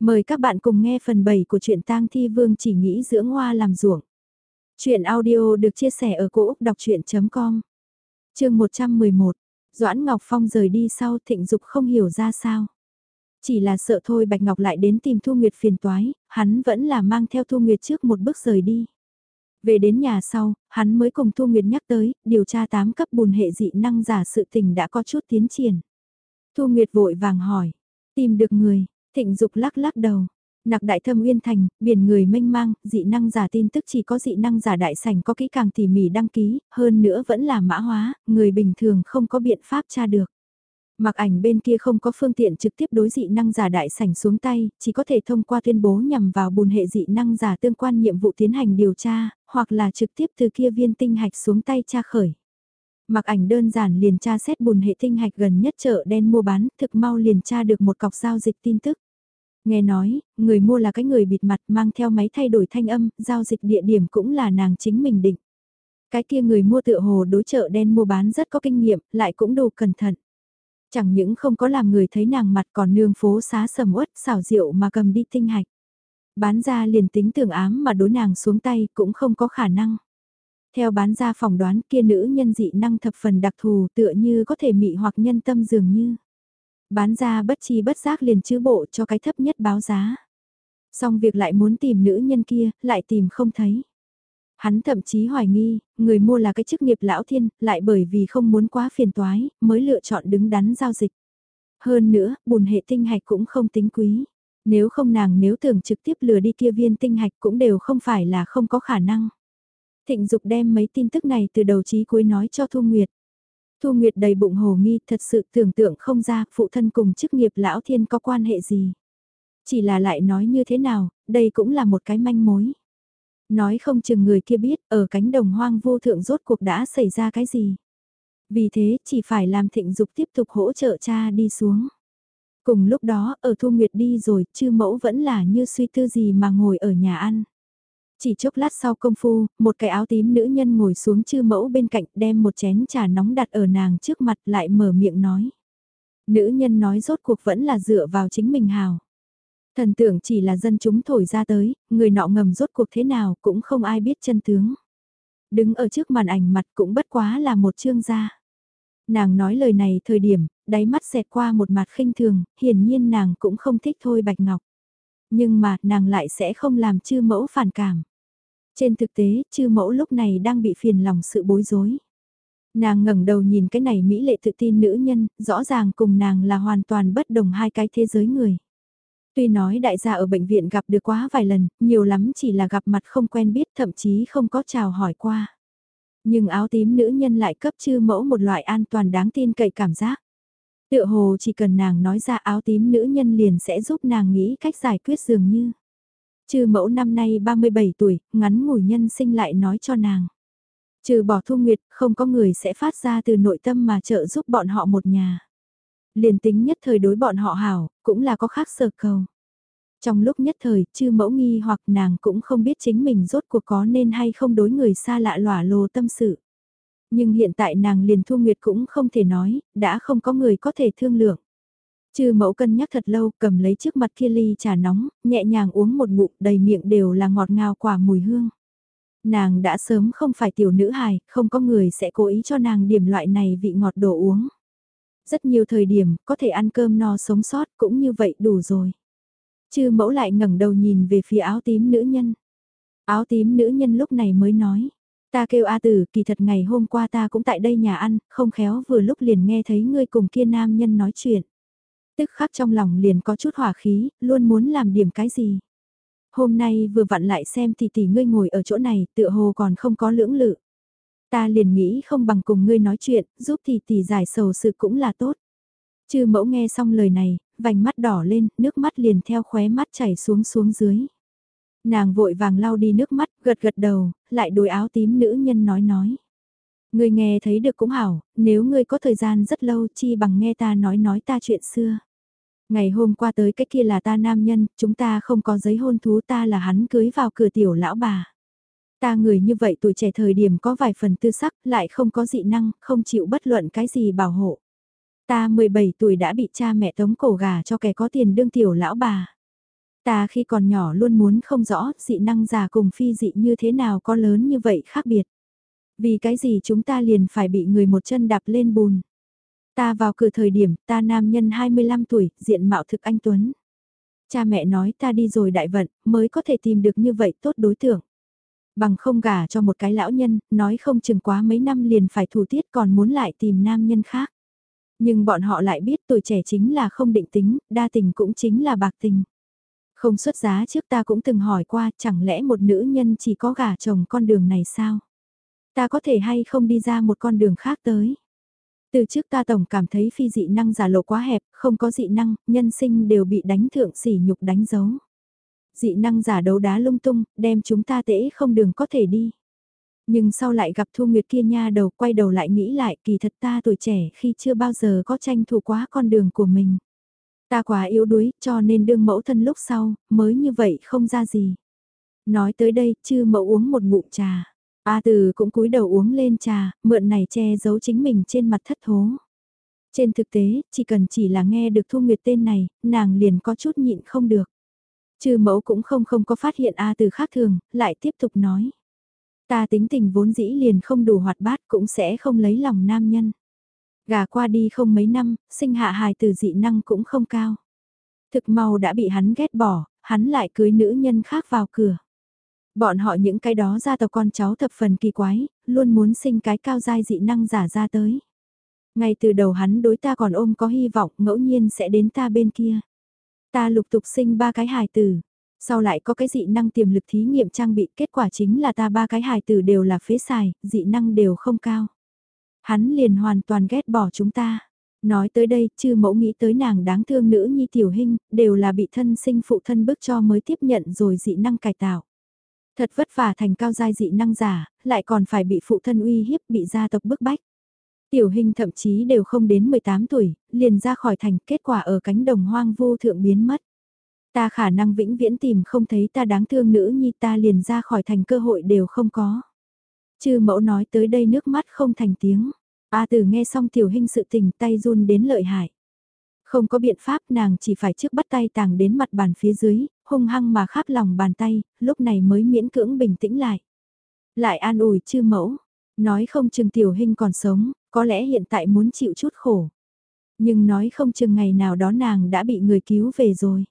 Mời các bạn cùng nghe phần 7 của truyện tang thi vương chỉ nghĩ dưỡng hoa làm ruộng. Chuyện audio được chia sẻ ở cỗ đọc chuyện.com Trường 111, Doãn Ngọc Phong rời đi sau thịnh dục không hiểu ra sao. Chỉ là sợ thôi Bạch Ngọc lại đến tìm Thu Nguyệt phiền toái, hắn vẫn là mang theo Thu Nguyệt trước một bước rời đi. Về đến nhà sau, hắn mới cùng Thu Nguyệt nhắc tới, điều tra 8 cấp bùn hệ dị năng giả sự tình đã có chút tiến triển. Thu Nguyệt vội vàng hỏi, tìm được người, Thịnh Dục lắc lắc đầu. Nặc đại thâm uyên thành, biển người mênh mang, dị năng giả tin tức chỉ có dị năng giả đại sảnh có kỹ càng tỉ mỉ đăng ký, hơn nữa vẫn là mã hóa, người bình thường không có biện pháp tra được. Mặc ảnh bên kia không có phương tiện trực tiếp đối dị năng giả đại sảnh xuống tay, chỉ có thể thông qua tuyên bố nhằm vào bùn hệ dị năng giả tương quan nhiệm vụ tiến hành điều tra, hoặc là trực tiếp từ kia viên tinh hạch xuống tay tra khởi. Mặc ảnh đơn giản liền tra xét bùn hệ tinh hạch gần nhất chợ đen mua bán, thực mau liền tra được một cọc giao dịch tin tức. Nghe nói, người mua là cái người bịt mặt mang theo máy thay đổi thanh âm, giao dịch địa điểm cũng là nàng chính mình định. Cái kia người mua tựa hồ đối chợ đen mua bán rất có kinh nghiệm, lại cũng đủ cẩn thận. Chẳng những không có làm người thấy nàng mặt còn nương phố xá sầm uất xảo rượu mà cầm đi tinh hạch. Bán ra liền tính tưởng ám mà đối nàng xuống tay cũng không có khả năng. Theo bán ra phỏng đoán kia nữ nhân dị năng thập phần đặc thù tựa như có thể mị hoặc nhân tâm dường như. Bán ra bất chi bất giác liền chữ bộ cho cái thấp nhất báo giá. Xong việc lại muốn tìm nữ nhân kia, lại tìm không thấy. Hắn thậm chí hoài nghi, người mua là cái chức nghiệp lão thiên, lại bởi vì không muốn quá phiền toái, mới lựa chọn đứng đắn giao dịch. Hơn nữa, bùn hệ tinh hạch cũng không tính quý. Nếu không nàng nếu tưởng trực tiếp lừa đi kia viên tinh hạch cũng đều không phải là không có khả năng. Thịnh Dục đem mấy tin tức này từ đầu chí cuối nói cho Thu Nguyệt. Thu Nguyệt đầy bụng hồ nghi thật sự tưởng tượng không ra phụ thân cùng chức nghiệp lão thiên có quan hệ gì. Chỉ là lại nói như thế nào, đây cũng là một cái manh mối. Nói không chừng người kia biết ở cánh đồng hoang vô thượng rốt cuộc đã xảy ra cái gì. Vì thế chỉ phải làm thịnh dục tiếp tục hỗ trợ cha đi xuống. Cùng lúc đó ở Thu Nguyệt đi rồi, chư mẫu vẫn là như suy tư gì mà ngồi ở nhà ăn. Chỉ chốc lát sau công phu, một cái áo tím nữ nhân ngồi xuống chư mẫu bên cạnh đem một chén trà nóng đặt ở nàng trước mặt lại mở miệng nói. Nữ nhân nói rốt cuộc vẫn là dựa vào chính mình hào. Thần tưởng chỉ là dân chúng thổi ra tới, người nọ ngầm rốt cuộc thế nào cũng không ai biết chân tướng. Đứng ở trước màn ảnh mặt cũng bất quá là một chương gia. Nàng nói lời này thời điểm, đáy mắt xẹt qua một mặt khinh thường, hiển nhiên nàng cũng không thích thôi Bạch Ngọc. Nhưng mà, nàng lại sẽ không làm chư mẫu phản cảm. Trên thực tế, chư mẫu lúc này đang bị phiền lòng sự bối rối. Nàng ngẩng đầu nhìn cái này mỹ lệ tự tin nữ nhân, rõ ràng cùng nàng là hoàn toàn bất đồng hai cái thế giới người. Tuy nói đại gia ở bệnh viện gặp được quá vài lần, nhiều lắm chỉ là gặp mặt không quen biết thậm chí không có chào hỏi qua. Nhưng áo tím nữ nhân lại cấp chư mẫu một loại an toàn đáng tin cậy cảm giác. Tựa hồ chỉ cần nàng nói ra áo tím nữ nhân liền sẽ giúp nàng nghĩ cách giải quyết dường như. Trừ mẫu năm nay 37 tuổi, ngắn ngủi nhân sinh lại nói cho nàng. Trừ bỏ thu nguyệt, không có người sẽ phát ra từ nội tâm mà trợ giúp bọn họ một nhà. Liền tính nhất thời đối bọn họ hảo, cũng là có khác sở cầu. Trong lúc nhất thời, chư mẫu nghi hoặc nàng cũng không biết chính mình rốt cuộc có nên hay không đối người xa lạ lỏa lồ tâm sự. Nhưng hiện tại nàng liền thu nguyệt cũng không thể nói, đã không có người có thể thương lượng. Chư mẫu cân nhắc thật lâu, cầm lấy trước mặt kia ly trà nóng, nhẹ nhàng uống một ngụm đầy miệng đều là ngọt ngào quả mùi hương. Nàng đã sớm không phải tiểu nữ hài, không có người sẽ cố ý cho nàng điểm loại này vị ngọt đồ uống. Rất nhiều thời điểm, có thể ăn cơm no sống sót cũng như vậy đủ rồi. Chư mẫu lại ngẩng đầu nhìn về phía áo tím nữ nhân. Áo tím nữ nhân lúc này mới nói. Ta kêu A tử, kỳ thật ngày hôm qua ta cũng tại đây nhà ăn, không khéo vừa lúc liền nghe thấy ngươi cùng kia nam nhân nói chuyện tức khắc trong lòng liền có chút hỏa khí, luôn muốn làm điểm cái gì. Hôm nay vừa vặn lại xem thì tỷ ngươi ngồi ở chỗ này, tựa hồ còn không có lưỡng lự. Ta liền nghĩ không bằng cùng ngươi nói chuyện, giúp thì tỷ giải sầu sự cũng là tốt. Chư mẫu nghe xong lời này, vành mắt đỏ lên, nước mắt liền theo khóe mắt chảy xuống xuống dưới. Nàng vội vàng lau đi nước mắt, gật gật đầu, lại đôi áo tím nữ nhân nói nói. Ngươi nghe thấy được cũng hảo, nếu ngươi có thời gian rất lâu chi bằng nghe ta nói nói ta chuyện xưa. Ngày hôm qua tới cái kia là ta nam nhân, chúng ta không có giấy hôn thú ta là hắn cưới vào cửa tiểu lão bà. Ta người như vậy tuổi trẻ thời điểm có vài phần tư sắc, lại không có dị năng, không chịu bất luận cái gì bảo hộ. Ta 17 tuổi đã bị cha mẹ tống cổ gà cho kẻ có tiền đương tiểu lão bà. Ta khi còn nhỏ luôn muốn không rõ dị năng già cùng phi dị như thế nào có lớn như vậy khác biệt. Vì cái gì chúng ta liền phải bị người một chân đạp lên bùn. Ta vào cửa thời điểm, ta nam nhân 25 tuổi, diện mạo thực anh Tuấn. Cha mẹ nói ta đi rồi đại vận, mới có thể tìm được như vậy tốt đối tượng. Bằng không gả cho một cái lão nhân, nói không chừng quá mấy năm liền phải thủ tiết còn muốn lại tìm nam nhân khác. Nhưng bọn họ lại biết tuổi trẻ chính là không định tính, đa tình cũng chính là bạc tình. Không xuất giá trước ta cũng từng hỏi qua chẳng lẽ một nữ nhân chỉ có gả chồng con đường này sao? Ta có thể hay không đi ra một con đường khác tới? Từ trước ta tổng cảm thấy phi dị năng giả lộ quá hẹp, không có dị năng, nhân sinh đều bị đánh thượng sỉ nhục đánh dấu. Dị năng giả đấu đá lung tung, đem chúng ta tễ không đường có thể đi. Nhưng sau lại gặp Thu Nguyệt kia nha đầu quay đầu lại nghĩ lại kỳ thật ta tuổi trẻ khi chưa bao giờ có tranh thủ quá con đường của mình. Ta quá yếu đuối cho nên đương mẫu thân lúc sau, mới như vậy không ra gì. Nói tới đây, chư mẫu uống một ngụm trà. A từ cũng cúi đầu uống lên trà, mượn này che giấu chính mình trên mặt thất thố. Trên thực tế, chỉ cần chỉ là nghe được Thu Nguyệt tên này, nàng liền có chút nhịn không được. Trừ mẫu cũng không không có phát hiện A từ khác thường, lại tiếp tục nói. Ta tính tình vốn dĩ liền không đủ hoạt bát cũng sẽ không lấy lòng nam nhân. Gà qua đi không mấy năm, sinh hạ hài từ dị năng cũng không cao. Thực mau đã bị hắn ghét bỏ, hắn lại cưới nữ nhân khác vào cửa. Bọn họ những cái đó ra tộc con cháu thập phần kỳ quái, luôn muốn sinh cái cao giai dị năng giả ra tới. Ngay từ đầu hắn đối ta còn ôm có hy vọng ngẫu nhiên sẽ đến ta bên kia. Ta lục tục sinh ba cái hài tử. Sau lại có cái dị năng tiềm lực thí nghiệm trang bị kết quả chính là ta ba cái hài tử đều là phế xài, dị năng đều không cao. Hắn liền hoàn toàn ghét bỏ chúng ta. Nói tới đây, chư mẫu nghĩ tới nàng đáng thương nữ nhi tiểu hình, đều là bị thân sinh phụ thân bức cho mới tiếp nhận rồi dị năng cải tạo. Thật vất vả thành cao giai dị năng giả, lại còn phải bị phụ thân uy hiếp bị gia tộc bức bách. Tiểu hình thậm chí đều không đến 18 tuổi, liền ra khỏi thành kết quả ở cánh đồng hoang vô thượng biến mất. Ta khả năng vĩnh viễn tìm không thấy ta đáng thương nữ nhi ta liền ra khỏi thành cơ hội đều không có. Chư mẫu nói tới đây nước mắt không thành tiếng. A tử nghe xong tiểu hình sự tình tay run đến lợi hại. Không có biện pháp nàng chỉ phải trước bắt tay tàng đến mặt bàn phía dưới, hung hăng mà khắp lòng bàn tay, lúc này mới miễn cưỡng bình tĩnh lại. Lại an ủi chư mẫu, nói không chừng tiểu hình còn sống, có lẽ hiện tại muốn chịu chút khổ. Nhưng nói không chừng ngày nào đó nàng đã bị người cứu về rồi.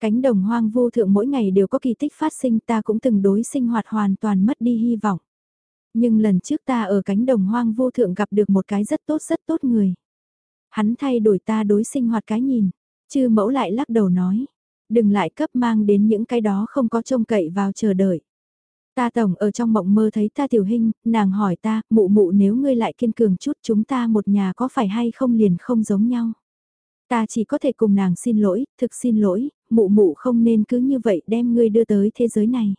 Cánh đồng hoang vô thượng mỗi ngày đều có kỳ tích phát sinh ta cũng từng đối sinh hoạt hoàn toàn mất đi hy vọng. Nhưng lần trước ta ở cánh đồng hoang vô thượng gặp được một cái rất tốt rất tốt người. Hắn thay đổi ta đối sinh hoạt cái nhìn. Chư mẫu lại lắc đầu nói. Đừng lại cấp mang đến những cái đó không có trông cậy vào chờ đợi. Ta tổng ở trong mộng mơ thấy ta tiểu hình, nàng hỏi ta, mụ mụ nếu ngươi lại kiên cường chút chúng ta một nhà có phải hay không liền không giống nhau. Ta chỉ có thể cùng nàng xin lỗi, thực xin lỗi, mụ mụ không nên cứ như vậy đem ngươi đưa tới thế giới này.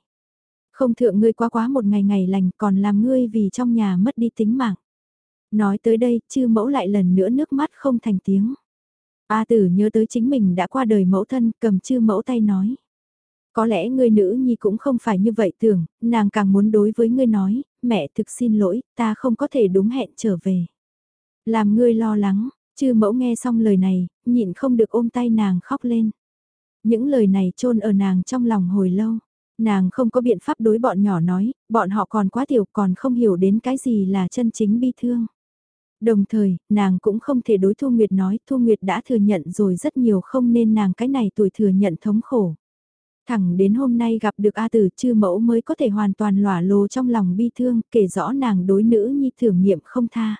Không thượng ngươi quá quá một ngày ngày lành còn làm ngươi vì trong nhà mất đi tính mạng. Nói tới đây, chư mẫu lại lần nữa nước mắt không thành tiếng. A tử nhớ tới chính mình đã qua đời mẫu thân, cầm chư mẫu tay nói. Có lẽ người nữ nhi cũng không phải như vậy tưởng, nàng càng muốn đối với ngươi nói, mẹ thực xin lỗi, ta không có thể đúng hẹn trở về. Làm ngươi lo lắng, chư mẫu nghe xong lời này, nhịn không được ôm tay nàng khóc lên. Những lời này trôn ở nàng trong lòng hồi lâu. Nàng không có biện pháp đối bọn nhỏ nói, bọn họ còn quá tiểu còn không hiểu đến cái gì là chân chính bi thương. Đồng thời, nàng cũng không thể đối Thu Nguyệt nói Thu Nguyệt đã thừa nhận rồi rất nhiều không nên nàng cái này tuổi thừa nhận thống khổ. Thẳng đến hôm nay gặp được A Tử chư mẫu mới có thể hoàn toàn lỏa lồ trong lòng bi thương, kể rõ nàng đối nữ nhi thử nghiệm không tha.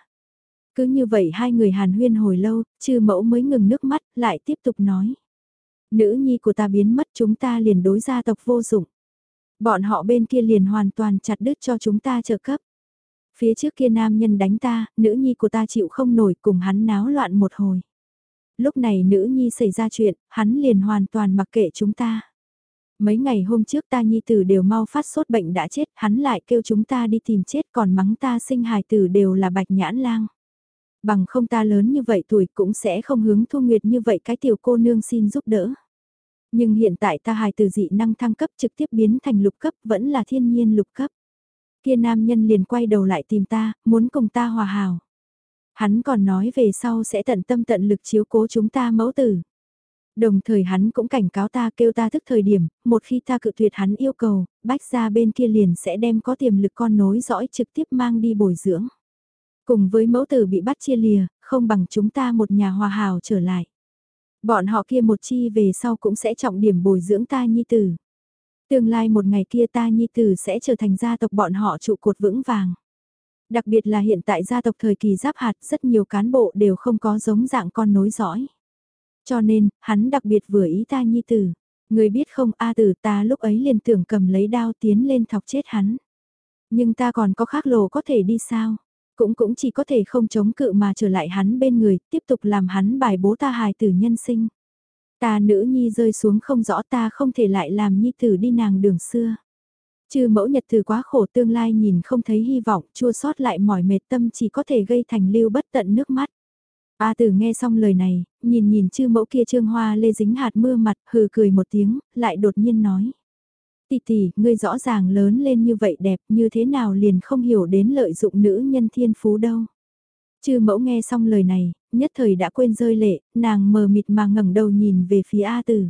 Cứ như vậy hai người hàn huyên hồi lâu, chư mẫu mới ngừng nước mắt, lại tiếp tục nói. Nữ nhi của ta biến mất chúng ta liền đối gia tộc vô dụng. Bọn họ bên kia liền hoàn toàn chặt đứt cho chúng ta trợ cấp. Phía trước kia nam nhân đánh ta, nữ nhi của ta chịu không nổi cùng hắn náo loạn một hồi. Lúc này nữ nhi xảy ra chuyện, hắn liền hoàn toàn mặc kệ chúng ta. Mấy ngày hôm trước ta nhi tử đều mau phát sốt bệnh đã chết, hắn lại kêu chúng ta đi tìm chết còn mắng ta sinh hài tử đều là bạch nhãn lang. Bằng không ta lớn như vậy tuổi cũng sẽ không hướng thu nguyệt như vậy cái tiểu cô nương xin giúp đỡ. Nhưng hiện tại ta hài từ dị năng thăng cấp trực tiếp biến thành lục cấp vẫn là thiên nhiên lục cấp. Kia nam nhân liền quay đầu lại tìm ta, muốn cùng ta hòa hảo. Hắn còn nói về sau sẽ tận tâm tận lực chiếu cố chúng ta mẫu tử. Đồng thời hắn cũng cảnh cáo ta kêu ta thức thời điểm, một khi ta cự tuyệt hắn yêu cầu, bách ra bên kia liền sẽ đem có tiềm lực con nối dõi trực tiếp mang đi bồi dưỡng. Cùng với mẫu tử bị bắt chia lìa, không bằng chúng ta một nhà hòa hào trở lại. Bọn họ kia một chi về sau cũng sẽ trọng điểm bồi dưỡng ta nhi tử. Tương lai một ngày kia ta nhi tử sẽ trở thành gia tộc bọn họ trụ cột vững vàng. Đặc biệt là hiện tại gia tộc thời kỳ giáp hạt rất nhiều cán bộ đều không có giống dạng con nối dõi. Cho nên, hắn đặc biệt vừa ý ta nhi tử. Người biết không A tử ta lúc ấy liền tưởng cầm lấy đao tiến lên thọc chết hắn. Nhưng ta còn có khác lồ có thể đi sao? Cũng cũng chỉ có thể không chống cự mà trở lại hắn bên người, tiếp tục làm hắn bài bố ta hài tử nhân sinh. Ta nữ nhi rơi xuống không rõ ta không thể lại làm nhi tử đi nàng đường xưa. Chư mẫu nhật từ quá khổ tương lai nhìn không thấy hy vọng, chua sót lại mỏi mệt tâm chỉ có thể gây thành lưu bất tận nước mắt. A tử nghe xong lời này, nhìn nhìn chư mẫu kia trương hoa lê dính hạt mưa mặt, hừ cười một tiếng, lại đột nhiên nói. Tỷ tỷ, ngươi rõ ràng lớn lên như vậy đẹp như thế nào liền không hiểu đến lợi dụng nữ nhân thiên phú đâu. Chư mẫu nghe xong lời này, nhất thời đã quên rơi lệ, nàng mờ mịt mà ngẩng đầu nhìn về phía A tử.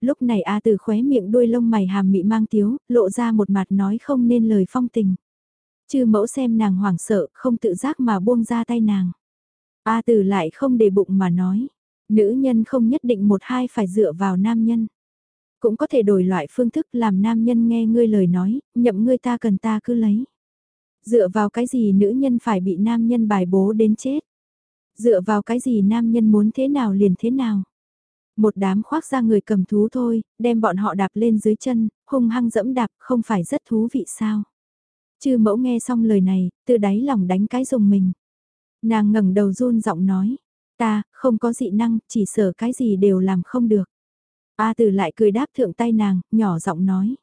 Lúc này A tử khóe miệng đuôi lông mày hàm mị mang tiếu, lộ ra một mặt nói không nên lời phong tình. Chư mẫu xem nàng hoảng sợ, không tự giác mà buông ra tay nàng. A tử lại không để bụng mà nói, nữ nhân không nhất định một hai phải dựa vào nam nhân. Cũng có thể đổi loại phương thức làm nam nhân nghe ngươi lời nói, nhậm ngươi ta cần ta cứ lấy. Dựa vào cái gì nữ nhân phải bị nam nhân bài bố đến chết? Dựa vào cái gì nam nhân muốn thế nào liền thế nào? Một đám khoác ra người cầm thú thôi, đem bọn họ đạp lên dưới chân, hung hăng dẫm đạp không phải rất thú vị sao? Chư mẫu nghe xong lời này, từ đáy lòng đánh cái dùng mình. Nàng ngẩng đầu run giọng nói, ta, không có dị năng, chỉ sợ cái gì đều làm không được. A tử lại cười đáp thượng tay nàng, nhỏ giọng nói.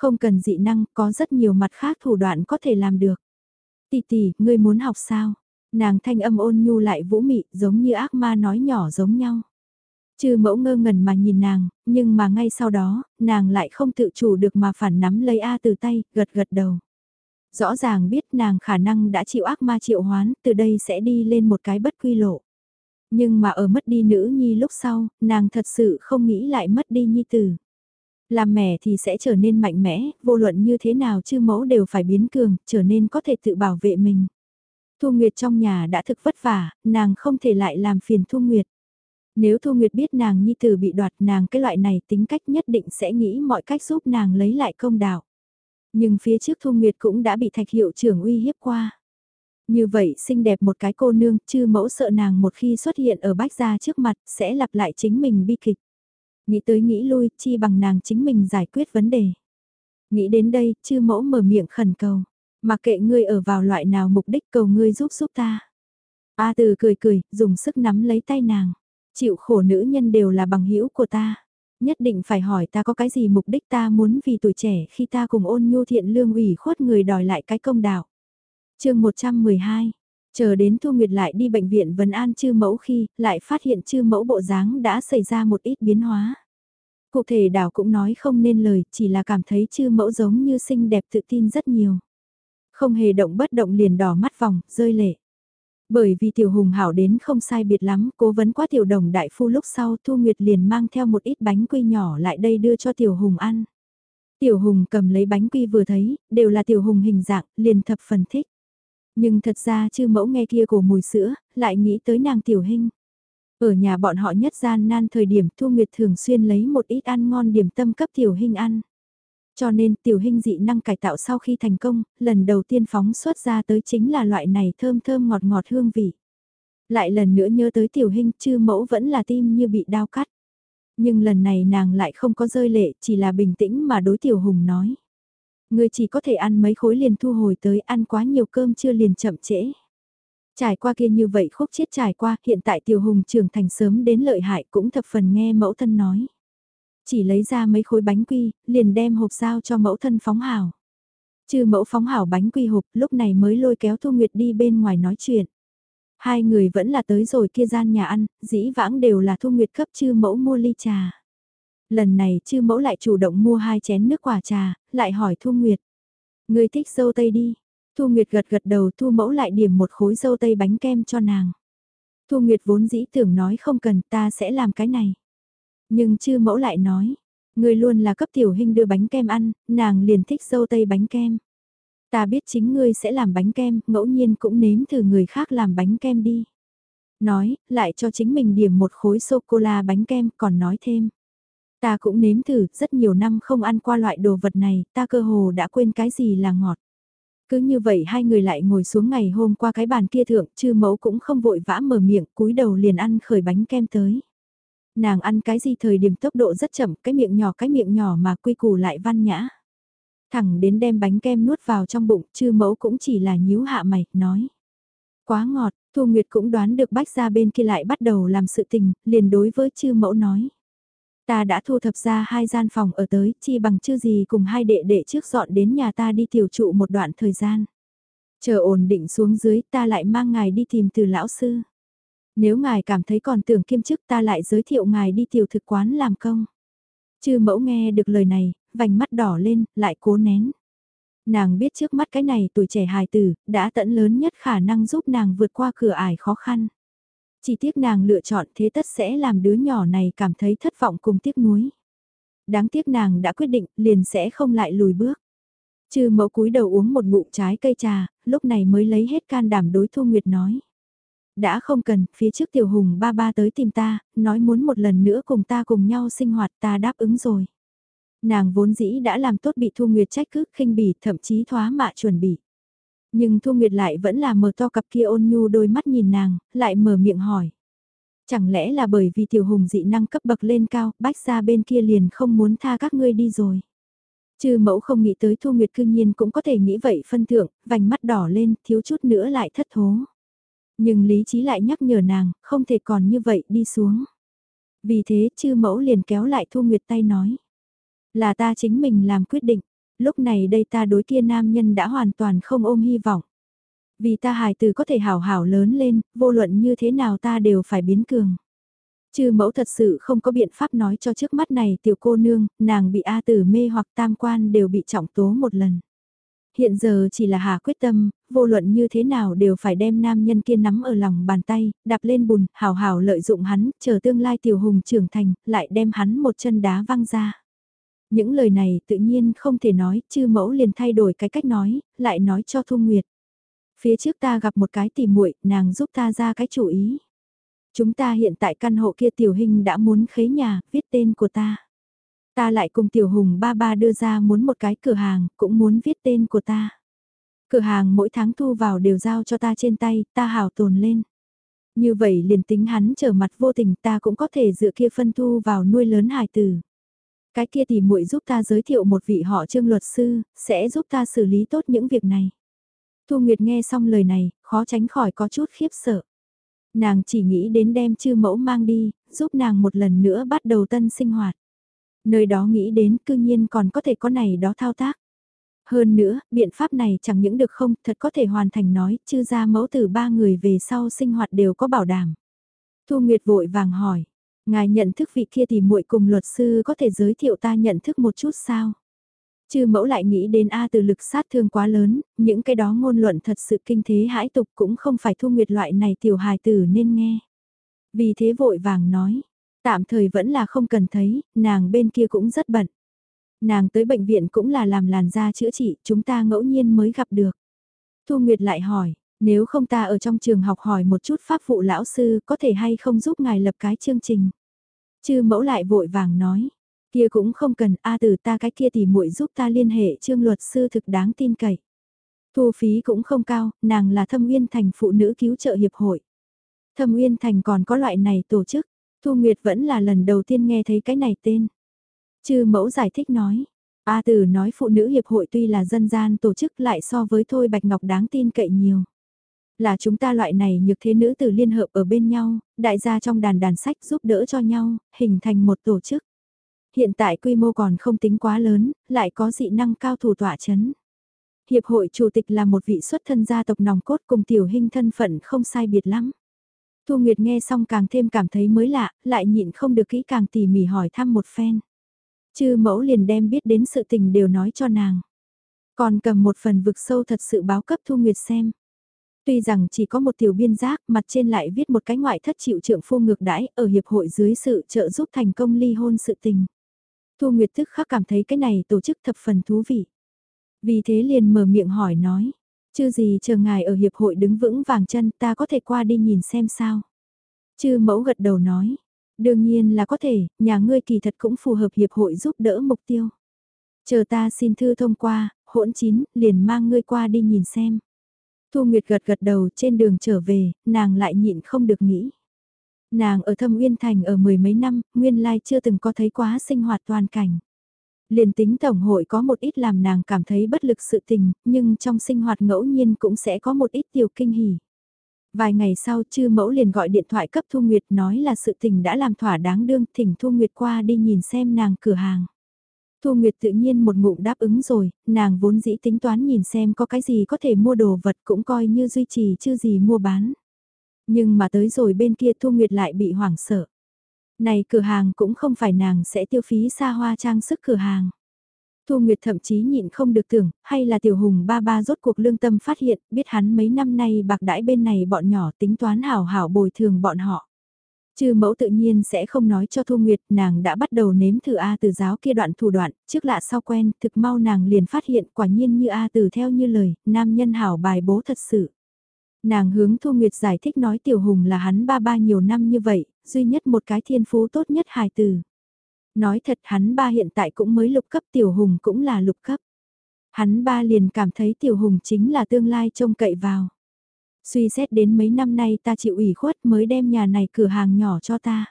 Không cần dị năng, có rất nhiều mặt khác thủ đoạn có thể làm được. Tỷ tỷ, ngươi muốn học sao? Nàng thanh âm ôn nhu lại vũ mị, giống như ác ma nói nhỏ giống nhau. trừ mẫu ngơ ngẩn mà nhìn nàng, nhưng mà ngay sau đó, nàng lại không tự chủ được mà phản nắm lấy A từ tay, gật gật đầu. Rõ ràng biết nàng khả năng đã chịu ác ma triệu hoán, từ đây sẽ đi lên một cái bất quy lộ. Nhưng mà ở mất đi nữ nhi lúc sau, nàng thật sự không nghĩ lại mất đi nhi tử. Làm mẹ thì sẽ trở nên mạnh mẽ, vô luận như thế nào chư mẫu đều phải biến cường, trở nên có thể tự bảo vệ mình. Thu Nguyệt trong nhà đã thực vất vả, nàng không thể lại làm phiền Thu Nguyệt. Nếu Thu Nguyệt biết nàng nhi tử bị đoạt nàng cái loại này tính cách nhất định sẽ nghĩ mọi cách giúp nàng lấy lại công đạo. Nhưng phía trước Thu Nguyệt cũng đã bị thạch hiệu trưởng uy hiếp qua. Như vậy xinh đẹp một cái cô nương, chư mẫu sợ nàng một khi xuất hiện ở bách gia trước mặt, sẽ lặp lại chính mình bi kịch. Nghĩ tới nghĩ lui, chi bằng nàng chính mình giải quyết vấn đề. Nghĩ đến đây, chư mẫu mở miệng khẩn cầu. Mặc kệ ngươi ở vào loại nào mục đích cầu ngươi giúp giúp ta. A từ cười cười, dùng sức nắm lấy tay nàng. Chịu khổ nữ nhân đều là bằng hữu của ta. Nhất định phải hỏi ta có cái gì mục đích ta muốn vì tuổi trẻ khi ta cùng ôn nhu thiện lương ủy khuất người đòi lại cái công đạo chương 112, chờ đến Thu Nguyệt lại đi bệnh viện Vân An chư mẫu khi, lại phát hiện chư mẫu bộ dáng đã xảy ra một ít biến hóa. Cụ thể đảo cũng nói không nên lời, chỉ là cảm thấy chư mẫu giống như xinh đẹp tự tin rất nhiều. Không hề động bất động liền đỏ mắt vòng, rơi lệ. Bởi vì tiểu hùng hảo đến không sai biệt lắm, cố vấn quá tiểu đồng đại phu lúc sau Thu Nguyệt liền mang theo một ít bánh quy nhỏ lại đây đưa cho tiểu hùng ăn. Tiểu hùng cầm lấy bánh quy vừa thấy, đều là tiểu hùng hình dạng, liền thập phần thích. Nhưng thật ra chư mẫu nghe kia của mùi sữa, lại nghĩ tới nàng tiểu hình. Ở nhà bọn họ nhất gian nan thời điểm Thu Nguyệt thường xuyên lấy một ít ăn ngon điểm tâm cấp tiểu hình ăn. Cho nên tiểu hình dị năng cải tạo sau khi thành công, lần đầu tiên phóng xuất ra tới chính là loại này thơm thơm ngọt ngọt hương vị. Lại lần nữa nhớ tới tiểu hình chư mẫu vẫn là tim như bị đau cắt. Nhưng lần này nàng lại không có rơi lệ, chỉ là bình tĩnh mà đối tiểu hùng nói. Ngươi chỉ có thể ăn mấy khối liền thu hồi tới ăn quá nhiều cơm chưa liền chậm trễ. Trải qua kia như vậy khúc chết trải qua, hiện tại tiểu hùng trưởng thành sớm đến lợi hại cũng thập phần nghe mẫu thân nói. Chỉ lấy ra mấy khối bánh quy, liền đem hộp giao cho mẫu thân phóng hảo. Chư mẫu phóng hảo bánh quy hộp lúc này mới lôi kéo Thu Nguyệt đi bên ngoài nói chuyện. Hai người vẫn là tới rồi kia gian nhà ăn, dĩ vãng đều là Thu Nguyệt cấp chư mẫu mua ly trà. Lần này chư mẫu lại chủ động mua hai chén nước quả trà, lại hỏi Thu Nguyệt. Người thích dâu tây đi. Thu Nguyệt gật gật đầu Thu mẫu lại điểm một khối dâu tây bánh kem cho nàng. Thu Nguyệt vốn dĩ tưởng nói không cần ta sẽ làm cái này. Nhưng chư mẫu lại nói, người luôn là cấp tiểu hình đưa bánh kem ăn, nàng liền thích dâu tây bánh kem. Ta biết chính ngươi sẽ làm bánh kem, ngẫu nhiên cũng nếm thử người khác làm bánh kem đi. Nói, lại cho chính mình điểm một khối sô-cô-la bánh kem, còn nói thêm. Ta cũng nếm thử, rất nhiều năm không ăn qua loại đồ vật này, ta cơ hồ đã quên cái gì là ngọt. Cứ như vậy hai người lại ngồi xuống ngày hôm qua cái bàn kia thượng, chư mẫu cũng không vội vã mở miệng, cúi đầu liền ăn khởi bánh kem tới. Nàng ăn cái gì thời điểm tốc độ rất chậm, cái miệng nhỏ cái miệng nhỏ mà quy củ lại văn nhã. Thẳng đến đem bánh kem nuốt vào trong bụng, chư mẫu cũng chỉ là nhíu hạ mày, nói. Quá ngọt, Thu Nguyệt cũng đoán được bách ra bên kia lại bắt đầu làm sự tình, liền đối với chư mẫu nói. Ta đã thu thập ra hai gian phòng ở tới, chi bằng chưa gì cùng hai đệ đệ trước dọn đến nhà ta đi tiểu trụ một đoạn thời gian. Chờ ổn định xuống dưới ta lại mang ngài đi tìm từ lão sư. Nếu ngài cảm thấy còn tưởng kiêm chức ta lại giới thiệu ngài đi tiểu thực quán làm công. Chư mẫu nghe được lời này, vành mắt đỏ lên, lại cố nén. Nàng biết trước mắt cái này tuổi trẻ hài tử, đã tận lớn nhất khả năng giúp nàng vượt qua cửa ải khó khăn. Chỉ tiếc nàng lựa chọn thế tất sẽ làm đứa nhỏ này cảm thấy thất vọng cùng tiếc nuối. Đáng tiếc nàng đã quyết định, liền sẽ không lại lùi bước. trừ mẫu cúi đầu uống một ngụm trái cây trà, lúc này mới lấy hết can đảm đối Thu Nguyệt nói. Đã không cần, phía trước tiểu hùng ba ba tới tìm ta, nói muốn một lần nữa cùng ta cùng nhau sinh hoạt ta đáp ứng rồi. Nàng vốn dĩ đã làm tốt bị Thu Nguyệt trách cứ khinh bỉ, thậm chí thoá mạ chuẩn bị. Nhưng Thu Nguyệt lại vẫn là mở to cặp kia ôn nhu đôi mắt nhìn nàng, lại mở miệng hỏi. Chẳng lẽ là bởi vì tiểu hùng dị năng cấp bậc lên cao, bách ra bên kia liền không muốn tha các ngươi đi rồi. Chư mẫu không nghĩ tới Thu Nguyệt cương nhiên cũng có thể nghĩ vậy phân thượng, vành mắt đỏ lên, thiếu chút nữa lại thất thố. Nhưng lý trí lại nhắc nhở nàng, không thể còn như vậy đi xuống. Vì thế chư mẫu liền kéo lại Thu Nguyệt tay nói. Là ta chính mình làm quyết định, lúc này đây ta đối kia nam nhân đã hoàn toàn không ôm hy vọng. Vì ta hài từ có thể hảo hảo lớn lên, vô luận như thế nào ta đều phải biến cường. Chư mẫu thật sự không có biện pháp nói cho trước mắt này tiểu cô nương, nàng bị A tử mê hoặc tam quan đều bị trọng tố một lần. Hiện giờ chỉ là hà quyết tâm, vô luận như thế nào đều phải đem nam nhân kia nắm ở lòng bàn tay, đạp lên bùn, hào hào lợi dụng hắn, chờ tương lai tiểu hùng trưởng thành, lại đem hắn một chân đá văng ra. Những lời này tự nhiên không thể nói, chư mẫu liền thay đổi cái cách nói, lại nói cho Thu Nguyệt. Phía trước ta gặp một cái tìm muội, nàng giúp ta ra cái chủ ý. Chúng ta hiện tại căn hộ kia tiểu hình đã muốn khế nhà, viết tên của ta. Ta lại cùng tiểu hùng ba ba đưa ra muốn một cái cửa hàng, cũng muốn viết tên của ta. Cửa hàng mỗi tháng thu vào đều giao cho ta trên tay, ta hào tồn lên. Như vậy liền tính hắn trở mặt vô tình ta cũng có thể dựa kia phân thu vào nuôi lớn hài tử. Cái kia thì muội giúp ta giới thiệu một vị họ trương luật sư, sẽ giúp ta xử lý tốt những việc này. Thu Nguyệt nghe xong lời này, khó tránh khỏi có chút khiếp sợ. Nàng chỉ nghĩ đến đem chư mẫu mang đi, giúp nàng một lần nữa bắt đầu tân sinh hoạt. Nơi đó nghĩ đến cư nhiên còn có thể có này đó thao tác. Hơn nữa, biện pháp này chẳng những được không, thật có thể hoàn thành nói, chư ra mẫu từ ba người về sau sinh hoạt đều có bảo đảm. Thu Nguyệt vội vàng hỏi, ngài nhận thức vị kia thì muội cùng luật sư có thể giới thiệu ta nhận thức một chút sao? Chư mẫu lại nghĩ đến A từ lực sát thương quá lớn, những cái đó ngôn luận thật sự kinh thế hãi tục cũng không phải thu nguyệt loại này tiểu hài tử nên nghe. Vì thế vội vàng nói, tạm thời vẫn là không cần thấy, nàng bên kia cũng rất bận. Nàng tới bệnh viện cũng là làm làn da chữa trị, chúng ta ngẫu nhiên mới gặp được. Thu Nguyệt lại hỏi, nếu không ta ở trong trường học hỏi một chút pháp vụ lão sư có thể hay không giúp ngài lập cái chương trình. Chư mẫu lại vội vàng nói, Kia cũng không cần, a từ ta cái kia thì muội giúp ta liên hệ trương luật sư thực đáng tin cậy. Thu phí cũng không cao, nàng là Thâm Uyên Thành Phụ nữ Cứu trợ Hiệp hội. Thâm Uyên Thành còn có loại này tổ chức, Thu Nguyệt vẫn là lần đầu tiên nghe thấy cái này tên. Chư mẫu giải thích nói, A tử nói Phụ nữ Hiệp hội tuy là dân gian tổ chức lại so với Thôi Bạch Ngọc đáng tin cậy nhiều. Là chúng ta loại này nhược thế nữ từ liên hợp ở bên nhau, đại gia trong đàn đàn sách giúp đỡ cho nhau, hình thành một tổ chức hiện tại quy mô còn không tính quá lớn, lại có dị năng cao thủ tỏa chấn. Hiệp hội chủ tịch là một vị xuất thân gia tộc nòng cốt cùng tiểu hình thân phận không sai biệt lắm. Thu Nguyệt nghe xong càng thêm cảm thấy mới lạ, lại nhịn không được kỹ càng tỉ mỉ hỏi thăm một phen. Chư mẫu liền đem biết đến sự tình đều nói cho nàng. Còn cầm một phần vực sâu thật sự báo cấp Thu Nguyệt xem. Tuy rằng chỉ có một tiểu biên giác, mặt trên lại viết một cái ngoại thất chịu trưởng phu ngược đãi ở hiệp hội dưới sự trợ giúp thành công ly hôn sự tình. Thu Nguyệt tức khắc cảm thấy cái này tổ chức thập phần thú vị. Vì thế liền mở miệng hỏi nói, chứ gì chờ ngài ở hiệp hội đứng vững vàng chân ta có thể qua đi nhìn xem sao. Chư mẫu gật đầu nói, đương nhiên là có thể, nhà ngươi kỳ thật cũng phù hợp hiệp hội giúp đỡ mục tiêu. Chờ ta xin thư thông qua, hỗn chín, liền mang ngươi qua đi nhìn xem. Thu Nguyệt gật gật đầu trên đường trở về, nàng lại nhịn không được nghĩ. Nàng ở thâm uyên thành ở mười mấy năm, nguyên lai chưa từng có thấy quá sinh hoạt toàn cảnh. Liền tính tổng hội có một ít làm nàng cảm thấy bất lực sự tình, nhưng trong sinh hoạt ngẫu nhiên cũng sẽ có một ít tiểu kinh hỉ. Vài ngày sau chư mẫu liền gọi điện thoại cấp Thu Nguyệt nói là sự tình đã làm thỏa đáng đương thỉnh Thu Nguyệt qua đi nhìn xem nàng cửa hàng. Thu Nguyệt tự nhiên một ngụm đáp ứng rồi, nàng vốn dĩ tính toán nhìn xem có cái gì có thể mua đồ vật cũng coi như duy trì chưa gì mua bán. Nhưng mà tới rồi bên kia Thu Nguyệt lại bị hoảng sợ. Này cửa hàng cũng không phải nàng sẽ tiêu phí xa hoa trang sức cửa hàng. Thu Nguyệt thậm chí nhịn không được tưởng, hay là tiểu hùng ba ba rốt cuộc lương tâm phát hiện, biết hắn mấy năm nay bạc đãi bên này bọn nhỏ tính toán hảo hảo bồi thường bọn họ. Chư mẫu tự nhiên sẽ không nói cho Thu Nguyệt, nàng đã bắt đầu nếm thử A từ giáo kia đoạn thủ đoạn, trước lạ sau quen, thực mau nàng liền phát hiện quả nhiên như A từ theo như lời, nam nhân hảo bài bố thật sự. Nàng hướng Thu Nguyệt giải thích nói Tiểu Hùng là hắn ba ba nhiều năm như vậy, duy nhất một cái thiên phú tốt nhất hài từ. Nói thật hắn ba hiện tại cũng mới lục cấp Tiểu Hùng cũng là lục cấp. Hắn ba liền cảm thấy Tiểu Hùng chính là tương lai trông cậy vào. Suy xét đến mấy năm nay ta chịu ủy khuất mới đem nhà này cửa hàng nhỏ cho ta.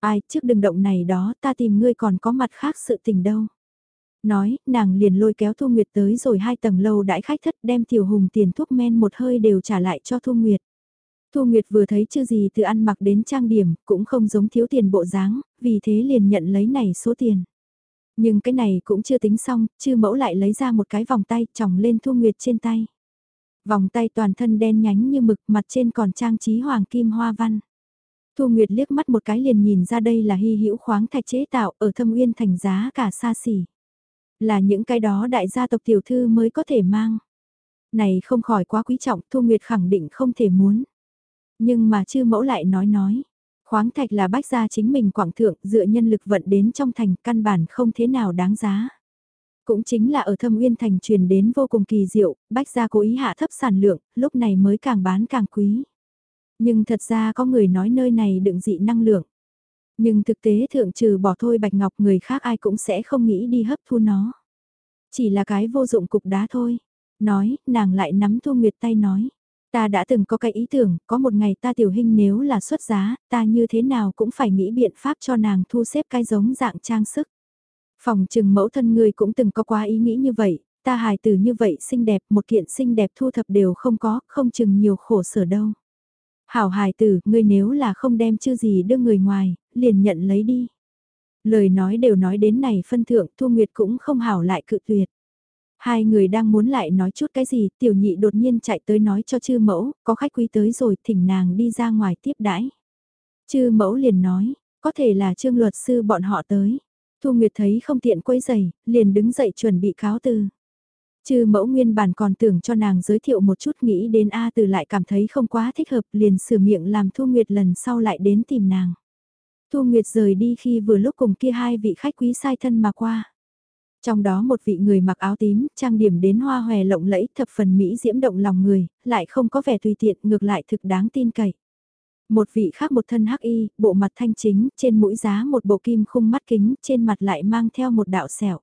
Ai, trước đừng động này đó ta tìm ngươi còn có mặt khác sự tình đâu. Nói, nàng liền lôi kéo Thu Nguyệt tới rồi hai tầng lâu đãi khách thất đem tiểu hùng tiền thuốc men một hơi đều trả lại cho Thu Nguyệt. Thu Nguyệt vừa thấy chưa gì từ ăn mặc đến trang điểm, cũng không giống thiếu tiền bộ dáng, vì thế liền nhận lấy này số tiền. Nhưng cái này cũng chưa tính xong, chư mẫu lại lấy ra một cái vòng tay tròng lên Thu Nguyệt trên tay. Vòng tay toàn thân đen nhánh như mực mặt trên còn trang trí hoàng kim hoa văn. Thu Nguyệt liếc mắt một cái liền nhìn ra đây là hy hữu khoáng thạch chế tạo ở thâm uyên thành giá cả xa xỉ. Là những cái đó đại gia tộc tiểu thư mới có thể mang. Này không khỏi quá quý trọng, Thu Nguyệt khẳng định không thể muốn. Nhưng mà chư mẫu lại nói nói. Khoáng thạch là bách gia chính mình quảng thượng dựa nhân lực vận đến trong thành căn bản không thế nào đáng giá. Cũng chính là ở thâm uyên thành truyền đến vô cùng kỳ diệu, bách gia cố ý hạ thấp sản lượng, lúc này mới càng bán càng quý. Nhưng thật ra có người nói nơi này đựng dị năng lượng. Nhưng thực tế thượng trừ bỏ thôi bạch ngọc người khác ai cũng sẽ không nghĩ đi hấp thu nó. Chỉ là cái vô dụng cục đá thôi. Nói, nàng lại nắm Thu Nguyệt tay nói. Ta đã từng có cái ý tưởng, có một ngày ta tiểu hình nếu là xuất giá, ta như thế nào cũng phải nghĩ biện pháp cho nàng thu xếp cái giống dạng trang sức. Phòng trừng mẫu thân người cũng từng có quá ý nghĩ như vậy, ta hài từ như vậy xinh đẹp, một kiện xinh đẹp thu thập đều không có, không chừng nhiều khổ sở đâu. Hảo hài tử, ngươi nếu là không đem chưa gì đưa người ngoài, liền nhận lấy đi. Lời nói đều nói đến này phân thượng, Thu Nguyệt cũng không hảo lại cự tuyệt. Hai người đang muốn lại nói chút cái gì, tiểu nhị đột nhiên chạy tới nói cho chư mẫu, có khách quý tới rồi, thỉnh nàng đi ra ngoài tiếp đãi. Chư mẫu liền nói, có thể là trương luật sư bọn họ tới. Thu Nguyệt thấy không tiện quấy giày, liền đứng dậy chuẩn bị cáo từ. Trừ mẫu nguyên bản còn tưởng cho nàng giới thiệu một chút nghĩ đến A từ lại cảm thấy không quá thích hợp liền sửa miệng làm Thu Nguyệt lần sau lại đến tìm nàng. Thu Nguyệt rời đi khi vừa lúc cùng kia hai vị khách quý sai thân mà qua. Trong đó một vị người mặc áo tím, trang điểm đến hoa hòe lộng lẫy thập phần Mỹ diễm động lòng người, lại không có vẻ tùy tiện ngược lại thực đáng tin cậy. Một vị khác một thân hắc y, bộ mặt thanh chính, trên mũi giá một bộ kim khung mắt kính, trên mặt lại mang theo một đạo sẹo.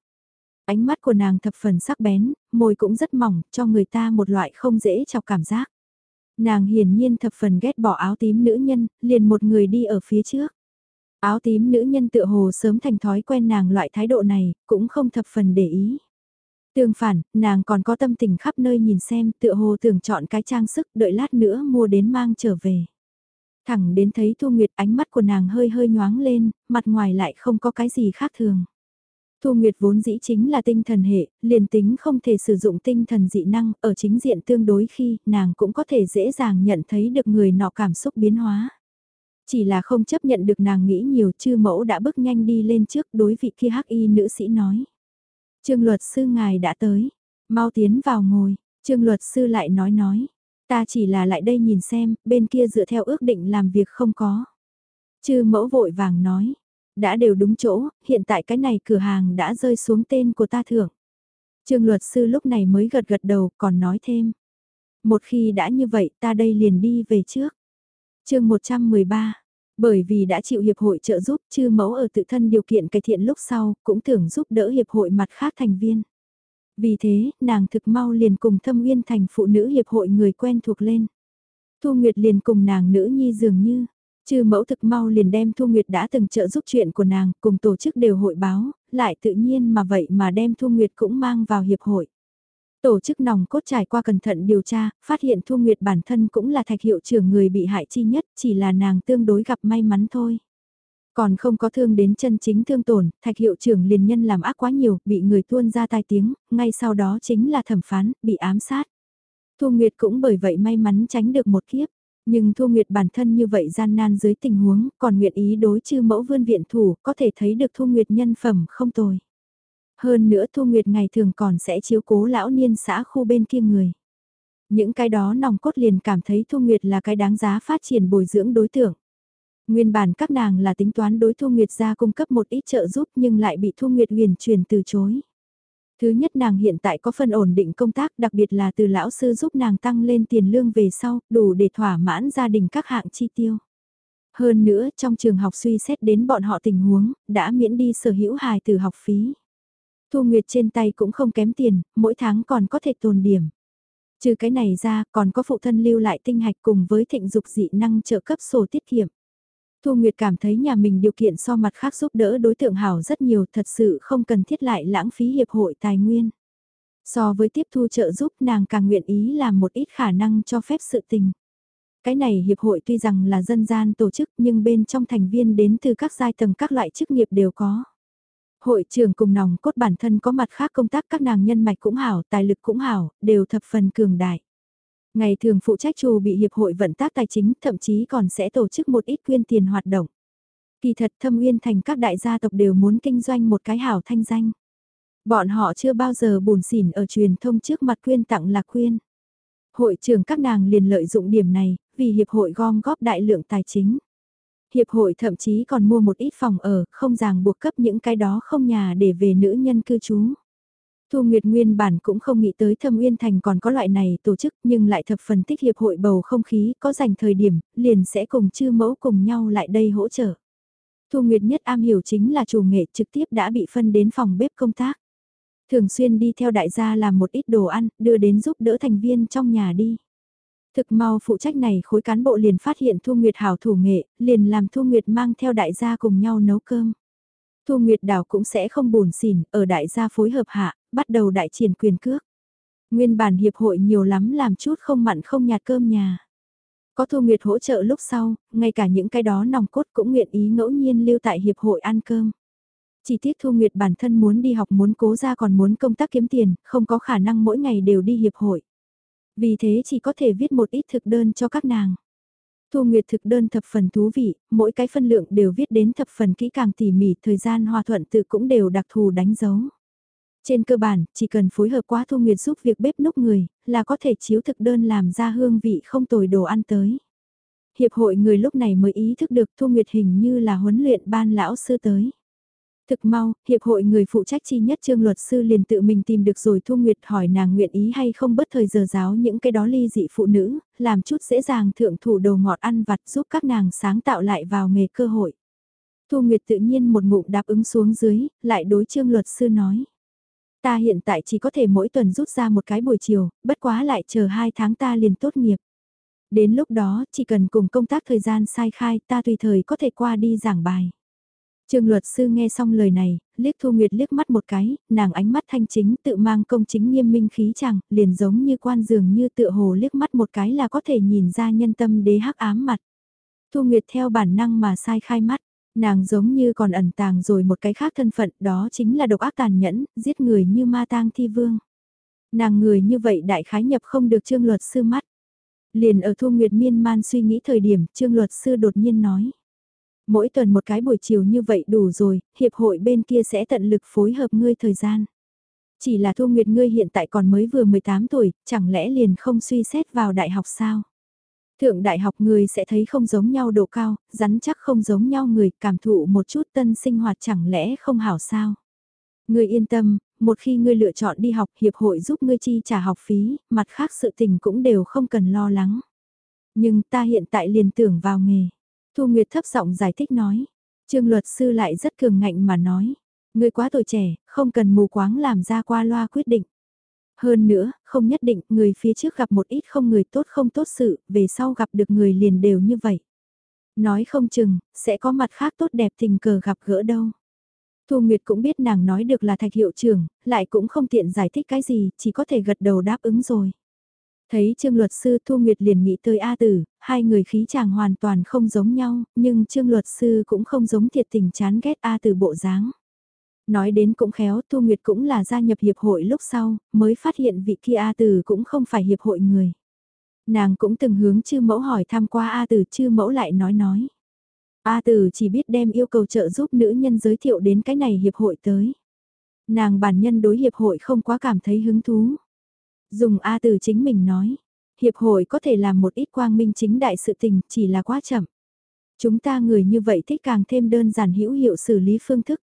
Ánh mắt của nàng thập phần sắc bén, môi cũng rất mỏng, cho người ta một loại không dễ chọc cảm giác. Nàng hiển nhiên thập phần ghét bỏ áo tím nữ nhân, liền một người đi ở phía trước. Áo tím nữ nhân tựa hồ sớm thành thói quen nàng loại thái độ này, cũng không thập phần để ý. Tương phản, nàng còn có tâm tình khắp nơi nhìn xem tựa hồ tưởng chọn cái trang sức đợi lát nữa mua đến mang trở về. Thẳng đến thấy Thu Nguyệt ánh mắt của nàng hơi hơi nhoáng lên, mặt ngoài lại không có cái gì khác thường. Thu Nguyệt vốn dĩ chính là tinh thần hệ, liền tính không thể sử dụng tinh thần dị năng, ở chính diện tương đối khi nàng cũng có thể dễ dàng nhận thấy được người nọ cảm xúc biến hóa. Chỉ là không chấp nhận được nàng nghĩ nhiều chư mẫu đã bước nhanh đi lên trước đối vị kia hắc y nữ sĩ nói. Trương luật sư ngài đã tới, mau tiến vào ngồi, trương luật sư lại nói nói. Ta chỉ là lại đây nhìn xem, bên kia dựa theo ước định làm việc không có. Chư mẫu vội vàng nói, đã đều đúng chỗ, hiện tại cái này cửa hàng đã rơi xuống tên của ta thưởng. Trương luật sư lúc này mới gật gật đầu còn nói thêm. Một khi đã như vậy ta đây liền đi về trước. chương 113 bởi vì đã chịu hiệp hội trợ giúp chư mẫu ở tự thân điều kiện cải thiện lúc sau cũng tưởng giúp đỡ hiệp hội mặt khác thành viên. Vì thế, nàng thực mau liền cùng thâm uyên thành phụ nữ hiệp hội người quen thuộc lên. Thu Nguyệt liền cùng nàng nữ nhi dường như, trừ mẫu thực mau liền đem Thu Nguyệt đã từng trợ giúp chuyện của nàng cùng tổ chức đều hội báo, lại tự nhiên mà vậy mà đem Thu Nguyệt cũng mang vào hiệp hội. Tổ chức nòng cốt trải qua cẩn thận điều tra, phát hiện Thu Nguyệt bản thân cũng là thạch hiệu trưởng người bị hại chi nhất, chỉ là nàng tương đối gặp may mắn thôi. Còn không có thương đến chân chính thương tổn, thạch hiệu trưởng liền nhân làm ác quá nhiều, bị người tuôn ra tai tiếng, ngay sau đó chính là thẩm phán, bị ám sát. Thu Nguyệt cũng bởi vậy may mắn tránh được một kiếp. Nhưng Thu Nguyệt bản thân như vậy gian nan dưới tình huống, còn nguyện ý đối chư mẫu vươn viện thủ, có thể thấy được Thu Nguyệt nhân phẩm không tồi. Hơn nữa Thu Nguyệt ngày thường còn sẽ chiếu cố lão niên xã khu bên kia người. Những cái đó nòng cốt liền cảm thấy Thu Nguyệt là cái đáng giá phát triển bồi dưỡng đối tượng. Nguyên bản các nàng là tính toán đối Thu Nguyệt ra cung cấp một ít trợ giúp nhưng lại bị Thu Nguyệt huyền truyền từ chối. Thứ nhất nàng hiện tại có phần ổn định công tác đặc biệt là từ lão sư giúp nàng tăng lên tiền lương về sau, đủ để thỏa mãn gia đình các hạng chi tiêu. Hơn nữa, trong trường học suy xét đến bọn họ tình huống, đã miễn đi sở hữu hài từ học phí. Thu Nguyệt trên tay cũng không kém tiền, mỗi tháng còn có thể tồn điểm. Trừ cái này ra, còn có phụ thân lưu lại tinh hạch cùng với thịnh dục dị năng trợ cấp sổ tiết kiệm. Thu Nguyệt cảm thấy nhà mình điều kiện so mặt khác giúp đỡ đối tượng hảo rất nhiều thật sự không cần thiết lại lãng phí hiệp hội tài nguyên. So với tiếp thu trợ giúp nàng càng nguyện ý làm một ít khả năng cho phép sự tình. Cái này hiệp hội tuy rằng là dân gian tổ chức nhưng bên trong thành viên đến từ các giai tầng các loại chức nghiệp đều có. Hội trưởng cùng nòng cốt bản thân có mặt khác công tác các nàng nhân mạch cũng hảo, tài lực cũng hảo, đều thập phần cường đại. Ngày thường phụ trách chủ bị hiệp hội vận tác tài chính thậm chí còn sẽ tổ chức một ít quyên tiền hoạt động. Kỳ thật thâm uyên thành các đại gia tộc đều muốn kinh doanh một cái hảo thanh danh. Bọn họ chưa bao giờ buồn xỉn ở truyền thông trước mặt quyên tặng là quyên. Hội trưởng các nàng liền lợi dụng điểm này, vì hiệp hội gom góp đại lượng tài chính. Hiệp hội thậm chí còn mua một ít phòng ở, không ràng buộc cấp những cái đó không nhà để về nữ nhân cư trú. Thu Nguyệt nguyên bản cũng không nghĩ tới Thâm Uyên Thành còn có loại này tổ chức nhưng lại thập phần thích hiệp hội bầu không khí có dành thời điểm, liền sẽ cùng chư mẫu cùng nhau lại đây hỗ trợ. Thu Nguyệt nhất am hiểu chính là chủ nghệ trực tiếp đã bị phân đến phòng bếp công tác. Thường xuyên đi theo đại gia làm một ít đồ ăn, đưa đến giúp đỡ thành viên trong nhà đi. Thực mau phụ trách này khối cán bộ liền phát hiện Thu Nguyệt hảo thủ nghệ, liền làm Thu Nguyệt mang theo đại gia cùng nhau nấu cơm. Thu Nguyệt đảo cũng sẽ không buồn xỉn, ở đại gia phối hợp hạ, bắt đầu đại triển quyền cước. Nguyên bản hiệp hội nhiều lắm làm chút không mặn không nhạt cơm nhà. Có Thu Nguyệt hỗ trợ lúc sau, ngay cả những cái đó nòng cốt cũng nguyện ý ngẫu nhiên lưu tại hiệp hội ăn cơm. Chỉ tiếc Thu Nguyệt bản thân muốn đi học muốn cố ra còn muốn công tác kiếm tiền, không có khả năng mỗi ngày đều đi hiệp hội. Vì thế chỉ có thể viết một ít thực đơn cho các nàng. Thu Nguyệt thực đơn thập phần thú vị, mỗi cái phân lượng đều viết đến thập phần kỹ càng tỉ mỉ, thời gian hòa thuận tự cũng đều đặc thù đánh dấu. Trên cơ bản, chỉ cần phối hợp quá Thu Nguyệt giúp việc bếp núc người, là có thể chiếu thực đơn làm ra hương vị không tồi đồ ăn tới. Hiệp hội người lúc này mới ý thức được Thu Nguyệt hình như là huấn luyện ban lão sư tới. Thực mau, hiệp hội người phụ trách chi nhất trương luật sư liền tự mình tìm được rồi Thu Nguyệt hỏi nàng nguyện ý hay không bất thời giờ giáo những cái đó ly dị phụ nữ, làm chút dễ dàng thượng thủ đồ ngọt ăn vặt giúp các nàng sáng tạo lại vào nghề cơ hội. Thu Nguyệt tự nhiên một ngụm đáp ứng xuống dưới, lại đối trương luật sư nói. Ta hiện tại chỉ có thể mỗi tuần rút ra một cái buổi chiều, bất quá lại chờ hai tháng ta liền tốt nghiệp. Đến lúc đó, chỉ cần cùng công tác thời gian sai khai ta tùy thời có thể qua đi giảng bài. Trương luật sư nghe xong lời này, liếc Thu Nguyệt liếc mắt một cái, nàng ánh mắt thanh chính tự mang công chính nghiêm minh khí chẳng, liền giống như quan dường như tựa hồ liếc mắt một cái là có thể nhìn ra nhân tâm đế hắc ám mặt. Thu Nguyệt theo bản năng mà sai khai mắt, nàng giống như còn ẩn tàng rồi một cái khác thân phận đó chính là độc ác tàn nhẫn, giết người như ma tang thi vương. Nàng người như vậy đại khái nhập không được trương luật sư mắt. Liền ở Thu Nguyệt miên man suy nghĩ thời điểm trương luật sư đột nhiên nói Mỗi tuần một cái buổi chiều như vậy đủ rồi, hiệp hội bên kia sẽ tận lực phối hợp ngươi thời gian. Chỉ là Thu Nguyệt ngươi hiện tại còn mới vừa 18 tuổi, chẳng lẽ liền không suy xét vào đại học sao? Thượng đại học người sẽ thấy không giống nhau độ cao, rắn chắc không giống nhau người, cảm thụ một chút tân sinh hoạt chẳng lẽ không hảo sao? Ngươi yên tâm, một khi ngươi lựa chọn đi học hiệp hội giúp ngươi chi trả học phí, mặt khác sự tình cũng đều không cần lo lắng. Nhưng ta hiện tại liền tưởng vào nghề. Thu Nguyệt thấp giọng giải thích nói. Trương luật sư lại rất cường ngạnh mà nói. người quá tuổi trẻ, không cần mù quáng làm ra qua loa quyết định. Hơn nữa, không nhất định người phía trước gặp một ít không người tốt không tốt sự, về sau gặp được người liền đều như vậy. Nói không chừng, sẽ có mặt khác tốt đẹp tình cờ gặp gỡ đâu. Thu Nguyệt cũng biết nàng nói được là thạch hiệu trưởng, lại cũng không tiện giải thích cái gì, chỉ có thể gật đầu đáp ứng rồi. Thấy Trương luật sư Thu Nguyệt liền nghĩ tới A Tử, hai người khí chàng hoàn toàn không giống nhau, nhưng Trương luật sư cũng không giống thiệt tình chán ghét A Tử bộ dáng. Nói đến cũng khéo, Thu Nguyệt cũng là gia nhập hiệp hội lúc sau, mới phát hiện vị kia A Tử cũng không phải hiệp hội người. Nàng cũng từng hướng chư mẫu hỏi thăm qua A Tử chư mẫu lại nói nói. A Tử chỉ biết đem yêu cầu trợ giúp nữ nhân giới thiệu đến cái này hiệp hội tới. Nàng bản nhân đối hiệp hội không quá cảm thấy hứng thú. Dùng A từ chính mình nói, hiệp hội có thể làm một ít quang minh chính đại sự tình chỉ là quá chậm. Chúng ta người như vậy thích càng thêm đơn giản hữu hiệu xử lý phương thức.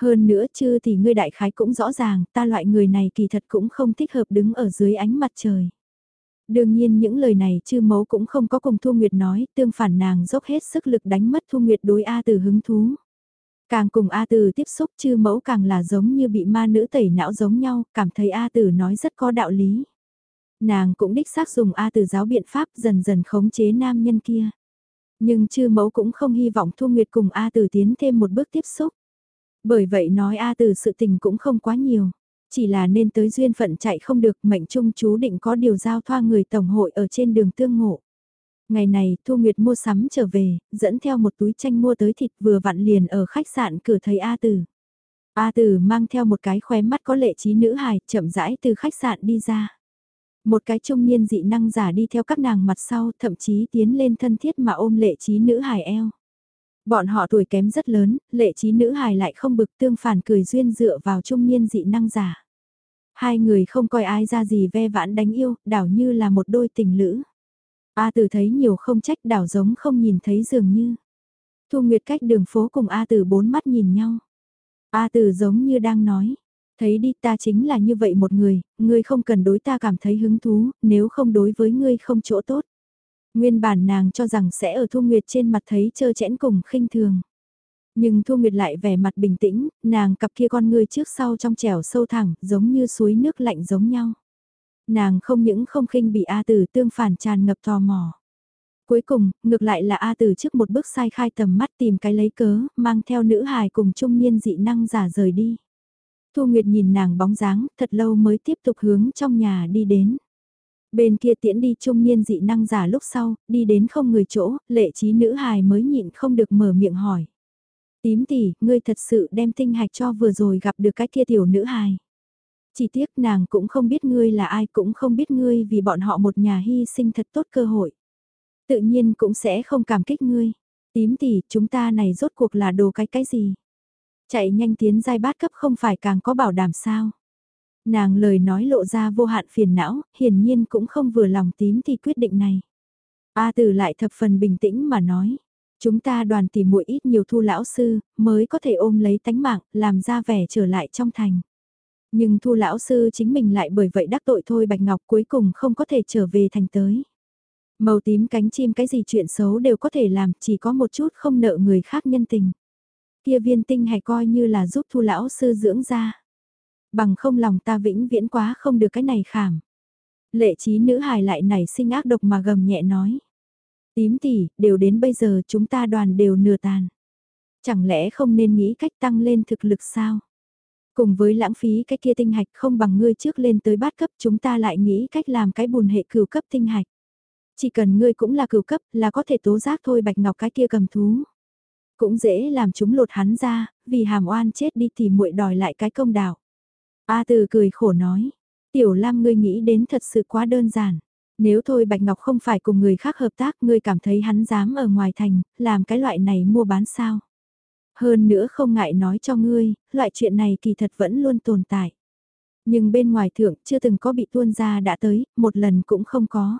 Hơn nữa chứ thì ngươi đại khái cũng rõ ràng, ta loại người này kỳ thật cũng không thích hợp đứng ở dưới ánh mặt trời. Đương nhiên những lời này chư mấu cũng không có cùng Thu Nguyệt nói, tương phản nàng dốc hết sức lực đánh mất Thu Nguyệt đối A từ hứng thú. Càng cùng A từ tiếp xúc chư mẫu càng là giống như bị ma nữ tẩy não giống nhau, cảm thấy A từ nói rất có đạo lý. Nàng cũng đích xác dùng A từ giáo biện pháp dần dần khống chế nam nhân kia. Nhưng chư mẫu cũng không hy vọng Thu Nguyệt cùng A từ tiến thêm một bước tiếp xúc. Bởi vậy nói A từ sự tình cũng không quá nhiều. Chỉ là nên tới duyên phận chạy không được mệnh trung chú định có điều giao thoa người tổng hội ở trên đường tương ngộ. Ngày này Thu Nguyệt mua sắm trở về, dẫn theo một túi chanh mua tới thịt vừa vặn liền ở khách sạn cửa thấy A Tử. A Tử mang theo một cái khóe mắt có lệ trí nữ hài chậm rãi từ khách sạn đi ra. Một cái trung niên dị năng giả đi theo các nàng mặt sau thậm chí tiến lên thân thiết mà ôm lệ trí nữ hài eo. Bọn họ tuổi kém rất lớn, lệ trí nữ hài lại không bực tương phản cười duyên dựa vào trung niên dị năng giả. Hai người không coi ai ra gì ve vãn đánh yêu, đảo như là một đôi tình lữ. A Tử thấy nhiều không trách đảo giống không nhìn thấy dường như. Thu Nguyệt cách đường phố cùng A Tử bốn mắt nhìn nhau. A Tử giống như đang nói, thấy đi ta chính là như vậy một người, ngươi không cần đối ta cảm thấy hứng thú, nếu không đối với ngươi không chỗ tốt. Nguyên bản nàng cho rằng sẽ ở Thu Nguyệt trên mặt thấy trơ chẽn cùng khinh thường. Nhưng Thu Nguyệt lại vẻ mặt bình tĩnh, nàng cặp kia con ngươi trước sau trong trẻo sâu thẳng, giống như suối nước lạnh giống nhau. Nàng không những không khinh bị A Tử tương phản tràn ngập tò mò. Cuối cùng, ngược lại là A Tử trước một bước sai khai tầm mắt tìm cái lấy cớ, mang theo nữ hài cùng trung niên dị năng giả rời đi. Thu Nguyệt nhìn nàng bóng dáng, thật lâu mới tiếp tục hướng trong nhà đi đến. Bên kia tiễn đi trung niên dị năng giả lúc sau, đi đến không người chỗ, lệ trí nữ hài mới nhịn không được mở miệng hỏi. Tím tỷ, ngươi thật sự đem tinh hạch cho vừa rồi gặp được cái kia tiểu nữ hài. Chỉ tiếc nàng cũng không biết ngươi là ai cũng không biết ngươi vì bọn họ một nhà hy sinh thật tốt cơ hội. Tự nhiên cũng sẽ không cảm kích ngươi. Tím tỷ, chúng ta này rốt cuộc là đồ cái cái gì? Chạy nhanh tiến giai bát cấp không phải càng có bảo đảm sao? Nàng lời nói lộ ra vô hạn phiền não, hiển nhiên cũng không vừa lòng tím thì quyết định này. A Tử lại thập phần bình tĩnh mà nói, chúng ta đoàn tìm muội ít nhiều thu lão sư, mới có thể ôm lấy tánh mạng, làm ra vẻ trở lại trong thành. Nhưng thu lão sư chính mình lại bởi vậy đắc tội thôi Bạch Ngọc cuối cùng không có thể trở về thành tới. Màu tím cánh chim cái gì chuyện xấu đều có thể làm, chỉ có một chút không nợ người khác nhân tình. Kia viên tinh hay coi như là giúp thu lão sư dưỡng ra bằng không lòng ta vĩnh viễn quá không được cái này khảm. Lệ trí nữ hài lại nảy sinh ác độc mà gầm nhẹ nói. Tím tỷ, đều đến bây giờ chúng ta đoàn đều nửa tàn. Chẳng lẽ không nên nghĩ cách tăng lên thực lực sao? Cùng với lãng phí cái kia tinh hạch không bằng ngươi trước lên tới bát cấp chúng ta lại nghĩ cách làm cái bùn hệ cửu cấp tinh hạch. Chỉ cần ngươi cũng là cửu cấp là có thể tố giác thôi bạch ngọc cái kia cầm thú. Cũng dễ làm chúng lột hắn ra, vì hàm oan chết đi thì muội đòi lại cái công đạo. A từ cười khổ nói, tiểu lam ngươi nghĩ đến thật sự quá đơn giản. Nếu thôi Bạch Ngọc không phải cùng người khác hợp tác ngươi cảm thấy hắn dám ở ngoài thành, làm cái loại này mua bán sao. Hơn nữa không ngại nói cho ngươi, loại chuyện này kỳ thật vẫn luôn tồn tại. Nhưng bên ngoài thượng chưa từng có bị tuôn ra đã tới, một lần cũng không có.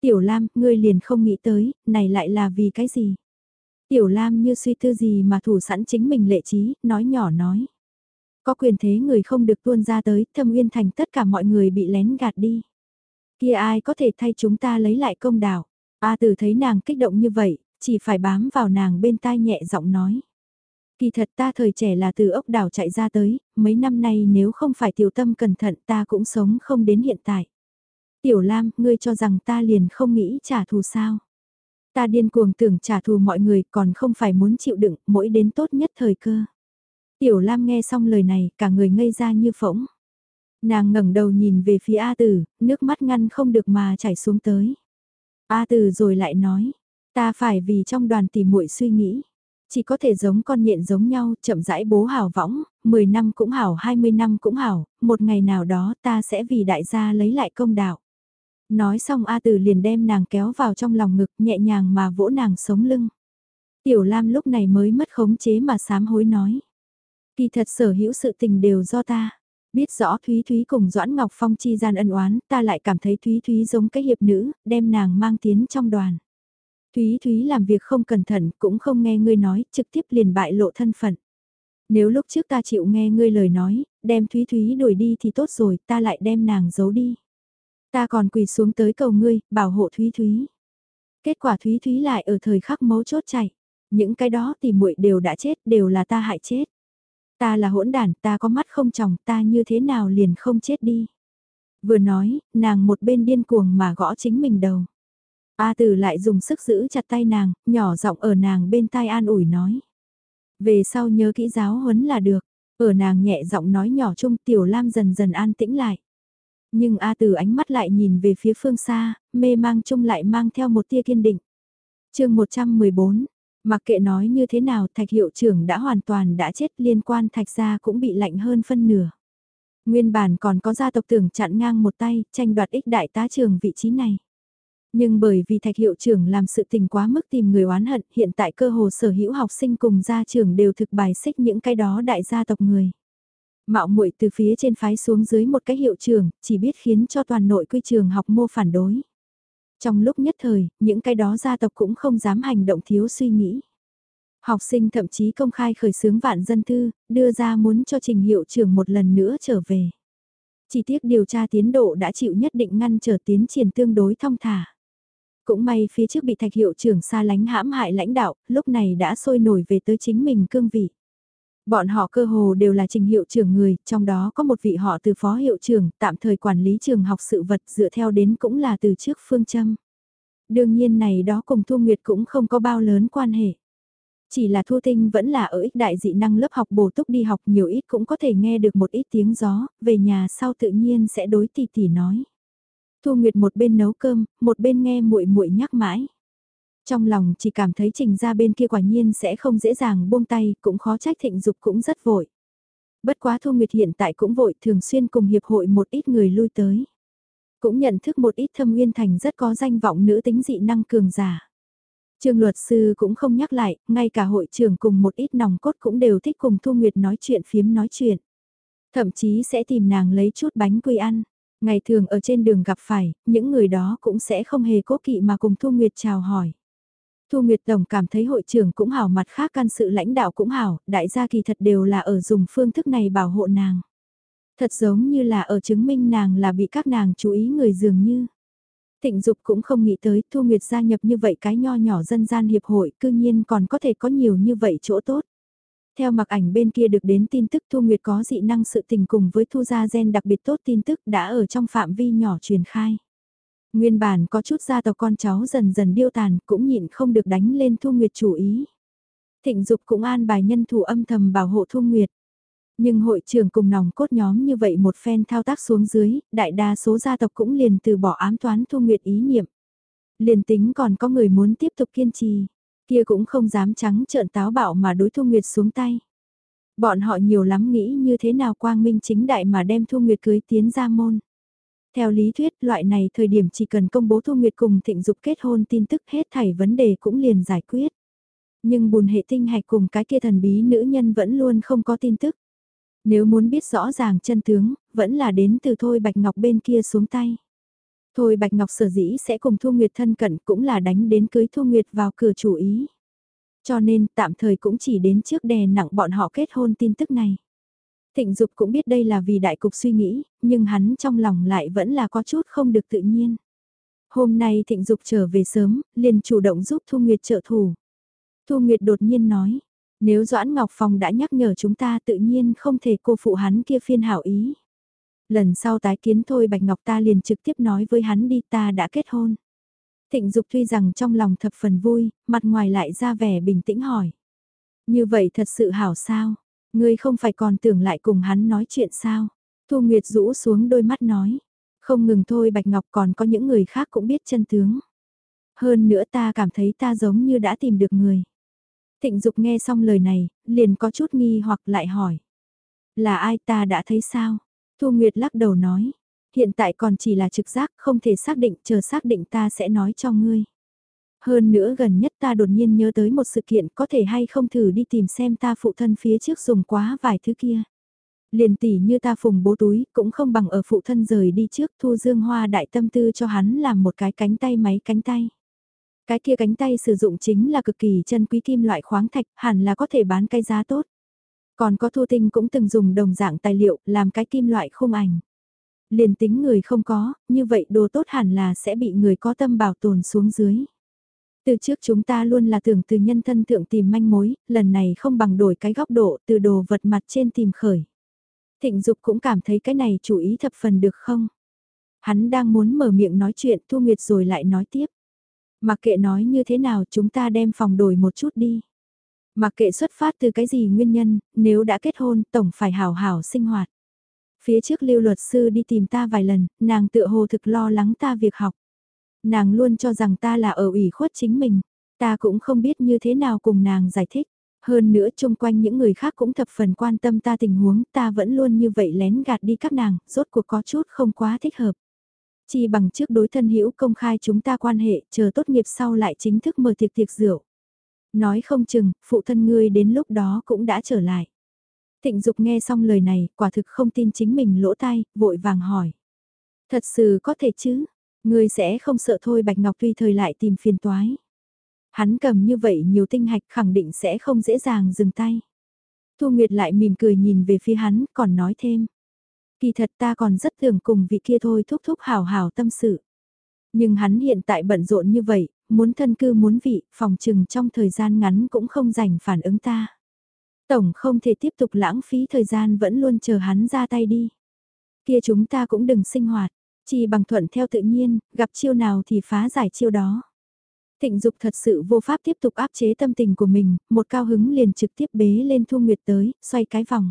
Tiểu Lam, ngươi liền không nghĩ tới, này lại là vì cái gì? Tiểu Lam như suy tư gì mà thủ sẵn chính mình lệ trí, nói nhỏ nói. Có quyền thế người không được tuôn ra tới, thâm uyên thành tất cả mọi người bị lén gạt đi. Kia ai có thể thay chúng ta lấy lại công đạo? A tử thấy nàng kích động như vậy, chỉ phải bám vào nàng bên tai nhẹ giọng nói. Kỳ thật ta thời trẻ là từ ốc đảo chạy ra tới, mấy năm nay nếu không phải tiểu tâm cẩn thận ta cũng sống không đến hiện tại. Tiểu Lam, ngươi cho rằng ta liền không nghĩ trả thù sao? Ta điên cuồng tưởng trả thù mọi người còn không phải muốn chịu đựng mỗi đến tốt nhất thời cơ. Tiểu Lam nghe xong lời này cả người ngây ra như phỗng. Nàng ngẩng đầu nhìn về phía A Tử, nước mắt ngăn không được mà chảy xuống tới. A Tử rồi lại nói, ta phải vì trong đoàn tỉ muội suy nghĩ. Chỉ có thể giống con nhện giống nhau, chậm rãi bố hảo võng, 10 năm cũng hảo 20 năm cũng hảo, một ngày nào đó ta sẽ vì đại gia lấy lại công đạo. Nói xong A Tử liền đem nàng kéo vào trong lòng ngực nhẹ nhàng mà vỗ nàng sống lưng. Tiểu Lam lúc này mới mất khống chế mà sám hối nói. Kỳ thật sở hữu sự tình đều do ta. Biết rõ Thúy Thúy cùng Doãn Ngọc Phong chi gian ân oán, ta lại cảm thấy Thúy Thúy giống cái hiệp nữ, đem nàng mang tiến trong đoàn. Thúy Thúy làm việc không cẩn thận, cũng không nghe ngươi nói, trực tiếp liền bại lộ thân phận. Nếu lúc trước ta chịu nghe ngươi lời nói, đem Thúy Thúy đuổi đi thì tốt rồi, ta lại đem nàng giấu đi. Ta còn quỳ xuống tới cầu ngươi, bảo hộ Thúy Thúy. Kết quả Thúy Thúy lại ở thời khắc mấu chốt chạy. Những cái đó thì muội đều đã chết, đều là ta hại chết. Ta là hỗn đản, ta có mắt không tròng, ta như thế nào liền không chết đi. Vừa nói, nàng một bên điên cuồng mà gõ chính mình đầu. A tử lại dùng sức giữ chặt tay nàng, nhỏ giọng ở nàng bên tai an ủi nói. Về sau nhớ kỹ giáo huấn là được, ở nàng nhẹ giọng nói nhỏ chung tiểu lam dần dần an tĩnh lại. Nhưng A Tử ánh mắt lại nhìn về phía phương xa, mê mang chung lại mang theo một tia kiên định. chương 114, mặc kệ nói như thế nào thạch hiệu trưởng đã hoàn toàn đã chết liên quan thạch gia cũng bị lạnh hơn phân nửa. Nguyên bản còn có gia tộc tưởng chặn ngang một tay, tranh đoạt ích đại tá trường vị trí này. Nhưng bởi vì thạch hiệu trưởng làm sự tình quá mức tìm người oán hận, hiện tại cơ hồ sở hữu học sinh cùng gia trưởng đều thực bài xích những cái đó đại gia tộc người. Mạo muội từ phía trên phái xuống dưới một cái hiệu trưởng chỉ biết khiến cho toàn nội quy trường học mô phản đối. Trong lúc nhất thời, những cái đó gia tộc cũng không dám hành động thiếu suy nghĩ. Học sinh thậm chí công khai khởi xướng vạn dân thư, đưa ra muốn cho trình hiệu trưởng một lần nữa trở về. Chỉ tiếc điều tra tiến độ đã chịu nhất định ngăn trở tiến triển tương đối thong thả. Cũng may phía trước bị thạch hiệu trưởng xa lánh hãm hại lãnh đạo, lúc này đã sôi nổi về tới chính mình cương vị. Bọn họ cơ hồ đều là trình hiệu trưởng người, trong đó có một vị họ từ phó hiệu trưởng, tạm thời quản lý trường học sự vật dựa theo đến cũng là từ trước phương châm. Đương nhiên này đó cùng Thu Nguyệt cũng không có bao lớn quan hệ. Chỉ là Thu Tinh vẫn là ở ích đại dị năng lớp học bổ túc đi học nhiều ít cũng có thể nghe được một ít tiếng gió, về nhà sau tự nhiên sẽ đối tỷ tỷ nói. Thu Nguyệt một bên nấu cơm, một bên nghe muội muội nhắc mãi. Trong lòng chỉ cảm thấy trình ra bên kia quả nhiên sẽ không dễ dàng buông tay, cũng khó trách thịnh dục cũng rất vội. Bất quá Thu Nguyệt hiện tại cũng vội thường xuyên cùng hiệp hội một ít người lui tới. Cũng nhận thức một ít thâm nguyên thành rất có danh vọng nữ tính dị năng cường giả. Trương luật sư cũng không nhắc lại, ngay cả hội trưởng cùng một ít nòng cốt cũng đều thích cùng Thu Nguyệt nói chuyện phiếm nói chuyện. Thậm chí sẽ tìm nàng lấy chút bánh quy ăn. Ngày thường ở trên đường gặp phải, những người đó cũng sẽ không hề cố kỵ mà cùng Thu Nguyệt chào hỏi. Thu Nguyệt Tổng cảm thấy hội trưởng cũng hảo mặt khác can sự lãnh đạo cũng hảo, đại gia kỳ thật đều là ở dùng phương thức này bảo hộ nàng. Thật giống như là ở chứng minh nàng là bị các nàng chú ý người dường như. Thịnh Dục cũng không nghĩ tới Thu Nguyệt gia nhập như vậy cái nho nhỏ dân gian hiệp hội cư nhiên còn có thể có nhiều như vậy chỗ tốt. Theo mặc ảnh bên kia được đến tin tức Thu Nguyệt có dị năng sự tình cùng với Thu Gia Gen đặc biệt tốt tin tức đã ở trong phạm vi nhỏ truyền khai. Nguyên bản có chút gia tộc con cháu dần dần điêu tàn cũng nhịn không được đánh lên Thu Nguyệt chủ ý. Thịnh Dục cũng an bài nhân thủ âm thầm bảo hộ Thu Nguyệt. Nhưng hội trưởng cùng nòng cốt nhóm như vậy một phen thao tác xuống dưới, đại đa số gia tộc cũng liền từ bỏ ám toán Thu Nguyệt ý niệm. Liền tính còn có người muốn tiếp tục kiên trì, kia cũng không dám trắng trợn táo bạo mà đối Thu Nguyệt xuống tay. Bọn họ nhiều lắm nghĩ như thế nào quang minh chính đại mà đem Thu Nguyệt cưới tiến ra môn. Theo lý thuyết, loại này thời điểm chỉ cần công bố Thu Nguyệt cùng thịnh dục kết hôn tin tức hết thảy vấn đề cũng liền giải quyết. Nhưng bùn hệ tinh hạch cùng cái kia thần bí nữ nhân vẫn luôn không có tin tức. Nếu muốn biết rõ ràng chân tướng, vẫn là đến từ Thôi Bạch Ngọc bên kia xuống tay. Thôi Bạch Ngọc sở dĩ sẽ cùng Thu Nguyệt thân cận cũng là đánh đến cưới Thu Nguyệt vào cửa chủ ý. Cho nên tạm thời cũng chỉ đến trước đè nặng bọn họ kết hôn tin tức này. Thịnh Dục cũng biết đây là vì đại cục suy nghĩ, nhưng hắn trong lòng lại vẫn là có chút không được tự nhiên. Hôm nay Thịnh Dục trở về sớm, liền chủ động giúp Thu Nguyệt trợ thủ. Thu Nguyệt đột nhiên nói, nếu Doãn Ngọc phòng đã nhắc nhở chúng ta tự nhiên không thể cô phụ hắn kia phiên hảo ý. Lần sau tái kiến thôi Bạch Ngọc ta liền trực tiếp nói với hắn đi ta đã kết hôn. Thịnh Dục tuy rằng trong lòng thập phần vui, mặt ngoài lại ra vẻ bình tĩnh hỏi. Như vậy thật sự hảo sao? Ngươi không phải còn tưởng lại cùng hắn nói chuyện sao? Thu Nguyệt rũ xuống đôi mắt nói. Không ngừng thôi Bạch Ngọc còn có những người khác cũng biết chân tướng. Hơn nữa ta cảm thấy ta giống như đã tìm được người. Thịnh Dục nghe xong lời này, liền có chút nghi hoặc lại hỏi. Là ai ta đã thấy sao? Thu Nguyệt lắc đầu nói. Hiện tại còn chỉ là trực giác, không thể xác định, chờ xác định ta sẽ nói cho ngươi. Hơn nữa gần nhất ta đột nhiên nhớ tới một sự kiện có thể hay không thử đi tìm xem ta phụ thân phía trước dùng quá vài thứ kia. Liền tỉ như ta phùng bố túi, cũng không bằng ở phụ thân rời đi trước thu dương hoa đại tâm tư cho hắn làm một cái cánh tay máy cánh tay. Cái kia cánh tay sử dụng chính là cực kỳ chân quý kim loại khoáng thạch, hẳn là có thể bán cái giá tốt. Còn có thu tinh cũng từng dùng đồng dạng tài liệu làm cái kim loại khung ảnh. Liền tính người không có, như vậy đồ tốt hẳn là sẽ bị người có tâm bảo tồn xuống dưới. Từ trước chúng ta luôn là tưởng từ nhân thân thượng tìm manh mối, lần này không bằng đổi cái góc độ từ đồ vật mặt trên tìm khởi. Thịnh Dục cũng cảm thấy cái này chú ý thập phần được không? Hắn đang muốn mở miệng nói chuyện Thu Nguyệt rồi lại nói tiếp. Mặc kệ nói như thế nào chúng ta đem phòng đổi một chút đi. Mặc kệ xuất phát từ cái gì nguyên nhân, nếu đã kết hôn tổng phải hào hào sinh hoạt. Phía trước lưu luật sư đi tìm ta vài lần, nàng tựa hồ thực lo lắng ta việc học. Nàng luôn cho rằng ta là ở ủy khuất chính mình, ta cũng không biết như thế nào cùng nàng giải thích. Hơn nữa chung quanh những người khác cũng thập phần quan tâm ta tình huống, ta vẫn luôn như vậy lén gạt đi các nàng, rốt cuộc có chút không quá thích hợp. Chỉ bằng trước đối thân hữu công khai chúng ta quan hệ, chờ tốt nghiệp sau lại chính thức mở tiệc tiệc rượu. Nói không chừng, phụ thân ngươi đến lúc đó cũng đã trở lại. Thịnh Dục nghe xong lời này, quả thực không tin chính mình lỗ tai, vội vàng hỏi. Thật sự có thể chứ, ngươi sẽ không sợ thôi Bạch Ngọc tuy thời lại tìm phiền toái. Hắn cầm như vậy nhiều tinh hạch khẳng định sẽ không dễ dàng dừng tay. Thu Nguyệt lại mỉm cười nhìn về phía hắn, còn nói thêm. Kỳ thật ta còn rất tưởng cùng vị kia thôi thúc thúc hào hào tâm sự. Nhưng hắn hiện tại bận rộn như vậy, muốn thân cư muốn vị, phòng trừng trong thời gian ngắn cũng không dành phản ứng ta. Tổng không thể tiếp tục lãng phí thời gian vẫn luôn chờ hắn ra tay đi. Kia chúng ta cũng đừng sinh hoạt, chỉ bằng thuận theo tự nhiên, gặp chiêu nào thì phá giải chiêu đó. Thịnh Dục thật sự vô pháp tiếp tục áp chế tâm tình của mình, một cao hứng liền trực tiếp bế lên Thu Nguyệt tới, xoay cái vòng.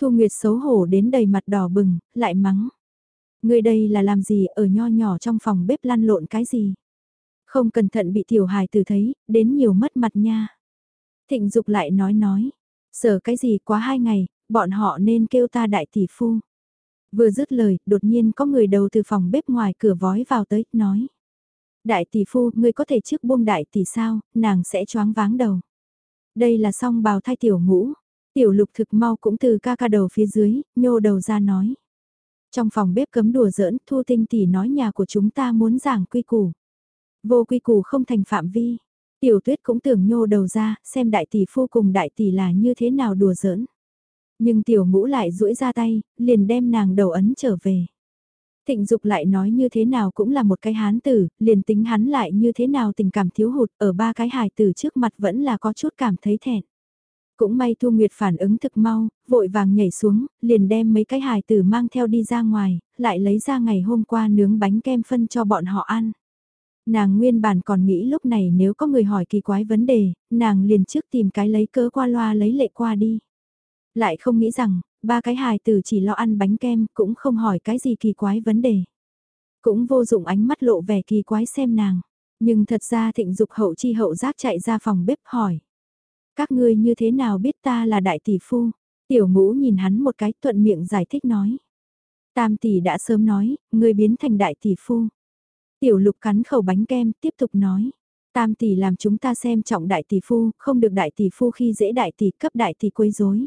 Thu Nguyệt xấu hổ đến đầy mặt đỏ bừng, lại mắng. Người đây là làm gì ở nho nhỏ trong phòng bếp lăn lộn cái gì? Không cẩn thận bị tiểu hài tử thấy, đến nhiều mất mặt nha. Thịnh Dục lại nói nói, sợ cái gì quá hai ngày, bọn họ nên kêu ta đại tỷ phu. Vừa dứt lời, đột nhiên có người đầu từ phòng bếp ngoài cửa vói vào tới, nói. Đại tỷ phu, ngươi có thể trước buông đại tỷ sao, nàng sẽ choáng váng đầu. Đây là song bào thai tiểu ngũ. Tiểu lục thực mau cũng từ ca ca đầu phía dưới, nhô đầu ra nói. Trong phòng bếp cấm đùa giỡn, Thu Tinh tỷ nói nhà của chúng ta muốn giảng quy củ. Vô quy củ không thành phạm vi. Tiểu tuyết cũng tưởng nhô đầu ra, xem đại tỷ phu cùng đại tỷ là như thế nào đùa giỡn. Nhưng tiểu ngũ lại duỗi ra tay, liền đem nàng đầu ấn trở về. Thịnh Dục lại nói như thế nào cũng là một cái hán tử, liền tính hắn lại như thế nào tình cảm thiếu hụt ở ba cái hài tử trước mặt vẫn là có chút cảm thấy thẹn. Cũng may Thu Nguyệt phản ứng thực mau, vội vàng nhảy xuống, liền đem mấy cái hài tử mang theo đi ra ngoài, lại lấy ra ngày hôm qua nướng bánh kem phân cho bọn họ ăn. Nàng nguyên bản còn nghĩ lúc này nếu có người hỏi kỳ quái vấn đề, nàng liền trước tìm cái lấy cớ qua loa lấy lệ qua đi. Lại không nghĩ rằng, ba cái hài tử chỉ lo ăn bánh kem cũng không hỏi cái gì kỳ quái vấn đề. Cũng vô dụng ánh mắt lộ vẻ kỳ quái xem nàng. Nhưng thật ra thịnh dục hậu chi hậu giác chạy ra phòng bếp hỏi. Các ngươi như thế nào biết ta là đại tỷ phu? Tiểu ngũ nhìn hắn một cái thuận miệng giải thích nói. Tam tỷ đã sớm nói, ngươi biến thành đại tỷ phu. Tiểu lục cắn khẩu bánh kem, tiếp tục nói. Tam tỷ làm chúng ta xem trọng đại tỷ phu, không được đại tỷ phu khi dễ đại tỷ cấp đại tỷ quấy rối.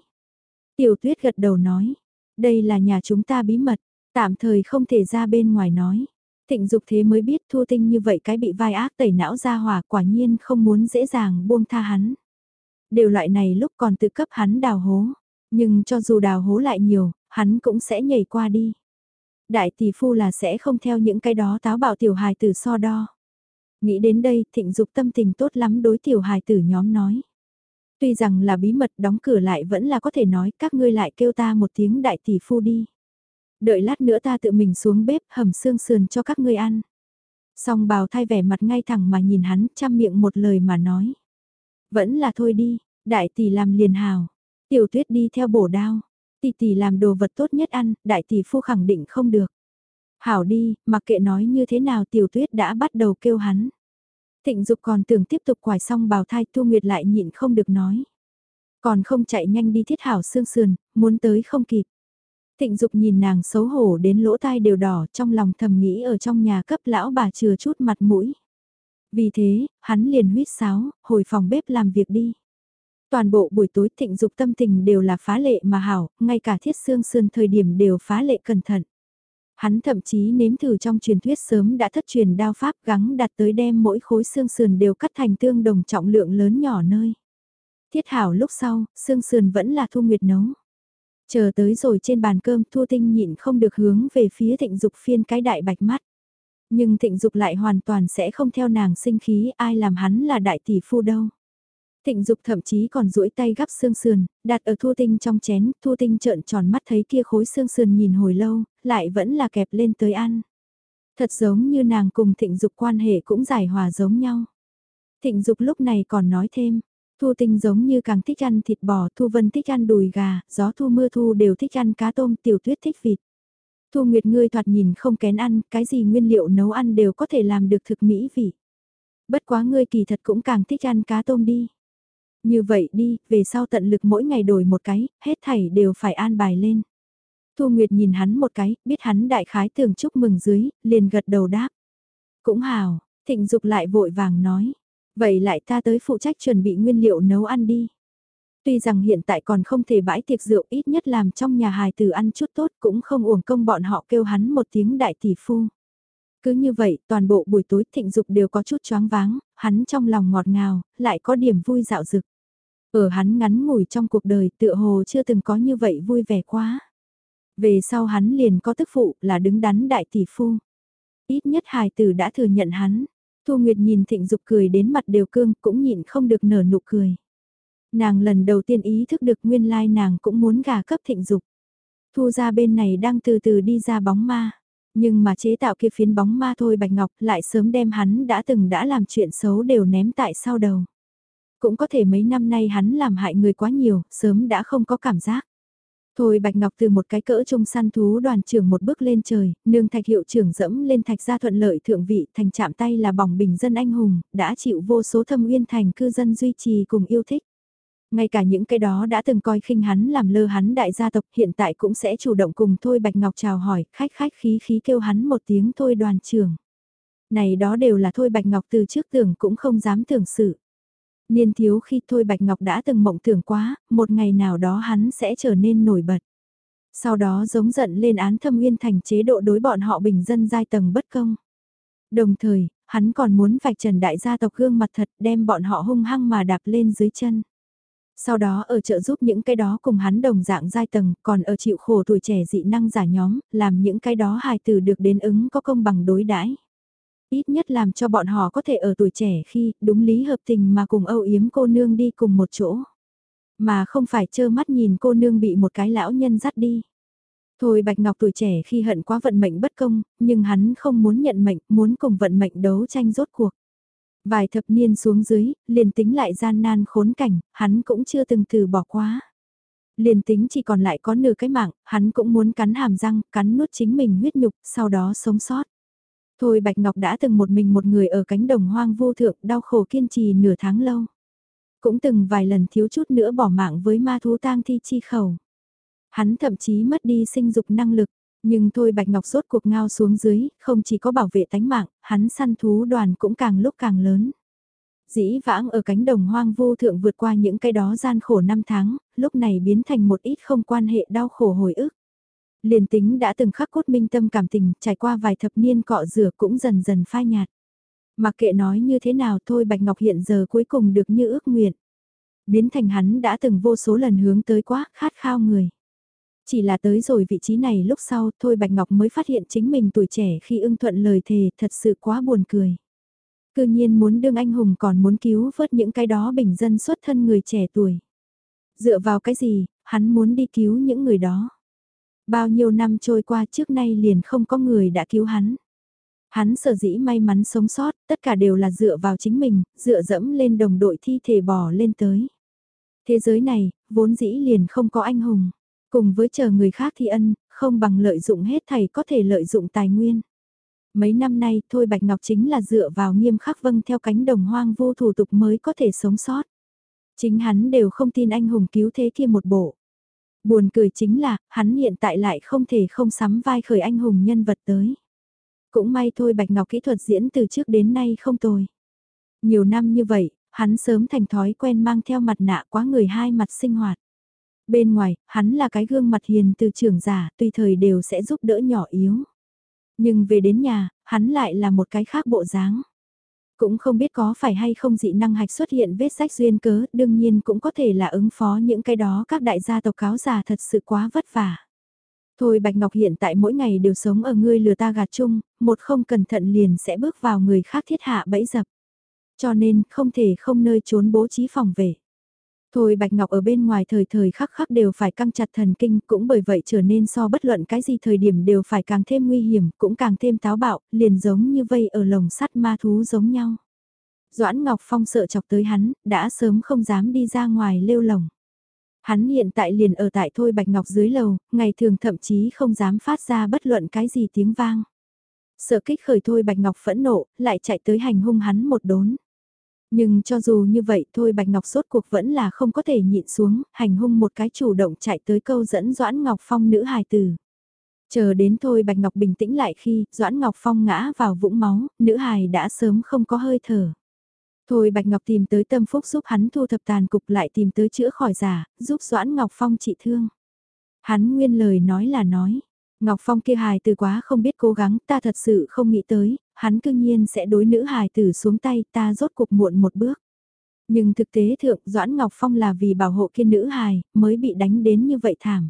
Tiểu tuyết gật đầu nói. Đây là nhà chúng ta bí mật, tạm thời không thể ra bên ngoài nói. Thịnh dục thế mới biết thua Tinh như vậy cái bị vai ác tẩy não ra hòa quả nhiên không muốn dễ dàng buông tha hắn. Đều loại này lúc còn tự cấp hắn đào hố, nhưng cho dù đào hố lại nhiều, hắn cũng sẽ nhảy qua đi. Đại tỷ phu là sẽ không theo những cái đó táo bạo tiểu hài tử so đo. Nghĩ đến đây, thịnh dục tâm tình tốt lắm đối tiểu hài tử nhóm nói. Tuy rằng là bí mật đóng cửa lại vẫn là có thể nói các ngươi lại kêu ta một tiếng đại tỷ phu đi. Đợi lát nữa ta tự mình xuống bếp hầm xương sườn cho các ngươi ăn. Song bào thay vẻ mặt ngay thẳng mà nhìn hắn chăm miệng một lời mà nói. Vẫn là thôi đi, đại tỷ làm liền hào. Tiểu tuyết đi theo bổ đao. Tỷ tỷ làm đồ vật tốt nhất ăn, đại tỷ phu khẳng định không được. Hảo đi, mặc kệ nói như thế nào tiểu tuyết đã bắt đầu kêu hắn. Thịnh dục còn tưởng tiếp tục quải xong bào thai thu nguyệt lại nhịn không được nói. Còn không chạy nhanh đi thiết hảo xương sườn, muốn tới không kịp. Thịnh dục nhìn nàng xấu hổ đến lỗ tai đều đỏ trong lòng thầm nghĩ ở trong nhà cấp lão bà chừa chút mặt mũi. Vì thế, hắn liền huyết sáo, hồi phòng bếp làm việc đi. Toàn bộ buổi tối thịnh dục tâm tình đều là phá lệ mà hảo, ngay cả thiết xương sườn thời điểm đều phá lệ cẩn thận. Hắn thậm chí nếm thử trong truyền thuyết sớm đã thất truyền đao pháp gắng đặt tới đem mỗi khối xương sườn đều cắt thành tương đồng trọng lượng lớn nhỏ nơi. Thiết hảo lúc sau, xương sườn vẫn là thu nguyệt nấu. Chờ tới rồi trên bàn cơm Thu Tinh nhịn không được hướng về phía thịnh dục phiên cái đại bạch mắt. Nhưng thịnh dục lại hoàn toàn sẽ không theo nàng sinh khí ai làm hắn là đại tỷ phu đâu. Thịnh dục thậm chí còn duỗi tay gắp xương sườn, đặt ở Thu Tinh trong chén, Thu Tinh trợn tròn mắt thấy kia khối xương sườn nhìn hồi lâu, lại vẫn là kẹp lên tới ăn. Thật giống như nàng cùng thịnh dục quan hệ cũng giải hòa giống nhau. Thịnh dục lúc này còn nói thêm, Thu Tinh giống như càng thích ăn thịt bò, Thu Vân thích ăn đùi gà, gió thu mưa thu đều thích ăn cá tôm, tiểu tuyết thích vịt. Thu Nguyệt ngươi thoạt nhìn không kén ăn, cái gì nguyên liệu nấu ăn đều có thể làm được thực mỹ vị. Bất quá ngươi kỳ thật cũng càng thích ăn cá tôm đi. Như vậy đi, về sau tận lực mỗi ngày đổi một cái, hết thảy đều phải an bài lên. Thu Nguyệt nhìn hắn một cái, biết hắn đại khái tưởng chúc mừng dưới, liền gật đầu đáp. Cũng hào, thịnh dục lại vội vàng nói. Vậy lại ta tới phụ trách chuẩn bị nguyên liệu nấu ăn đi. Tuy rằng hiện tại còn không thể bãi tiệc rượu ít nhất làm trong nhà hài tử ăn chút tốt cũng không uổng công bọn họ kêu hắn một tiếng đại tỷ phu. Cứ như vậy, toàn bộ buổi tối thịnh dục đều có chút choáng váng, hắn trong lòng ngọt ngào, lại có điểm vui dạo dực. Ở hắn ngắn ngủi trong cuộc đời tựa hồ chưa từng có như vậy vui vẻ quá. Về sau hắn liền có tức phụ là đứng đắn đại tỷ phu. Ít nhất hài tử đã thừa nhận hắn. Thu Nguyệt nhìn thịnh dục cười đến mặt đều cương cũng nhịn không được nở nụ cười. Nàng lần đầu tiên ý thức được nguyên lai nàng cũng muốn gà cấp thịnh dục. Thu ra bên này đang từ từ đi ra bóng ma. Nhưng mà chế tạo kia phiến bóng ma thôi Bạch Ngọc lại sớm đem hắn đã từng đã làm chuyện xấu đều ném tại sau đầu. Cũng có thể mấy năm nay hắn làm hại người quá nhiều, sớm đã không có cảm giác. Thôi Bạch Ngọc từ một cái cỡ trung săn thú đoàn trưởng một bước lên trời, nương thạch hiệu trưởng dẫm lên thạch gia thuận lợi thượng vị thành chạm tay là bỏng bình dân anh hùng, đã chịu vô số thâm uyên thành cư dân duy trì cùng yêu thích. Ngay cả những cái đó đã từng coi khinh hắn làm lơ hắn đại gia tộc hiện tại cũng sẽ chủ động cùng Thôi Bạch Ngọc chào hỏi, khách khách khí khí kêu hắn một tiếng Thôi đoàn trưởng. Này đó đều là Thôi Bạch Ngọc từ trước tưởng cũng không dám tưởng sự. Niên thiếu khi Thôi Bạch Ngọc đã từng mộng tưởng quá, một ngày nào đó hắn sẽ trở nên nổi bật. Sau đó giống giận lên án thâm uyên thành chế độ đối bọn họ bình dân giai tầng bất công. Đồng thời, hắn còn muốn vạch trần đại gia tộc gương mặt thật đem bọn họ hung hăng mà đạp lên dưới chân. Sau đó ở trợ giúp những cái đó cùng hắn đồng dạng giai tầng, còn ở chịu khổ tuổi trẻ dị năng giả nhóm, làm những cái đó hài tử được đến ứng có công bằng đối đãi Ít nhất làm cho bọn họ có thể ở tuổi trẻ khi đúng lý hợp tình mà cùng âu yếm cô nương đi cùng một chỗ. Mà không phải trơ mắt nhìn cô nương bị một cái lão nhân dắt đi. Thôi Bạch Ngọc tuổi trẻ khi hận quá vận mệnh bất công, nhưng hắn không muốn nhận mệnh, muốn cùng vận mệnh đấu tranh rốt cuộc. Vài thập niên xuống dưới, liền tính lại gian nan khốn cảnh, hắn cũng chưa từng từ bỏ quá. Liền tính chỉ còn lại có nửa cái mạng, hắn cũng muốn cắn hàm răng, cắn nuốt chính mình huyết nhục, sau đó sống sót. Thôi Bạch Ngọc đã từng một mình một người ở cánh đồng hoang vô thượng đau khổ kiên trì nửa tháng lâu. Cũng từng vài lần thiếu chút nữa bỏ mạng với ma thú tang thi chi khẩu. Hắn thậm chí mất đi sinh dục năng lực, nhưng thôi Bạch Ngọc rốt cuộc ngao xuống dưới, không chỉ có bảo vệ tánh mạng, hắn săn thú đoàn cũng càng lúc càng lớn. Dĩ vãng ở cánh đồng hoang vô thượng vượt qua những cái đó gian khổ năm tháng, lúc này biến thành một ít không quan hệ đau khổ hồi ức. Liền tính đã từng khắc cốt minh tâm cảm tình, trải qua vài thập niên cọ rửa cũng dần dần phai nhạt. Mặc kệ nói như thế nào thôi Bạch Ngọc hiện giờ cuối cùng được như ước nguyện. Biến thành hắn đã từng vô số lần hướng tới quá khát khao người. Chỉ là tới rồi vị trí này lúc sau thôi Bạch Ngọc mới phát hiện chính mình tuổi trẻ khi ưng thuận lời thề thật sự quá buồn cười. Cư nhiên muốn đương anh hùng còn muốn cứu vớt những cái đó bình dân xuất thân người trẻ tuổi. Dựa vào cái gì, hắn muốn đi cứu những người đó. Bao nhiêu năm trôi qua trước nay liền không có người đã cứu hắn. Hắn sở dĩ may mắn sống sót, tất cả đều là dựa vào chính mình, dựa dẫm lên đồng đội thi thể bò lên tới. Thế giới này, vốn dĩ liền không có anh hùng. Cùng với chờ người khác thi ân, không bằng lợi dụng hết thầy có thể lợi dụng tài nguyên. Mấy năm nay, Thôi Bạch Ngọc chính là dựa vào nghiêm khắc vâng theo cánh đồng hoang vô thủ tục mới có thể sống sót. Chính hắn đều không tin anh hùng cứu thế kia một bộ. Buồn cười chính là, hắn hiện tại lại không thể không sắm vai khởi anh hùng nhân vật tới. Cũng may thôi Bạch Ngọc kỹ thuật diễn từ trước đến nay không tồi. Nhiều năm như vậy, hắn sớm thành thói quen mang theo mặt nạ quá người hai mặt sinh hoạt. Bên ngoài, hắn là cái gương mặt hiền từ trưởng giả, tùy thời đều sẽ giúp đỡ nhỏ yếu. Nhưng về đến nhà, hắn lại là một cái khác bộ dáng. Cũng không biết có phải hay không dị năng hạch xuất hiện vết sách duyên cớ, đương nhiên cũng có thể là ứng phó những cái đó các đại gia tộc cáo già thật sự quá vất vả. Thôi Bạch Ngọc hiện tại mỗi ngày đều sống ở ngươi lừa ta gạt chung, một không cẩn thận liền sẽ bước vào người khác thiết hạ bẫy dập. Cho nên không thể không nơi trốn bố trí phòng vệ. Thôi Bạch Ngọc ở bên ngoài thời thời khắc khắc đều phải căng chặt thần kinh, cũng bởi vậy trở nên so bất luận cái gì thời điểm đều phải càng thêm nguy hiểm, cũng càng thêm táo bạo, liền giống như vây ở lồng sắt ma thú giống nhau. Doãn Ngọc Phong sợ chọc tới hắn, đã sớm không dám đi ra ngoài lêu lồng. Hắn hiện tại liền ở tại Thôi Bạch Ngọc dưới lầu, ngày thường thậm chí không dám phát ra bất luận cái gì tiếng vang. Sợ kích khởi Thôi Bạch Ngọc phẫn nộ, lại chạy tới hành hung hắn một đốn. Nhưng cho dù như vậy thôi Bạch Ngọc sốt cuộc vẫn là không có thể nhịn xuống, hành hung một cái chủ động chạy tới câu dẫn Doãn Ngọc Phong nữ hài tử. Chờ đến thôi Bạch Ngọc bình tĩnh lại khi Doãn Ngọc Phong ngã vào vũng máu, nữ hài đã sớm không có hơi thở. Thôi Bạch Ngọc tìm tới tâm phúc giúp hắn thu thập tàn cục lại tìm tới chữa khỏi giả, giúp Doãn Ngọc Phong trị thương. Hắn nguyên lời nói là nói, Ngọc Phong kia hài từ quá không biết cố gắng, ta thật sự không nghĩ tới, hắn cương nhiên sẽ đối nữ hài tử xuống tay, ta rốt cuộc muộn một bước. Nhưng thực tế thượng Doãn Ngọc Phong là vì bảo hộ kia nữ hài, mới bị đánh đến như vậy thảm.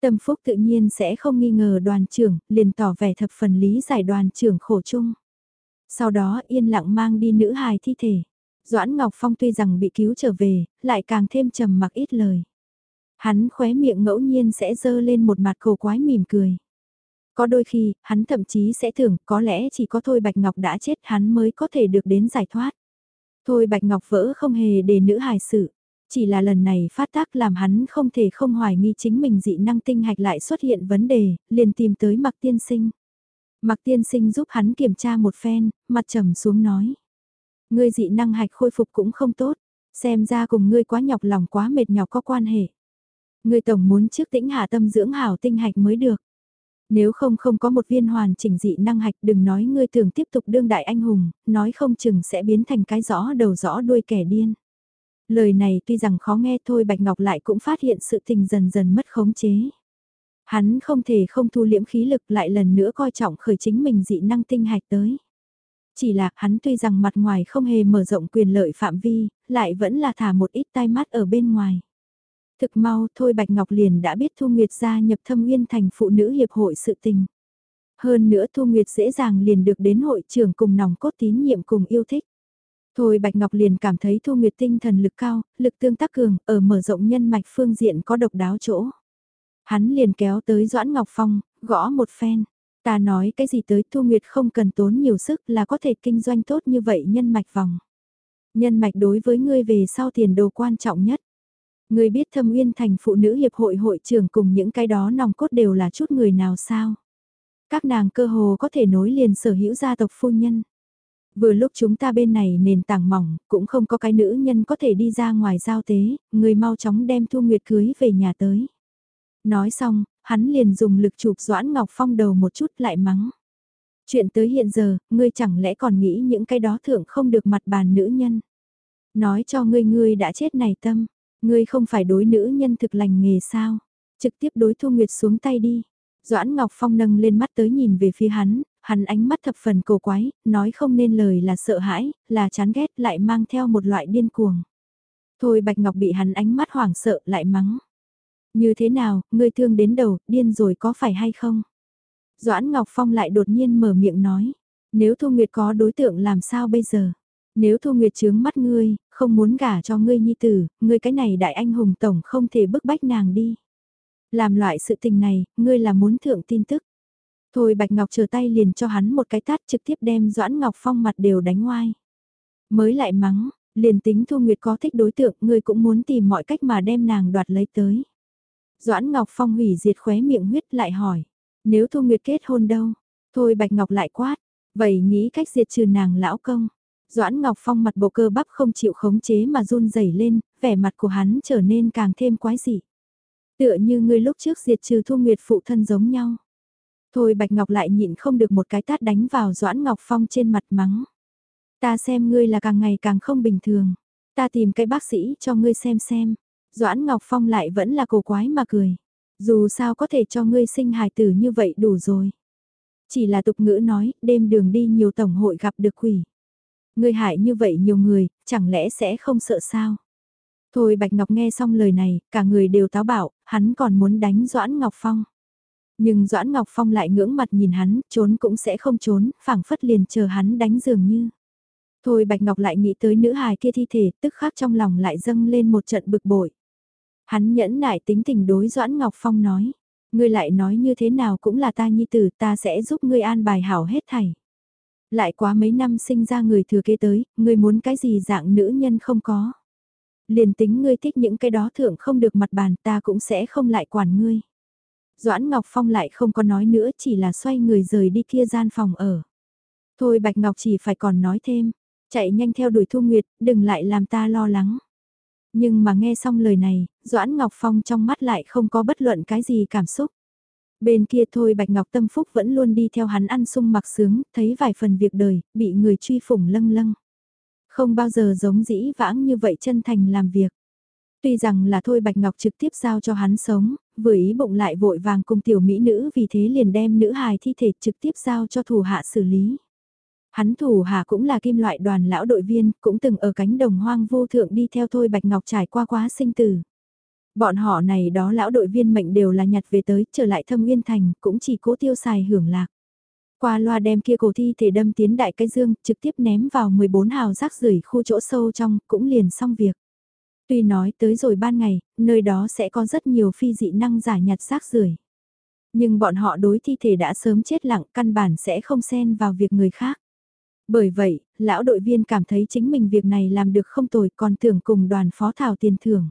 Tâm Phúc tự nhiên sẽ không nghi ngờ đoàn trưởng, liền tỏ vẻ thập phần lý giải đoàn trưởng khổ chung. Sau đó yên lặng mang đi nữ hài thi thể. Doãn Ngọc Phong tuy rằng bị cứu trở về, lại càng thêm trầm mặc ít lời. Hắn khóe miệng ngẫu nhiên sẽ dơ lên một mặt cổ quái mỉm cười. Có đôi khi, hắn thậm chí sẽ tưởng có lẽ chỉ có Thôi Bạch Ngọc đã chết hắn mới có thể được đến giải thoát. Thôi Bạch Ngọc vỡ không hề để nữ hài sự. Chỉ là lần này phát tác làm hắn không thể không hoài nghi chính mình dị năng tinh hạch lại xuất hiện vấn đề, liền tìm tới mặc tiên sinh. Mặc tiên sinh giúp hắn kiểm tra một phen, mặt trầm xuống nói. Ngươi dị năng hạch khôi phục cũng không tốt, xem ra cùng ngươi quá nhọc lòng quá mệt nhọc có quan hệ. Ngươi tổng muốn trước tĩnh hạ tâm dưỡng hảo tinh hạch mới được. Nếu không không có một viên hoàn chỉnh dị năng hạch đừng nói ngươi thường tiếp tục đương đại anh hùng, nói không chừng sẽ biến thành cái rõ đầu rõ đuôi kẻ điên. Lời này tuy rằng khó nghe thôi Bạch Ngọc lại cũng phát hiện sự tình dần dần mất khống chế. Hắn không thể không thu liễm khí lực lại lần nữa coi trọng khởi chính mình dị năng tinh hạch tới. Chỉ là hắn tuy rằng mặt ngoài không hề mở rộng quyền lợi phạm vi, lại vẫn là thả một ít tai mắt ở bên ngoài. Thực mau thôi Bạch Ngọc liền đã biết Thu Nguyệt gia nhập thâm uyên thành phụ nữ hiệp hội sự tình. Hơn nữa Thu Nguyệt dễ dàng liền được đến hội trưởng cùng nòng cốt tín nhiệm cùng yêu thích. Thôi Bạch Ngọc liền cảm thấy Thu Nguyệt tinh thần lực cao, lực tương tác cường, ở mở rộng nhân mạch phương diện có độc đáo chỗ. Hắn liền kéo tới Doãn Ngọc Phong, gõ một phen. Ta nói cái gì tới Thu Nguyệt không cần tốn nhiều sức là có thể kinh doanh tốt như vậy nhân mạch vòng. Nhân mạch đối với ngươi về sau tiền đồ quan trọng nhất. Ngươi biết thâm uyên thành phụ nữ hiệp hội hội trưởng cùng những cái đó nòng cốt đều là chút người nào sao? Các nàng cơ hồ có thể nối liền sở hữu gia tộc phu nhân. Vừa lúc chúng ta bên này nền tảng mỏng, cũng không có cái nữ nhân có thể đi ra ngoài giao tế, người mau chóng đem Thu Nguyệt cưới về nhà tới. Nói xong, hắn liền dùng lực chụp Doãn Ngọc Phong đầu một chút lại mắng. Chuyện tới hiện giờ, ngươi chẳng lẽ còn nghĩ những cái đó thượng không được mặt bàn nữ nhân. Nói cho ngươi ngươi đã chết này tâm, Ngươi không phải đối nữ nhân thực lành nghề sao? Trực tiếp đối Thu Nguyệt xuống tay đi. Doãn Ngọc Phong nâng lên mắt tới nhìn về phía hắn, hắn ánh mắt thập phần cổ quái, nói không nên lời là sợ hãi, là chán ghét lại mang theo một loại điên cuồng. Thôi Bạch Ngọc bị hắn ánh mắt hoảng sợ lại mắng. Như thế nào, ngươi thương đến đầu, điên rồi có phải hay không? Doãn Ngọc Phong lại đột nhiên mở miệng nói. Nếu Thu Nguyệt có đối tượng làm sao bây giờ? Nếu Thu Nguyệt chướng mắt ngươi, không muốn gả cho ngươi nhi tử, ngươi cái này đại anh hùng tổng không thể bức bách nàng đi. Làm loại sự tình này, ngươi là muốn thượng tin tức. Thôi Bạch Ngọc chờ tay liền cho hắn một cái tát trực tiếp đem Doãn Ngọc Phong mặt đều đánh ngoai. Mới lại mắng, liền tính Thu Nguyệt có thích đối tượng, ngươi cũng muốn tìm mọi cách mà đem nàng đoạt lấy tới. Doãn Ngọc Phong hủy diệt khóe miệng huyết lại hỏi, nếu Thu Nguyệt kết hôn đâu? Thôi Bạch Ngọc lại quát, vậy nghĩ cách diệt trừ nàng lão công. Doãn Ngọc Phong mặt bộ cơ bắp không chịu khống chế mà run rẩy lên, vẻ mặt của hắn trở nên càng thêm quái dị. Tựa như người lúc trước diệt trừ Thu Nguyệt phụ thân giống nhau. Thôi Bạch Ngọc lại nhịn không được một cái tát đánh vào Doãn Ngọc Phong trên mặt mắng. Ta xem ngươi là càng ngày càng không bình thường. Ta tìm cái bác sĩ cho ngươi xem xem. Doãn Ngọc Phong lại vẫn là cổ quái mà cười. Dù sao có thể cho ngươi sinh hài tử như vậy đủ rồi. Chỉ là tục ngữ nói, đêm đường đi nhiều tổng hội gặp được quỷ. Ngươi hại như vậy nhiều người, chẳng lẽ sẽ không sợ sao? Thôi Bạch Ngọc nghe xong lời này, cả người đều táo bạo, hắn còn muốn đánh Doãn Ngọc Phong. Nhưng Doãn Ngọc Phong lại ngưỡng mặt nhìn hắn, trốn cũng sẽ không trốn, phảng phất liền chờ hắn đánh dường như. Thôi Bạch Ngọc lại nghĩ tới nữ hài kia thi thể, tức khắc trong lòng lại dâng lên một trận bực bội. Hắn nhẫn nại tính tình đối Doãn Ngọc Phong nói, ngươi lại nói như thế nào cũng là ta nhi tử, ta sẽ giúp ngươi an bài hảo hết thảy. Lại quá mấy năm sinh ra người thừa kế tới, ngươi muốn cái gì dạng nữ nhân không có. Liền tính ngươi thích những cái đó thượng không được mặt bàn ta cũng sẽ không lại quản ngươi. Doãn Ngọc Phong lại không có nói nữa chỉ là xoay người rời đi kia gian phòng ở. Thôi Bạch Ngọc chỉ phải còn nói thêm, chạy nhanh theo đuổi Thu Nguyệt, đừng lại làm ta lo lắng. Nhưng mà nghe xong lời này, Doãn Ngọc Phong trong mắt lại không có bất luận cái gì cảm xúc. Bên kia thôi Bạch Ngọc Tâm Phúc vẫn luôn đi theo hắn ăn sung mặc sướng, thấy vài phần việc đời, bị người truy phủng lâng lâng. Không bao giờ giống dĩ vãng như vậy chân thành làm việc. Tuy rằng là thôi Bạch Ngọc trực tiếp giao cho hắn sống, vừa ý bụng lại vội vàng cùng tiểu mỹ nữ vì thế liền đem nữ hài thi thể trực tiếp giao cho thủ hạ xử lý. Hắn thủ hạ cũng là kim loại đoàn lão đội viên, cũng từng ở cánh đồng hoang vô thượng đi theo thôi Bạch Ngọc trải qua quá sinh tử. Bọn họ này đó lão đội viên mệnh đều là nhặt về tới, trở lại thâm nguyên thành, cũng chỉ cố tiêu xài hưởng lạc. Qua loa đem kia cổ thi thể đâm tiến đại cái dương, trực tiếp ném vào 14 hào rác rưởi khu chỗ sâu trong, cũng liền xong việc. Tuy nói tới rồi ban ngày, nơi đó sẽ có rất nhiều phi dị năng giả nhặt rác rưởi Nhưng bọn họ đối thi thể đã sớm chết lặng, căn bản sẽ không xen vào việc người khác. Bởi vậy, lão đội viên cảm thấy chính mình việc này làm được không tồi còn tưởng cùng đoàn phó thảo tiền thưởng.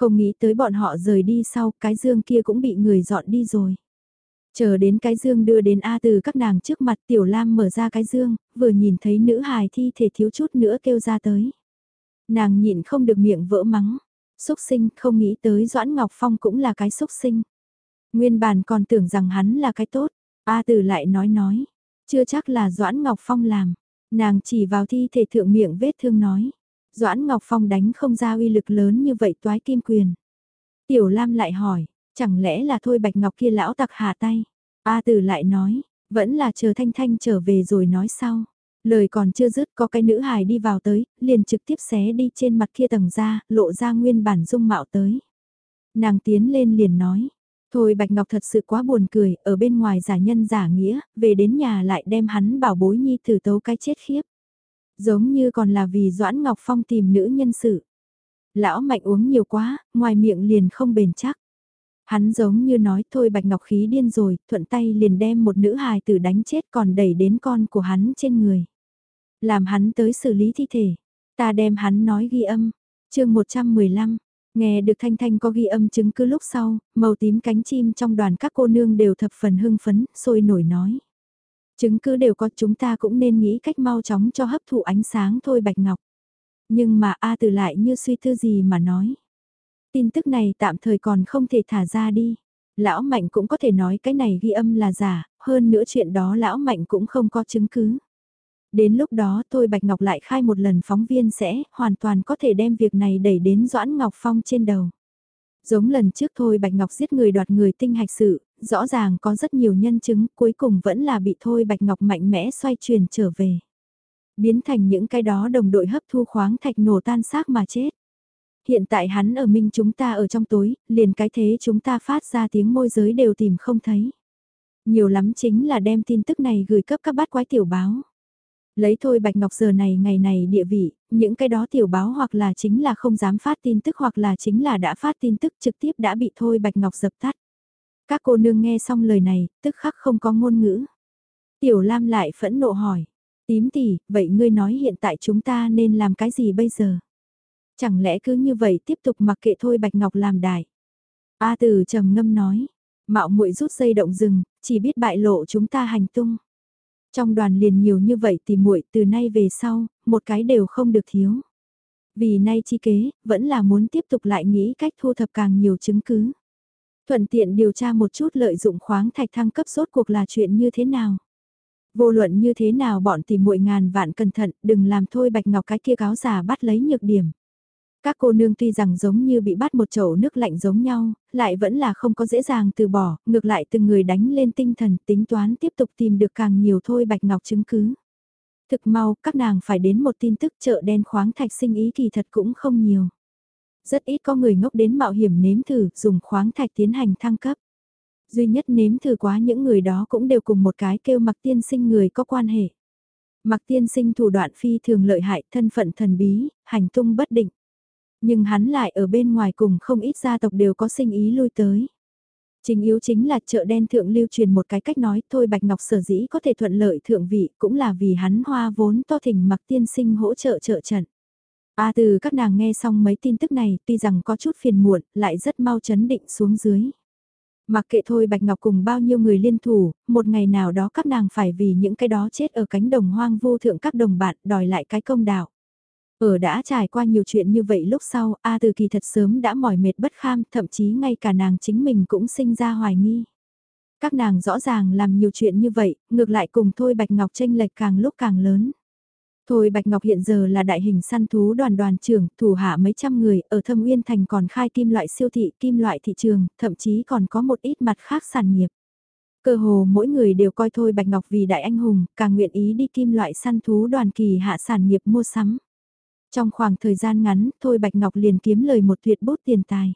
Không nghĩ tới bọn họ rời đi sau, cái dương kia cũng bị người dọn đi rồi. Chờ đến cái dương đưa đến A từ các nàng trước mặt Tiểu Lam mở ra cái dương, vừa nhìn thấy nữ hài thi thể thiếu chút nữa kêu ra tới. Nàng nhịn không được miệng vỡ mắng. Xúc sinh không nghĩ tới Doãn Ngọc Phong cũng là cái xúc sinh. Nguyên bản còn tưởng rằng hắn là cái tốt. A từ lại nói nói. Chưa chắc là Doãn Ngọc Phong làm. Nàng chỉ vào thi thể thượng miệng vết thương nói. Doãn Ngọc Phong đánh không ra uy lực lớn như vậy toái kim quyền. Tiểu Lam lại hỏi, chẳng lẽ là thôi Bạch Ngọc kia lão tặc hạ tay. A Tử lại nói, vẫn là chờ Thanh Thanh trở về rồi nói sau. Lời còn chưa dứt có cái nữ hài đi vào tới, liền trực tiếp xé đi trên mặt kia tầng da, lộ ra nguyên bản dung mạo tới. Nàng tiến lên liền nói, thôi Bạch Ngọc thật sự quá buồn cười, ở bên ngoài giả nhân giả nghĩa, về đến nhà lại đem hắn bảo bối nhi thử tấu cái chết khiếp. Giống như còn là vì Doãn Ngọc Phong tìm nữ nhân sự. Lão mạnh uống nhiều quá, ngoài miệng liền không bền chắc. Hắn giống như nói thôi Bạch Ngọc khí điên rồi, thuận tay liền đem một nữ hài tử đánh chết còn đẩy đến con của hắn trên người. Làm hắn tới xử lý thi thể. Ta đem hắn nói ghi âm. chương 115, nghe được Thanh Thanh có ghi âm chứng cứ lúc sau, màu tím cánh chim trong đoàn các cô nương đều thập phần hưng phấn, sôi nổi nói. Chứng cứ đều có chúng ta cũng nên nghĩ cách mau chóng cho hấp thụ ánh sáng thôi Bạch Ngọc. Nhưng mà A từ lại như suy tư gì mà nói. Tin tức này tạm thời còn không thể thả ra đi. Lão Mạnh cũng có thể nói cái này ghi âm là giả, hơn nữa chuyện đó Lão Mạnh cũng không có chứng cứ. Đến lúc đó tôi Bạch Ngọc lại khai một lần phóng viên sẽ hoàn toàn có thể đem việc này đẩy đến Doãn Ngọc Phong trên đầu. Giống lần trước thôi Bạch Ngọc giết người đoạt người tinh hạch sự, rõ ràng có rất nhiều nhân chứng, cuối cùng vẫn là bị Thôi Bạch Ngọc mạnh mẽ xoay chuyển trở về. Biến thành những cái đó đồng đội hấp thu khoáng thạch nổ tan xác mà chết. Hiện tại hắn ở minh chúng ta ở trong tối, liền cái thế chúng ta phát ra tiếng môi giới đều tìm không thấy. Nhiều lắm chính là đem tin tức này gửi cấp các bát quái tiểu báo. Lấy thôi Bạch Ngọc giờ này ngày này địa vị, những cái đó tiểu báo hoặc là chính là không dám phát tin tức hoặc là chính là đã phát tin tức trực tiếp đã bị thôi Bạch Ngọc dập tắt. Các cô nương nghe xong lời này, tức khắc không có ngôn ngữ. Tiểu Lam lại phẫn nộ hỏi, tím tỷ, vậy ngươi nói hiện tại chúng ta nên làm cái gì bây giờ? Chẳng lẽ cứ như vậy tiếp tục mặc kệ thôi Bạch Ngọc làm đại? A Từ trầm ngâm nói, mạo muội rút dây động rừng, chỉ biết bại lộ chúng ta hành tung. Trong đoàn liền nhiều như vậy thì muội từ nay về sau, một cái đều không được thiếu. Vì nay chi kế, vẫn là muốn tiếp tục lại nghĩ cách thu thập càng nhiều chứng cứ. Thuận tiện điều tra một chút lợi dụng khoáng thạch thăng cấp sốt cuộc là chuyện như thế nào. Vô luận như thế nào bọn tìm muội ngàn vạn cẩn thận, đừng làm thôi bạch ngọc cái kia cáo giả bắt lấy nhược điểm. Các cô nương tuy rằng giống như bị bắt một chậu nước lạnh giống nhau, lại vẫn là không có dễ dàng từ bỏ, ngược lại từng người đánh lên tinh thần tính toán tiếp tục tìm được càng nhiều thôi bạch ngọc chứng cứ. Thực mau, các nàng phải đến một tin tức chợ đen khoáng thạch sinh ý kỳ thật cũng không nhiều. Rất ít có người ngốc đến mạo hiểm nếm thử dùng khoáng thạch tiến hành thăng cấp. Duy nhất nếm thử quá những người đó cũng đều cùng một cái kêu mặc tiên sinh người có quan hệ. Mặc tiên sinh thủ đoạn phi thường lợi hại thân phận thần bí, hành tung bất định. Nhưng hắn lại ở bên ngoài cùng không ít gia tộc đều có sinh ý lui tới. Chính yếu chính là chợ đen thượng lưu truyền một cái cách nói thôi Bạch Ngọc sở dĩ có thể thuận lợi thượng vị cũng là vì hắn hoa vốn to thỉnh mặc tiên sinh hỗ trợ trợ trận. A từ các nàng nghe xong mấy tin tức này tuy rằng có chút phiền muộn lại rất mau chấn định xuống dưới. Mặc kệ thôi Bạch Ngọc cùng bao nhiêu người liên thủ, một ngày nào đó các nàng phải vì những cái đó chết ở cánh đồng hoang vô thượng các đồng bạn đòi lại cái công đạo. Ở đã trải qua nhiều chuyện như vậy lúc sau, A Từ Kỳ thật sớm đã mỏi mệt bất kham, thậm chí ngay cả nàng chính mình cũng sinh ra hoài nghi. Các nàng rõ ràng làm nhiều chuyện như vậy, ngược lại cùng Thôi Bạch Ngọc tranh lệch càng lúc càng lớn. Thôi Bạch Ngọc hiện giờ là đại hình săn thú đoàn đoàn trưởng, thủ hạ mấy trăm người, ở Thâm Uyên Thành còn khai kim loại siêu thị, kim loại thị trường, thậm chí còn có một ít mặt khác sản nghiệp. Cơ hồ mỗi người đều coi Thôi Bạch Ngọc vì đại anh hùng, càng nguyện ý đi kim loại săn thú đoàn kỳ hạ sản nghiệp mua sắm. Trong khoảng thời gian ngắn, Thôi Bạch Ngọc liền kiếm lời một tuyệt bút tiền tài.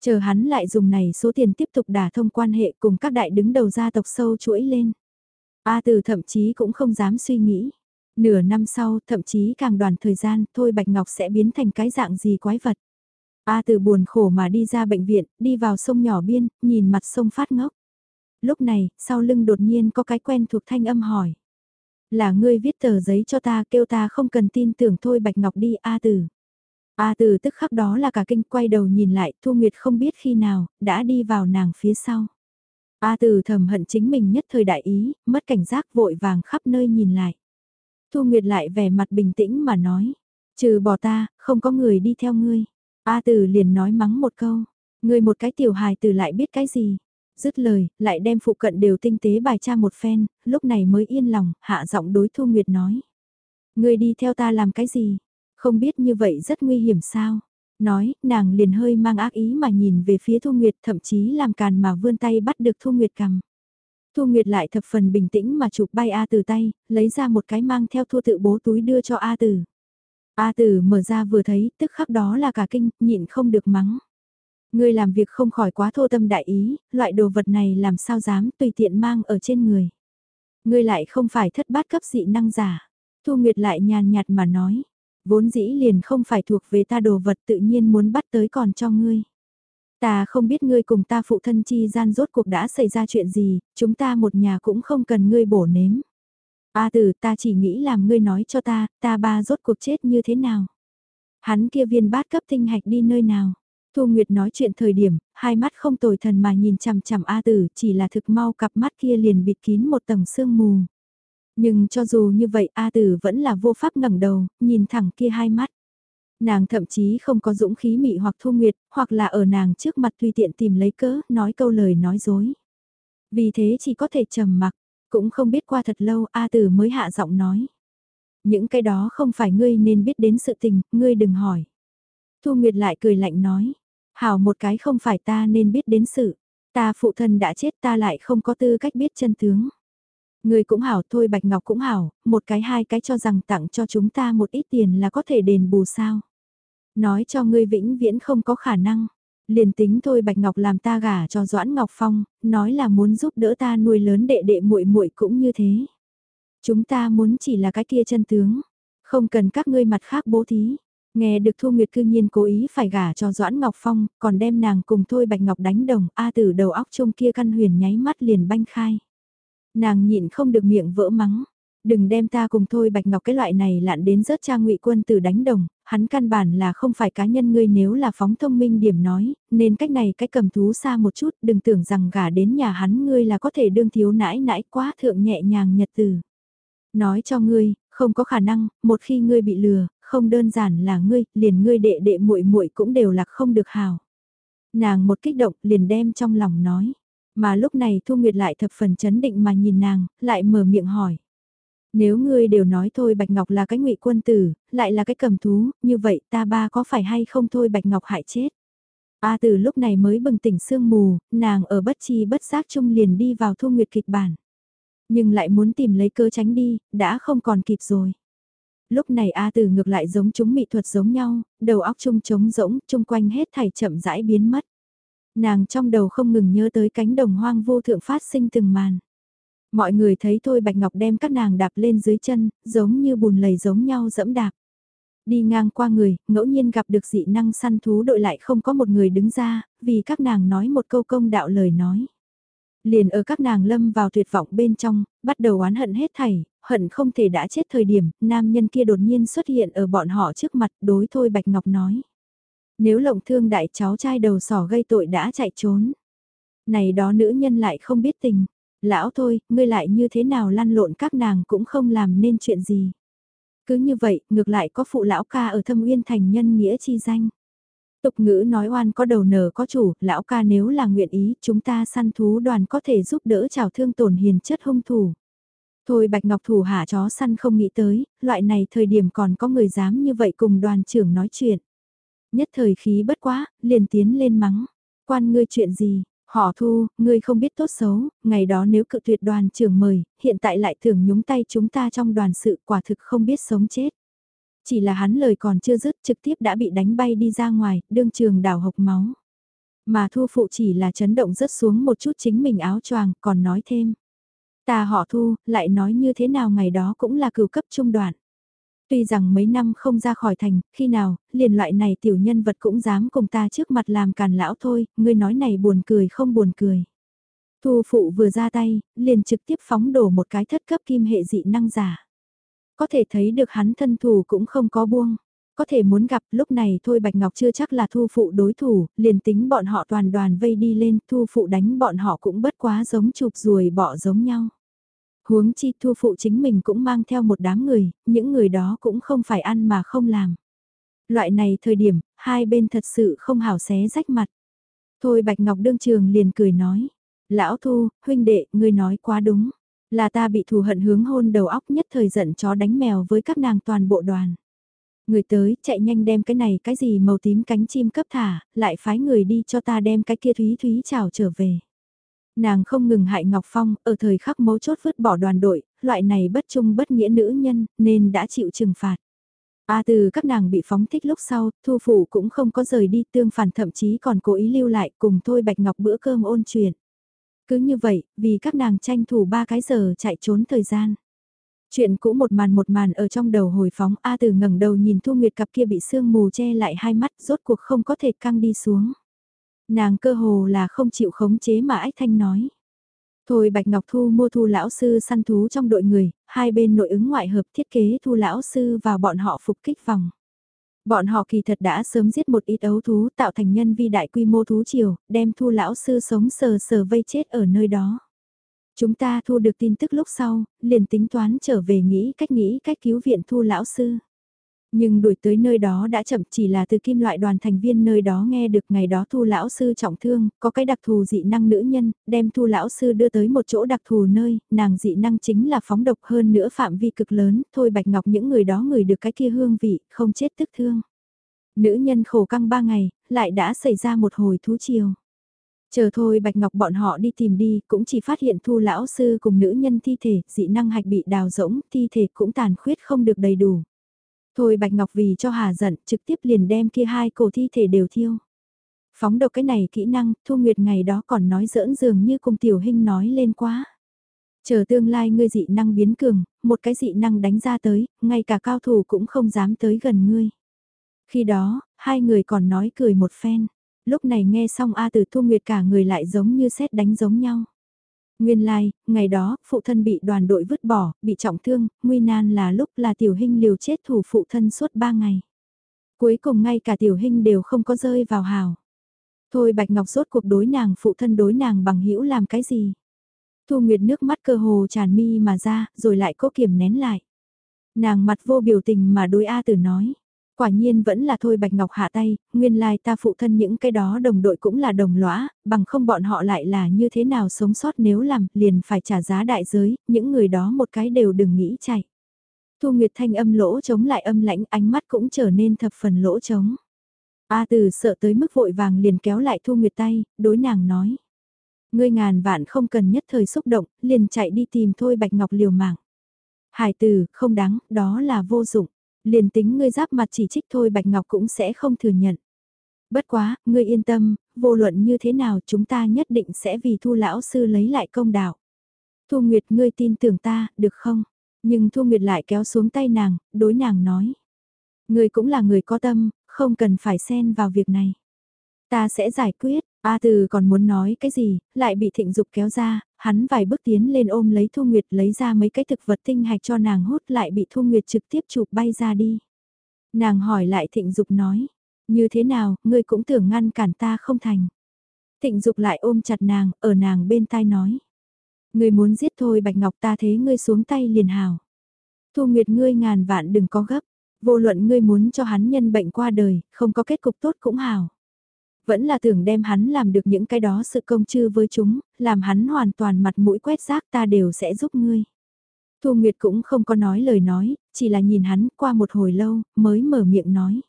Chờ hắn lại dùng này số tiền tiếp tục đả thông quan hệ cùng các đại đứng đầu gia tộc sâu chuỗi lên. A Từ thậm chí cũng không dám suy nghĩ. Nửa năm sau, thậm chí càng đoàn thời gian, Thôi Bạch Ngọc sẽ biến thành cái dạng gì quái vật. A Từ buồn khổ mà đi ra bệnh viện, đi vào sông nhỏ biên, nhìn mặt sông phát ngốc. Lúc này, sau lưng đột nhiên có cái quen thuộc thanh âm hỏi. Là ngươi viết tờ giấy cho ta kêu ta không cần tin tưởng thôi Bạch Ngọc đi A từ A từ tức khắc đó là cả kinh quay đầu nhìn lại Thu Nguyệt không biết khi nào, đã đi vào nàng phía sau. A từ thầm hận chính mình nhất thời đại ý, mất cảnh giác vội vàng khắp nơi nhìn lại. Thu Nguyệt lại vẻ mặt bình tĩnh mà nói, trừ bỏ ta, không có người đi theo ngươi. A Tử liền nói mắng một câu, ngươi một cái tiểu hài tử lại biết cái gì. Dứt lời, lại đem phụ cận đều tinh tế bài tra một phen, lúc này mới yên lòng, hạ giọng đối Thu Nguyệt nói. ngươi đi theo ta làm cái gì? Không biết như vậy rất nguy hiểm sao? Nói, nàng liền hơi mang ác ý mà nhìn về phía Thu Nguyệt thậm chí làm càn mà vươn tay bắt được Thu Nguyệt cầm. Thu Nguyệt lại thập phần bình tĩnh mà chụp bay A từ tay, lấy ra một cái mang theo thua tự bố túi đưa cho A Tử. A Tử mở ra vừa thấy, tức khắc đó là cả kinh, nhịn không được mắng. Ngươi làm việc không khỏi quá thô tâm đại ý, loại đồ vật này làm sao dám tùy tiện mang ở trên người. Ngươi lại không phải thất bát cấp dị năng giả. Thu Nguyệt lại nhàn nhạt mà nói. Vốn dĩ liền không phải thuộc về ta đồ vật tự nhiên muốn bắt tới còn cho ngươi. Ta không biết ngươi cùng ta phụ thân chi gian rốt cuộc đã xảy ra chuyện gì, chúng ta một nhà cũng không cần ngươi bổ nếm. A tử ta chỉ nghĩ làm ngươi nói cho ta, ta ba rốt cuộc chết như thế nào. Hắn kia viên bát cấp tinh hạch đi nơi nào. Thu Nguyệt nói chuyện thời điểm, hai mắt không tồi thần mà nhìn chằm chằm A Tử, chỉ là thực mau cặp mắt kia liền bịt kín một tầng sương mù. Nhưng cho dù như vậy A Tử vẫn là vô pháp ngẩng đầu, nhìn thẳng kia hai mắt. Nàng thậm chí không có dũng khí mị hoặc Thu Nguyệt, hoặc là ở nàng trước mặt tùy tiện tìm lấy cớ, nói câu lời nói dối. Vì thế chỉ có thể trầm mặc, cũng không biết qua thật lâu A Tử mới hạ giọng nói. Những cái đó không phải ngươi nên biết đến sự tình, ngươi đừng hỏi. Thu Nguyệt lại cười lạnh nói, hảo một cái không phải ta nên biết đến sự. Ta phụ thân đã chết ta lại không có tư cách biết chân tướng. Người cũng hảo thôi Bạch Ngọc cũng hảo, một cái hai cái cho rằng tặng cho chúng ta một ít tiền là có thể đền bù sao. Nói cho ngươi vĩnh viễn không có khả năng. Liền tính thôi Bạch Ngọc làm ta gả cho Doãn Ngọc Phong, nói là muốn giúp đỡ ta nuôi lớn đệ đệ muội muội cũng như thế. Chúng ta muốn chỉ là cái kia chân tướng, không cần các ngươi mặt khác bố thí. Nghe được Thu Nguyệt cư nhiên cố ý phải gả cho Doãn Ngọc Phong, còn đem nàng cùng Thôi Bạch Ngọc đánh đồng, A tử đầu óc trông kia căn huyền nháy mắt liền banh khai. Nàng nhịn không được miệng vỡ mắng, đừng đem ta cùng Thôi Bạch Ngọc cái loại này lạn đến rớt cha ngụy quân tử đánh đồng, hắn căn bản là không phải cá nhân ngươi nếu là phóng thông minh điểm nói, nên cách này cách cầm thú xa một chút, đừng tưởng rằng gả đến nhà hắn ngươi là có thể đương thiếu nãi nãi quá thượng nhẹ nhàng nhật từ. Nói cho ngươi, không có khả năng, một khi ngươi bị lừa, không đơn giản là ngươi, liền ngươi đệ đệ muội muội cũng đều là không được hào. Nàng một kích động liền đem trong lòng nói, mà lúc này Thu Nguyệt lại thập phần chấn định mà nhìn nàng, lại mở miệng hỏi. Nếu ngươi đều nói thôi Bạch Ngọc là cái ngụy quân tử, lại là cái cầm thú, như vậy ta ba có phải hay không thôi Bạch Ngọc hại chết. A từ lúc này mới bừng tỉnh sương mù, nàng ở bất chi bất giác chung liền đi vào Thu Nguyệt kịch bản. Nhưng lại muốn tìm lấy cơ tránh đi, đã không còn kịp rồi. Lúc này A Từ ngược lại giống chúng mỹ thuật giống nhau, đầu óc chung trống rỗng, chung quanh hết thảy chậm rãi biến mất. Nàng trong đầu không ngừng nhớ tới cánh đồng hoang vô thượng phát sinh từng màn. Mọi người thấy thôi Bạch Ngọc đem các nàng đạp lên dưới chân, giống như bùn lầy giống nhau dẫm đạp. Đi ngang qua người, ngẫu nhiên gặp được dị năng săn thú đội lại không có một người đứng ra, vì các nàng nói một câu công đạo lời nói. Liền ở các nàng lâm vào tuyệt vọng bên trong, bắt đầu oán hận hết thảy, hận không thể đã chết thời điểm, nam nhân kia đột nhiên xuất hiện ở bọn họ trước mặt đối thôi Bạch Ngọc nói. Nếu lộng thương đại cháu trai đầu sỏ gây tội đã chạy trốn. Này đó nữ nhân lại không biết tình. Lão thôi, ngươi lại như thế nào lăn lộn các nàng cũng không làm nên chuyện gì. Cứ như vậy, ngược lại có phụ lão ca ở thâm uyên thành nhân nghĩa chi danh. Tục ngữ nói oan có đầu nở có chủ, lão ca nếu là nguyện ý, chúng ta săn thú đoàn có thể giúp đỡ chào thương tổn hiền chất hung thủ. Thôi Bạch Ngọc thủ hạ chó săn không nghĩ tới, loại này thời điểm còn có người dám như vậy cùng đoàn trưởng nói chuyện. Nhất thời khí bất quá, liền tiến lên mắng. Quan ngươi chuyện gì, họ thu, ngươi không biết tốt xấu, ngày đó nếu cự tuyệt đoàn trưởng mời, hiện tại lại thường nhúng tay chúng ta trong đoàn sự quả thực không biết sống chết. Chỉ là hắn lời còn chưa dứt trực tiếp đã bị đánh bay đi ra ngoài, đương trường đảo hộc máu. Mà thu phụ chỉ là chấn động rất xuống một chút chính mình áo choàng, còn nói thêm. Ta họ thu, lại nói như thế nào ngày đó cũng là cửu cấp trung đoạn. Tuy rằng mấy năm không ra khỏi thành, khi nào, liền loại này tiểu nhân vật cũng dám cùng ta trước mặt làm càn lão thôi, ngươi nói này buồn cười không buồn cười. Thu phụ vừa ra tay, liền trực tiếp phóng đổ một cái thất cấp kim hệ dị năng giả. Có thể thấy được hắn thân thủ cũng không có buông. Có thể muốn gặp lúc này thôi Bạch Ngọc chưa chắc là thu phụ đối thủ, liền tính bọn họ toàn đoàn vây đi lên, thu phụ đánh bọn họ cũng bất quá giống chụp ruồi bỏ giống nhau. Huống chi thu phụ chính mình cũng mang theo một đám người, những người đó cũng không phải ăn mà không làm. Loại này thời điểm, hai bên thật sự không hảo xé rách mặt. Thôi Bạch Ngọc đương trường liền cười nói. Lão Thu, huynh đệ, ngươi nói quá đúng. Là ta bị thù hận hướng hôn đầu óc nhất thời giận chó đánh mèo với các nàng toàn bộ đoàn. Người tới, chạy nhanh đem cái này cái gì màu tím cánh chim cấp thả, lại phái người đi cho ta đem cái kia thúy thúy chào trở về. Nàng không ngừng hại Ngọc Phong, ở thời khắc mấu chốt vứt bỏ đoàn đội, loại này bất trung bất nghĩa nữ nhân, nên đã chịu trừng phạt. A từ các nàng bị phóng thích lúc sau, thu phủ cũng không có rời đi tương phản thậm chí còn cố ý lưu lại cùng thôi Bạch Ngọc bữa cơm ôn chuyện. Cứ như vậy, vì các nàng tranh thủ ba cái giờ chạy trốn thời gian. Chuyện cũ một màn một màn ở trong đầu hồi phóng A từ ngẩng đầu nhìn Thu Nguyệt cặp kia bị sương mù che lại hai mắt rốt cuộc không có thể căng đi xuống. Nàng cơ hồ là không chịu khống chế mà ách thanh nói. Thôi Bạch Ngọc Thu mua thu lão sư săn thú trong đội người, hai bên nội ứng ngoại hợp thiết kế thu lão sư và bọn họ phục kích vòng. Bọn họ kỳ thật đã sớm giết một ít ấu thú tạo thành nhân vi đại quy mô thú triều, đem thu lão sư sống sờ sờ vây chết ở nơi đó. Chúng ta thu được tin tức lúc sau, liền tính toán trở về nghĩ cách nghĩ cách cứu viện thu lão sư. Nhưng đuổi tới nơi đó đã chậm chỉ là từ kim loại đoàn thành viên nơi đó nghe được ngày đó thu lão sư trọng thương, có cái đặc thù dị năng nữ nhân, đem thu lão sư đưa tới một chỗ đặc thù nơi, nàng dị năng chính là phóng độc hơn nữa phạm vi cực lớn, thôi bạch ngọc những người đó người được cái kia hương vị, không chết tức thương. Nữ nhân khổ căng ba ngày, lại đã xảy ra một hồi thú chiều. Chờ thôi Bạch Ngọc bọn họ đi tìm đi, cũng chỉ phát hiện thu lão sư cùng nữ nhân thi thể, dị năng hạch bị đào rỗng, thi thể cũng tàn khuyết không được đầy đủ. Thôi Bạch Ngọc vì cho hà giận, trực tiếp liền đem kia hai cổ thi thể đều thiêu. Phóng độc cái này kỹ năng, Thu Nguyệt ngày đó còn nói giỡn dường như cùng Tiểu Hinh nói lên quá. Chờ tương lai ngươi dị năng biến cường, một cái dị năng đánh ra tới, ngay cả cao thủ cũng không dám tới gần ngươi. Khi đó, hai người còn nói cười một phen. Lúc này nghe xong A Tử Thu Nguyệt cả người lại giống như xét đánh giống nhau. Nguyên lai, like, ngày đó, phụ thân bị đoàn đội vứt bỏ, bị trọng thương, nguy nan là lúc là tiểu hình liều chết thủ phụ thân suốt ba ngày. Cuối cùng ngay cả tiểu hình đều không có rơi vào hào. Thôi Bạch Ngọc rốt cuộc đối nàng phụ thân đối nàng bằng hữu làm cái gì? Thu Nguyệt nước mắt cơ hồ tràn mi mà ra, rồi lại cố kiềm nén lại. Nàng mặt vô biểu tình mà đối A Tử nói. Quả nhiên vẫn là thôi Bạch Ngọc hạ tay, nguyên lai ta phụ thân những cái đó đồng đội cũng là đồng lõa, bằng không bọn họ lại là như thế nào sống sót nếu làm, liền phải trả giá đại giới, những người đó một cái đều đừng nghĩ chạy. Thu Nguyệt thanh âm lỗ chống lại âm lãnh ánh mắt cũng trở nên thập phần lỗ chống. A từ sợ tới mức vội vàng liền kéo lại Thu Nguyệt tay, đối nàng nói. Ngươi ngàn vạn không cần nhất thời xúc động, liền chạy đi tìm thôi Bạch Ngọc liều mạng. Hải từ, không đáng, đó là vô dụng. Liền tính ngươi giáp mặt chỉ trích thôi Bạch Ngọc cũng sẽ không thừa nhận. Bất quá, ngươi yên tâm, vô luận như thế nào chúng ta nhất định sẽ vì thu lão sư lấy lại công đạo. Thu Nguyệt ngươi tin tưởng ta, được không? Nhưng Thu Nguyệt lại kéo xuống tay nàng, đối nàng nói. Ngươi cũng là người có tâm, không cần phải xen vào việc này. Ta sẽ giải quyết, A Từ còn muốn nói cái gì, lại bị thịnh dục kéo ra, hắn vài bước tiến lên ôm lấy Thu Nguyệt lấy ra mấy cái thực vật tinh hạch cho nàng hút lại bị Thu Nguyệt trực tiếp chụp bay ra đi. Nàng hỏi lại thịnh dục nói, như thế nào, ngươi cũng tưởng ngăn cản ta không thành. Thịnh dục lại ôm chặt nàng, ở nàng bên tai nói. Ngươi muốn giết thôi Bạch Ngọc ta thế ngươi xuống tay liền hào. Thu Nguyệt ngươi ngàn vạn đừng có gấp, vô luận ngươi muốn cho hắn nhân bệnh qua đời, không có kết cục tốt cũng hào. Vẫn là tưởng đem hắn làm được những cái đó sự công chư với chúng, làm hắn hoàn toàn mặt mũi quét rác ta đều sẽ giúp ngươi. Thu Nguyệt cũng không có nói lời nói, chỉ là nhìn hắn qua một hồi lâu, mới mở miệng nói.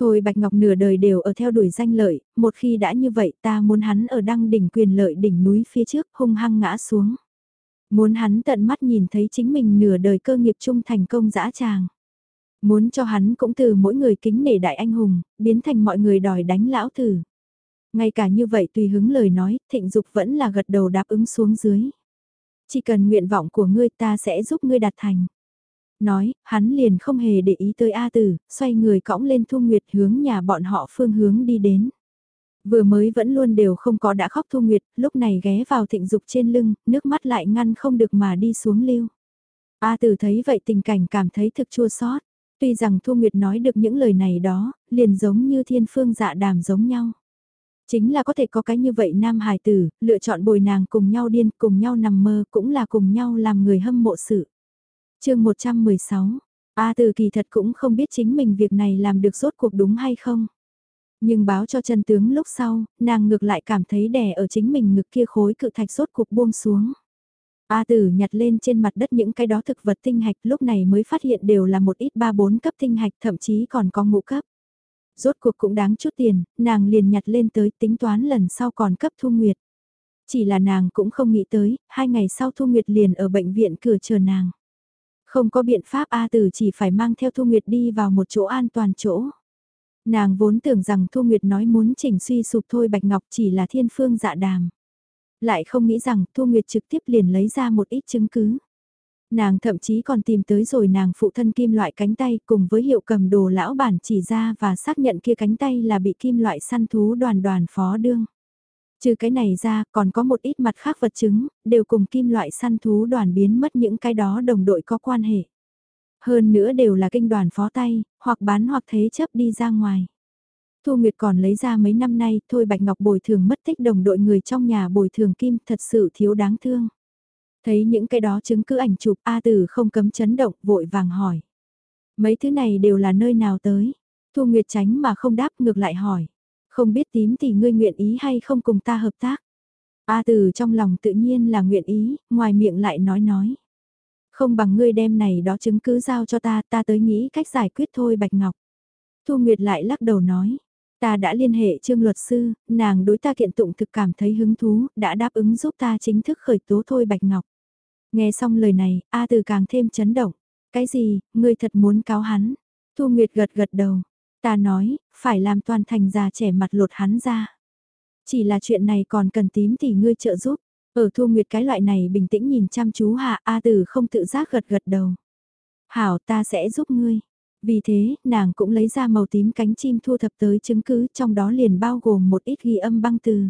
Thôi Bạch Ngọc nửa đời đều ở theo đuổi danh lợi, một khi đã như vậy ta muốn hắn ở đăng đỉnh quyền lợi đỉnh núi phía trước hung hăng ngã xuống. Muốn hắn tận mắt nhìn thấy chính mình nửa đời cơ nghiệp chung thành công dã tràng. Muốn cho hắn cũng từ mỗi người kính nể đại anh hùng, biến thành mọi người đòi đánh lão tử. Ngay cả như vậy tùy hứng lời nói, thịnh dục vẫn là gật đầu đáp ứng xuống dưới. Chỉ cần nguyện vọng của ngươi ta sẽ giúp ngươi đạt thành. Nói, hắn liền không hề để ý tới A Tử, xoay người cõng lên Thu Nguyệt hướng nhà bọn họ phương hướng đi đến. Vừa mới vẫn luôn đều không có đã khóc Thu Nguyệt, lúc này ghé vào thịnh dục trên lưng, nước mắt lại ngăn không được mà đi xuống lưu. A Tử thấy vậy tình cảnh cảm thấy thực chua xót. Tuy rằng Thu Nguyệt nói được những lời này đó, liền giống như thiên phương dạ đàm giống nhau. Chính là có thể có cái như vậy nam hài tử, lựa chọn bồi nàng cùng nhau điên, cùng nhau nằm mơ, cũng là cùng nhau làm người hâm mộ sự. chương 116, A từ kỳ thật cũng không biết chính mình việc này làm được rốt cuộc đúng hay không. Nhưng báo cho chân tướng lúc sau, nàng ngược lại cảm thấy đè ở chính mình ngực kia khối cự thạch rốt cuộc buông xuống. A tử nhặt lên trên mặt đất những cái đó thực vật tinh hạch lúc này mới phát hiện đều là một ít ba bốn cấp tinh hạch thậm chí còn có ngũ cấp. Rốt cuộc cũng đáng chút tiền, nàng liền nhặt lên tới tính toán lần sau còn cấp thu nguyệt. Chỉ là nàng cũng không nghĩ tới, hai ngày sau thu nguyệt liền ở bệnh viện cửa chờ nàng. Không có biện pháp A tử chỉ phải mang theo thu nguyệt đi vào một chỗ an toàn chỗ. Nàng vốn tưởng rằng Thu Nguyệt nói muốn chỉnh suy sụp thôi Bạch Ngọc chỉ là thiên phương dạ đàm. Lại không nghĩ rằng Thu Nguyệt trực tiếp liền lấy ra một ít chứng cứ. Nàng thậm chí còn tìm tới rồi nàng phụ thân kim loại cánh tay cùng với hiệu cầm đồ lão bản chỉ ra và xác nhận kia cánh tay là bị kim loại săn thú đoàn đoàn phó đương. Trừ cái này ra còn có một ít mặt khác vật chứng, đều cùng kim loại săn thú đoàn biến mất những cái đó đồng đội có quan hệ. Hơn nữa đều là kinh đoàn phó tay, hoặc bán hoặc thế chấp đi ra ngoài. Thu Nguyệt còn lấy ra mấy năm nay, thôi Bạch Ngọc bồi thường mất tích đồng đội người trong nhà bồi thường kim thật sự thiếu đáng thương. Thấy những cái đó chứng cứ ảnh chụp A Tử không cấm chấn động, vội vàng hỏi. Mấy thứ này đều là nơi nào tới? Thu Nguyệt tránh mà không đáp ngược lại hỏi. Không biết tím thì ngươi nguyện ý hay không cùng ta hợp tác? A Tử trong lòng tự nhiên là nguyện ý, ngoài miệng lại nói nói. Không bằng ngươi đem này đó chứng cứ giao cho ta, ta tới nghĩ cách giải quyết thôi Bạch Ngọc. Thu Nguyệt lại lắc đầu nói. Ta đã liên hệ trương luật sư, nàng đối ta kiện tụng thực cảm thấy hứng thú, đã đáp ứng giúp ta chính thức khởi tố thôi Bạch Ngọc. Nghe xong lời này, A Từ càng thêm chấn động. Cái gì, ngươi thật muốn cáo hắn? Thu Nguyệt gật gật đầu. Ta nói, phải làm toàn thành già trẻ mặt lột hắn ra. Chỉ là chuyện này còn cần tím thì ngươi trợ giúp. Ở Thu Nguyệt cái loại này bình tĩnh nhìn chăm chú hạ A Từ không tự giác gật gật đầu. Hảo ta sẽ giúp ngươi. Vì thế, nàng cũng lấy ra màu tím cánh chim thu thập tới chứng cứ trong đó liền bao gồm một ít ghi âm băng từ.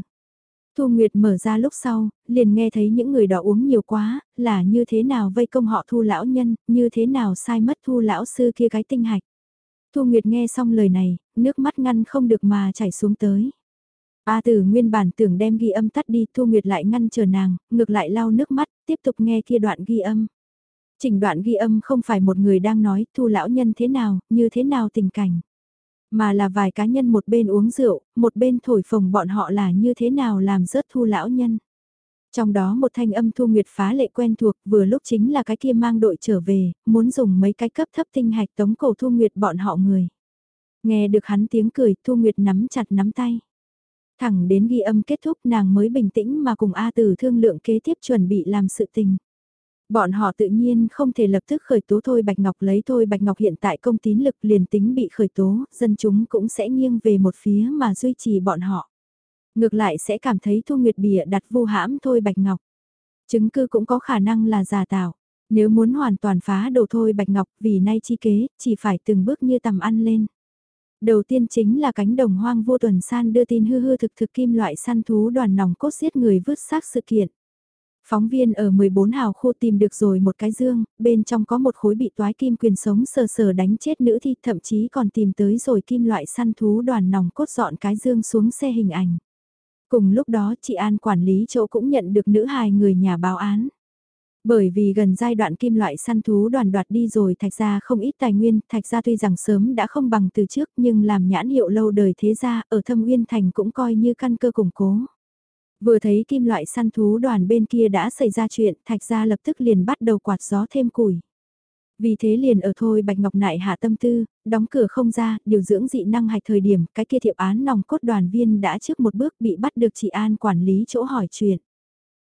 Thu Nguyệt mở ra lúc sau, liền nghe thấy những người đó uống nhiều quá, là như thế nào vây công họ thu lão nhân, như thế nào sai mất thu lão sư kia cái tinh hạch. Thu Nguyệt nghe xong lời này, nước mắt ngăn không được mà chảy xuống tới. A tử nguyên bản tưởng đem ghi âm tắt đi Thu Nguyệt lại ngăn chờ nàng, ngược lại lau nước mắt, tiếp tục nghe kia đoạn ghi âm. Trình đoạn ghi âm không phải một người đang nói thu lão nhân thế nào, như thế nào tình cảnh. Mà là vài cá nhân một bên uống rượu, một bên thổi phồng bọn họ là như thế nào làm rớt thu lão nhân. Trong đó một thanh âm Thu Nguyệt phá lệ quen thuộc vừa lúc chính là cái kia mang đội trở về, muốn dùng mấy cái cấp thấp tinh hạch tống cổ Thu Nguyệt bọn họ người. Nghe được hắn tiếng cười Thu Nguyệt nắm chặt nắm tay. Thẳng đến ghi âm kết thúc nàng mới bình tĩnh mà cùng A Tử thương lượng kế tiếp chuẩn bị làm sự tình. Bọn họ tự nhiên không thể lập tức khởi tố Thôi Bạch Ngọc lấy Thôi Bạch Ngọc hiện tại công tín lực liền tính bị khởi tố, dân chúng cũng sẽ nghiêng về một phía mà duy trì bọn họ. Ngược lại sẽ cảm thấy Thu Nguyệt bìa đặt vô hãm Thôi Bạch Ngọc. Chứng cứ cũng có khả năng là giả tạo. Nếu muốn hoàn toàn phá đồ Thôi Bạch Ngọc vì nay chi kế, chỉ phải từng bước như tầm ăn lên. Đầu tiên chính là cánh đồng hoang vô tuần san đưa tin hư hư thực thực kim loại săn thú đoàn nòng cốt giết người vứt xác sự kiện. Phóng viên ở 14 hào khu tìm được rồi một cái dương, bên trong có một khối bị toái kim quyền sống sờ sờ đánh chết nữ thi thậm chí còn tìm tới rồi kim loại săn thú đoàn nòng cốt dọn cái dương xuống xe hình ảnh. Cùng lúc đó chị An quản lý chỗ cũng nhận được nữ hài người nhà báo án. Bởi vì gần giai đoạn kim loại săn thú đoàn đoạt đi rồi thạch ra không ít tài nguyên, thạch ra tuy rằng sớm đã không bằng từ trước nhưng làm nhãn hiệu lâu đời thế ra ở thâm uyên thành cũng coi như căn cơ củng cố. Vừa thấy kim loại săn thú đoàn bên kia đã xảy ra chuyện, thạch gia lập tức liền bắt đầu quạt gió thêm củi. Vì thế liền ở thôi Bạch Ngọc Nại hạ tâm tư, đóng cửa không ra, điều dưỡng dị năng hạch thời điểm, cái kia thiệp án nòng cốt đoàn viên đã trước một bước bị bắt được chị An quản lý chỗ hỏi chuyện.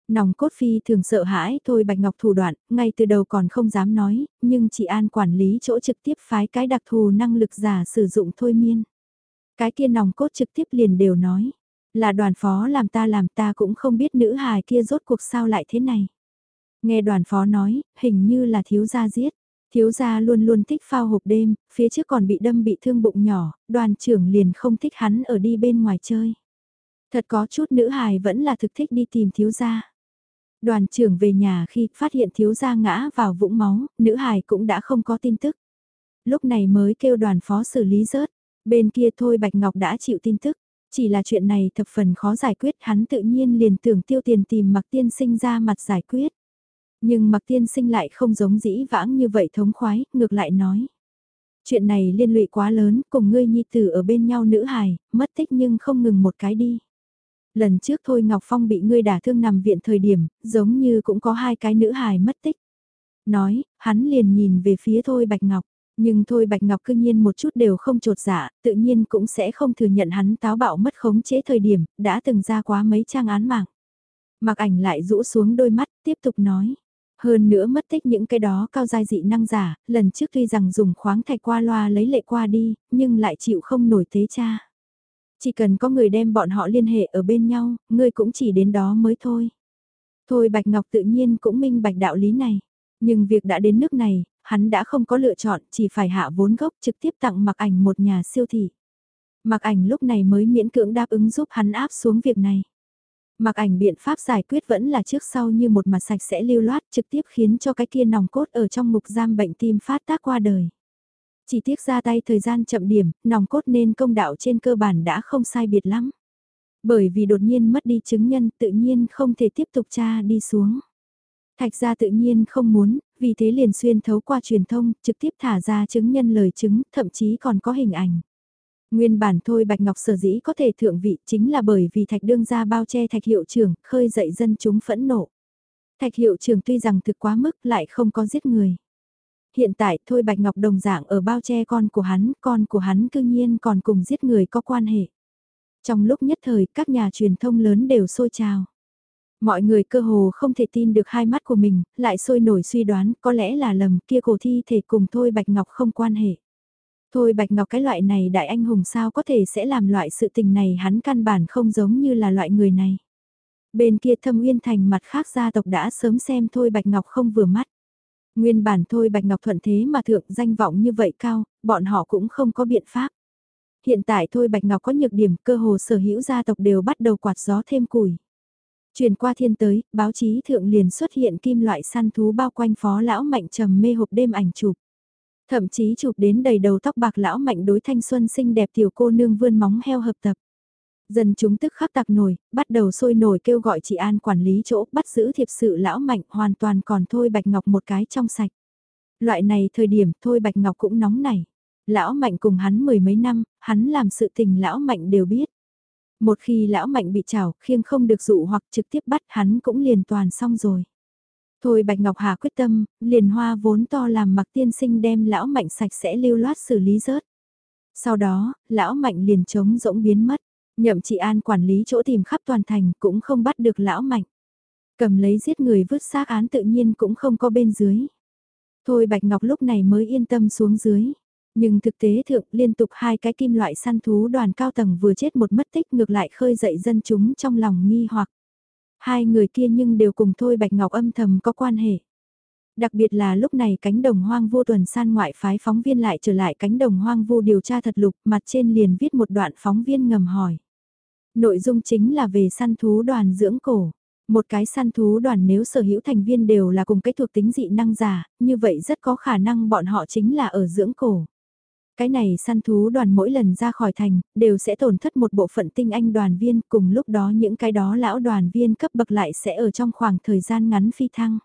Nòng cốt phi thường sợ hãi thôi Bạch Ngọc thủ đoạn, ngay từ đầu còn không dám nói, nhưng chị An quản lý chỗ trực tiếp phái cái đặc thù năng lực giả sử dụng thôi miên. Cái kia nòng cốt trực tiếp liền đều nói. Là đoàn phó làm ta làm ta cũng không biết nữ hài kia rốt cuộc sao lại thế này. Nghe đoàn phó nói, hình như là thiếu gia giết. Thiếu gia luôn luôn thích phao hộp đêm, phía trước còn bị đâm bị thương bụng nhỏ, đoàn trưởng liền không thích hắn ở đi bên ngoài chơi. Thật có chút nữ hài vẫn là thực thích đi tìm thiếu gia. Đoàn trưởng về nhà khi phát hiện thiếu gia ngã vào vũng máu, nữ hài cũng đã không có tin tức. Lúc này mới kêu đoàn phó xử lý rớt, bên kia thôi Bạch Ngọc đã chịu tin tức. Chỉ là chuyện này thập phần khó giải quyết hắn tự nhiên liền tưởng tiêu tiền tìm mặc tiên sinh ra mặt giải quyết. Nhưng mặc tiên sinh lại không giống dĩ vãng như vậy thống khoái, ngược lại nói. Chuyện này liên lụy quá lớn, cùng ngươi nhi tử ở bên nhau nữ hài, mất tích nhưng không ngừng một cái đi. Lần trước thôi Ngọc Phong bị ngươi đả thương nằm viện thời điểm, giống như cũng có hai cái nữ hài mất tích. Nói, hắn liền nhìn về phía thôi Bạch Ngọc. Nhưng thôi Bạch Ngọc cư nhiên một chút đều không trột dạ, tự nhiên cũng sẽ không thừa nhận hắn táo bạo mất khống chế thời điểm, đã từng ra quá mấy trang án mạng. Mặc ảnh lại rũ xuống đôi mắt, tiếp tục nói. Hơn nữa mất tích những cái đó cao giai dị năng giả, lần trước tuy rằng dùng khoáng thạch qua loa lấy lệ qua đi, nhưng lại chịu không nổi thế cha. Chỉ cần có người đem bọn họ liên hệ ở bên nhau, ngươi cũng chỉ đến đó mới thôi. Thôi Bạch Ngọc tự nhiên cũng minh bạch đạo lý này. Nhưng việc đã đến nước này, hắn đã không có lựa chọn, chỉ phải hạ vốn gốc trực tiếp tặng mặc ảnh một nhà siêu thị. Mặc ảnh lúc này mới miễn cưỡng đáp ứng giúp hắn áp xuống việc này. Mặc ảnh biện pháp giải quyết vẫn là trước sau như một mặt sạch sẽ lưu loát trực tiếp khiến cho cái kia nòng cốt ở trong mục giam bệnh tim phát tác qua đời. Chỉ tiếc ra tay thời gian chậm điểm, nòng cốt nên công đạo trên cơ bản đã không sai biệt lắm. Bởi vì đột nhiên mất đi chứng nhân tự nhiên không thể tiếp tục tra đi xuống. Thạch gia tự nhiên không muốn, vì thế liền xuyên thấu qua truyền thông, trực tiếp thả ra chứng nhân lời chứng, thậm chí còn có hình ảnh. Nguyên bản thôi Bạch Ngọc sở dĩ có thể thượng vị chính là bởi vì thạch đương ra bao che thạch hiệu trưởng, khơi dậy dân chúng phẫn nộ. Thạch hiệu trưởng tuy rằng thực quá mức lại không có giết người. Hiện tại thôi Bạch Ngọc đồng dạng ở bao che con của hắn, con của hắn cư nhiên còn cùng giết người có quan hệ. Trong lúc nhất thời, các nhà truyền thông lớn đều sôi trào. Mọi người cơ hồ không thể tin được hai mắt của mình, lại sôi nổi suy đoán có lẽ là lầm kia cổ thi thể cùng Thôi Bạch Ngọc không quan hệ. Thôi Bạch Ngọc cái loại này đại anh hùng sao có thể sẽ làm loại sự tình này hắn căn bản không giống như là loại người này. Bên kia thâm uyên thành mặt khác gia tộc đã sớm xem Thôi Bạch Ngọc không vừa mắt. Nguyên bản Thôi Bạch Ngọc thuận thế mà thượng danh vọng như vậy cao, bọn họ cũng không có biện pháp. Hiện tại Thôi Bạch Ngọc có nhược điểm cơ hồ sở hữu gia tộc đều bắt đầu quạt gió thêm củi. Truyền qua thiên tới, báo chí thượng liền xuất hiện kim loại săn thú bao quanh phó lão mạnh trầm mê hộp đêm ảnh chụp. Thậm chí chụp đến đầy đầu tóc bạc lão mạnh đối thanh xuân xinh đẹp tiểu cô nương vươn móng heo hợp tập. Dân chúng tức khắc tạc nổi, bắt đầu sôi nổi kêu gọi chị An quản lý chỗ, bắt giữ thiệp sự lão mạnh hoàn toàn còn thôi Bạch Ngọc một cái trong sạch. Loại này thời điểm thôi Bạch Ngọc cũng nóng nảy. Lão mạnh cùng hắn mười mấy năm, hắn làm sự tình lão mạnh đều biết. Một khi lão mạnh bị chảo, khiêng không được dụ hoặc trực tiếp bắt hắn cũng liền toàn xong rồi. Thôi Bạch Ngọc Hà quyết tâm, liền hoa vốn to làm mặc tiên sinh đem lão mạnh sạch sẽ lưu loát xử lý rớt. Sau đó, lão mạnh liền trống rỗng biến mất, nhậm chị An quản lý chỗ tìm khắp toàn thành cũng không bắt được lão mạnh. Cầm lấy giết người vứt xác án tự nhiên cũng không có bên dưới. Thôi Bạch Ngọc lúc này mới yên tâm xuống dưới. Nhưng thực tế thượng liên tục hai cái kim loại săn thú đoàn cao tầng vừa chết một mất tích ngược lại khơi dậy dân chúng trong lòng nghi hoặc. Hai người kia nhưng đều cùng Thôi Bạch Ngọc âm thầm có quan hệ. Đặc biệt là lúc này cánh đồng hoang vu tuần san ngoại phái phóng viên lại trở lại cánh đồng hoang vu điều tra thật lục mặt trên liền viết một đoạn phóng viên ngầm hỏi. Nội dung chính là về săn thú đoàn dưỡng cổ. Một cái săn thú đoàn nếu sở hữu thành viên đều là cùng cái thuộc tính dị năng giả, như vậy rất có khả năng bọn họ chính là ở dưỡng cổ. Cái này săn thú đoàn mỗi lần ra khỏi thành, đều sẽ tổn thất một bộ phận tinh anh đoàn viên, cùng lúc đó những cái đó lão đoàn viên cấp bậc lại sẽ ở trong khoảng thời gian ngắn phi thăng.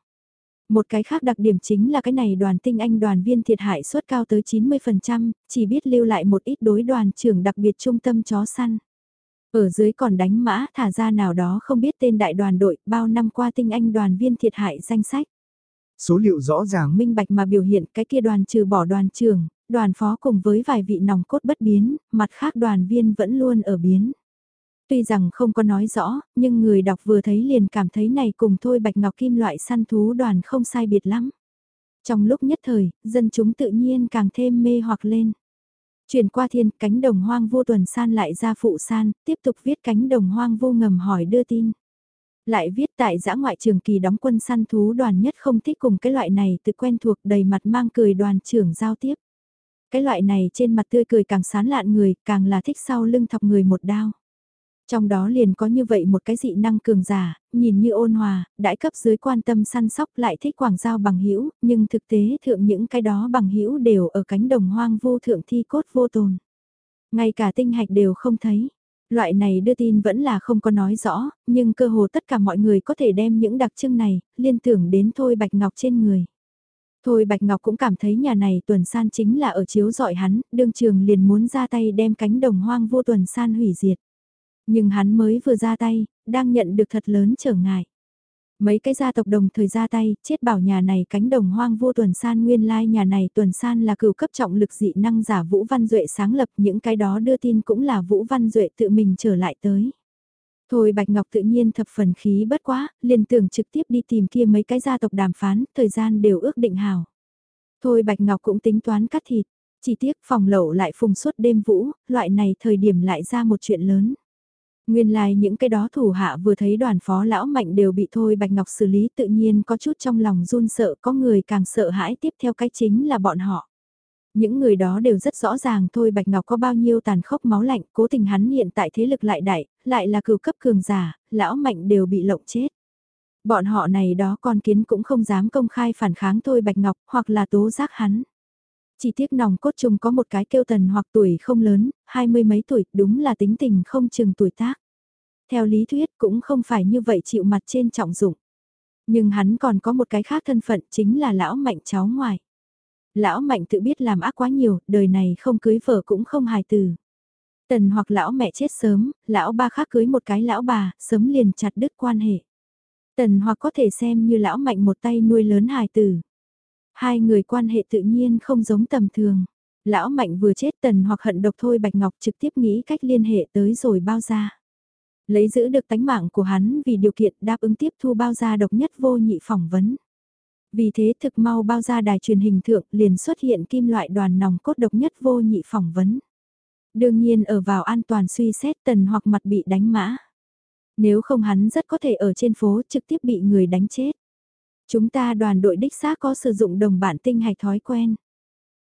Một cái khác đặc điểm chính là cái này đoàn tinh anh đoàn viên thiệt hại suất cao tới 90%, chỉ biết lưu lại một ít đối đoàn trưởng đặc biệt trung tâm chó săn. Ở dưới còn đánh mã thả ra nào đó không biết tên đại đoàn đội bao năm qua tinh anh đoàn viên thiệt hại danh sách. Số liệu rõ ràng minh bạch mà biểu hiện cái kia đoàn trừ bỏ đoàn trưởng, đoàn phó cùng với vài vị nòng cốt bất biến, mặt khác đoàn viên vẫn luôn ở biến. Tuy rằng không có nói rõ, nhưng người đọc vừa thấy liền cảm thấy này cùng thôi bạch ngọc kim loại săn thú đoàn không sai biệt lắm. Trong lúc nhất thời, dân chúng tự nhiên càng thêm mê hoặc lên. Chuyển qua thiên, cánh đồng hoang vô tuần san lại ra phụ san, tiếp tục viết cánh đồng hoang vô ngầm hỏi đưa tin. Lại viết tại giã ngoại trường kỳ đóng quân săn thú đoàn nhất không thích cùng cái loại này tự quen thuộc đầy mặt mang cười đoàn trưởng giao tiếp. Cái loại này trên mặt tươi cười càng sán lạn người, càng là thích sau lưng thọc người một đao. Trong đó liền có như vậy một cái dị năng cường giả, nhìn như ôn hòa, đãi cấp dưới quan tâm săn sóc lại thích quảng giao bằng hữu nhưng thực tế thượng những cái đó bằng hữu đều ở cánh đồng hoang vô thượng thi cốt vô tồn. Ngay cả tinh hạch đều không thấy. Loại này đưa tin vẫn là không có nói rõ, nhưng cơ hồ tất cả mọi người có thể đem những đặc trưng này, liên tưởng đến thôi bạch ngọc trên người. Thôi Bạch Ngọc cũng cảm thấy nhà này tuần san chính là ở chiếu dọi hắn, đương trường liền muốn ra tay đem cánh đồng hoang vô tuần san hủy diệt. Nhưng hắn mới vừa ra tay, đang nhận được thật lớn trở ngại. Mấy cái gia tộc đồng thời ra tay, chết bảo nhà này cánh đồng hoang vô tuần san nguyên lai nhà này tuần san là cửu cấp trọng lực dị năng giả Vũ Văn Duệ sáng lập những cái đó đưa tin cũng là Vũ Văn Duệ tự mình trở lại tới. Thôi Bạch Ngọc tự nhiên thập phần khí bất quá, liền tưởng trực tiếp đi tìm kia mấy cái gia tộc đàm phán, thời gian đều ước định hảo Thôi Bạch Ngọc cũng tính toán cắt thịt, chỉ tiếc phòng lậu lại phùng suốt đêm vũ, loại này thời điểm lại ra một chuyện lớn. Nguyên lai like những cái đó thủ hạ vừa thấy đoàn phó lão mạnh đều bị Thôi Bạch Ngọc xử lý tự nhiên có chút trong lòng run sợ có người càng sợ hãi tiếp theo cái chính là bọn họ. Những người đó đều rất rõ ràng thôi Bạch Ngọc có bao nhiêu tàn khốc máu lạnh, cố tình hắn hiện tại thế lực lại đại, lại là cửu cấp cường giả, lão mạnh đều bị lộng chết. Bọn họ này đó con kiến cũng không dám công khai phản kháng thôi Bạch Ngọc, hoặc là tố giác hắn. Chỉ tiếc nòng cốt chung có một cái kêu tần hoặc tuổi không lớn, hai mươi mấy tuổi, đúng là tính tình không chừng tuổi tác. Theo lý thuyết cũng không phải như vậy chịu mặt trên trọng dụng. Nhưng hắn còn có một cái khác thân phận chính là lão mạnh cháu ngoài. Lão mạnh tự biết làm ác quá nhiều, đời này không cưới vợ cũng không hài từ. Tần hoặc lão mẹ chết sớm, lão ba khác cưới một cái lão bà, sớm liền chặt đứt quan hệ. Tần hoặc có thể xem như lão mạnh một tay nuôi lớn hài tử. Hai người quan hệ tự nhiên không giống tầm thường. Lão Mạnh vừa chết tần hoặc hận độc thôi Bạch Ngọc trực tiếp nghĩ cách liên hệ tới rồi bao ra. Lấy giữ được tánh mạng của hắn vì điều kiện đáp ứng tiếp thu bao gia độc nhất vô nhị phỏng vấn. Vì thế thực mau bao ra đài truyền hình thượng liền xuất hiện kim loại đoàn nòng cốt độc nhất vô nhị phỏng vấn. Đương nhiên ở vào an toàn suy xét tần hoặc mặt bị đánh mã. Nếu không hắn rất có thể ở trên phố trực tiếp bị người đánh chết. Chúng ta đoàn đội đích xác có sử dụng đồng bản tinh hạch thói quen.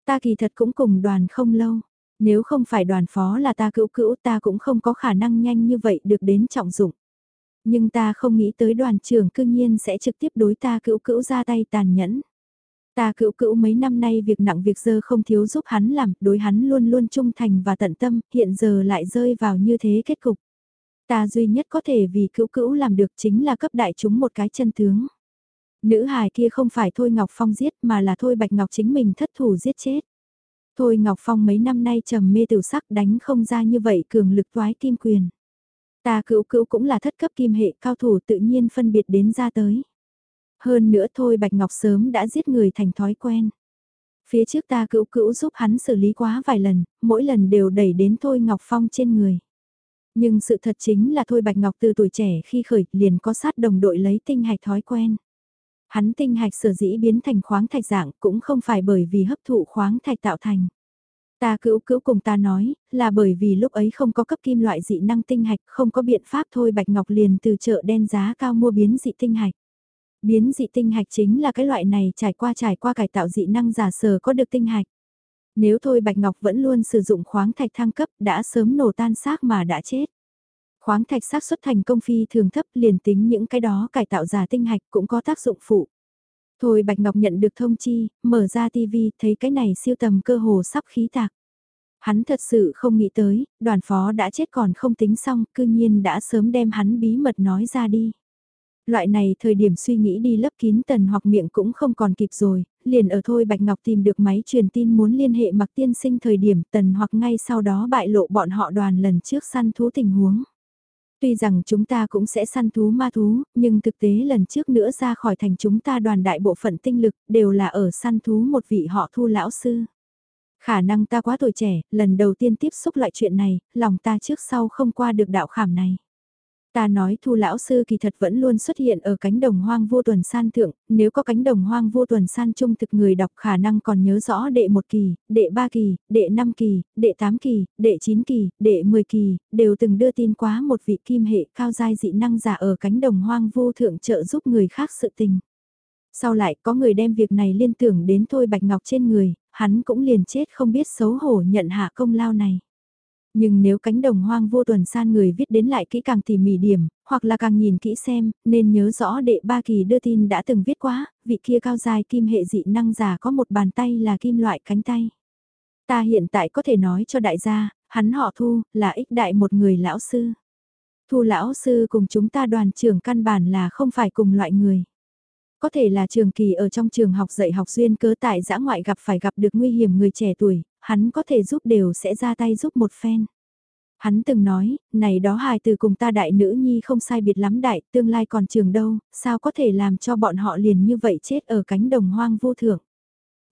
Ta kỳ thật cũng cùng đoàn không lâu. Nếu không phải đoàn phó là ta cữu cữu, ta cũng không có khả năng nhanh như vậy được đến trọng dụng. Nhưng ta không nghĩ tới đoàn trưởng cương nhiên sẽ trực tiếp đối ta cữu cữu ra tay tàn nhẫn. Ta cữu cữu mấy năm nay việc nặng việc dơ không thiếu giúp hắn làm, đối hắn luôn luôn trung thành và tận tâm, hiện giờ lại rơi vào như thế kết cục. Ta duy nhất có thể vì cữu cữu làm được chính là cấp đại chúng một cái chân tướng. Nữ hài kia không phải Thôi Ngọc Phong giết mà là Thôi Bạch Ngọc chính mình thất thủ giết chết. Thôi Ngọc Phong mấy năm nay trầm mê tiểu sắc đánh không ra như vậy cường lực toái kim quyền. Ta cữu cữu cũng là thất cấp kim hệ cao thủ tự nhiên phân biệt đến ra tới. Hơn nữa thôi Bạch Ngọc sớm đã giết người thành thói quen. Phía trước ta cữu cữu giúp hắn xử lý quá vài lần, mỗi lần đều đẩy đến Thôi Ngọc Phong trên người. Nhưng sự thật chính là Thôi Bạch Ngọc từ tuổi trẻ khi khởi liền có sát đồng đội lấy tinh hạch thói quen. Hắn tinh hạch sở dĩ biến thành khoáng thạch dạng cũng không phải bởi vì hấp thụ khoáng thạch tạo thành. Ta cữu cữu cùng ta nói, là bởi vì lúc ấy không có cấp kim loại dị năng tinh hạch, không có biện pháp thôi Bạch Ngọc liền từ chợ đen giá cao mua biến dị tinh hạch. Biến dị tinh hạch chính là cái loại này trải qua trải qua cải tạo dị năng giả sờ có được tinh hạch. Nếu thôi Bạch Ngọc vẫn luôn sử dụng khoáng thạch thăng cấp đã sớm nổ tan xác mà đã chết. Khoáng thạch xác xuất thành công phi thường thấp liền tính những cái đó cải tạo giả tinh hạch cũng có tác dụng phụ. Thôi Bạch Ngọc nhận được thông chi, mở ra TV, thấy cái này siêu tầm cơ hồ sắp khí tạc. Hắn thật sự không nghĩ tới, đoàn phó đã chết còn không tính xong, cư nhiên đã sớm đem hắn bí mật nói ra đi. Loại này thời điểm suy nghĩ đi lấp kín tần hoặc miệng cũng không còn kịp rồi, liền ở thôi Bạch Ngọc tìm được máy truyền tin muốn liên hệ mặc tiên sinh thời điểm tần hoặc ngay sau đó bại lộ bọn họ đoàn lần trước săn thú tình huống. Tuy rằng chúng ta cũng sẽ săn thú ma thú, nhưng thực tế lần trước nữa ra khỏi thành chúng ta đoàn đại bộ phận tinh lực đều là ở săn thú một vị họ thu lão sư. Khả năng ta quá tuổi trẻ, lần đầu tiên tiếp xúc lại chuyện này, lòng ta trước sau không qua được đạo khảm này. Ta nói thu lão sư kỳ thật vẫn luôn xuất hiện ở cánh đồng hoang vô tuần san thượng, nếu có cánh đồng hoang vô tuần san trung thực người đọc khả năng còn nhớ rõ đệ một kỳ, đệ ba kỳ, đệ năm kỳ, đệ tám kỳ, đệ chín kỳ, đệ mười kỳ, đều từng đưa tin quá một vị kim hệ cao giai dị năng giả ở cánh đồng hoang vô thượng trợ giúp người khác sự tình. Sau lại có người đem việc này liên tưởng đến thôi bạch ngọc trên người, hắn cũng liền chết không biết xấu hổ nhận hạ công lao này. Nhưng nếu cánh đồng hoang vô tuần san người viết đến lại kỹ càng tỉ mỉ điểm, hoặc là càng nhìn kỹ xem, nên nhớ rõ đệ ba kỳ đưa tin đã từng viết quá, vị kia cao dài kim hệ dị năng giả có một bàn tay là kim loại cánh tay. Ta hiện tại có thể nói cho đại gia, hắn họ thu, là ích đại một người lão sư. Thu lão sư cùng chúng ta đoàn trưởng căn bản là không phải cùng loại người. Có thể là trường kỳ ở trong trường học dạy học duyên cớ tại giã ngoại gặp phải gặp được nguy hiểm người trẻ tuổi, hắn có thể giúp đều sẽ ra tay giúp một phen. Hắn từng nói, này đó hài từ cùng ta đại nữ nhi không sai biệt lắm đại, tương lai còn trường đâu, sao có thể làm cho bọn họ liền như vậy chết ở cánh đồng hoang vô thượng.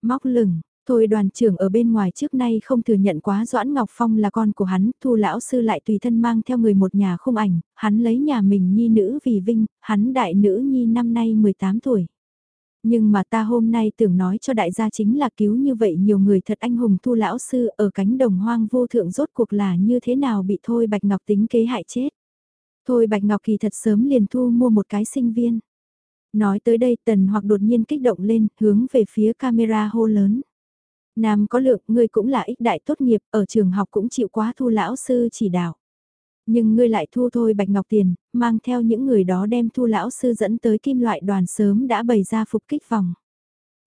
Móc lửng, thôi đoàn trưởng ở bên ngoài trước nay không thừa nhận quá Doãn Ngọc Phong là con của hắn, thu lão sư lại tùy thân mang theo người một nhà khung ảnh, hắn lấy nhà mình nhi nữ vì vinh, hắn đại nữ nhi năm nay 18 tuổi. Nhưng mà ta hôm nay tưởng nói cho đại gia chính là cứu như vậy nhiều người thật anh hùng thu lão sư ở cánh đồng hoang vô thượng rốt cuộc là như thế nào bị Thôi Bạch Ngọc tính kế hại chết. Thôi Bạch Ngọc kỳ thật sớm liền thu mua một cái sinh viên. Nói tới đây tần hoặc đột nhiên kích động lên, hướng về phía camera hô lớn. Nam có lượng, ngươi cũng là ích đại tốt nghiệp, ở trường học cũng chịu quá thu lão sư chỉ đạo. Nhưng ngươi lại thu thôi Bạch Ngọc tiền, mang theo những người đó đem thu lão sư dẫn tới kim loại đoàn sớm đã bày ra phục kích vòng.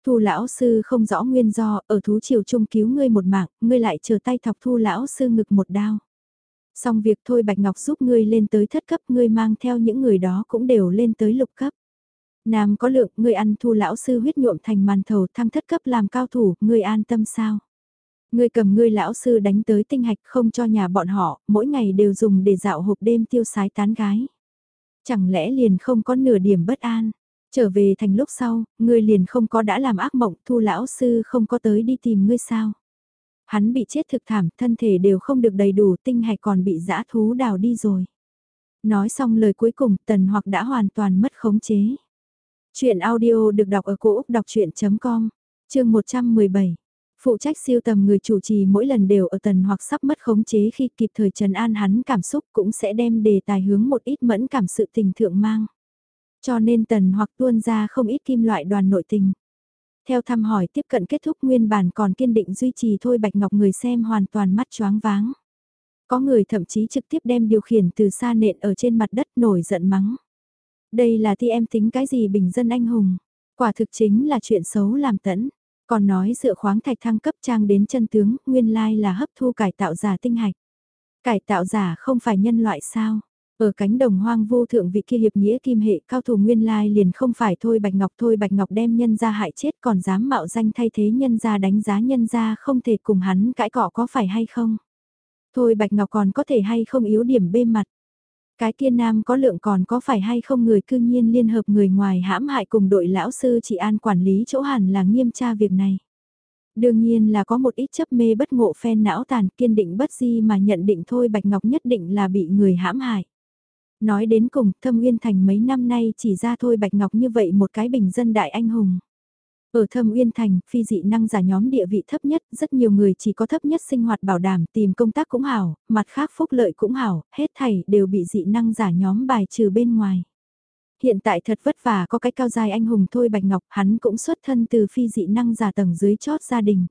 Thu lão sư không rõ nguyên do, ở thú triều trung cứu ngươi một mạng, ngươi lại chờ tay thọc thu lão sư ngực một đao. Xong việc thôi Bạch Ngọc giúp ngươi lên tới thất cấp, ngươi mang theo những người đó cũng đều lên tới lục cấp. Nam có lượng, ngươi ăn thu lão sư huyết nhuộm thành màn thầu thăng thất cấp làm cao thủ, ngươi an tâm sao? Ngươi cầm ngươi lão sư đánh tới tinh hạch không cho nhà bọn họ, mỗi ngày đều dùng để dạo hộp đêm tiêu sái tán gái. Chẳng lẽ liền không có nửa điểm bất an? Trở về thành lúc sau, ngươi liền không có đã làm ác mộng thu lão sư không có tới đi tìm ngươi sao? Hắn bị chết thực thảm, thân thể đều không được đầy đủ, tinh hạch còn bị dã thú đào đi rồi. Nói xong lời cuối cùng, tần hoặc đã hoàn toàn mất khống chế. Chuyện audio được đọc ở cổ Úc đọc chuyện.com, chương 117. Phụ trách siêu tầm người chủ trì mỗi lần đều ở tần hoặc sắp mất khống chế khi kịp thời trần an hắn cảm xúc cũng sẽ đem đề tài hướng một ít mẫn cảm sự tình thượng mang. Cho nên tần hoặc tuôn ra không ít kim loại đoàn nội tình. Theo thăm hỏi tiếp cận kết thúc nguyên bản còn kiên định duy trì thôi Bạch Ngọc người xem hoàn toàn mắt choáng váng. Có người thậm chí trực tiếp đem điều khiển từ xa nện ở trên mặt đất nổi giận mắng. Đây là thi em tính cái gì bình dân anh hùng. Quả thực chính là chuyện xấu làm tẫn. Còn nói dựa khoáng thạch thăng cấp trang đến chân tướng, nguyên lai là hấp thu cải tạo giả tinh hạch. Cải tạo giả không phải nhân loại sao? Ở cánh đồng hoang vô thượng vị kia hiệp nghĩa kim hệ cao thủ nguyên lai liền không phải thôi Bạch Ngọc thôi Bạch Ngọc đem nhân ra hại chết còn dám mạo danh thay thế nhân ra đánh giá nhân ra không thể cùng hắn cãi cọ có phải hay không. Thôi Bạch Ngọc còn có thể hay không yếu điểm bê mặt. Cái kia nam có lượng còn có phải hay không người cư nhiên liên hợp người ngoài hãm hại cùng đội lão sư chị An quản lý chỗ hẳn là nghiêm tra việc này. Đương nhiên là có một ít chấp mê bất ngộ phen não tàn kiên định bất di mà nhận định thôi Bạch Ngọc nhất định là bị người hãm hại. Nói đến cùng, Thâm Uyên Thành mấy năm nay chỉ ra thôi Bạch Ngọc như vậy một cái bình dân đại anh hùng. Ở Thâm Uyên Thành, phi dị năng giả nhóm địa vị thấp nhất, rất nhiều người chỉ có thấp nhất sinh hoạt bảo đảm tìm công tác cũng hảo, mặt khác phúc lợi cũng hảo, hết thảy đều bị dị năng giả nhóm bài trừ bên ngoài. Hiện tại thật vất vả có cái cao dài anh hùng thôi Bạch Ngọc, hắn cũng xuất thân từ phi dị năng giả tầng dưới chót gia đình.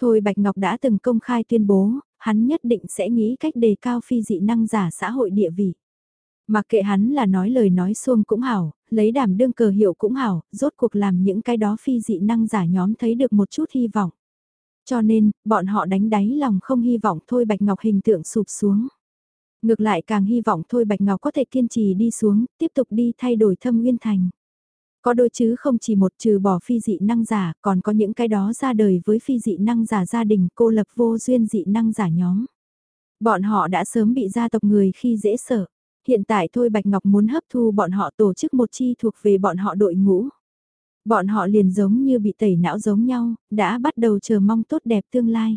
Thôi Bạch Ngọc đã từng công khai tuyên bố, hắn nhất định sẽ nghĩ cách đề cao phi dị năng giả xã hội địa vị. Mặc kệ hắn là nói lời nói xuông cũng hảo, lấy đảm đương cờ hiệu cũng hảo, rốt cuộc làm những cái đó phi dị năng giả nhóm thấy được một chút hy vọng. Cho nên, bọn họ đánh đáy lòng không hy vọng thôi Bạch Ngọc hình tượng sụp xuống. Ngược lại càng hy vọng thôi Bạch Ngọc có thể kiên trì đi xuống, tiếp tục đi thay đổi thâm nguyên thành. Có đôi chứ không chỉ một trừ bỏ phi dị năng giả, còn có những cái đó ra đời với phi dị năng giả gia đình cô lập vô duyên dị năng giả nhóm. Bọn họ đã sớm bị gia tộc người khi dễ sợ. Hiện tại thôi Bạch Ngọc muốn hấp thu bọn họ tổ chức một chi thuộc về bọn họ đội ngũ. Bọn họ liền giống như bị tẩy não giống nhau, đã bắt đầu chờ mong tốt đẹp tương lai.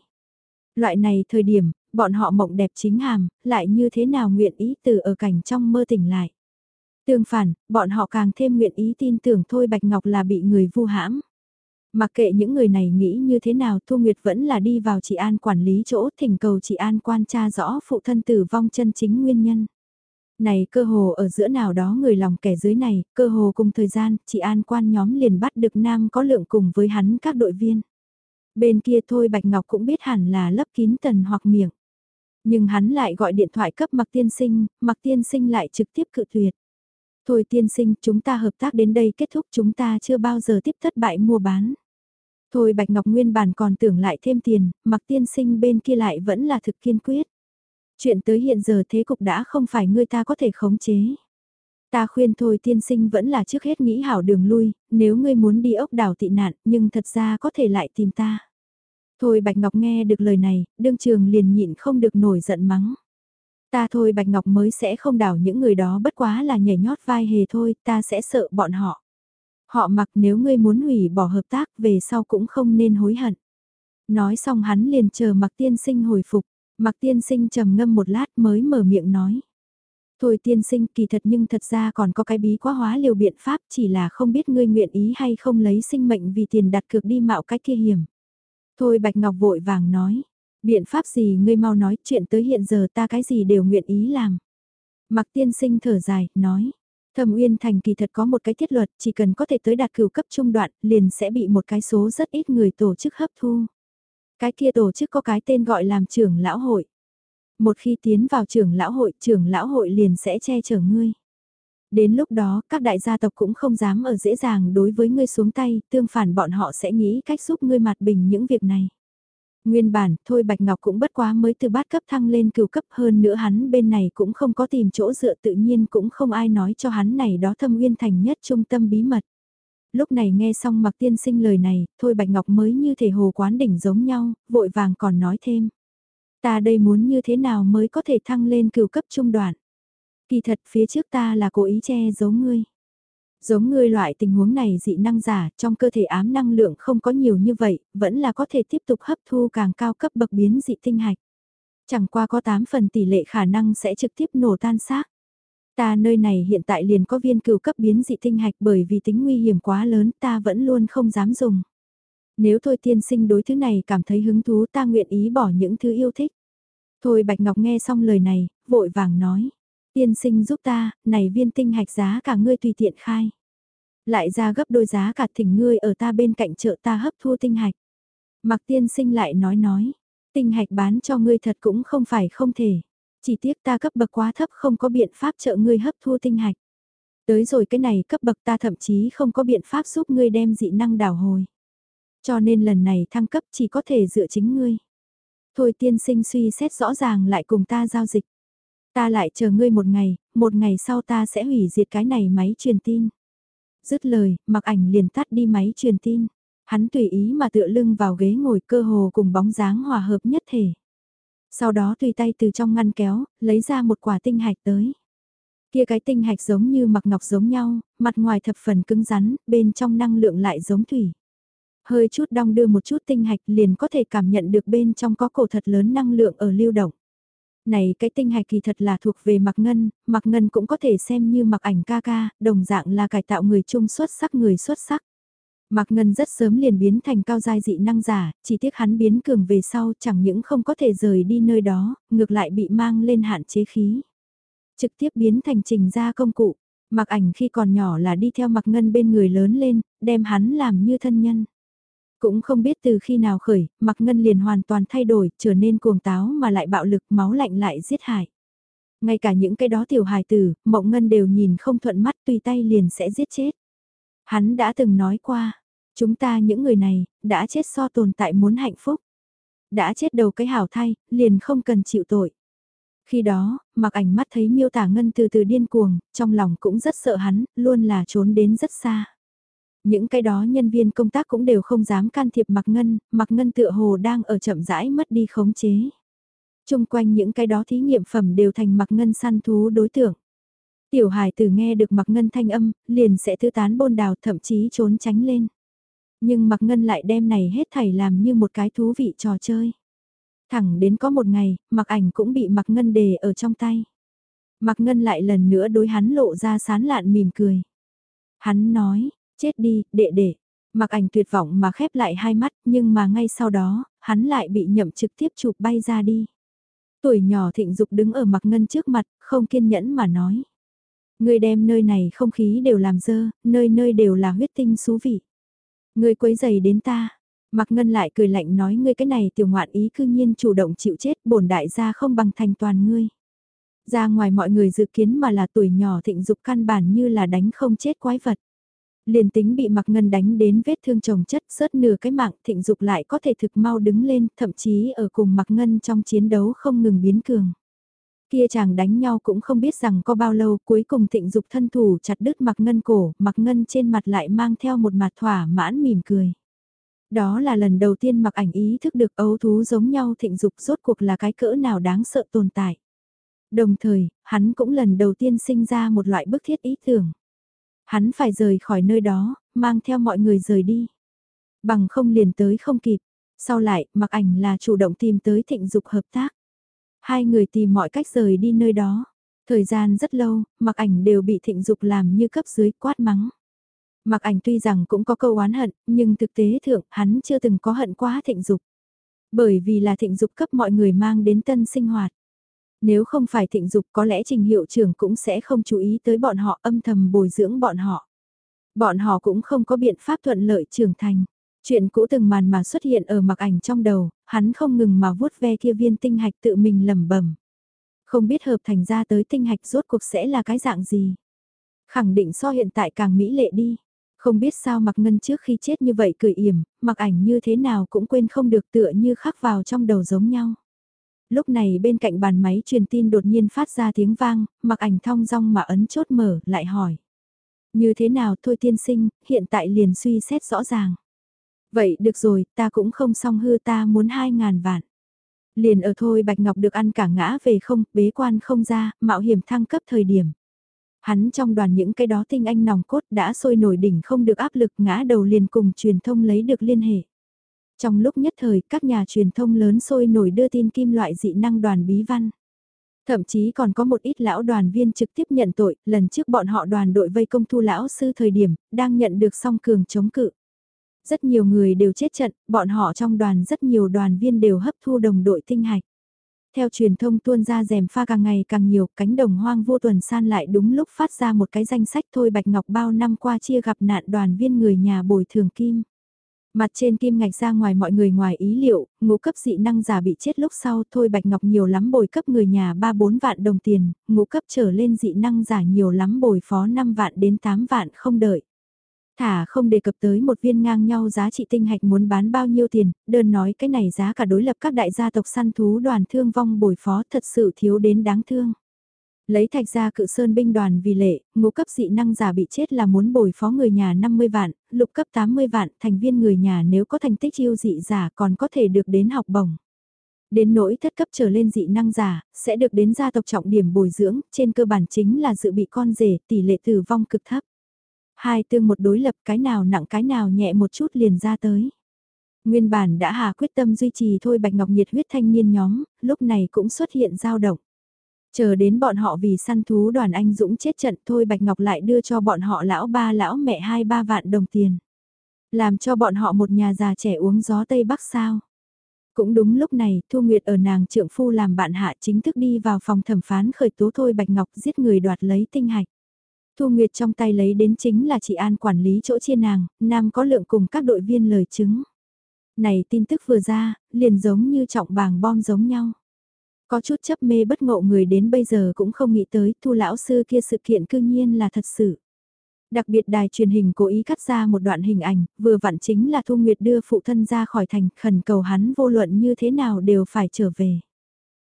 Loại này thời điểm, bọn họ mộng đẹp chính hàm, lại như thế nào nguyện ý từ ở cảnh trong mơ tỉnh lại. Tương phản, bọn họ càng thêm nguyện ý tin tưởng thôi Bạch Ngọc là bị người vu hãm. Mặc kệ những người này nghĩ như thế nào Thu Nguyệt vẫn là đi vào chị An quản lý chỗ thỉnh cầu chị An quan tra rõ phụ thân tử vong chân chính nguyên nhân. Này cơ hồ ở giữa nào đó người lòng kẻ dưới này, cơ hồ cùng thời gian, chị An quan nhóm liền bắt được Nam có lượng cùng với hắn các đội viên. Bên kia thôi Bạch Ngọc cũng biết hẳn là lấp kín tần hoặc miệng. Nhưng hắn lại gọi điện thoại cấp mặc tiên sinh, mặc tiên sinh lại trực tiếp cự tuyệt. Thôi tiên sinh, chúng ta hợp tác đến đây kết thúc chúng ta chưa bao giờ tiếp thất bại mua bán. Thôi Bạch Ngọc nguyên bản còn tưởng lại thêm tiền, mặc tiên sinh bên kia lại vẫn là thực kiên quyết. Chuyện tới hiện giờ thế cục đã không phải ngươi ta có thể khống chế. Ta khuyên thôi tiên sinh vẫn là trước hết nghĩ hảo đường lui, nếu ngươi muốn đi ốc đảo tị nạn nhưng thật ra có thể lại tìm ta. Thôi Bạch Ngọc nghe được lời này, đương trường liền nhịn không được nổi giận mắng. Ta thôi Bạch Ngọc mới sẽ không đảo những người đó bất quá là nhảy nhót vai hề thôi, ta sẽ sợ bọn họ. Họ mặc nếu ngươi muốn hủy bỏ hợp tác về sau cũng không nên hối hận. Nói xong hắn liền chờ mặc tiên sinh hồi phục. Mạc tiên sinh trầm ngâm một lát mới mở miệng nói. Thôi tiên sinh kỳ thật nhưng thật ra còn có cái bí quá hóa liều biện pháp chỉ là không biết ngươi nguyện ý hay không lấy sinh mệnh vì tiền đặt cược đi mạo cái kia hiểm. Thôi Bạch Ngọc vội vàng nói. Biện pháp gì ngươi mau nói chuyện tới hiện giờ ta cái gì đều nguyện ý làm. Mạc tiên sinh thở dài, nói. Thâm Uyên Thành kỳ thật có một cái thiết luật, chỉ cần có thể tới đạt cửu cấp trung đoạn, liền sẽ bị một cái số rất ít người tổ chức hấp thu. Cái kia tổ chức có cái tên gọi làm trưởng lão hội. Một khi tiến vào trưởng lão hội, trưởng lão hội liền sẽ che chở ngươi. Đến lúc đó, các đại gia tộc cũng không dám ở dễ dàng đối với ngươi xuống tay, tương phản bọn họ sẽ nghĩ cách giúp ngươi mặt bình những việc này. Nguyên bản, thôi Bạch Ngọc cũng bất quá mới từ bát cấp thăng lên cửu cấp hơn nữa hắn bên này cũng không có tìm chỗ dựa tự nhiên cũng không ai nói cho hắn này đó thâm nguyên thành nhất trung tâm bí mật lúc này nghe xong mặc tiên sinh lời này, thôi Bạch Ngọc mới như thể hồ quán đỉnh giống nhau, vội vàng còn nói thêm. Ta đây muốn như thế nào mới có thể thăng lên cửu cấp trung đoạn. Kỳ thật phía trước ta là cố ý che giấu ngươi. Giống ngươi loại tình huống này dị năng giả trong cơ thể ám năng lượng không có nhiều như vậy, vẫn là có thể tiếp tục hấp thu càng cao cấp bậc biến dị tinh hạch. Chẳng qua có 8 phần tỷ lệ khả năng sẽ trực tiếp nổ tan xác. Ta nơi này hiện tại liền có viên cừu cấp biến dị tinh hạch bởi vì tính nguy hiểm quá lớn ta vẫn luôn không dám dùng. Nếu thôi tiên sinh đối thứ này cảm thấy hứng thú ta nguyện ý bỏ những thứ yêu thích. Thôi Bạch Ngọc nghe xong lời này, vội vàng nói. Tiên sinh giúp ta, này viên tinh hạch giá cả ngươi tùy tiện khai. Lại ra gấp đôi giá cả thỉnh ngươi ở ta bên cạnh chợ ta hấp thu tinh hạch. Mặc tiên sinh lại nói nói, tinh hạch bán cho ngươi thật cũng không phải không thể. Chỉ tiếc ta cấp bậc quá thấp không có biện pháp trợ ngươi hấp thu tinh hạch. Tới rồi cái này cấp bậc ta thậm chí không có biện pháp giúp ngươi đem dị năng đảo hồi. Cho nên lần này thăng cấp chỉ có thể dựa chính ngươi. Thôi tiên sinh suy xét rõ ràng lại cùng ta giao dịch. Ta lại chờ ngươi một ngày, một ngày sau ta sẽ hủy diệt cái này máy truyền tin. Dứt lời, mặc ảnh liền tắt đi máy truyền tin. Hắn tùy ý mà tựa lưng vào ghế ngồi cơ hồ cùng bóng dáng hòa hợp nhất thể. Sau đó tùy tay từ trong ngăn kéo, lấy ra một quả tinh hạch tới. Kia cái tinh hạch giống như mặc ngọc giống nhau, mặt ngoài thập phần cứng rắn, bên trong năng lượng lại giống thủy. Hơi chút đong đưa một chút tinh hạch liền có thể cảm nhận được bên trong có cổ thật lớn năng lượng ở lưu động. Này cái tinh hạch kỳ thật là thuộc về mặc ngân, mặc ngân cũng có thể xem như mặc ảnh ca ca, đồng dạng là cải tạo người chung xuất sắc người xuất sắc. Mạc Ngân rất sớm liền biến thành cao giai dị năng giả, chỉ tiếc hắn biến cường về sau chẳng những không có thể rời đi nơi đó, ngược lại bị mang lên hạn chế khí. Trực tiếp biến thành trình gia công cụ, Mạc ảnh khi còn nhỏ là đi theo Mạc Ngân bên người lớn lên, đem hắn làm như thân nhân. Cũng không biết từ khi nào khởi, Mạc Ngân liền hoàn toàn thay đổi, trở nên cuồng táo mà lại bạo lực máu lạnh lại giết hại. Ngay cả những cái đó tiểu hài tử, Mộng Ngân đều nhìn không thuận mắt tùy tay liền sẽ giết chết. Hắn đã từng nói qua, Chúng ta những người này, đã chết so tồn tại muốn hạnh phúc. Đã chết đầu cái hảo thay, liền không cần chịu tội. Khi đó, mặc ảnh mắt thấy miêu tả ngân từ từ điên cuồng, trong lòng cũng rất sợ hắn, luôn là trốn đến rất xa. Những cái đó nhân viên công tác cũng đều không dám can thiệp mặc ngân, mặc ngân tựa hồ đang ở chậm rãi mất đi khống chế. Trung quanh những cái đó thí nghiệm phẩm đều thành mặc ngân săn thú đối tượng. Tiểu hải tử nghe được mặc ngân thanh âm, liền sẽ thư tán bôn đào thậm chí trốn tránh lên. Nhưng Mạc Ngân lại đem này hết thảy làm như một cái thú vị trò chơi. Thẳng đến có một ngày, Mạc Ảnh cũng bị Mạc Ngân đề ở trong tay. Mạc Ngân lại lần nữa đối hắn lộ ra sán lạn mỉm cười. Hắn nói, chết đi, đệ đệ. Mạc Ảnh tuyệt vọng mà khép lại hai mắt, nhưng mà ngay sau đó, hắn lại bị nhậm trực tiếp chụp bay ra đi. Tuổi nhỏ thịnh dục đứng ở Mạc Ngân trước mặt, không kiên nhẫn mà nói. Người đem nơi này không khí đều làm dơ, nơi nơi đều là huyết tinh xú vị. Ngươi quấy giày đến ta. Mạc Ngân lại cười lạnh nói ngươi cái này tiểu ngoạn ý cư nhiên chủ động chịu chết, bổn đại gia không bằng thành toàn ngươi. Ra ngoài mọi người dự kiến mà là tuổi nhỏ thịnh dục căn bản như là đánh không chết quái vật. Liền tính bị Mạc Ngân đánh đến vết thương chồng chất rớt nửa cái mạng, thịnh dục lại có thể thực mau đứng lên, thậm chí ở cùng Mạc Ngân trong chiến đấu không ngừng biến cường kia chàng đánh nhau cũng không biết rằng có bao lâu cuối cùng thịnh dục thân thủ chặt đứt mặc ngân cổ, mặc ngân trên mặt lại mang theo một mặt thỏa mãn mỉm cười. Đó là lần đầu tiên mặc ảnh ý thức được ấu thú giống nhau thịnh dục rốt cuộc là cái cỡ nào đáng sợ tồn tại. Đồng thời, hắn cũng lần đầu tiên sinh ra một loại bức thiết ý tưởng. Hắn phải rời khỏi nơi đó, mang theo mọi người rời đi. Bằng không liền tới không kịp. Sau lại, mặc ảnh là chủ động tìm tới thịnh dục hợp tác. Hai người tìm mọi cách rời đi nơi đó. Thời gian rất lâu, mặc ảnh đều bị thịnh dục làm như cấp dưới quát mắng. Mặc ảnh tuy rằng cũng có câu oán hận, nhưng thực tế thượng hắn chưa từng có hận quá thịnh dục. Bởi vì là thịnh dục cấp mọi người mang đến tân sinh hoạt. Nếu không phải thịnh dục có lẽ trình hiệu trưởng cũng sẽ không chú ý tới bọn họ âm thầm bồi dưỡng bọn họ. Bọn họ cũng không có biện pháp thuận lợi trưởng thành. Chuyện cũ từng màn mà xuất hiện ở mặc ảnh trong đầu, hắn không ngừng mà vuốt ve kia viên tinh hạch tự mình lẩm bẩm. Không biết hợp thành ra tới tinh hạch rốt cuộc sẽ là cái dạng gì. Khẳng định so hiện tại càng mỹ lệ đi. Không biết sao mặc ngân trước khi chết như vậy cười yểm, mặc ảnh như thế nào cũng quên không được tựa như khắc vào trong đầu giống nhau. Lúc này bên cạnh bàn máy truyền tin đột nhiên phát ra tiếng vang, mặc ảnh thong dong mà ấn chốt mở, lại hỏi. Như thế nào thôi tiên sinh, hiện tại liền suy xét rõ ràng. Vậy được rồi, ta cũng không xong hư ta muốn hai ngàn vạn. Liền ở thôi Bạch Ngọc được ăn cả ngã về không, bế quan không ra, mạo hiểm thăng cấp thời điểm. Hắn trong đoàn những cái đó tinh anh nòng cốt đã sôi nổi đỉnh không được áp lực ngã đầu liền cùng truyền thông lấy được liên hệ. Trong lúc nhất thời, các nhà truyền thông lớn sôi nổi đưa tin kim loại dị năng đoàn bí văn. Thậm chí còn có một ít lão đoàn viên trực tiếp nhận tội, lần trước bọn họ đoàn đội vây công thu lão sư thời điểm, đang nhận được song cường chống cự. Rất nhiều người đều chết trận, bọn họ trong đoàn rất nhiều đoàn viên đều hấp thu đồng đội tinh hạch. Theo truyền thông tuôn ra rèm pha càng ngày càng nhiều, cánh đồng hoang vô tuần san lại đúng lúc phát ra một cái danh sách thôi Bạch Ngọc bao năm qua chia gặp nạn đoàn viên người nhà bồi thường kim. Mặt trên kim ngạch ra ngoài mọi người ngoài ý liệu, ngũ cấp dị năng giả bị chết lúc sau thôi Bạch Ngọc nhiều lắm bồi cấp người nhà 3-4 vạn đồng tiền, ngũ cấp trở lên dị năng giả nhiều lắm bồi phó 5 vạn đến 8 vạn không đợi. Thả không đề cập tới một viên ngang nhau giá trị tinh hạch muốn bán bao nhiêu tiền, đơn nói cái này giá cả đối lập các đại gia tộc săn thú đoàn thương vong bồi phó thật sự thiếu đến đáng thương. Lấy thạch ra cự sơn binh đoàn vì lệ, ngũ cấp dị năng giả bị chết là muốn bồi phó người nhà 50 vạn, lục cấp 80 vạn, thành viên người nhà nếu có thành tích yêu dị giả còn có thể được đến học bổng. Đến nỗi thất cấp trở lên dị năng giả, sẽ được đến gia tộc trọng điểm bồi dưỡng, trên cơ bản chính là dự bị con rể, tỷ lệ tử vong cực thấp. Hai tương một đối lập cái nào nặng cái nào nhẹ một chút liền ra tới. Nguyên bản đã hà quyết tâm duy trì thôi Bạch Ngọc nhiệt huyết thanh niên nhóm, lúc này cũng xuất hiện dao động. Chờ đến bọn họ vì săn thú đoàn anh Dũng chết trận thôi Bạch Ngọc lại đưa cho bọn họ lão ba lão mẹ hai ba vạn đồng tiền. Làm cho bọn họ một nhà già trẻ uống gió Tây Bắc sao. Cũng đúng lúc này, Thu Nguyệt ở nàng trượng phu làm bạn hạ chính thức đi vào phòng thẩm phán khởi tố thôi Bạch Ngọc giết người đoạt lấy tinh hạch. Thu Nguyệt trong tay lấy đến chính là chị An quản lý chỗ chia nàng, nam có lượng cùng các đội viên lời chứng. Này tin tức vừa ra, liền giống như trọng bàng bom giống nhau. Có chút chấp mê bất ngộ người đến bây giờ cũng không nghĩ tới thu lão sư kia sự kiện cư nhiên là thật sự. Đặc biệt đài truyền hình cố ý cắt ra một đoạn hình ảnh, vừa vặn chính là Thu Nguyệt đưa phụ thân ra khỏi thành, khẩn cầu hắn vô luận như thế nào đều phải trở về.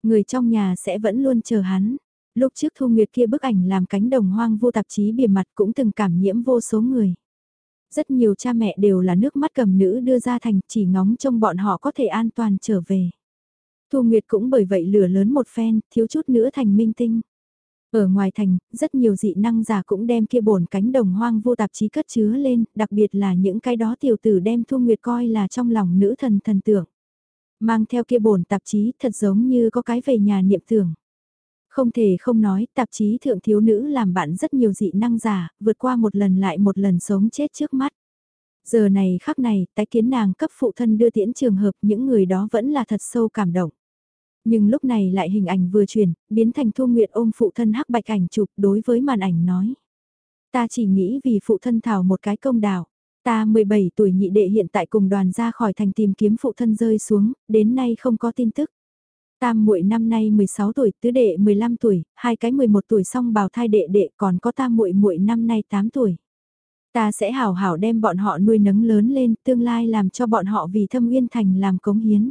Người trong nhà sẽ vẫn luôn chờ hắn. Lúc trước Thu Nguyệt kia bức ảnh làm cánh đồng hoang vô tạp chí bìa mặt cũng từng cảm nhiễm vô số người. Rất nhiều cha mẹ đều là nước mắt cầm nữ đưa ra thành chỉ ngóng trông bọn họ có thể an toàn trở về. Thu Nguyệt cũng bởi vậy lửa lớn một phen, thiếu chút nữa thành minh tinh. Ở ngoài thành, rất nhiều dị năng giả cũng đem kia bổn cánh đồng hoang vô tạp chí cất chứa lên, đặc biệt là những cái đó tiểu tử đem Thu Nguyệt coi là trong lòng nữ thần thần tượng. Mang theo kia bổn tạp chí thật giống như có cái về nhà niệm tưởng. Không thể không nói, tạp chí thượng thiếu nữ làm bạn rất nhiều dị năng giả, vượt qua một lần lại một lần sống chết trước mắt. Giờ này khắc này, tái kiến nàng cấp phụ thân đưa tiễn trường hợp những người đó vẫn là thật sâu cảm động. Nhưng lúc này lại hình ảnh vừa chuyển, biến thành Thu Nguyệt ôm phụ thân hắc bạch ảnh chụp đối với màn ảnh nói. Ta chỉ nghĩ vì phụ thân thảo một cái công đảo. Ta 17 tuổi nhị đệ hiện tại cùng đoàn ra khỏi thành tìm kiếm phụ thân rơi xuống, đến nay không có tin tức. Tam muội năm nay 16 tuổi, tứ đệ 15 tuổi, hai cái 11 tuổi xong bào thai đệ đệ còn có tam muội muội năm nay 8 tuổi. Ta sẽ hảo hảo đem bọn họ nuôi nấng lớn lên, tương lai làm cho bọn họ vì thâm uyên thành làm cống hiến.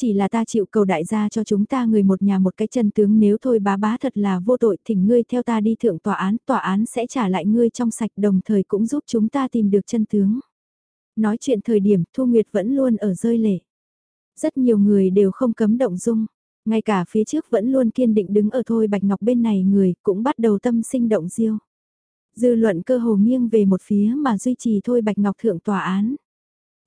Chỉ là ta chịu cầu đại gia cho chúng ta người một nhà một cái chân tướng nếu thôi bá bá thật là vô tội thỉnh ngươi theo ta đi thượng tòa án, tòa án sẽ trả lại ngươi trong sạch đồng thời cũng giúp chúng ta tìm được chân tướng. Nói chuyện thời điểm Thu Nguyệt vẫn luôn ở rơi lệ. Rất nhiều người đều không cấm động dung, ngay cả phía trước vẫn luôn kiên định đứng ở thôi Bạch Ngọc bên này người cũng bắt đầu tâm sinh động diêu. Dư luận cơ hồ nghiêng về một phía mà duy trì thôi Bạch Ngọc thượng tòa án.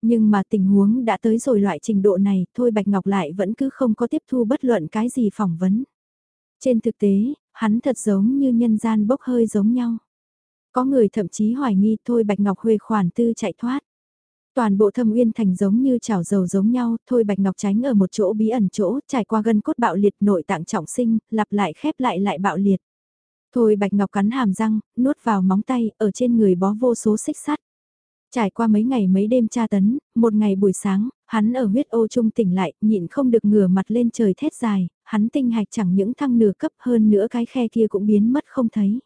Nhưng mà tình huống đã tới rồi loại trình độ này, thôi Bạch Ngọc lại vẫn cứ không có tiếp thu bất luận cái gì phỏng vấn. Trên thực tế, hắn thật giống như nhân gian bốc hơi giống nhau. Có người thậm chí hoài nghi thôi Bạch Ngọc huê khoản tư chạy thoát. Toàn bộ thâm uyên thành giống như chảo dầu giống nhau, thôi Bạch Ngọc tránh ở một chỗ bí ẩn chỗ, trải qua gân cốt bạo liệt nội tạng trọng sinh, lặp lại khép lại lại bạo liệt. Thôi Bạch Ngọc cắn hàm răng, nuốt vào móng tay, ở trên người bó vô số xích sắt. Trải qua mấy ngày mấy đêm tra tấn, một ngày buổi sáng, hắn ở huyết ô trung tỉnh lại, nhịn không được ngửa mặt lên trời thét dài, hắn tinh hạch chẳng những thăng nửa cấp hơn nữa cái khe kia cũng biến mất không thấy.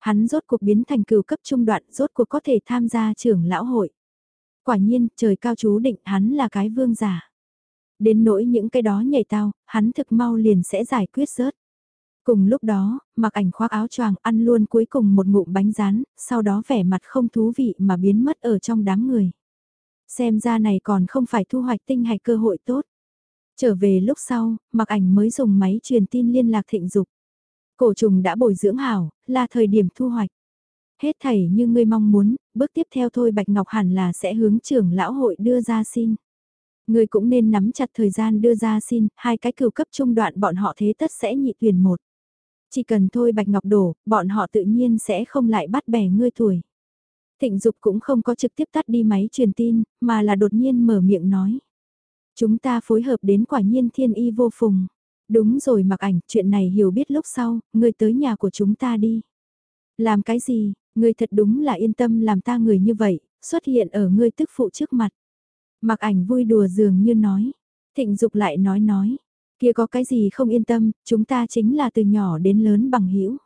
Hắn rốt cuộc biến thành cửu cấp trung đoạn, rốt cuộc có thể tham gia trưởng lão hội. Quả nhiên, trời cao chú định hắn là cái vương giả. Đến nỗi những cái đó nhảy tao, hắn thực mau liền sẽ giải quyết rớt. Cùng lúc đó, mặc ảnh khoác áo choàng ăn luôn cuối cùng một ngụm bánh rán, sau đó vẻ mặt không thú vị mà biến mất ở trong đám người. Xem ra này còn không phải thu hoạch tinh hay cơ hội tốt. Trở về lúc sau, mặc ảnh mới dùng máy truyền tin liên lạc thịnh dục. Cổ trùng đã bồi dưỡng hảo, là thời điểm thu hoạch. Hết thảy như ngươi mong muốn, bước tiếp theo thôi Bạch Ngọc hẳn là sẽ hướng trưởng lão hội đưa ra xin. Ngươi cũng nên nắm chặt thời gian đưa ra xin, hai cái cửu cấp trung đoạn bọn họ thế tất sẽ nhị tuyển một. Chỉ cần thôi Bạch Ngọc đổ, bọn họ tự nhiên sẽ không lại bắt bẻ ngươi tuổi. Thịnh Dục cũng không có trực tiếp tắt đi máy truyền tin, mà là đột nhiên mở miệng nói. Chúng ta phối hợp đến quả nhiên thiên y vô phùng. Đúng rồi mặc ảnh, chuyện này hiểu biết lúc sau, ngươi tới nhà của chúng ta đi. Làm cái gì, ngươi thật đúng là yên tâm làm ta người như vậy, xuất hiện ở ngươi tức phụ trước mặt. Mặc ảnh vui đùa dường như nói. Thịnh Dục lại nói nói. Kia có cái gì không yên tâm, chúng ta chính là từ nhỏ đến lớn bằng hữu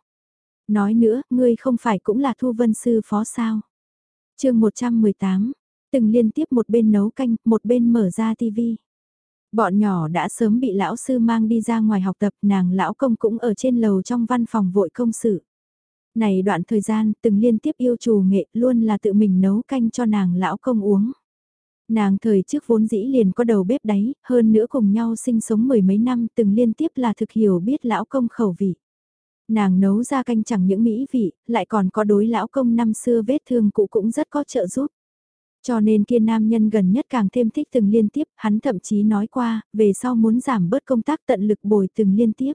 Nói nữa, ngươi không phải cũng là thu vân sư phó sao. chương 118, từng liên tiếp một bên nấu canh, một bên mở ra tivi. Bọn nhỏ đã sớm bị lão sư mang đi ra ngoài học tập, nàng lão công cũng ở trên lầu trong văn phòng vội công sự. Này đoạn thời gian, từng liên tiếp yêu trù nghệ luôn là tự mình nấu canh cho nàng lão công uống. Nàng thời trước vốn dĩ liền có đầu bếp đáy, hơn nữa cùng nhau sinh sống mười mấy năm từng liên tiếp là thực hiểu biết lão công khẩu vị. Nàng nấu ra canh chẳng những mỹ vị, lại còn có đối lão công năm xưa vết thương cũ cũng rất có trợ giúp. Cho nên kia nam nhân gần nhất càng thêm thích từng liên tiếp, hắn thậm chí nói qua, về sau muốn giảm bớt công tác tận lực bồi từng liên tiếp.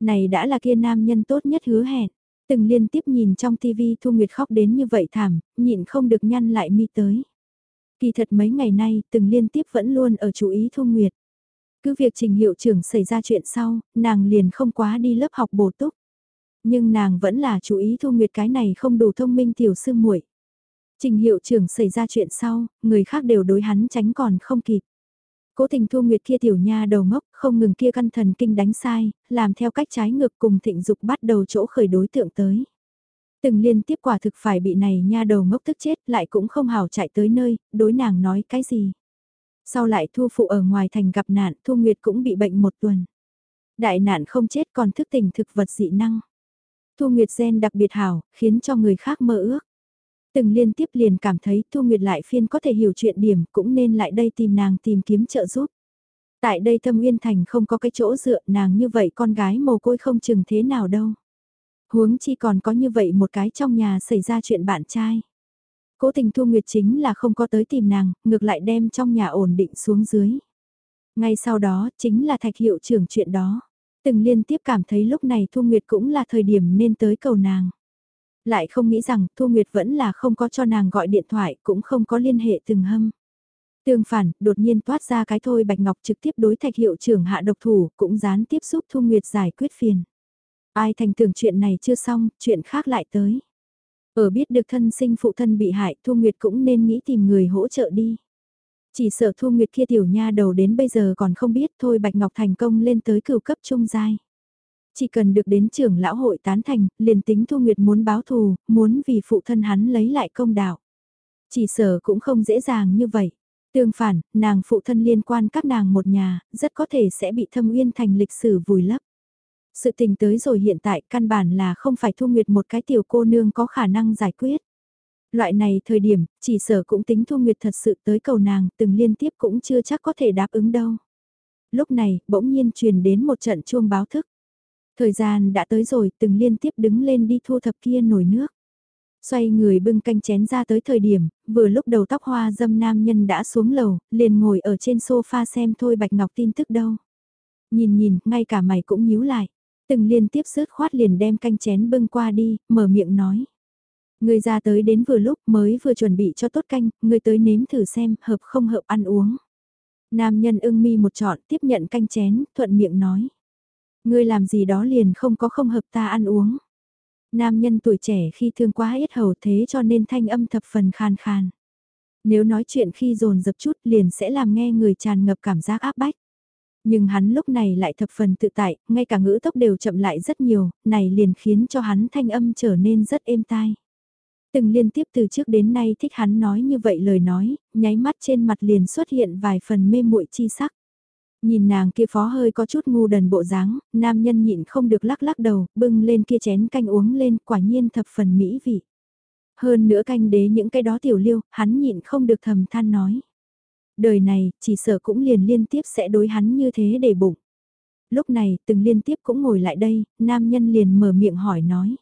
Này đã là kia nam nhân tốt nhất hứa hẹn. Từng liên tiếp nhìn trong tivi Thu Nguyệt khóc đến như vậy thảm, nhịn không được nhăn lại mi tới. Kỳ thật mấy ngày nay, từng liên tiếp vẫn luôn ở chú ý Thu Nguyệt. Cứ việc trình hiệu trưởng xảy ra chuyện sau, nàng liền không quá đi lớp học bổ túc. Nhưng nàng vẫn là chú ý Thu Nguyệt cái này không đủ thông minh tiểu sư muội. Trình hiệu trưởng xảy ra chuyện sau, người khác đều đối hắn tránh còn không kịp. Cố tình Thu Nguyệt kia tiểu nha đầu ngốc, không ngừng kia căn thần kinh đánh sai, làm theo cách trái ngược cùng thịnh dục bắt đầu chỗ khởi đối tượng tới. Từng liên tiếp quả thực phải bị này nha đầu ngốc tức chết lại cũng không hào chạy tới nơi, đối nàng nói cái gì. Sau lại Thu Phụ ở ngoài thành gặp nạn, Thu Nguyệt cũng bị bệnh một tuần. Đại nạn không chết còn thức tỉnh thực vật dị năng. Thu Nguyệt gen đặc biệt hảo, khiến cho người khác mơ ước. Từng liên tiếp liền cảm thấy Thu Nguyệt lại phiên có thể hiểu chuyện điểm cũng nên lại đây tìm nàng tìm kiếm trợ giúp. Tại đây thâm uyên thành không có cái chỗ dựa nàng như vậy con gái mồ côi không chừng thế nào đâu. Huống chi còn có như vậy một cái trong nhà xảy ra chuyện bạn trai. Cố tình Thu Nguyệt chính là không có tới tìm nàng, ngược lại đem trong nhà ổn định xuống dưới. Ngay sau đó chính là thạch hiệu trưởng chuyện đó. Từng liên tiếp cảm thấy lúc này Thu Nguyệt cũng là thời điểm nên tới cầu nàng. Lại không nghĩ rằng Thu Nguyệt vẫn là không có cho nàng gọi điện thoại cũng không có liên hệ từng hâm. Tương phản, đột nhiên toát ra cái thôi Bạch Ngọc trực tiếp đối thạch hiệu trưởng hạ độc thủ cũng gián tiếp giúp Thu Nguyệt giải quyết phiền. Ai thành tưởng chuyện này chưa xong, chuyện khác lại tới. Ở biết được thân sinh phụ thân bị hại Thu Nguyệt cũng nên nghĩ tìm người hỗ trợ đi. Chỉ sợ Thu Nguyệt kia tiểu nha đầu đến bây giờ còn không biết thôi Bạch Ngọc thành công lên tới cửu cấp trung giai. Chỉ cần được đến trưởng lão hội tán thành, liền tính Thu Nguyệt muốn báo thù, muốn vì phụ thân hắn lấy lại công đạo. Chỉ sở cũng không dễ dàng như vậy. Tương phản, nàng phụ thân liên quan các nàng một nhà, rất có thể sẽ bị thâm uyên thành lịch sử vùi lấp. Sự tình tới rồi hiện tại căn bản là không phải Thu Nguyệt một cái tiểu cô nương có khả năng giải quyết. Loại này thời điểm, chỉ sở cũng tính Thu Nguyệt thật sự tới cầu nàng, từng liên tiếp cũng chưa chắc có thể đáp ứng đâu. Lúc này, bỗng nhiên truyền đến một trận chuông báo thức. Thời gian đã tới rồi, từng liên tiếp đứng lên đi thu thập kia nồi nước. Xoay người bưng canh chén ra tới thời điểm, vừa lúc đầu tóc hoa dâm nam nhân đã xuống lầu, liền ngồi ở trên sofa xem thôi Bạch Ngọc tin tức đâu. Nhìn nhìn, ngay cả mày cũng nhíu lại. Từng liên tiếp sớt khoát liền đem canh chén bưng qua đi, mở miệng nói. Người ra tới đến vừa lúc mới vừa chuẩn bị cho tốt canh, người tới nếm thử xem hợp không hợp ăn uống. Nam nhân ưng mi một trọn tiếp nhận canh chén, thuận miệng nói. Ngươi làm gì đó liền không có không hợp ta ăn uống. Nam nhân tuổi trẻ khi thương quá ít hầu thế cho nên thanh âm thập phần khan khan. Nếu nói chuyện khi dồn dập chút liền sẽ làm nghe người tràn ngập cảm giác áp bách. Nhưng hắn lúc này lại thập phần tự tại, ngay cả ngữ tốc đều chậm lại rất nhiều, này liền khiến cho hắn thanh âm trở nên rất êm tai. Từng liên tiếp từ trước đến nay thích hắn nói như vậy lời nói, nháy mắt trên mặt liền xuất hiện vài phần mê muội chi sắc. Nhìn nàng kia phó hơi có chút ngu đần bộ dáng, nam nhân nhịn không được lắc lắc đầu, bưng lên kia chén canh uống lên, quả nhiên thập phần mỹ vị. Hơn nữa canh đế những cái đó tiểu liêu, hắn nhịn không được thầm than nói. Đời này, chỉ sợ cũng liền liên tiếp sẽ đối hắn như thế để bụng. lúc này từng liên tiếp cũng ngồi lại đây, nam nhân liền mở miệng hỏi nói.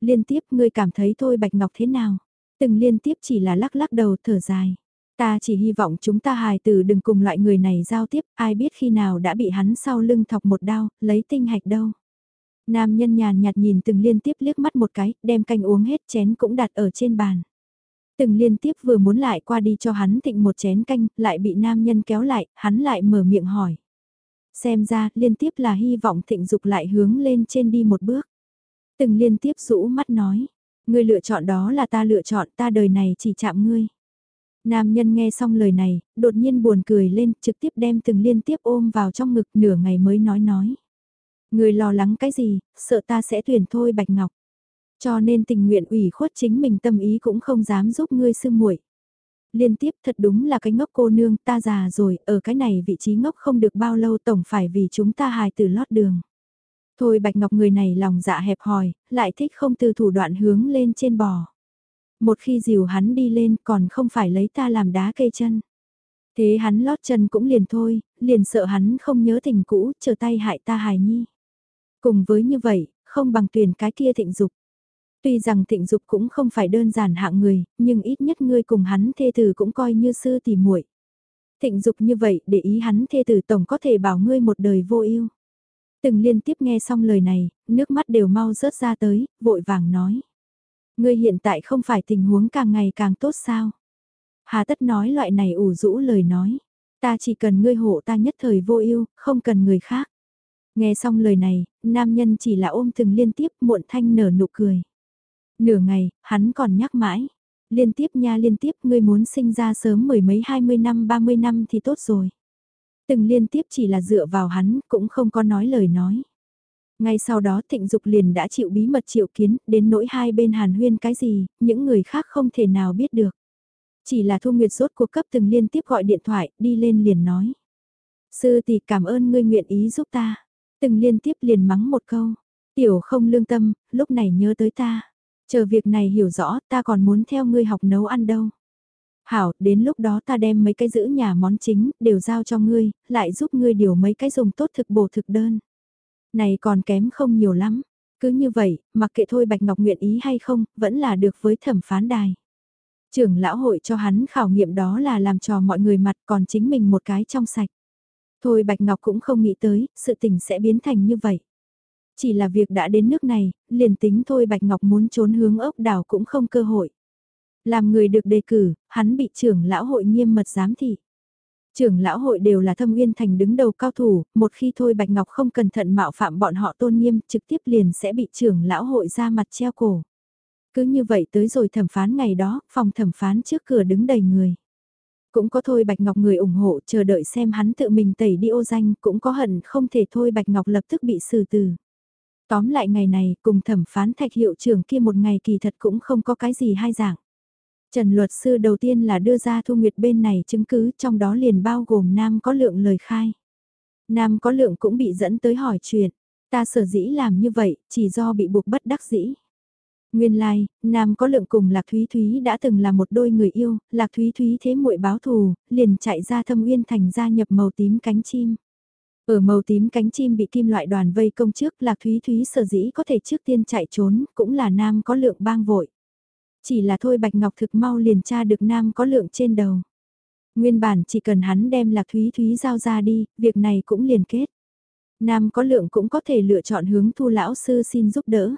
Liên tiếp ngươi cảm thấy thôi Bạch Ngọc thế nào? Từng liên tiếp chỉ là lắc lắc đầu thở dài. Ta chỉ hy vọng chúng ta hài từ đừng cùng loại người này giao tiếp, ai biết khi nào đã bị hắn sau lưng thọc một đao, lấy tinh hạch đâu. Nam nhân nhàn nhạt nhìn từng liên tiếp liếc mắt một cái, đem canh uống hết chén cũng đặt ở trên bàn. Từng liên tiếp vừa muốn lại qua đi cho hắn thịnh một chén canh, lại bị nam nhân kéo lại, hắn lại mở miệng hỏi. Xem ra, liên tiếp là hy vọng thịnh dục lại hướng lên trên đi một bước. Từng liên tiếp rũ mắt nói, ngươi lựa chọn đó là ta lựa chọn ta đời này chỉ chạm ngươi. Nam nhân nghe xong lời này, đột nhiên buồn cười lên, trực tiếp đem từng liên tiếp ôm vào trong ngực nửa ngày mới nói nói. Người lo lắng cái gì, sợ ta sẽ tuyển thôi Bạch Ngọc. Cho nên tình nguyện ủy khuất chính mình tâm ý cũng không dám giúp ngươi sư muội. Liên tiếp thật đúng là cái ngốc cô nương ta già rồi, ở cái này vị trí ngốc không được bao lâu tổng phải vì chúng ta hài từ lót đường. Thôi Bạch Ngọc người này lòng dạ hẹp hòi, lại thích không từ thủ đoạn hướng lên trên bò. Một khi dìu hắn đi lên còn không phải lấy ta làm đá cây chân. Thế hắn lót chân cũng liền thôi, liền sợ hắn không nhớ tình cũ, chờ tay hại ta hài nhi. Cùng với như vậy, không bằng tuyển cái kia thịnh dục. Tuy rằng thịnh dục cũng không phải đơn giản hạng người, nhưng ít nhất ngươi cùng hắn thê tử cũng coi như sư tỷ muội. Thịnh dục như vậy, để ý hắn thê tử tổng có thể bảo ngươi một đời vô ưu. Từng liên tiếp nghe xong lời này, nước mắt đều mau rớt ra tới, vội vàng nói. Ngươi hiện tại không phải tình huống càng ngày càng tốt sao? Hà tất nói loại này ủ rũ lời nói. Ta chỉ cần ngươi hộ ta nhất thời vô ưu, không cần người khác. Nghe xong lời này, nam nhân chỉ là ôm từng liên tiếp muộn thanh nở nụ cười. Nửa ngày, hắn còn nhắc mãi. Liên tiếp nha liên tiếp ngươi muốn sinh ra sớm mười mấy hai mươi năm ba mươi năm thì tốt rồi. Từng liên tiếp chỉ là dựa vào hắn cũng không có nói lời nói. Ngay sau đó thịnh dục liền đã chịu bí mật triệu kiến, đến nỗi hai bên hàn huyên cái gì, những người khác không thể nào biết được. Chỉ là Thu Nguyệt rốt cuộc cấp từng liên tiếp gọi điện thoại, đi lên liền nói. Sư tỷ cảm ơn ngươi nguyện ý giúp ta. Từng liên tiếp liền mắng một câu. Tiểu không lương tâm, lúc này nhớ tới ta. Chờ việc này hiểu rõ, ta còn muốn theo ngươi học nấu ăn đâu. Hảo, đến lúc đó ta đem mấy cái giữ nhà món chính, đều giao cho ngươi, lại giúp ngươi điều mấy cái dùng tốt thực bổ thực đơn. Này còn kém không nhiều lắm. Cứ như vậy, mặc kệ thôi Bạch Ngọc nguyện ý hay không, vẫn là được với thẩm phán đài. Trưởng lão hội cho hắn khảo nghiệm đó là làm trò mọi người mặt còn chính mình một cái trong sạch. Thôi Bạch Ngọc cũng không nghĩ tới, sự tình sẽ biến thành như vậy. Chỉ là việc đã đến nước này, liền tính thôi Bạch Ngọc muốn trốn hướng ốc đảo cũng không cơ hội. Làm người được đề cử, hắn bị trưởng lão hội nghiêm mật giám thị. Trưởng lão hội đều là thâm uyên thành đứng đầu cao thủ, một khi thôi Bạch Ngọc không cẩn thận mạo phạm bọn họ tôn nghiêm, trực tiếp liền sẽ bị trưởng lão hội ra mặt treo cổ. Cứ như vậy tới rồi thẩm phán ngày đó, phòng thẩm phán trước cửa đứng đầy người. Cũng có thôi Bạch Ngọc người ủng hộ chờ đợi xem hắn tự mình tẩy đi ô danh, cũng có hận không thể thôi Bạch Ngọc lập tức bị xử tử. Tóm lại ngày này, cùng thẩm phán thạch hiệu trưởng kia một ngày kỳ thật cũng không có cái gì hai dạng. Trần luật sư đầu tiên là đưa ra Thu Nguyệt bên này chứng cứ trong đó liền bao gồm Nam có lượng lời khai. Nam có lượng cũng bị dẫn tới hỏi chuyện, ta sở dĩ làm như vậy chỉ do bị buộc bất đắc dĩ. Nguyên lai, like, Nam có lượng cùng Lạc Thúy Thúy đã từng là một đôi người yêu, Lạc Thúy Thúy thế muội báo thù, liền chạy ra thâm uyên thành gia nhập màu tím cánh chim. Ở màu tím cánh chim bị kim loại đoàn vây công trước Lạc Thúy Thúy sở dĩ có thể trước tiên chạy trốn, cũng là Nam có lượng bang vội. Chỉ là thôi Bạch Ngọc thực mau liền tra được Nam có lượng trên đầu. Nguyên bản chỉ cần hắn đem Lạc Thúy Thúy giao ra đi, việc này cũng liền kết. Nam có lượng cũng có thể lựa chọn hướng thu lão sư xin giúp đỡ.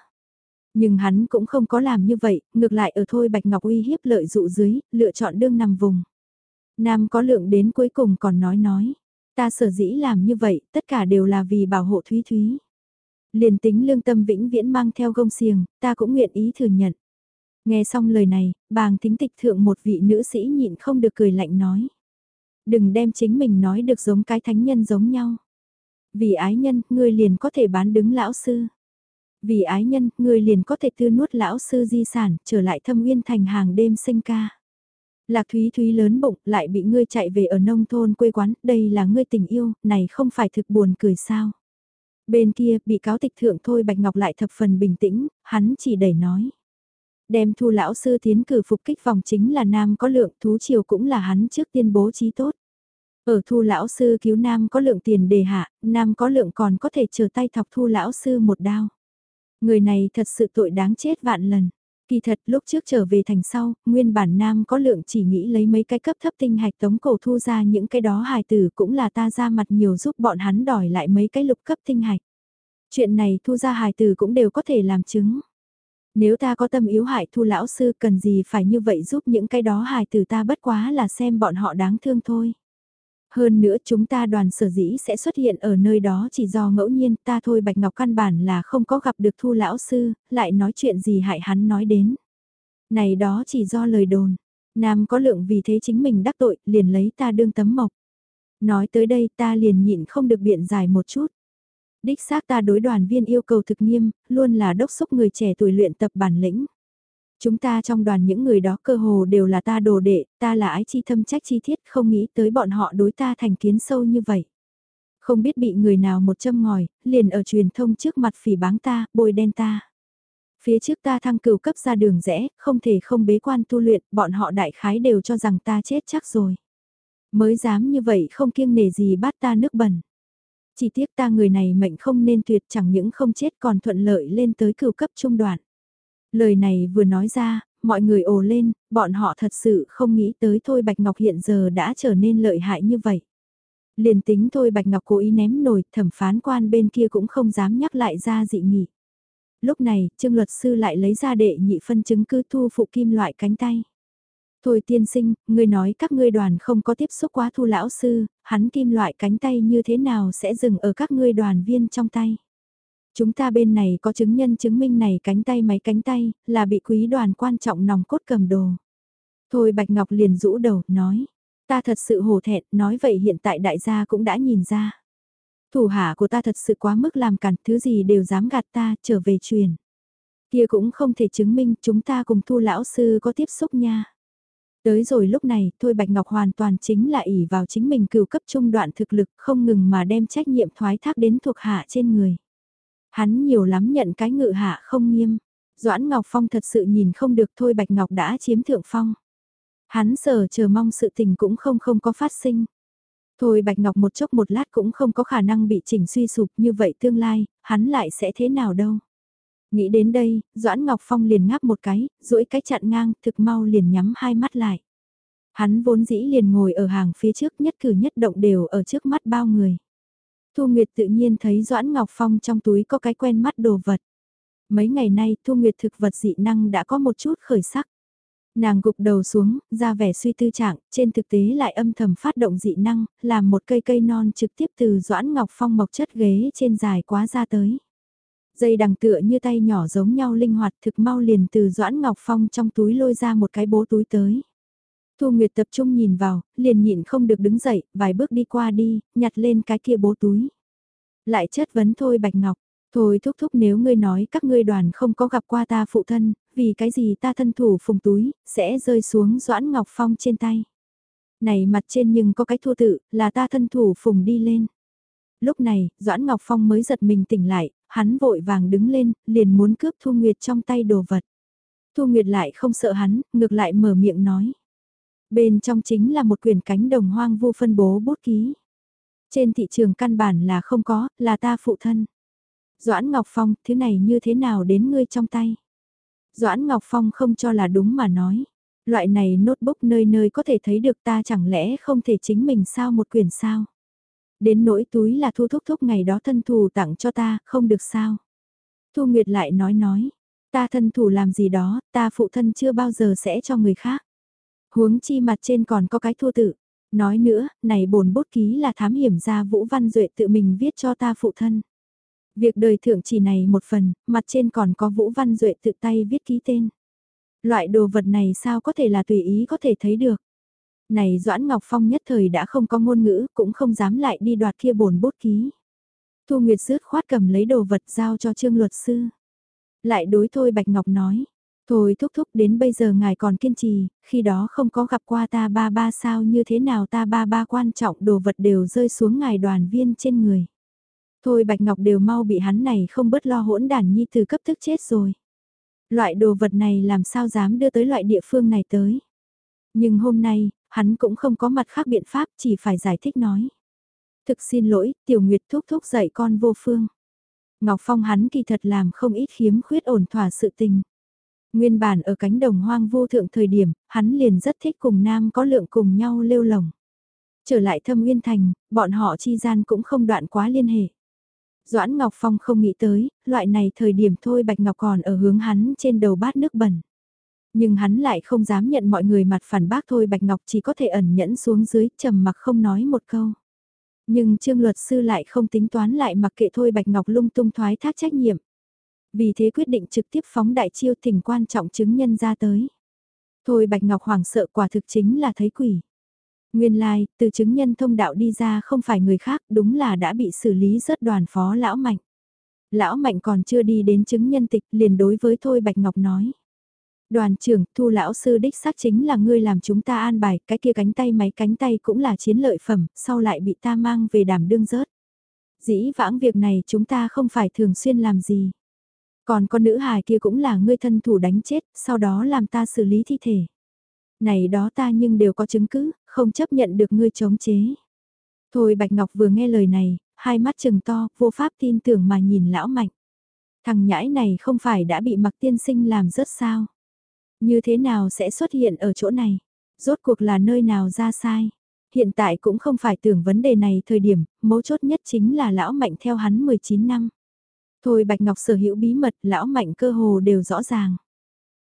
Nhưng hắn cũng không có làm như vậy, ngược lại ở thôi Bạch Ngọc uy hiếp lợi dụ dưới, lựa chọn đương nằm vùng. Nam có lượng đến cuối cùng còn nói nói, ta sở dĩ làm như vậy, tất cả đều là vì bảo hộ Thúy Thúy. Liền tính lương tâm vĩnh viễn mang theo gông xiềng, ta cũng nguyện ý thừa nhận. Nghe xong lời này, bàng thính tịch thượng một vị nữ sĩ nhịn không được cười lạnh nói. Đừng đem chính mình nói được giống cái thánh nhân giống nhau. Vì ái nhân, ngươi liền có thể bán đứng lão sư. Vì ái nhân, ngươi liền có thể tư nuốt lão sư di sản, trở lại thâm uyên thành hàng đêm sinh ca. Lạc Thúy Thúy lớn bụng, lại bị ngươi chạy về ở nông thôn quê quán, đây là ngươi tình yêu, này không phải thực buồn cười sao. Bên kia, bị cáo tịch thượng thôi Bạch Ngọc lại thập phần bình tĩnh, hắn chỉ đẩy nói. Đem thu lão sư tiến cử phục kích vòng chính là nam có lượng thú chiều cũng là hắn trước tiên bố trí tốt. Ở thu lão sư cứu nam có lượng tiền đề hạ, nam có lượng còn có thể chờ tay thọc thu lão sư một đao. Người này thật sự tội đáng chết vạn lần. Kỳ thật lúc trước trở về thành sau, nguyên bản nam có lượng chỉ nghĩ lấy mấy cái cấp thấp tinh hạch tống cổ thu ra những cái đó hài tử cũng là ta ra mặt nhiều giúp bọn hắn đòi lại mấy cái lục cấp tinh hạch. Chuyện này thu ra hài tử cũng đều có thể làm chứng. Nếu ta có tâm yếu hại thu lão sư cần gì phải như vậy giúp những cái đó hài từ ta bất quá là xem bọn họ đáng thương thôi. Hơn nữa chúng ta đoàn sở dĩ sẽ xuất hiện ở nơi đó chỉ do ngẫu nhiên ta thôi Bạch Ngọc căn bản là không có gặp được thu lão sư, lại nói chuyện gì hại hắn nói đến. Này đó chỉ do lời đồn, nam có lượng vì thế chính mình đắc tội liền lấy ta đương tấm mộc. Nói tới đây ta liền nhịn không được biện giải một chút. Đích xác ta đối đoàn viên yêu cầu thực nghiêm, luôn là đốc xúc người trẻ tuổi luyện tập bản lĩnh. Chúng ta trong đoàn những người đó cơ hồ đều là ta đồ đệ, ta là ái chi thâm trách chi thiết, không nghĩ tới bọn họ đối ta thành kiến sâu như vậy. Không biết bị người nào một châm ngòi, liền ở truyền thông trước mặt phỉ báng ta, bôi đen ta. Phía trước ta thăng cửu cấp ra đường rẽ, không thể không bế quan tu luyện, bọn họ đại khái đều cho rằng ta chết chắc rồi. Mới dám như vậy không kiêng nể gì bắt ta nước bẩn. Chỉ tiếc ta người này mệnh không nên tuyệt chẳng những không chết còn thuận lợi lên tới cửu cấp trung đoạn. Lời này vừa nói ra, mọi người ồ lên, bọn họ thật sự không nghĩ tới Thôi Bạch Ngọc hiện giờ đã trở nên lợi hại như vậy. Liền tính Thôi Bạch Ngọc cố ý ném nổi, thẩm phán quan bên kia cũng không dám nhắc lại ra dị nghị. Lúc này, Trương luật sư lại lấy ra đệ nhị phân chứng cứ thu phụ kim loại cánh tay. Thôi tiên sinh, ngươi nói các ngươi đoàn không có tiếp xúc quá thu lão sư, hắn kim loại cánh tay như thế nào sẽ dừng ở các ngươi đoàn viên trong tay. Chúng ta bên này có chứng nhân chứng minh này cánh tay máy cánh tay, là bị quý đoàn quan trọng nòng cốt cầm đồ. Thôi Bạch Ngọc liền rũ đầu, nói. Ta thật sự hổ thẹn, nói vậy hiện tại đại gia cũng đã nhìn ra. Thủ hạ của ta thật sự quá mức làm cản, thứ gì đều dám gạt ta, trở về truyền. Kia cũng không thể chứng minh chúng ta cùng thu lão sư có tiếp xúc nha. Tới rồi lúc này, Thôi Bạch Ngọc hoàn toàn chính là ỷ vào chính mình cừu cấp trung đoạn thực lực không ngừng mà đem trách nhiệm thoái thác đến thuộc hạ trên người. Hắn nhiều lắm nhận cái ngự hạ không nghiêm. Doãn Ngọc Phong thật sự nhìn không được thôi Bạch Ngọc đã chiếm thượng phong. Hắn sở chờ mong sự tình cũng không không có phát sinh. Thôi Bạch Ngọc một chốc một lát cũng không có khả năng bị chỉnh suy sụp như vậy tương lai, hắn lại sẽ thế nào đâu. Nghĩ đến đây, Doãn Ngọc Phong liền ngáp một cái, duỗi cái chặn ngang, thực mau liền nhắm hai mắt lại. Hắn vốn dĩ liền ngồi ở hàng phía trước nhất cử nhất động đều ở trước mắt bao người. Thu Nguyệt tự nhiên thấy Doãn Ngọc Phong trong túi có cái quen mắt đồ vật. Mấy ngày nay Thu Nguyệt thực vật dị năng đã có một chút khởi sắc. Nàng gục đầu xuống, ra vẻ suy tư trạng, trên thực tế lại âm thầm phát động dị năng, làm một cây cây non trực tiếp từ Doãn Ngọc Phong mọc chất ghế trên dài quá ra tới. Dây đằng tựa như tay nhỏ giống nhau linh hoạt thực mau liền từ Doãn Ngọc Phong trong túi lôi ra một cái bố túi tới. Thu Nguyệt tập trung nhìn vào, liền nhịn không được đứng dậy, vài bước đi qua đi, nhặt lên cái kia bố túi. Lại chất vấn thôi Bạch Ngọc, thôi thúc thúc nếu ngươi nói các ngươi đoàn không có gặp qua ta phụ thân, vì cái gì ta thân thủ phùng túi, sẽ rơi xuống Doãn Ngọc Phong trên tay. Này mặt trên nhưng có cái thua tự, là ta thân thủ phùng đi lên. Lúc này, Doãn Ngọc Phong mới giật mình tỉnh lại, hắn vội vàng đứng lên, liền muốn cướp Thu Nguyệt trong tay đồ vật. Thu Nguyệt lại không sợ hắn, ngược lại mở miệng nói. Bên trong chính là một quyển cánh đồng hoang vu phân bố bút ký. Trên thị trường căn bản là không có, là ta phụ thân. Doãn Ngọc Phong, thứ này như thế nào đến ngươi trong tay? Doãn Ngọc Phong không cho là đúng mà nói. Loại này notebook nơi nơi có thể thấy được ta chẳng lẽ không thể chính mình sao một quyển sao? Đến nỗi túi là thu thúc thúc ngày đó thân thù tặng cho ta, không được sao? Thu Nguyệt lại nói nói, ta thân thủ làm gì đó, ta phụ thân chưa bao giờ sẽ cho người khác. Huống chi mặt trên còn có cái thua tự. Nói nữa, này bồn bút ký là thám hiểm gia Vũ Văn Duệ tự mình viết cho ta phụ thân. Việc đời thượng chỉ này một phần, mặt trên còn có Vũ Văn Duệ tự tay viết ký tên. Loại đồ vật này sao có thể là tùy ý có thể thấy được. Này Doãn Ngọc Phong nhất thời đã không có ngôn ngữ, cũng không dám lại đi đoạt kia bổn bút ký. Thu Nguyệt rước khoát cầm lấy đồ vật giao cho trương luật sư. Lại đối thôi Bạch Ngọc nói, Thôi thúc thúc đến bây giờ ngài còn kiên trì, khi đó không có gặp qua ta ba ba sao như thế nào ta ba ba quan trọng đồ vật đều rơi xuống ngài đoàn viên trên người. Thôi Bạch Ngọc đều mau bị hắn này không bớt lo hỗn đàn nhi từ cấp thức chết rồi. Loại đồ vật này làm sao dám đưa tới loại địa phương này tới. Nhưng hôm nay, Hắn cũng không có mặt khác biện pháp chỉ phải giải thích nói. Thực xin lỗi, Tiểu Nguyệt thúc thúc dạy con vô phương. Ngọc Phong hắn kỳ thật làm không ít khiếm khuyết ổn thỏa sự tình. Nguyên bản ở cánh đồng hoang vô thượng thời điểm, hắn liền rất thích cùng nam có lượng cùng nhau lêu lồng. Trở lại thâm nguyên thành, bọn họ chi gian cũng không đoạn quá liên hệ. Doãn Ngọc Phong không nghĩ tới, loại này thời điểm thôi Bạch Ngọc còn ở hướng hắn trên đầu bát nước bẩn. Nhưng hắn lại không dám nhận mọi người mặt phản bác thôi Bạch Ngọc chỉ có thể ẩn nhẫn xuống dưới trầm mặc không nói một câu. Nhưng trương luật sư lại không tính toán lại mặc kệ thôi Bạch Ngọc lung tung thoái thác trách nhiệm. Vì thế quyết định trực tiếp phóng đại chiêu thỉnh quan trọng chứng nhân ra tới. Thôi Bạch Ngọc hoảng sợ quả thực chính là thấy quỷ. Nguyên lai, like, từ chứng nhân thông đạo đi ra không phải người khác, đúng là đã bị xử lý rớt đoàn phó lão mạnh. Lão mạnh còn chưa đi đến chứng nhân tịch liền đối với Thôi Bạch Ngọc nói. Đoàn trưởng, thu lão sư đích xác chính là ngươi làm chúng ta an bài, cái kia cánh tay máy cánh tay cũng là chiến lợi phẩm, sau lại bị ta mang về đảm đương rớt. Dĩ vãng việc này chúng ta không phải thường xuyên làm gì. Còn con nữ hài kia cũng là ngươi thân thủ đánh chết, sau đó làm ta xử lý thi thể. Này đó ta nhưng đều có chứng cứ, không chấp nhận được ngươi chống chế. Thôi Bạch Ngọc vừa nghe lời này, hai mắt trừng to, vô pháp tin tưởng mà nhìn lão mạnh. Thằng nhãi này không phải đã bị mặc tiên sinh làm rớt sao? Như thế nào sẽ xuất hiện ở chỗ này? Rốt cuộc là nơi nào ra sai? Hiện tại cũng không phải tưởng vấn đề này thời điểm, mấu chốt nhất chính là lão mạnh theo hắn 19 năm. Thôi Bạch Ngọc sở hữu bí mật, lão mạnh cơ hồ đều rõ ràng.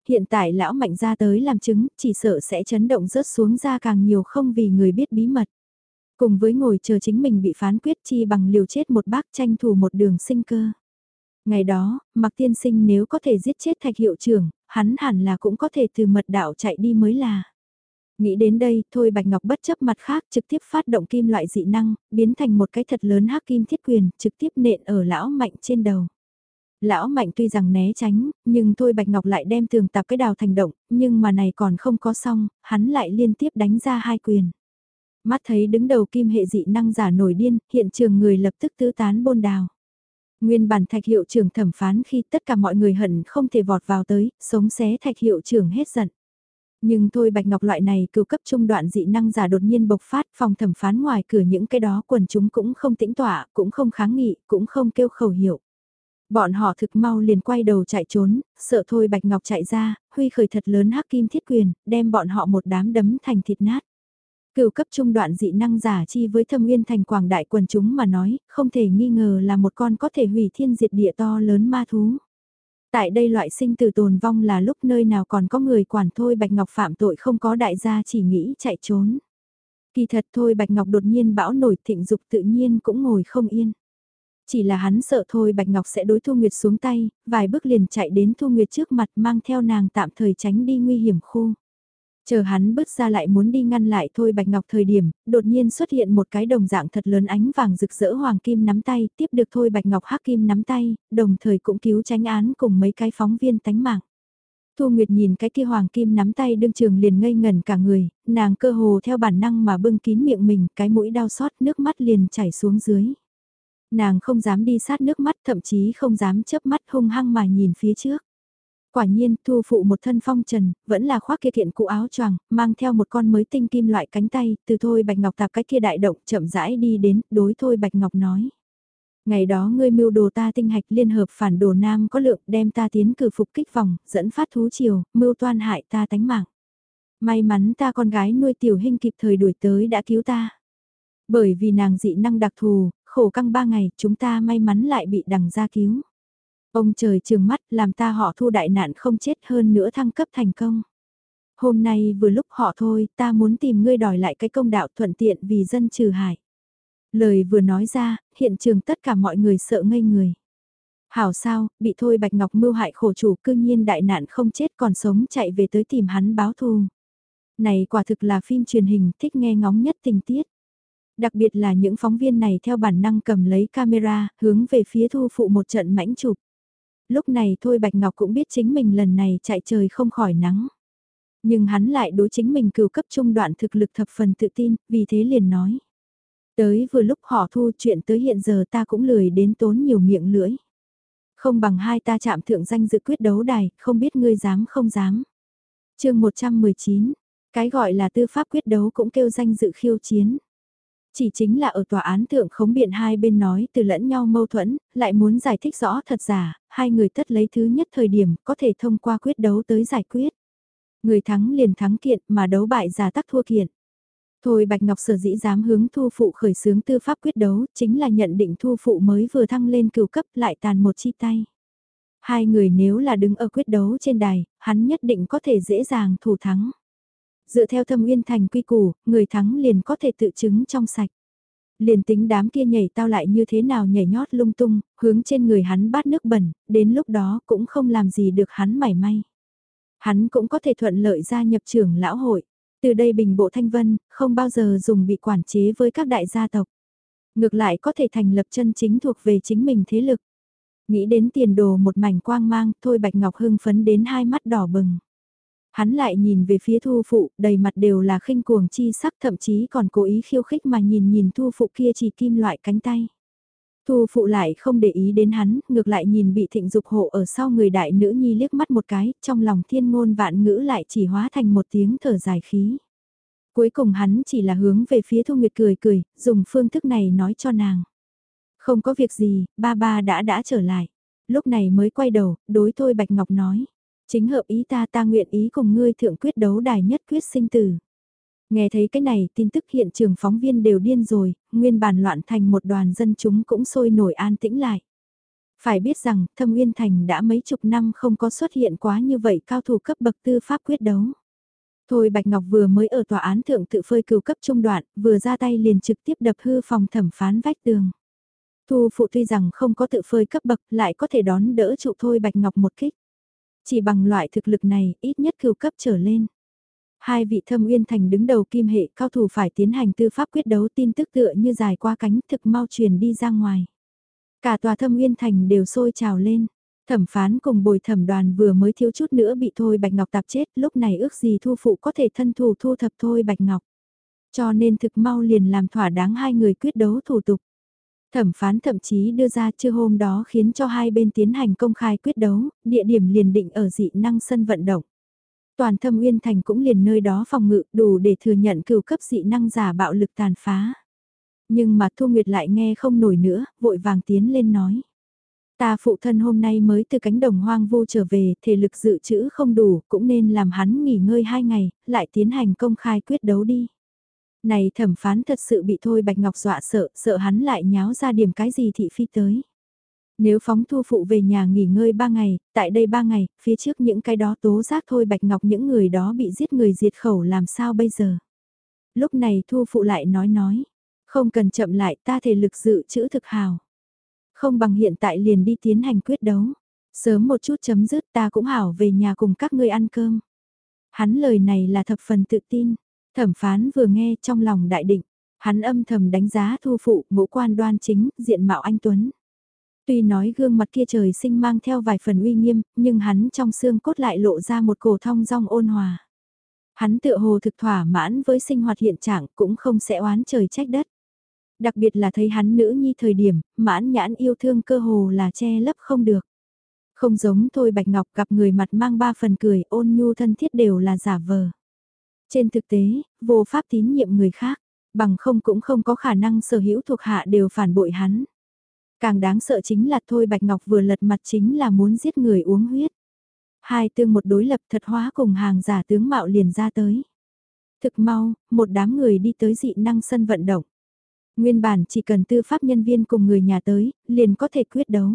Hiện tại lão mạnh ra tới làm chứng, chỉ sợ sẽ chấn động rớt xuống ra càng nhiều không vì người biết bí mật. Cùng với ngồi chờ chính mình bị phán quyết chi bằng liều chết một bác tranh thủ một đường sinh cơ. Ngày đó, mặc tiên sinh nếu có thể giết chết thạch hiệu trưởng, hắn hẳn là cũng có thể từ mật đạo chạy đi mới là. Nghĩ đến đây, thôi Bạch Ngọc bất chấp mặt khác trực tiếp phát động kim loại dị năng, biến thành một cái thật lớn hắc kim thiết quyền, trực tiếp nện ở lão mạnh trên đầu. Lão mạnh tuy rằng né tránh, nhưng thôi Bạch Ngọc lại đem tường tạp cái đào thành động, nhưng mà này còn không có xong, hắn lại liên tiếp đánh ra hai quyền. Mắt thấy đứng đầu kim hệ dị năng giả nổi điên, hiện trường người lập tức tứ tán bôn đào. Nguyên bản thạch hiệu trưởng thẩm phán khi tất cả mọi người hận không thể vọt vào tới, sống xé thạch hiệu trưởng hết giận. Nhưng thôi Bạch Ngọc loại này cựu cấp trung đoạn dị năng giả đột nhiên bộc phát phòng thẩm phán ngoài cửa những cái đó quần chúng cũng không tĩnh tỏa, cũng không kháng nghị, cũng không kêu khẩu hiệu. Bọn họ thực mau liền quay đầu chạy trốn, sợ thôi Bạch Ngọc chạy ra, huy khởi thật lớn hắc kim thiết quyền, đem bọn họ một đám đấm thành thịt nát. Cựu cấp trung đoạn dị năng giả chi với thâm nguyên thành quảng đại quần chúng mà nói, không thể nghi ngờ là một con có thể hủy thiên diệt địa to lớn ma thú. Tại đây loại sinh tử tồn vong là lúc nơi nào còn có người quản thôi Bạch Ngọc phạm tội không có đại gia chỉ nghĩ chạy trốn. Kỳ thật thôi Bạch Ngọc đột nhiên bão nổi thịnh dục tự nhiên cũng ngồi không yên. Chỉ là hắn sợ thôi Bạch Ngọc sẽ đối Thu Nguyệt xuống tay, vài bước liền chạy đến Thu Nguyệt trước mặt mang theo nàng tạm thời tránh đi nguy hiểm khu. Chờ hắn bước ra lại muốn đi ngăn lại thôi Bạch Ngọc thời điểm, đột nhiên xuất hiện một cái đồng dạng thật lớn ánh vàng rực rỡ hoàng kim nắm tay, tiếp được thôi Bạch Ngọc hắc kim nắm tay, đồng thời cũng cứu tránh án cùng mấy cái phóng viên tánh mạng. Thu Nguyệt nhìn cái kia hoàng kim nắm tay đương trường liền ngây ngần cả người, nàng cơ hồ theo bản năng mà bưng kín miệng mình, cái mũi đau xót nước mắt liền chảy xuống dưới. Nàng không dám đi sát nước mắt thậm chí không dám chớp mắt hung hăng mà nhìn phía trước. Quả nhiên, thu phụ một thân phong trần, vẫn là khoác kia kiện cụ áo choàng, mang theo một con mới tinh kim loại cánh tay, từ thôi Bạch Ngọc tạp cái kia đại động chậm rãi đi đến, đối thôi Bạch Ngọc nói. Ngày đó ngươi mưu đồ ta tinh hạch liên hợp phản đồ nam có lượng đem ta tiến cử phục kích vòng, dẫn phát thú chiều, mưu toan hại ta tánh mạng. May mắn ta con gái nuôi tiểu hình kịp thời đuổi tới đã cứu ta. Bởi vì nàng dị năng đặc thù, khổ căng ba ngày, chúng ta may mắn lại bị đằng ra cứu. Ông trời trường mắt làm ta họ thu đại nạn không chết hơn nữa thăng cấp thành công. Hôm nay vừa lúc họ thôi, ta muốn tìm ngươi đòi lại cái công đạo thuận tiện vì dân trừ hại. Lời vừa nói ra, hiện trường tất cả mọi người sợ ngây người. Hảo sao, bị thôi Bạch Ngọc mưu hại khổ chủ cư nhiên đại nạn không chết còn sống chạy về tới tìm hắn báo thù. Này quả thực là phim truyền hình thích nghe ngóng nhất tình tiết. Đặc biệt là những phóng viên này theo bản năng cầm lấy camera, hướng về phía thu phụ một trận mãnh chụp. Lúc này thôi Bạch Ngọc cũng biết chính mình lần này chạy trời không khỏi nắng. Nhưng hắn lại đối chính mình cừu cấp trung đoạn thực lực thập phần tự tin, vì thế liền nói. Tới vừa lúc họ thu chuyện tới hiện giờ ta cũng lười đến tốn nhiều miệng lưỡi. Không bằng hai ta chạm thượng danh dự quyết đấu đài, không biết ngươi dám không dám. chương 119, Cái gọi là tư pháp quyết đấu cũng kêu danh dự khiêu chiến. Chỉ chính là ở tòa án thượng khống biện hai bên nói từ lẫn nhau mâu thuẫn, lại muốn giải thích rõ thật giả, hai người tất lấy thứ nhất thời điểm có thể thông qua quyết đấu tới giải quyết. Người thắng liền thắng kiện mà đấu bại giả tắc thua kiện. Thôi Bạch Ngọc sở dĩ dám hướng thu phụ khởi xướng tư pháp quyết đấu chính là nhận định thu phụ mới vừa thăng lên cửu cấp lại tàn một chi tay. Hai người nếu là đứng ở quyết đấu trên đài, hắn nhất định có thể dễ dàng thủ thắng. Dựa theo thâm uyên thành quy củ, người thắng liền có thể tự chứng trong sạch. Liền tính đám kia nhảy tao lại như thế nào nhảy nhót lung tung, hướng trên người hắn bát nước bẩn, đến lúc đó cũng không làm gì được hắn mảy may. Hắn cũng có thể thuận lợi gia nhập trưởng lão hội. Từ đây bình bộ thanh vân, không bao giờ dùng bị quản chế với các đại gia tộc. Ngược lại có thể thành lập chân chính thuộc về chính mình thế lực. Nghĩ đến tiền đồ một mảnh quang mang, thôi Bạch Ngọc hưng phấn đến hai mắt đỏ bừng. Hắn lại nhìn về phía thu phụ, đầy mặt đều là khinh cuồng chi sắc thậm chí còn cố ý khiêu khích mà nhìn nhìn thu phụ kia chỉ kim loại cánh tay. Thu phụ lại không để ý đến hắn, ngược lại nhìn bị thịnh dục hộ ở sau người đại nữ nhi liếc mắt một cái, trong lòng thiên ngôn vạn ngữ lại chỉ hóa thành một tiếng thở dài khí. Cuối cùng hắn chỉ là hướng về phía Thu Nguyệt cười cười, dùng phương thức này nói cho nàng. Không có việc gì, ba ba đã đã trở lại. Lúc này mới quay đầu, đối thôi Bạch Ngọc nói. Chính hợp ý ta ta nguyện ý cùng ngươi thượng quyết đấu đài nhất quyết sinh tử. Nghe thấy cái này tin tức hiện trường phóng viên đều điên rồi, nguyên bản loạn thành một đoàn dân chúng cũng sôi nổi an tĩnh lại. Phải biết rằng thâm uyên thành đã mấy chục năm không có xuất hiện quá như vậy cao thủ cấp bậc tư pháp quyết đấu. Thôi Bạch Ngọc vừa mới ở tòa án thượng tự phơi cừu cấp trung đoạn, vừa ra tay liền trực tiếp đập hư phòng thẩm phán vách tường. Thu phụ tuy rằng không có tự phơi cấp bậc lại có thể đón đỡ trụ Thôi Bạch Ngọc một kích. Chỉ bằng loại thực lực này, ít nhất cửu cấp trở lên. Hai vị thâm uyên thành đứng đầu kim hệ cao thủ phải tiến hành tư pháp quyết đấu tin tức tựa như dài qua cánh thực mau truyền đi ra ngoài. Cả tòa thâm uyên thành đều sôi trào lên. Thẩm phán cùng bồi thẩm đoàn vừa mới thiếu chút nữa bị Thôi Bạch Ngọc tạp chết, lúc này ước gì thu phụ có thể thân thủ thu thập Thôi Bạch Ngọc. Cho nên thực mau liền làm thỏa đáng hai người quyết đấu thủ tục. Thẩm phán thậm chí đưa ra chưa hôm đó khiến cho hai bên tiến hành công khai quyết đấu, địa điểm liền định ở dị năng sân vận động. Toàn thâm uyên thành cũng liền nơi đó phòng ngự đủ để thừa nhận cửu cấp dị năng giả bạo lực tàn phá. Nhưng mà Thu Nguyệt lại nghe không nổi nữa, vội vàng tiến lên nói. Ta phụ thân hôm nay mới từ cánh đồng hoang vu trở về, thể lực dự trữ không đủ, cũng nên làm hắn nghỉ ngơi hai ngày, lại tiến hành công khai quyết đấu đi. Này thẩm phán thật sự bị Thôi Bạch Ngọc dọa sợ, sợ hắn lại nháo ra điểm cái gì thị phi tới. Nếu phóng thu phụ về nhà nghỉ ngơi ba ngày, tại đây ba ngày, phía trước những cái đó tố giác Thôi Bạch Ngọc những người đó bị giết người diệt khẩu làm sao bây giờ. Lúc này thu phụ lại nói nói, không cần chậm lại ta thể lực dự trữ thực hào. Không bằng hiện tại liền đi tiến hành quyết đấu. Sớm một chút chấm dứt ta cũng hảo về nhà cùng các ngươi ăn cơm. Hắn lời này là thập phần tự tin. Thẩm phán vừa nghe trong lòng đại định. Hắn âm thầm đánh giá thu phụ ngũ quan đoan chính, diện mạo anh Tuấn. Tuy nói gương mặt kia trời sinh mang theo vài phần uy nghiêm, nhưng hắn trong xương cốt lại lộ ra một cổ thong dong ôn hòa. Hắn tựa hồ thực thỏa mãn với sinh hoạt hiện trạng cũng không sẽ oán trời trách đất. Đặc biệt là thấy hắn nữ nhi thời điểm, mãn nhãn yêu thương cơ hồ là che lấp không được. Không giống thôi Bạch Ngọc gặp người mặt mang ba phần cười ôn nhu thân thiết đều là giả vờ. Trên thực tế, vô pháp tín nhiệm người khác, bằng không cũng không có khả năng sở hữu thuộc hạ đều phản bội hắn. Càng đáng sợ chính là thôi Bạch Ngọc vừa lật mặt chính là muốn giết người uống huyết. Hai tương một đối lập thật hóa cùng hàng giả tướng mạo liền ra tới. Thực mau, một đám người đi tới dị năng sân vận động. Nguyên bản chỉ cần tư pháp nhân viên cùng người nhà tới, liền có thể quyết đấu.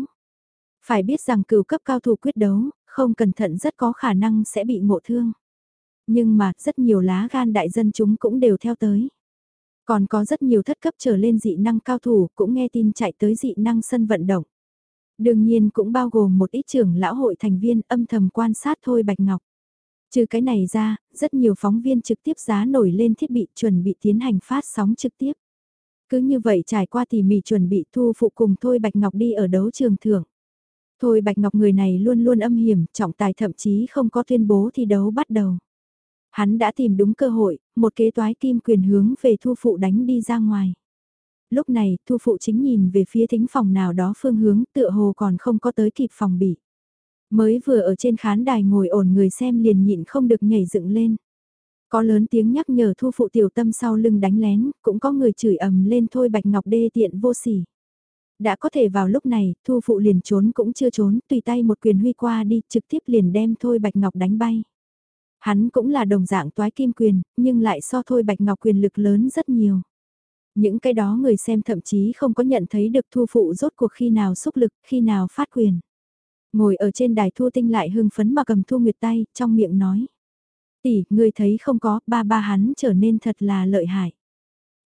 Phải biết rằng cửu cấp cao thủ quyết đấu, không cẩn thận rất có khả năng sẽ bị ngộ thương. Nhưng mà, rất nhiều lá gan đại dân chúng cũng đều theo tới. Còn có rất nhiều thất cấp trở lên dị năng cao thủ cũng nghe tin chạy tới dị năng sân vận động. Đương nhiên cũng bao gồm một ít trưởng lão hội thành viên âm thầm quan sát thôi Bạch Ngọc. Trừ cái này ra, rất nhiều phóng viên trực tiếp giá nổi lên thiết bị chuẩn bị tiến hành phát sóng trực tiếp. Cứ như vậy trải qua tỉ mỉ chuẩn bị thu phụ cùng Thôi Bạch Ngọc đi ở đấu trường thưởng. Thôi Bạch Ngọc người này luôn luôn âm hiểm, trọng tài thậm chí không có tuyên bố thi đấu bắt đầu. Hắn đã tìm đúng cơ hội, một kế toái kim quyền hướng về thu phụ đánh đi ra ngoài. Lúc này, thu phụ chính nhìn về phía thính phòng nào đó phương hướng tựa hồ còn không có tới kịp phòng bị. Mới vừa ở trên khán đài ngồi ổn người xem liền nhịn không được nhảy dựng lên. Có lớn tiếng nhắc nhở thu phụ tiểu tâm sau lưng đánh lén, cũng có người chửi ầm lên thôi Bạch Ngọc đê tiện vô sỉ. Đã có thể vào lúc này, thu phụ liền trốn cũng chưa trốn, tùy tay một quyền huy qua đi, trực tiếp liền đem thôi Bạch Ngọc đánh bay. Hắn cũng là đồng dạng toái kim quyền, nhưng lại so thôi Bạch Ngọc quyền lực lớn rất nhiều. Những cái đó người xem thậm chí không có nhận thấy được thu phụ rốt cuộc khi nào xúc lực, khi nào phát quyền. Ngồi ở trên đài thu tinh lại hưng phấn mà cầm thu nguyệt tay, trong miệng nói. Tỷ, người thấy không có, ba ba hắn trở nên thật là lợi hại.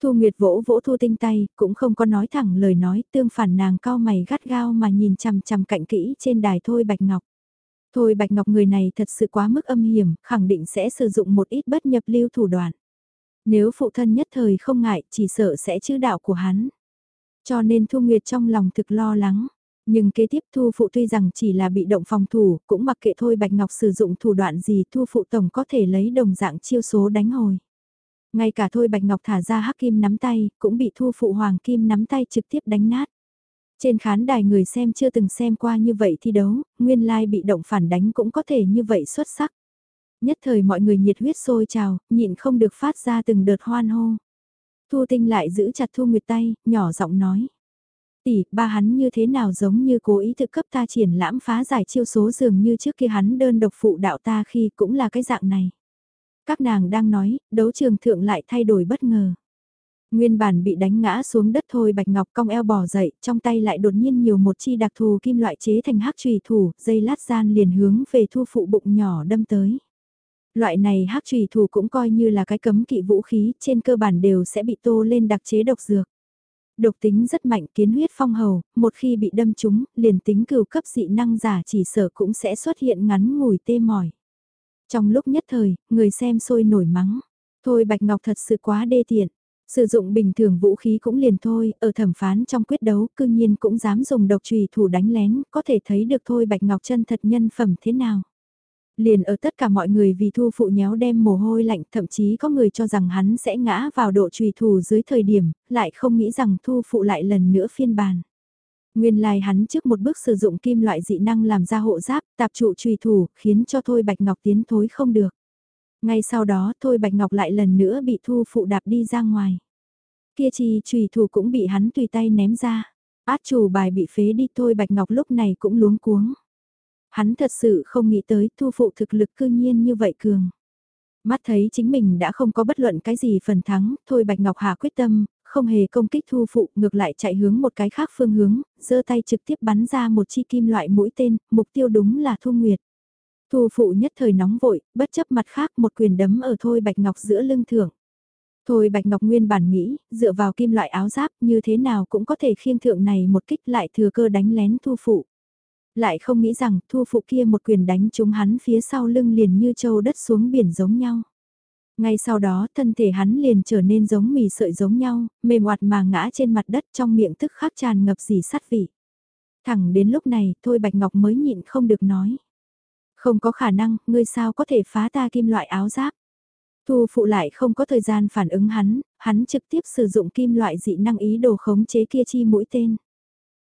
Thu Nguyệt vỗ vỗ Thu Tinh tay, cũng không có nói thẳng lời nói, tương phản nàng cao mày gắt gao mà nhìn chằm chằm cạnh kỹ trên đài Thôi Bạch Ngọc. Thôi Bạch Ngọc người này thật sự quá mức âm hiểm, khẳng định sẽ sử dụng một ít bất nhập lưu thủ đoạn. Nếu phụ thân nhất thời không ngại, chỉ sợ sẽ chữ đạo của hắn. Cho nên Thu Nguyệt trong lòng thực lo lắng. Nhưng kế tiếp Thu Phụ tuy rằng chỉ là bị động phòng thủ, cũng mặc kệ thôi Bạch Ngọc sử dụng thủ đoạn gì Thu Phụ Tổng có thể lấy đồng dạng chiêu số đánh hồi. Ngay cả thôi Bạch Ngọc thả ra hắc kim nắm tay, cũng bị Thu Phụ Hoàng Kim nắm tay trực tiếp đánh nát. Trên khán đài người xem chưa từng xem qua như vậy thi đấu, nguyên lai bị động phản đánh cũng có thể như vậy xuất sắc. Nhất thời mọi người nhiệt huyết sôi trào, nhịn không được phát ra từng đợt hoan hô. Thu Tinh lại giữ chặt Thu Nguyệt tay, nhỏ giọng nói. Tỷ, ba hắn như thế nào giống như cố ý thực cấp ta triển lãm phá giải chiêu số dường như trước kia hắn đơn độc phụ đạo ta khi cũng là cái dạng này. Các nàng đang nói, đấu trường thượng lại thay đổi bất ngờ. Nguyên bản bị đánh ngã xuống đất thôi Bạch Ngọc cong eo bò dậy, trong tay lại đột nhiên nhiều một chi đặc thù kim loại chế thành hắc trùy thủ, dây lát gian liền hướng về thu phụ bụng nhỏ đâm tới. Loại này hắc trùy thủ cũng coi như là cái cấm kỵ vũ khí, trên cơ bản đều sẽ bị tô lên đặc chế độc dược. Độc tính rất mạnh kiến huyết phong hầu, một khi bị đâm trúng, liền tính cừu cấp dị năng giả chỉ sở cũng sẽ xuất hiện ngắn ngủi tê mỏi. Trong lúc nhất thời, người xem sôi nổi mắng. Thôi Bạch Ngọc thật sự quá đê tiện. Sử dụng bình thường vũ khí cũng liền thôi, ở thẩm phán trong quyết đấu cư nhiên cũng dám dùng độc trùy thủ đánh lén, có thể thấy được thôi Bạch Ngọc chân thật nhân phẩm thế nào. Liền ở tất cả mọi người vì thu phụ nhéo đem mồ hôi lạnh, thậm chí có người cho rằng hắn sẽ ngã vào độ trùy thủ dưới thời điểm, lại không nghĩ rằng thu phụ lại lần nữa phiên bản. Nguyên lai like hắn trước một bước sử dụng kim loại dị năng làm ra hộ giáp, tạp trụ trùy thủ, khiến cho Thôi Bạch Ngọc tiến thối không được. Ngay sau đó Thôi Bạch Ngọc lại lần nữa bị thu phụ đạp đi ra ngoài. Kia chi trùy thủ cũng bị hắn tùy tay ném ra. Át chủ bài bị phế đi Thôi Bạch Ngọc lúc này cũng luống cuống. Hắn thật sự không nghĩ tới thu phụ thực lực cư nhiên như vậy cường. Mắt thấy chính mình đã không có bất luận cái gì phần thắng, thôi Bạch Ngọc Hà quyết tâm, không hề công kích thu phụ, ngược lại chạy hướng một cái khác phương hướng, giơ tay trực tiếp bắn ra một chi kim loại mũi tên, mục tiêu đúng là Thu Nguyệt. Thu phụ nhất thời nóng vội, bất chấp mặt khác một quyền đấm ở Thôi Bạch Ngọc giữa lưng thưởng. Thôi Bạch Ngọc nguyên bản nghĩ, dựa vào kim loại áo giáp như thế nào cũng có thể khiêng thượng này một kích lại thừa cơ đánh lén thu phụ. Lại không nghĩ rằng thu phụ kia một quyền đánh trúng hắn phía sau lưng liền như châu đất xuống biển giống nhau. Ngay sau đó thân thể hắn liền trở nên giống mì sợi giống nhau, mềm oạt mà ngã trên mặt đất trong miệng tức khắc tràn ngập dì sát vị. Thẳng đến lúc này, thôi Bạch Ngọc mới nhịn không được nói. Không có khả năng, ngươi sao có thể phá ta kim loại áo giáp. Thu phụ lại không có thời gian phản ứng hắn, hắn trực tiếp sử dụng kim loại dị năng ý đồ khống chế kia chi mũi tên.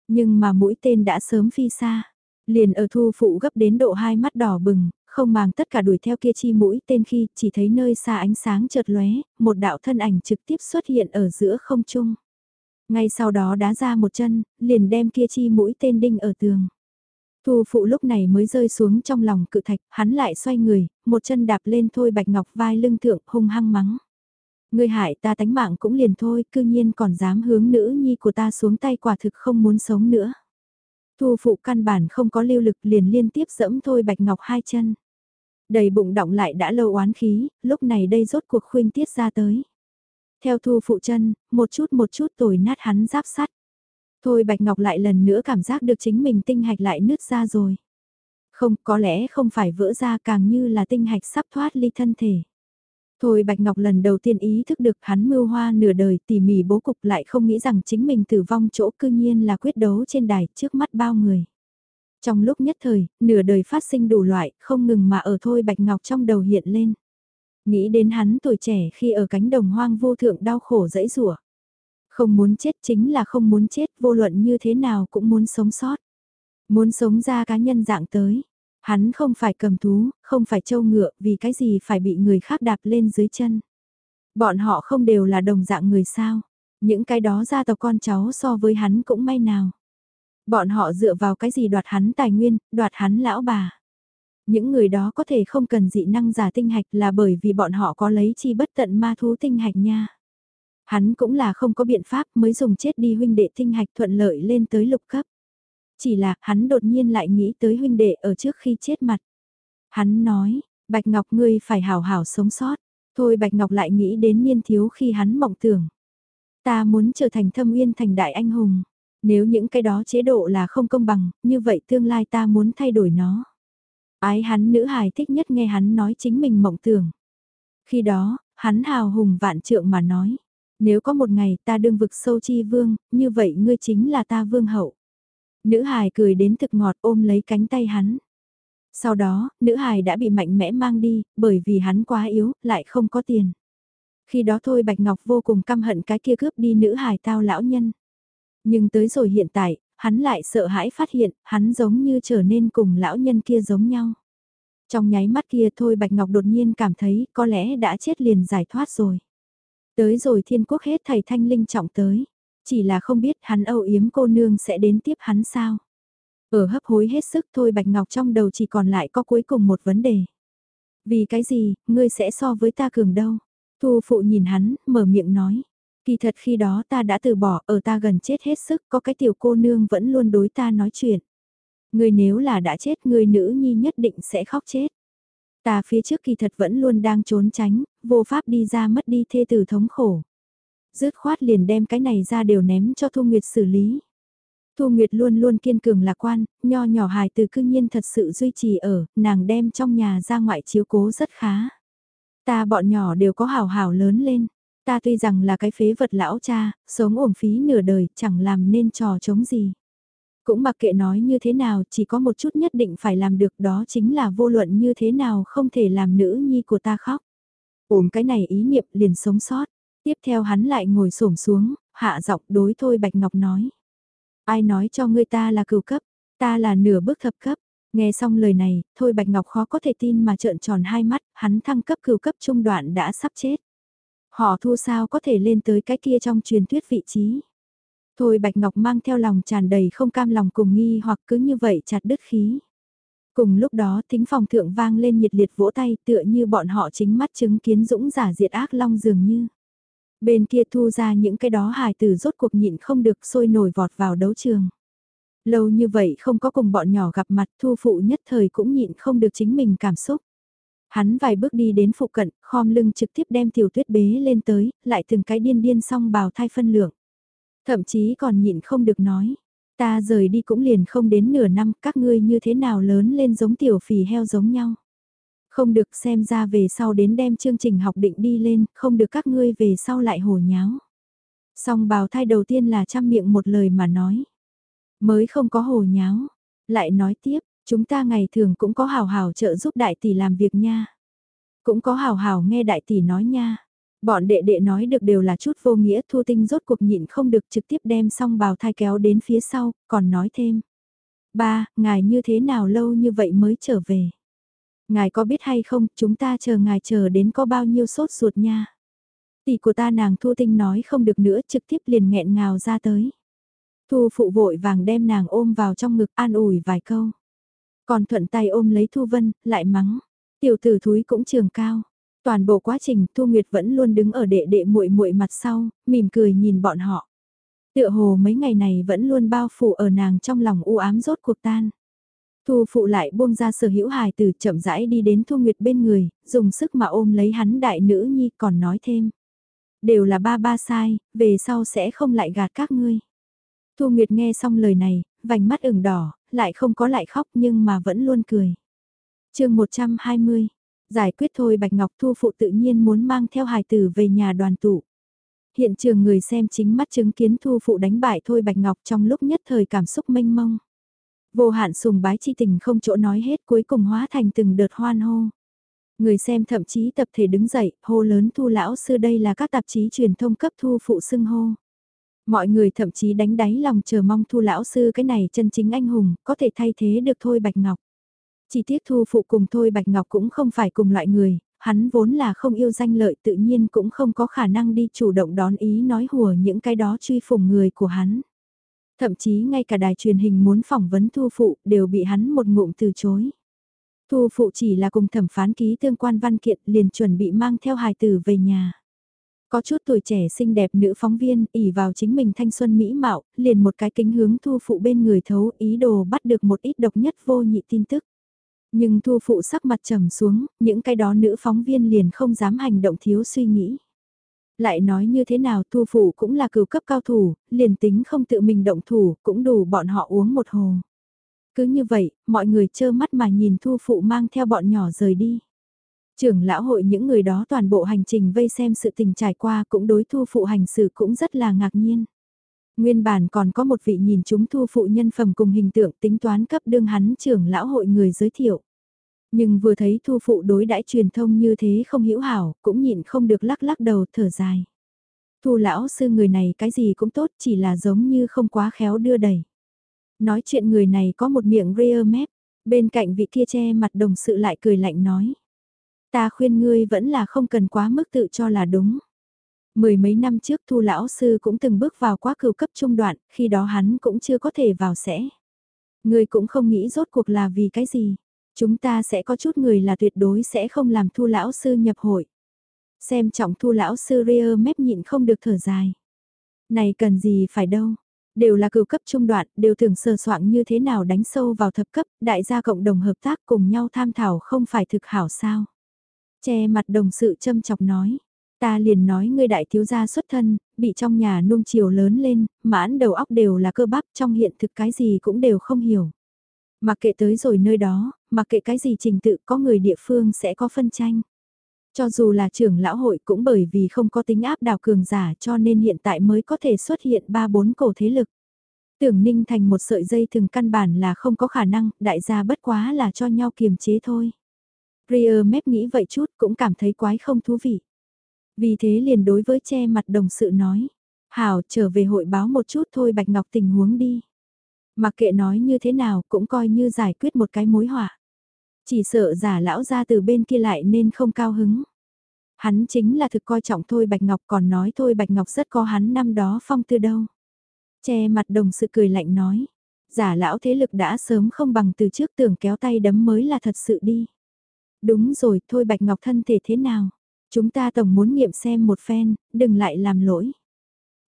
Nhưng mà mũi tên đã sớm phi xa. Liền ở thu phụ gấp đến độ hai mắt đỏ bừng, không màng tất cả đuổi theo kia chi mũi tên khi chỉ thấy nơi xa ánh sáng chợt lóe, một đạo thân ảnh trực tiếp xuất hiện ở giữa không trung. Ngay sau đó đá ra một chân, liền đem kia chi mũi tên đinh ở tường. Thu phụ lúc này mới rơi xuống trong lòng cự thạch, hắn lại xoay người, một chân đạp lên thôi bạch ngọc vai lưng thượng hung hăng mắng. Người hại ta tánh mạng cũng liền thôi, cư nhiên còn dám hướng nữ nhi của ta xuống tay quả thực không muốn sống nữa. Thu phụ căn bản không có lưu lực liền liên tiếp dẫm thôi Bạch Ngọc hai chân. Đầy bụng động lại đã lâu oán khí, lúc này đây rốt cuộc khuyên tiết ra tới. Theo thu phụ chân, một chút một chút tồi nát hắn giáp sắt. Thôi Bạch Ngọc lại lần nữa cảm giác được chính mình tinh hạch lại nứt ra rồi. Không, có lẽ không phải vỡ ra càng như là tinh hạch sắp thoát ly thân thể. Thôi Bạch Ngọc lần đầu tiên ý thức được hắn mưu hoa nửa đời tỉ mỉ bố cục lại không nghĩ rằng chính mình tử vong chỗ cư nhiên là quyết đấu trên đài trước mắt bao người. Trong lúc nhất thời, nửa đời phát sinh đủ loại, không ngừng mà ở Thôi Bạch Ngọc trong đầu hiện lên. Nghĩ đến hắn tuổi trẻ khi ở cánh đồng hoang vô thượng đau khổ dẫy rủa không muốn chết chính là không muốn chết, vô luận như thế nào cũng muốn sống sót. Muốn sống ra cá nhân dạng tới. Hắn không phải cầm thú, không phải trâu ngựa, vì cái gì phải bị người khác đạp lên dưới chân. Bọn họ không đều là đồng dạng người sao. Những cái đó gia tộc con cháu so với hắn cũng may nào. Bọn họ dựa vào cái gì đoạt hắn tài nguyên, đoạt hắn lão bà. Những người đó có thể không cần dị năng giả tinh hạch là bởi vì bọn họ có lấy chi bất tận ma thú tinh hạch nha. Hắn cũng là không có biện pháp mới dùng chết đi huynh đệ tinh hạch thuận lợi lên tới lục cấp. Chỉ là hắn đột nhiên lại nghĩ tới huynh đệ ở trước khi chết mặt. Hắn nói, Bạch Ngọc ngươi phải hảo hảo sống sót. Thôi Bạch Ngọc lại nghĩ đến niên thiếu khi hắn mộng tưởng. Ta muốn trở thành thâm uyên thành đại anh hùng. Nếu những cái đó chế độ là không công bằng, như vậy tương lai ta muốn thay đổi nó. Ái hắn nữ hài thích nhất nghe hắn nói chính mình mộng tưởng. Khi đó, hắn hào hùng vạn trượng mà nói. Nếu có một ngày ta đương vực sâu chi vương, như vậy ngươi chính là ta vương hậu. Nữ hài cười đến thực ngọt ôm lấy cánh tay hắn. Sau đó, nữ hài đã bị mạnh mẽ mang đi, bởi vì hắn quá yếu, lại không có tiền. Khi đó thôi Bạch Ngọc vô cùng căm hận cái kia cướp đi nữ hài tao lão nhân. Nhưng tới rồi hiện tại, hắn lại sợ hãi phát hiện, hắn giống như trở nên cùng lão nhân kia giống nhau. Trong nháy mắt kia thôi Bạch Ngọc đột nhiên cảm thấy có lẽ đã chết liền giải thoát rồi. Tới rồi thiên quốc hết thầy thanh linh trọng tới. Chỉ là không biết hắn âu yếm cô nương sẽ đến tiếp hắn sao. Ở hấp hối hết sức thôi Bạch Ngọc trong đầu chỉ còn lại có cuối cùng một vấn đề. Vì cái gì, ngươi sẽ so với ta cường đâu? Thu phụ nhìn hắn, mở miệng nói. Kỳ thật khi đó ta đã từ bỏ, ở ta gần chết hết sức, có cái tiểu cô nương vẫn luôn đối ta nói chuyện. Ngươi nếu là đã chết, ngươi nữ nhi nhất định sẽ khóc chết. Ta phía trước kỳ thật vẫn luôn đang trốn tránh, vô pháp đi ra mất đi thê tử thống khổ. Dứt khoát liền đem cái này ra đều ném cho Thu Nguyệt xử lý. Thu Nguyệt luôn luôn kiên cường lạc quan, nho nhỏ hài từ cư nhiên thật sự duy trì ở, nàng đem trong nhà ra ngoại chiếu cố rất khá. Ta bọn nhỏ đều có hào hào lớn lên, ta tuy rằng là cái phế vật lão cha, sống ổn phí nửa đời, chẳng làm nên trò chống gì. Cũng mặc kệ nói như thế nào, chỉ có một chút nhất định phải làm được đó chính là vô luận như thế nào không thể làm nữ nhi của ta khóc. Ôm cái này ý niệm liền sống sót. Tiếp theo hắn lại ngồi xổm xuống, hạ giọng đối thôi Bạch Ngọc nói. Ai nói cho ngươi ta là cửu cấp, ta là nửa bước thập cấp. Nghe xong lời này, thôi Bạch Ngọc khó có thể tin mà trợn tròn hai mắt, hắn thăng cấp cửu cấp trung đoạn đã sắp chết. Họ thu sao có thể lên tới cái kia trong truyền thuyết vị trí. Thôi Bạch Ngọc mang theo lòng tràn đầy không cam lòng cùng nghi hoặc cứ như vậy chặt đứt khí. Cùng lúc đó thính phòng thượng vang lên nhiệt liệt vỗ tay tựa như bọn họ chính mắt chứng kiến dũng giả diệt ác long dường như. Bên kia thu ra những cái đó hài tử rốt cuộc nhịn không được sôi nổi vọt vào đấu trường. Lâu như vậy không có cùng bọn nhỏ gặp mặt thu phụ nhất thời cũng nhịn không được chính mình cảm xúc. Hắn vài bước đi đến phụ cận, khom lưng trực tiếp đem tiểu tuyết bế lên tới, lại từng cái điên điên xong bào thai phân lượng. Thậm chí còn nhịn không được nói. Ta rời đi cũng liền không đến nửa năm, các ngươi như thế nào lớn lên giống tiểu phì heo giống nhau. Không được xem ra về sau đến đem chương trình học định đi lên, không được các ngươi về sau lại hồ nháo. Song bào thai đầu tiên là chăm miệng một lời mà nói. Mới không có hồ nháo. Lại nói tiếp, chúng ta ngày thường cũng có hào hào trợ giúp đại tỷ làm việc nha. Cũng có hào hào nghe đại tỷ nói nha. Bọn đệ đệ nói được đều là chút vô nghĩa thu tinh rốt cuộc nhịn không được trực tiếp đem xong bào thai kéo đến phía sau, còn nói thêm. Ba, ngài như thế nào lâu như vậy mới trở về? Ngài có biết hay không, chúng ta chờ ngài chờ đến có bao nhiêu sốt ruột nha. Tỷ của ta nàng Thu Tinh nói không được nữa trực tiếp liền nghẹn ngào ra tới. Thu phụ vội vàng đem nàng ôm vào trong ngực an ủi vài câu. Còn thuận tay ôm lấy Thu Vân, lại mắng. Tiểu tử thúi cũng trường cao. Toàn bộ quá trình Thu Nguyệt vẫn luôn đứng ở đệ đệ muội muội mặt sau, mỉm cười nhìn bọn họ. Tựa hồ mấy ngày này vẫn luôn bao phủ ở nàng trong lòng u ám rốt cuộc tan. Thu phụ lại buông ra sở hữu hài từ chậm rãi đi đến Thu Nguyệt bên người, dùng sức mà ôm lấy hắn đại nữ nhi còn nói thêm. Đều là ba ba sai, về sau sẽ không lại gạt các ngươi. Thu Nguyệt nghe xong lời này, vành mắt ửng đỏ, lại không có lại khóc nhưng mà vẫn luôn cười. chương 120, giải quyết thôi Bạch Ngọc Thu phụ tự nhiên muốn mang theo hài tử về nhà đoàn tụ. Hiện trường người xem chính mắt chứng kiến Thu phụ đánh bại thôi Bạch Ngọc trong lúc nhất thời cảm xúc mênh mông. Vô hạn sùng bái chi tình không chỗ nói hết cuối cùng hóa thành từng đợt hoan hô. Người xem thậm chí tập thể đứng dậy, hô lớn thu lão sư đây là các tạp chí truyền thông cấp thu phụ xưng hô. Mọi người thậm chí đánh đáy lòng chờ mong thu lão sư cái này chân chính anh hùng, có thể thay thế được thôi Bạch Ngọc. Chỉ tiếc thu phụ cùng thôi Bạch Ngọc cũng không phải cùng loại người, hắn vốn là không yêu danh lợi tự nhiên cũng không có khả năng đi chủ động đón ý nói hùa những cái đó truy phủng người của hắn. Thậm chí ngay cả đài truyền hình muốn phỏng vấn thu phụ đều bị hắn một ngụm từ chối. Thu phụ chỉ là cùng thẩm phán ký tương quan văn kiện liền chuẩn bị mang theo hài tử về nhà. Có chút tuổi trẻ xinh đẹp nữ phóng viên, ỉ vào chính mình thanh xuân mỹ mạo, liền một cái kính hướng thu phụ bên người thấu ý đồ bắt được một ít độc nhất vô nhị tin tức. Nhưng thu phụ sắc mặt trầm xuống, những cái đó nữ phóng viên liền không dám hành động thiếu suy nghĩ. Lại nói như thế nào thu phụ cũng là cửu cấp cao thủ, liền tính không tự mình động thủ, cũng đủ bọn họ uống một hồ. Cứ như vậy, mọi người trơ mắt mà nhìn thu phụ mang theo bọn nhỏ rời đi. Trưởng lão hội những người đó toàn bộ hành trình vây xem sự tình trải qua cũng đối thu phụ hành xử cũng rất là ngạc nhiên. Nguyên bản còn có một vị nhìn chúng thu phụ nhân phẩm cùng hình tượng tính toán cấp đương hắn trưởng lão hội người giới thiệu. Nhưng vừa thấy thu phụ đối đãi truyền thông như thế không hiểu hảo, cũng nhịn không được lắc lắc đầu thở dài. Thu lão sư người này cái gì cũng tốt chỉ là giống như không quá khéo đưa đẩy. Nói chuyện người này có một miệng rear mép, bên cạnh vị kia che mặt đồng sự lại cười lạnh nói. Ta khuyên ngươi vẫn là không cần quá mức tự cho là đúng. Mười mấy năm trước thu lão sư cũng từng bước vào quá cửu cấp trung đoạn, khi đó hắn cũng chưa có thể vào sẽ. người cũng không nghĩ rốt cuộc là vì cái gì. Chúng ta sẽ có chút người là tuyệt đối sẽ không làm thu lão sư nhập hội. Xem trọng thu lão sư ria mép nhịn không được thở dài. Này cần gì phải đâu. Đều là cửu cấp trung đoạn, đều tưởng sờ soạn như thế nào đánh sâu vào thập cấp, đại gia cộng đồng hợp tác cùng nhau tham thảo không phải thực hảo sao. Che mặt đồng sự châm chọc nói. Ta liền nói ngươi đại thiếu gia xuất thân, bị trong nhà nung chiều lớn lên, mãn đầu óc đều là cơ bắp trong hiện thực cái gì cũng đều không hiểu. Mặc kệ tới rồi nơi đó, mặc kệ cái gì trình tự có người địa phương sẽ có phân tranh. Cho dù là trưởng lão hội cũng bởi vì không có tính áp đảo cường giả cho nên hiện tại mới có thể xuất hiện ba bốn cổ thế lực. Tưởng ninh thành một sợi dây thường căn bản là không có khả năng, đại gia bất quá là cho nhau kiềm chế thôi. Ria mép nghĩ vậy chút cũng cảm thấy quái không thú vị. Vì thế liền đối với che mặt đồng sự nói. Hảo trở về hội báo một chút thôi Bạch Ngọc tình huống đi. Mặc kệ nói như thế nào cũng coi như giải quyết một cái mối họa. Chỉ sợ giả lão ra từ bên kia lại nên không cao hứng. Hắn chính là thực coi trọng thôi Bạch Ngọc còn nói thôi Bạch Ngọc rất có hắn năm đó phong tư đâu. Che mặt đồng sự cười lạnh nói. Giả lão thế lực đã sớm không bằng từ trước tưởng kéo tay đấm mới là thật sự đi. Đúng rồi, thôi Bạch Ngọc thân thể thế nào? Chúng ta tổng muốn nghiệm xem một phen, đừng lại làm lỗi.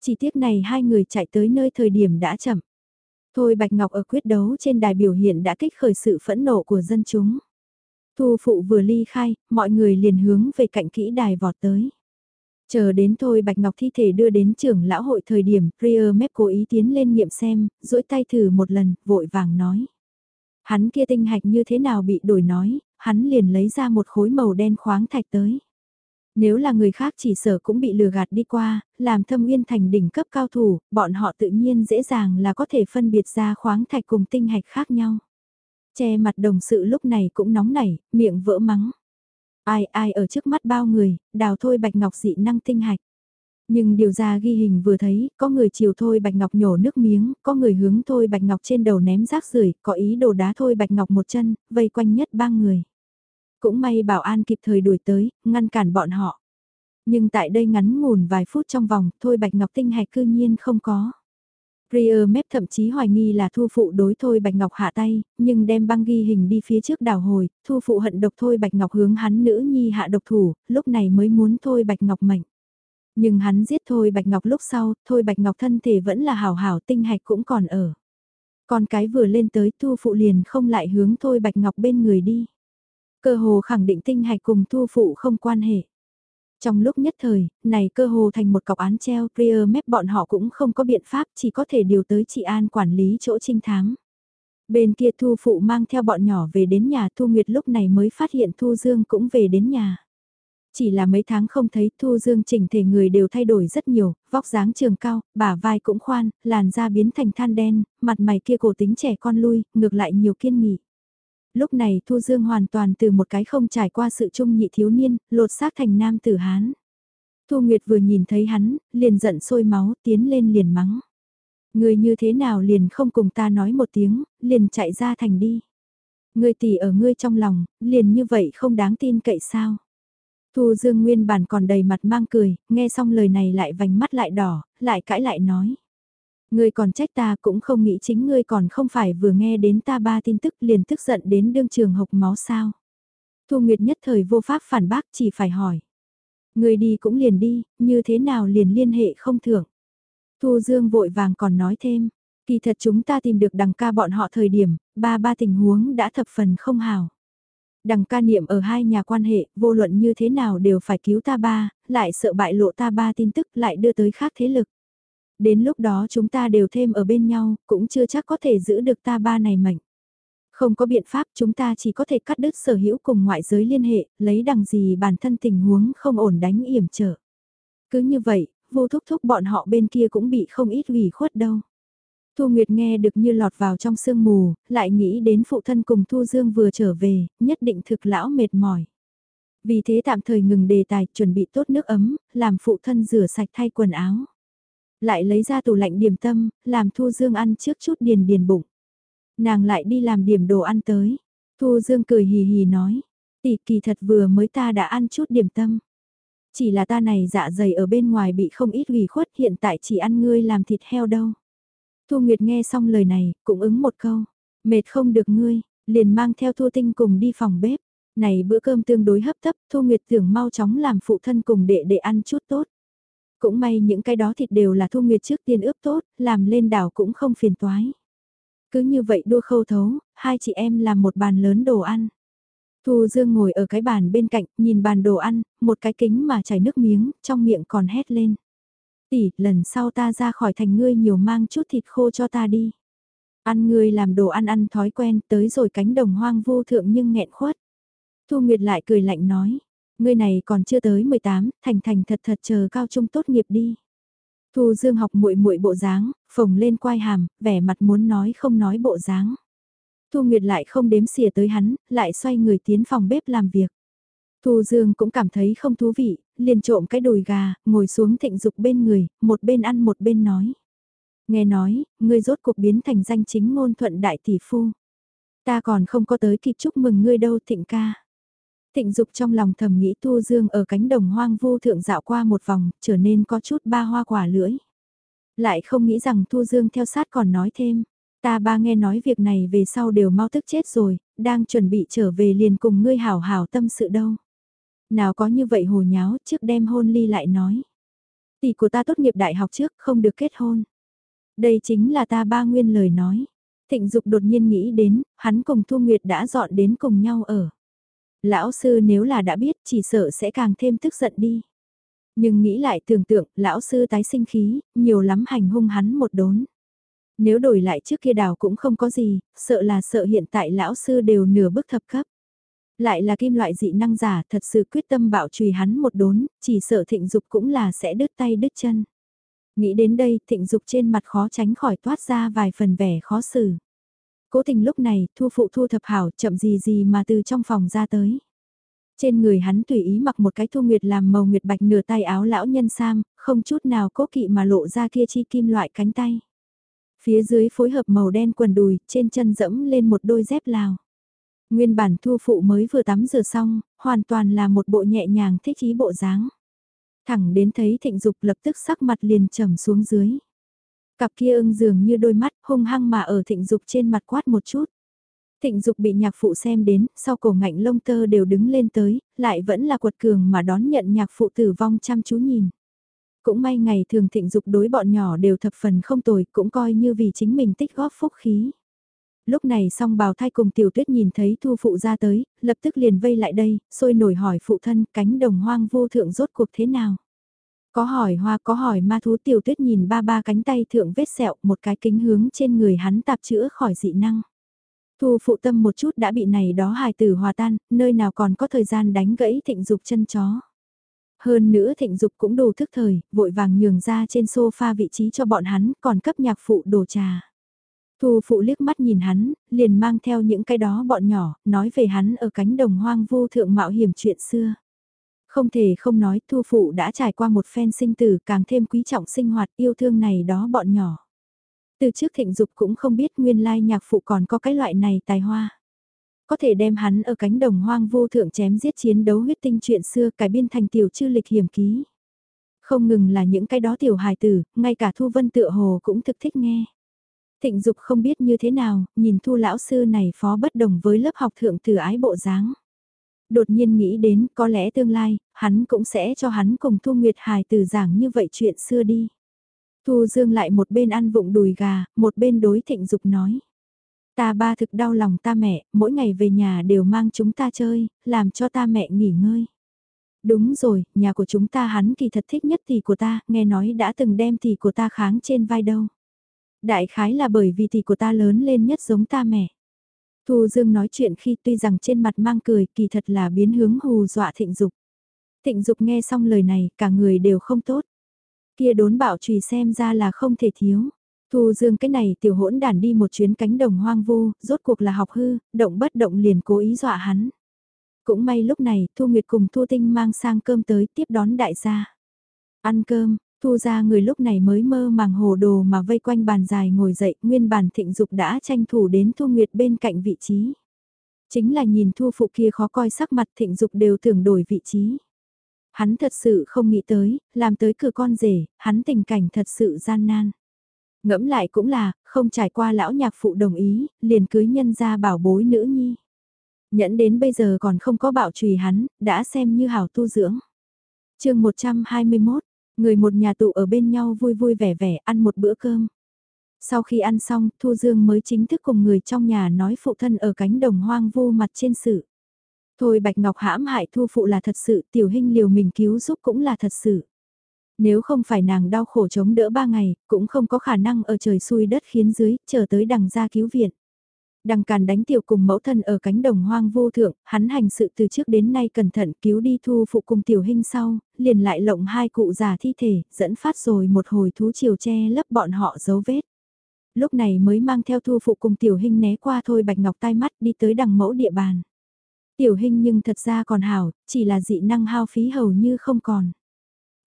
Chỉ tiếc này hai người chạy tới nơi thời điểm đã chậm. Thôi Bạch Ngọc ở quyết đấu trên đài biểu hiện đã kích khởi sự phẫn nộ của dân chúng. Thu phụ vừa ly khai, mọi người liền hướng về cạnh kỹ đài vọt tới. Chờ đến thôi Bạch Ngọc thi thể đưa đến trưởng lão hội thời điểm, Prier mép cố ý tiến lên nghiệm xem, duỗi tay thử một lần, vội vàng nói. Hắn kia tinh hạch như thế nào bị đổi nói, hắn liền lấy ra một khối màu đen khoáng thạch tới. Nếu là người khác chỉ sở cũng bị lừa gạt đi qua, làm thâm uyên thành đỉnh cấp cao thủ, bọn họ tự nhiên dễ dàng là có thể phân biệt ra khoáng thạch cùng tinh hạch khác nhau. Che mặt đồng sự lúc này cũng nóng nảy, miệng vỡ mắng. Ai ai ở trước mắt bao người, đào thôi bạch ngọc dị năng tinh hạch. Nhưng điều ra ghi hình vừa thấy, có người chiều thôi Bạch Ngọc nhổ nước miếng, có người hướng thôi Bạch Ngọc trên đầu ném rác rưởi có ý đồ đá thôi Bạch Ngọc một chân, vây quanh nhất ba người. Cũng may bảo an kịp thời đuổi tới, ngăn cản bọn họ. Nhưng tại đây ngắn ngủn vài phút trong vòng, thôi Bạch Ngọc tinh hạch cư nhiên không có. Prier mép thậm chí hoài nghi là thu phụ đối thôi Bạch Ngọc hạ tay, nhưng đem băng ghi hình đi phía trước đảo hồi, thu phụ hận độc thôi Bạch Ngọc hướng hắn nữ nhi hạ độc thủ, lúc này mới muốn thôi Bạch Ngọc mệnh. Nhưng hắn giết thôi Bạch Ngọc lúc sau, thôi Bạch Ngọc thân thể vẫn là hảo hảo tinh hạch cũng còn ở. Con cái vừa lên tới thu phụ liền không lại hướng thôi Bạch Ngọc bên người đi. Cơ hồ khẳng định tinh hạch cùng thu phụ không quan hệ. Trong lúc nhất thời, này cơ hồ thành một cọc án treo, Prier mép bọn họ cũng không có biện pháp chỉ có thể điều tới chị An quản lý chỗ trinh thám. Bên kia Thu Phụ mang theo bọn nhỏ về đến nhà Thu Nguyệt lúc này mới phát hiện Thu Dương cũng về đến nhà. Chỉ là mấy tháng không thấy Thu Dương chỉnh thể người đều thay đổi rất nhiều, vóc dáng trường cao, bả vai cũng khoan, làn da biến thành than đen, mặt mày kia cổ tính trẻ con lui, ngược lại nhiều kiên nghị. Lúc này Thu Dương hoàn toàn từ một cái không trải qua sự trung nhị thiếu niên, lột xác thành nam tử Hán. Thu Nguyệt vừa nhìn thấy hắn, liền giận sôi máu, tiến lên liền mắng. Người như thế nào liền không cùng ta nói một tiếng, liền chạy ra thành đi. người tỷ ở ngươi trong lòng, liền như vậy không đáng tin cậy sao? Thu Dương nguyên bản còn đầy mặt mang cười, nghe xong lời này lại vành mắt lại đỏ, lại cãi lại nói. Ngươi còn trách ta cũng không nghĩ chính ngươi còn không phải vừa nghe đến ta ba tin tức liền tức giận đến đương trường hộc máu sao. Thu Nguyệt nhất thời vô pháp phản bác chỉ phải hỏi. Ngươi đi cũng liền đi, như thế nào liền liên hệ không thưởng. Thu Dương vội vàng còn nói thêm, kỳ thật chúng ta tìm được đằng ca bọn họ thời điểm, ba ba tình huống đã thập phần không hào. Đằng ca niệm ở hai nhà quan hệ, vô luận như thế nào đều phải cứu ta ba, lại sợ bại lộ ta ba tin tức lại đưa tới khác thế lực. Đến lúc đó chúng ta đều thêm ở bên nhau, cũng chưa chắc có thể giữ được ta ba này mạnh. Không có biện pháp chúng ta chỉ có thể cắt đứt sở hữu cùng ngoại giới liên hệ, lấy đằng gì bản thân tình huống không ổn đánh yểm trở. Cứ như vậy, vô thúc thúc bọn họ bên kia cũng bị không ít ủy khuất đâu. Thu Nguyệt nghe được như lọt vào trong sương mù, lại nghĩ đến phụ thân cùng Thu Dương vừa trở về, nhất định thực lão mệt mỏi. Vì thế tạm thời ngừng đề tài, chuẩn bị tốt nước ấm, làm phụ thân rửa sạch thay quần áo. Lại lấy ra tủ lạnh điểm tâm, làm Thu Dương ăn trước chút điền điền bụng. Nàng lại đi làm điểm đồ ăn tới. Thu Dương cười hì hì nói, tỷ kỳ thật vừa mới ta đã ăn chút điểm tâm. Chỉ là ta này dạ dày ở bên ngoài bị không ít ủy khuất hiện tại chỉ ăn ngươi làm thịt heo đâu. Thu Nguyệt nghe xong lời này, cũng ứng một câu. Mệt không được ngươi, liền mang theo Thu Tinh cùng đi phòng bếp. Này bữa cơm tương đối hấp tấp, Thu Nguyệt tưởng mau chóng làm phụ thân cùng đệ để ăn chút tốt. Cũng may những cái đó thịt đều là Thu Nguyệt trước tiên ướp tốt, làm lên đảo cũng không phiền toái. Cứ như vậy đua khâu thấu, hai chị em làm một bàn lớn đồ ăn. Thu Dương ngồi ở cái bàn bên cạnh, nhìn bàn đồ ăn, một cái kính mà chảy nước miếng, trong miệng còn hét lên. Tỷ, lần sau ta ra khỏi thành ngươi nhiều mang chút thịt khô cho ta đi. Ăn ngươi làm đồ ăn ăn thói quen tới rồi cánh đồng hoang vô thượng nhưng nghẹn khuất. Thu Nguyệt lại cười lạnh nói, ngươi này còn chưa tới 18, thành thành thật thật chờ cao trung tốt nghiệp đi. Thu Dương học muội muội bộ dáng, phồng lên quai hàm, vẻ mặt muốn nói không nói bộ dáng. Thu Nguyệt lại không đếm xỉa tới hắn, lại xoay người tiến phòng bếp làm việc. Thu Dương cũng cảm thấy không thú vị, liền trộm cái đùi gà, ngồi xuống thịnh dục bên người, một bên ăn một bên nói. Nghe nói, ngươi rốt cuộc biến thành danh chính ngôn thuận đại tỷ phu. Ta còn không có tới kịp chúc mừng ngươi đâu thịnh ca. Thịnh dục trong lòng thầm nghĩ Thu Dương ở cánh đồng hoang vu thượng dạo qua một vòng, trở nên có chút ba hoa quả lưỡi. Lại không nghĩ rằng Thu Dương theo sát còn nói thêm. Ta ba nghe nói việc này về sau đều mau tức chết rồi, đang chuẩn bị trở về liền cùng ngươi hảo hảo tâm sự đâu. Nào có như vậy hồ nháo trước đem hôn ly lại nói. Tỷ của ta tốt nghiệp đại học trước không được kết hôn. Đây chính là ta ba nguyên lời nói. Thịnh Dục đột nhiên nghĩ đến, hắn cùng Thu Nguyệt đã dọn đến cùng nhau ở. Lão sư nếu là đã biết chỉ sợ sẽ càng thêm tức giận đi. Nhưng nghĩ lại tưởng tượng, lão sư tái sinh khí, nhiều lắm hành hung hắn một đốn. Nếu đổi lại trước kia đào cũng không có gì, sợ là sợ hiện tại lão sư đều nửa bước thập cấp. Lại là kim loại dị năng giả thật sự quyết tâm bảo trùy hắn một đốn, chỉ sợ thịnh dục cũng là sẽ đứt tay đứt chân. Nghĩ đến đây thịnh dục trên mặt khó tránh khỏi toát ra vài phần vẻ khó xử. Cố tình lúc này thu phụ thu thập hảo chậm gì gì mà từ trong phòng ra tới. Trên người hắn tùy ý mặc một cái thu nguyệt làm màu nguyệt bạch nửa tay áo lão nhân sam, không chút nào cố kỵ mà lộ ra kia chi kim loại cánh tay. Phía dưới phối hợp màu đen quần đùi, trên chân dẫm lên một đôi dép lào. Nguyên bản thu phụ mới vừa tắm rửa xong, hoàn toàn là một bộ nhẹ nhàng thích ý bộ dáng. Thẳng đến thấy thịnh dục lập tức sắc mặt liền trầm xuống dưới. Cặp kia ưng dường như đôi mắt hung hăng mà ở thịnh dục trên mặt quát một chút. Thịnh dục bị nhạc phụ xem đến, sau cổ ngạnh lông tơ đều đứng lên tới, lại vẫn là quật cường mà đón nhận nhạc phụ tử vong chăm chú nhìn. Cũng may ngày thường thịnh dục đối bọn nhỏ đều thập phần không tồi, cũng coi như vì chính mình tích góp phúc khí. Lúc này song bào thai cùng tiểu tuyết nhìn thấy thu phụ ra tới, lập tức liền vây lại đây, sôi nổi hỏi phụ thân cánh đồng hoang vô thượng rốt cuộc thế nào. Có hỏi hoa có hỏi ma thú tiểu tuyết nhìn ba ba cánh tay thượng vết sẹo một cái kính hướng trên người hắn tạp chữa khỏi dị năng. Thu phụ tâm một chút đã bị này đó hài tử hòa tan, nơi nào còn có thời gian đánh gãy thịnh dục chân chó. Hơn nữa thịnh dục cũng đủ thức thời, vội vàng nhường ra trên sofa vị trí cho bọn hắn, còn cấp nhạc phụ đồ trà. Thu phụ liếc mắt nhìn hắn, liền mang theo những cái đó bọn nhỏ, nói về hắn ở cánh đồng hoang vu thượng mạo hiểm chuyện xưa. Không thể không nói thu phụ đã trải qua một phen sinh tử càng thêm quý trọng sinh hoạt yêu thương này đó bọn nhỏ. Từ trước thịnh dục cũng không biết nguyên lai nhạc phụ còn có cái loại này tài hoa. có thể đem hắn ở cánh đồng hoang vô thượng chém giết chiến đấu huyết tinh chuyện xưa cải biên thành tiểu chư lịch hiểm ký. Không ngừng là những cái đó tiểu hài tử, ngay cả Thu Vân tựa hồ cũng thực thích nghe. Thịnh Dục không biết như thế nào, nhìn Thu lão sư này phó bất đồng với lớp học thượng từ ái bộ dáng. Đột nhiên nghĩ đến có lẽ tương lai, hắn cũng sẽ cho hắn cùng Thu Nguyệt Hải từ giảng như vậy chuyện xưa đi. Thu Dương lại một bên ăn vụng đùi gà, một bên đối Thịnh Dục nói. Ta ba thực đau lòng ta mẹ, mỗi ngày về nhà đều mang chúng ta chơi, làm cho ta mẹ nghỉ ngơi. Đúng rồi, nhà của chúng ta hắn kỳ thật thích nhất tỷ của ta, nghe nói đã từng đem tỷ của ta kháng trên vai đâu. Đại khái là bởi vì tỷ của ta lớn lên nhất giống ta mẹ. Thu Dương nói chuyện khi tuy rằng trên mặt mang cười kỳ thật là biến hướng hù dọa thịnh dục. Thịnh dục nghe xong lời này cả người đều không tốt. Kia đốn bạo trùy xem ra là không thể thiếu. Thu Dương cái này tiểu hỗn đàn đi một chuyến cánh đồng hoang vu, rốt cuộc là học hư, động bất động liền cố ý dọa hắn. Cũng may lúc này, Thu Nguyệt cùng Thu Tinh mang sang cơm tới tiếp đón đại gia. Ăn cơm, Thu ra người lúc này mới mơ màng hồ đồ mà vây quanh bàn dài ngồi dậy, nguyên bản thịnh dục đã tranh thủ đến Thu Nguyệt bên cạnh vị trí. Chính là nhìn Thu phụ kia khó coi sắc mặt thịnh dục đều tưởng đổi vị trí. Hắn thật sự không nghĩ tới, làm tới cửa con rể, hắn tình cảnh thật sự gian nan. Ngẫm lại cũng là, không trải qua lão nhạc phụ đồng ý, liền cưới nhân ra bảo bối nữ nhi. Nhẫn đến bây giờ còn không có bạo trùy hắn, đã xem như hảo tu dưỡng. chương 121, người một nhà tụ ở bên nhau vui vui vẻ vẻ ăn một bữa cơm. Sau khi ăn xong, Thu Dương mới chính thức cùng người trong nhà nói phụ thân ở cánh đồng hoang vu mặt trên sự. Thôi Bạch Ngọc hãm hại Thu Phụ là thật sự, tiểu hình liều mình cứu giúp cũng là thật sự. Nếu không phải nàng đau khổ chống đỡ ba ngày, cũng không có khả năng ở trời xuôi đất khiến dưới, chờ tới đằng ra cứu viện. Đằng càn đánh tiểu cùng mẫu thân ở cánh đồng hoang vô thượng, hắn hành sự từ trước đến nay cẩn thận cứu đi thu phụ cùng tiểu hình sau, liền lại lộng hai cụ già thi thể, dẫn phát rồi một hồi thú chiều che lấp bọn họ dấu vết. Lúc này mới mang theo thu phụ cùng tiểu hình né qua thôi bạch ngọc tai mắt đi tới đằng mẫu địa bàn. Tiểu hình nhưng thật ra còn hảo, chỉ là dị năng hao phí hầu như không còn.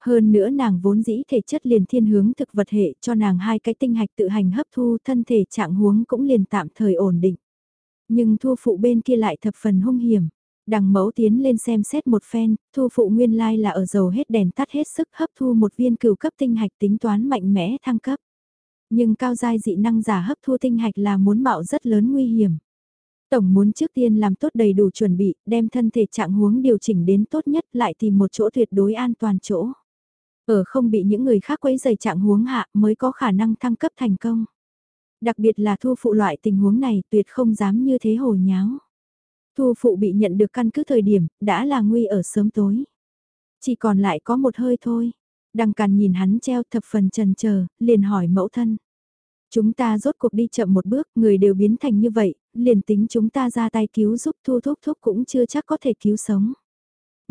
Hơn nữa nàng vốn dĩ thể chất liền thiên hướng thực vật hệ cho nàng hai cái tinh hạch tự hành hấp thu thân thể trạng huống cũng liền tạm thời ổn định. Nhưng thu phụ bên kia lại thập phần hung hiểm. Đằng mẫu tiến lên xem xét một phen, thu phụ nguyên lai là ở dầu hết đèn tắt hết sức hấp thu một viên cửu cấp tinh hạch tính toán mạnh mẽ thăng cấp. Nhưng cao giai dị năng giả hấp thu tinh hạch là muốn mạo rất lớn nguy hiểm. Tổng muốn trước tiên làm tốt đầy đủ chuẩn bị, đem thân thể trạng huống điều chỉnh đến tốt nhất lại tìm một chỗ tuyệt đối an toàn chỗ. Ở không bị những người khác quấy dày trạng huống hạ mới có khả năng thăng cấp thành công. Đặc biệt là thu phụ loại tình huống này tuyệt không dám như thế hồ nháo. Thu phụ bị nhận được căn cứ thời điểm, đã là nguy ở sớm tối. Chỉ còn lại có một hơi thôi. Đăng càn nhìn hắn treo thập phần trần chờ liền hỏi mẫu thân. Chúng ta rốt cuộc đi chậm một bước, người đều biến thành như vậy, liền tính chúng ta ra tay cứu giúp thu thúc thúc cũng chưa chắc có thể cứu sống.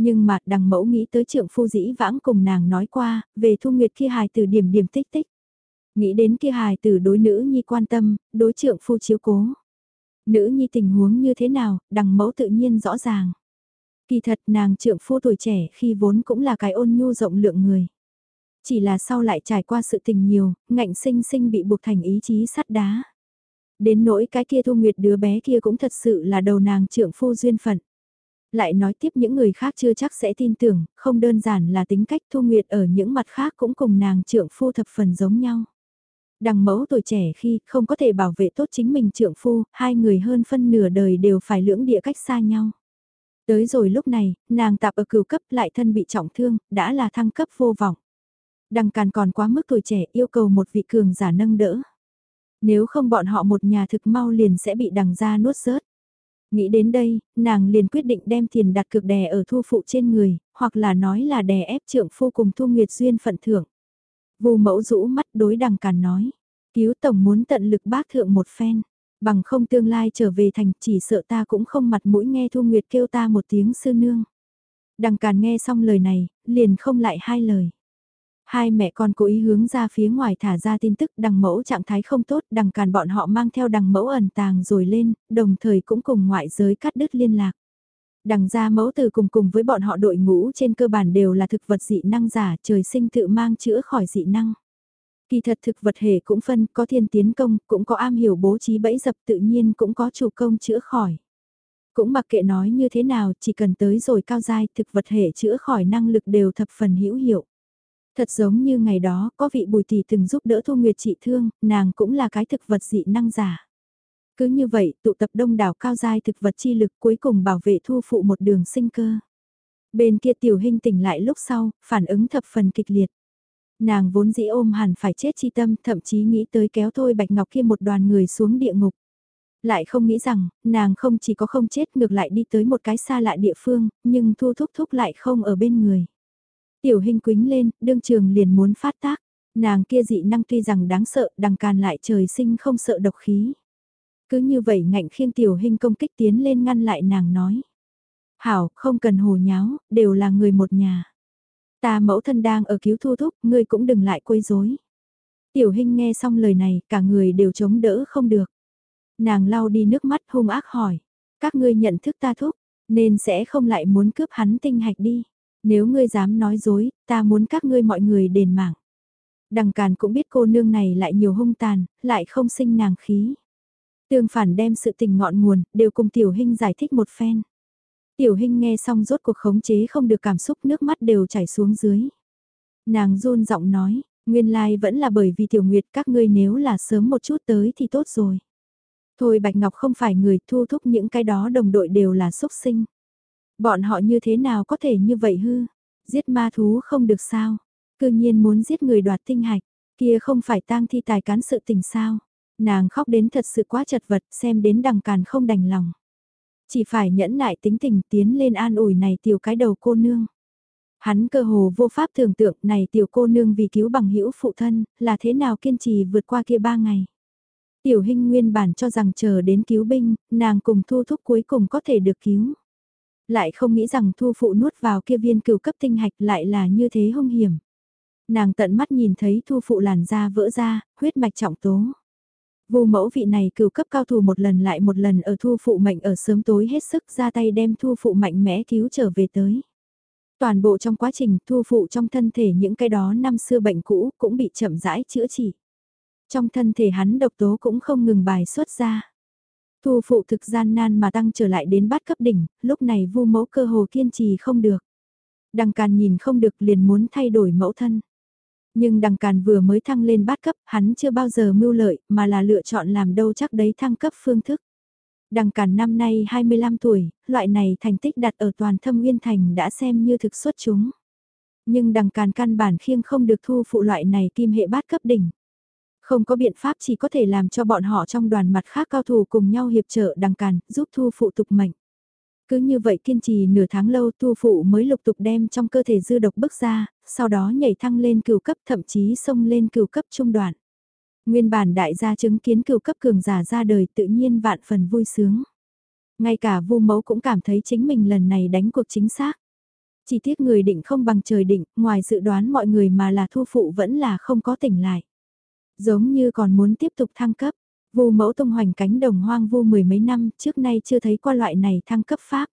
Nhưng mà đằng mẫu nghĩ tới trượng phu dĩ vãng cùng nàng nói qua, về thu nguyệt kia hài từ điểm điểm tích tích. Nghĩ đến kia hài từ đối nữ nhi quan tâm, đối trượng phu chiếu cố. Nữ nhi tình huống như thế nào, đằng mẫu tự nhiên rõ ràng. Kỳ thật nàng trượng phu tuổi trẻ khi vốn cũng là cái ôn nhu rộng lượng người. Chỉ là sau lại trải qua sự tình nhiều, ngạnh sinh sinh bị buộc thành ý chí sắt đá. Đến nỗi cái kia thu nguyệt đứa bé kia cũng thật sự là đầu nàng trượng phu duyên phận lại nói tiếp những người khác chưa chắc sẽ tin tưởng, không đơn giản là tính cách Thu Nguyệt ở những mặt khác cũng cùng nàng trượng phu thập phần giống nhau. Đằng mẫu tuổi trẻ khi không có thể bảo vệ tốt chính mình trượng phu, hai người hơn phân nửa đời đều phải lưỡng địa cách xa nhau. Tới rồi lúc này, nàng tạp ở cửu cấp lại thân bị trọng thương, đã là thăng cấp vô vọng. Đằng càn còn quá mức tuổi trẻ yêu cầu một vị cường giả nâng đỡ. Nếu không bọn họ một nhà thực mau liền sẽ bị đằng ra nuốt rớt. Nghĩ đến đây, nàng liền quyết định đem tiền đặt cược đè ở thu phụ trên người, hoặc là nói là đè ép trượng phu cùng thu nguyệt duyên phận thưởng. Vù mẫu rũ mắt đối đằng càn nói, cứu tổng muốn tận lực bác thượng một phen, bằng không tương lai trở về thành chỉ sợ ta cũng không mặt mũi nghe thu nguyệt kêu ta một tiếng sư nương. Đằng càn nghe xong lời này, liền không lại hai lời. Hai mẹ con cố ý hướng ra phía ngoài thả ra tin tức đằng mẫu trạng thái không tốt, đằng càn bọn họ mang theo đằng mẫu ẩn tàng rồi lên, đồng thời cũng cùng ngoại giới cắt đứt liên lạc. Đằng ra mẫu từ cùng cùng với bọn họ đội ngũ trên cơ bản đều là thực vật dị năng giả trời sinh tự mang chữa khỏi dị năng. Kỳ thật thực vật hệ cũng phân, có thiên tiến công, cũng có am hiểu bố trí bẫy dập tự nhiên cũng có chủ công chữa khỏi. Cũng mặc kệ nói như thế nào, chỉ cần tới rồi cao dai, thực vật hệ chữa khỏi năng lực đều thập phần hữu hiệu. Thật giống như ngày đó, có vị bùi tỷ từng giúp đỡ Thu Nguyệt trị thương, nàng cũng là cái thực vật dị năng giả. Cứ như vậy, tụ tập đông đảo cao giai thực vật chi lực cuối cùng bảo vệ thu phụ một đường sinh cơ. Bên kia tiểu hình tỉnh lại lúc sau, phản ứng thập phần kịch liệt. Nàng vốn dĩ ôm hẳn phải chết chi tâm, thậm chí nghĩ tới kéo thôi Bạch Ngọc kia một đoàn người xuống địa ngục. Lại không nghĩ rằng, nàng không chỉ có không chết ngược lại đi tới một cái xa lạ địa phương, nhưng thu thúc thúc lại không ở bên người. Tiểu hình quính lên, đương trường liền muốn phát tác. Nàng kia dị năng tuy rằng đáng sợ, đằng càn lại trời sinh không sợ độc khí. Cứ như vậy ngạnh khiêng tiểu hình công kích tiến lên ngăn lại nàng nói. Hảo, không cần hồ nháo, đều là người một nhà. Ta mẫu thân đang ở cứu thu thúc, ngươi cũng đừng lại quấy rối. Tiểu hình nghe xong lời này, cả người đều chống đỡ không được. Nàng lau đi nước mắt hung ác hỏi. Các ngươi nhận thức ta thúc, nên sẽ không lại muốn cướp hắn tinh hạch đi. Nếu ngươi dám nói dối, ta muốn các ngươi mọi người đền mạng. Đằng Càn cũng biết cô nương này lại nhiều hung tàn, lại không sinh nàng khí. Tương phản đem sự tình ngọn nguồn, đều cùng Tiểu Hinh giải thích một phen. Tiểu Hinh nghe xong rốt cuộc khống chế không được cảm xúc nước mắt đều chảy xuống dưới. Nàng run giọng nói, nguyên lai vẫn là bởi vì Tiểu Nguyệt các ngươi nếu là sớm một chút tới thì tốt rồi. Thôi Bạch Ngọc không phải người thu thúc những cái đó đồng đội đều là xúc sinh. Bọn họ như thế nào có thể như vậy hư? Giết ma thú không được sao? Cư nhiên muốn giết người đoạt tinh hạch, kia không phải tang thi tài cán sự tình sao? Nàng khóc đến thật sự quá chật vật xem đến đằng càn không đành lòng. Chỉ phải nhẫn nại tính tình tiến lên an ủi này tiểu cái đầu cô nương. Hắn cơ hồ vô pháp tưởng tượng này tiểu cô nương vì cứu bằng hữu phụ thân, là thế nào kiên trì vượt qua kia ba ngày. Tiểu hình nguyên bản cho rằng chờ đến cứu binh, nàng cùng thu thúc cuối cùng có thể được cứu. Lại không nghĩ rằng thu phụ nuốt vào kia viên cửu cấp tinh hạch lại là như thế hung hiểm. Nàng tận mắt nhìn thấy thu phụ làn da vỡ ra, huyết mạch trọng tố. Vô mẫu vị này cửu cấp cao thủ một lần lại một lần ở thu phụ mệnh ở sớm tối hết sức ra tay đem thu phụ mạnh mẽ cứu trở về tới. Toàn bộ trong quá trình thu phụ trong thân thể những cái đó năm xưa bệnh cũ cũng bị chậm rãi chữa trị. Trong thân thể hắn độc tố cũng không ngừng bài xuất ra. Thu phụ thực gian nan mà tăng trở lại đến bát cấp đỉnh, lúc này vu mẫu cơ hồ kiên trì không được. Đằng càn nhìn không được liền muốn thay đổi mẫu thân. Nhưng đằng càn vừa mới thăng lên bát cấp, hắn chưa bao giờ mưu lợi, mà là lựa chọn làm đâu chắc đấy thăng cấp phương thức. Đằng càn năm nay 25 tuổi, loại này thành tích đặt ở toàn thâm nguyên thành đã xem như thực xuất chúng. Nhưng đằng càn căn bản khiêng không được thu phụ loại này kim hệ bát cấp đỉnh. Không có biện pháp chỉ có thể làm cho bọn họ trong đoàn mặt khác cao thủ cùng nhau hiệp trợ đằng càn, giúp thu phụ tục mệnh. Cứ như vậy kiên trì nửa tháng lâu thu phụ mới lục tục đem trong cơ thể dư độc bức ra, sau đó nhảy thăng lên cửu cấp thậm chí xông lên cửu cấp trung đoạn. Nguyên bản đại gia chứng kiến cửu cấp cường giả ra đời tự nhiên vạn phần vui sướng. Ngay cả vu mẫu cũng cảm thấy chính mình lần này đánh cuộc chính xác. Chỉ tiếc người định không bằng trời định, ngoài dự đoán mọi người mà là thu phụ vẫn là không có tỉnh lại. Giống như còn muốn tiếp tục thăng cấp, vu mẫu tung hoành cánh đồng hoang vu mười mấy năm trước nay chưa thấy qua loại này thăng cấp pháp.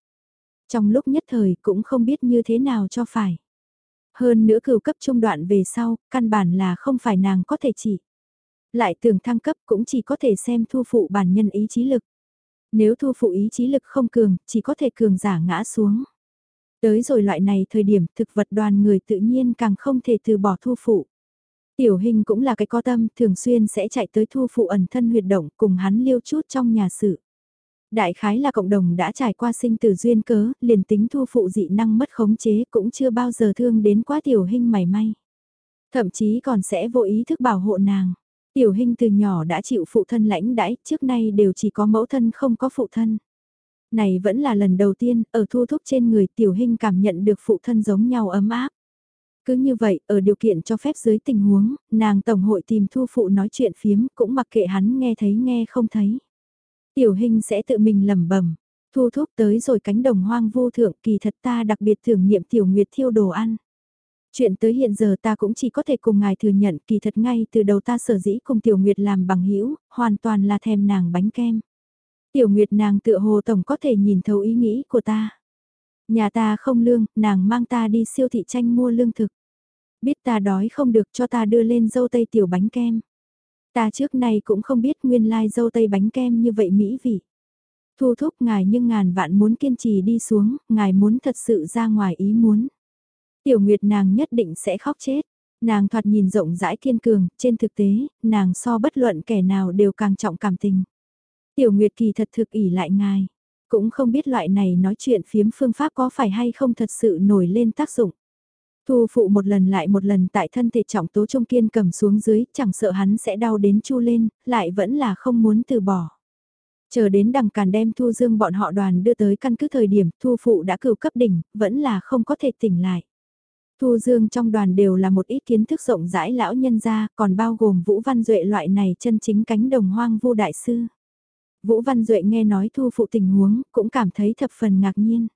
Trong lúc nhất thời cũng không biết như thế nào cho phải. Hơn nữa cửu cấp trung đoạn về sau, căn bản là không phải nàng có thể chỉ. Lại tưởng thăng cấp cũng chỉ có thể xem thu phụ bản nhân ý chí lực. Nếu thu phụ ý chí lực không cường, chỉ có thể cường giả ngã xuống. Tới rồi loại này thời điểm thực vật đoàn người tự nhiên càng không thể từ bỏ thu phụ. Tiểu hình cũng là cái có tâm, thường xuyên sẽ chạy tới thu phụ ẩn thân huyệt động cùng hắn liêu chút trong nhà sự. Đại khái là cộng đồng đã trải qua sinh tử duyên cớ, liền tính thu phụ dị năng mất khống chế cũng chưa bao giờ thương đến quá tiểu hình mảy may. Thậm chí còn sẽ vô ý thức bảo hộ nàng. Tiểu hình từ nhỏ đã chịu phụ thân lãnh đãi, trước nay đều chỉ có mẫu thân không có phụ thân. Này vẫn là lần đầu tiên, ở thu thúc trên người tiểu hình cảm nhận được phụ thân giống nhau ấm áp. Cứ như vậy, ở điều kiện cho phép dưới tình huống, nàng tổng hội tìm thu phụ nói chuyện phiếm cũng mặc kệ hắn nghe thấy nghe không thấy. Tiểu hình sẽ tự mình lẩm bẩm thu thúc tới rồi cánh đồng hoang vô thượng kỳ thật ta đặc biệt thưởng nghiệm tiểu nguyệt thiêu đồ ăn. Chuyện tới hiện giờ ta cũng chỉ có thể cùng ngài thừa nhận kỳ thật ngay từ đầu ta sở dĩ cùng tiểu nguyệt làm bằng hữu hoàn toàn là thèm nàng bánh kem. Tiểu nguyệt nàng tựa hồ tổng có thể nhìn thấu ý nghĩ của ta. Nhà ta không lương, nàng mang ta đi siêu thị tranh mua lương thực. Biết ta đói không được cho ta đưa lên dâu tây tiểu bánh kem. Ta trước nay cũng không biết nguyên lai like dâu tây bánh kem như vậy mỹ vị. Thu thúc ngài nhưng ngàn vạn muốn kiên trì đi xuống, ngài muốn thật sự ra ngoài ý muốn. Tiểu Nguyệt nàng nhất định sẽ khóc chết. Nàng thoạt nhìn rộng rãi kiên cường, trên thực tế, nàng so bất luận kẻ nào đều càng trọng cảm tình. Tiểu Nguyệt kỳ thật thực ỉ lại ngài. Cũng không biết loại này nói chuyện phiếm phương pháp có phải hay không thật sự nổi lên tác dụng. Thu phụ một lần lại một lần tại thân thể trọng tố trung kiên cầm xuống dưới, chẳng sợ hắn sẽ đau đến chu lên, lại vẫn là không muốn từ bỏ. Chờ đến đằng càn đem Thu Dương bọn họ đoàn đưa tới căn cứ thời điểm Thu Phụ đã cửu cấp đỉnh, vẫn là không có thể tỉnh lại. Thu Dương trong đoàn đều là một ít kiến thức rộng rãi lão nhân gia, còn bao gồm Vũ Văn Duệ loại này chân chính cánh đồng hoang vu đại sư. Vũ Văn Duệ nghe nói Thu Phụ tình huống, cũng cảm thấy thập phần ngạc nhiên.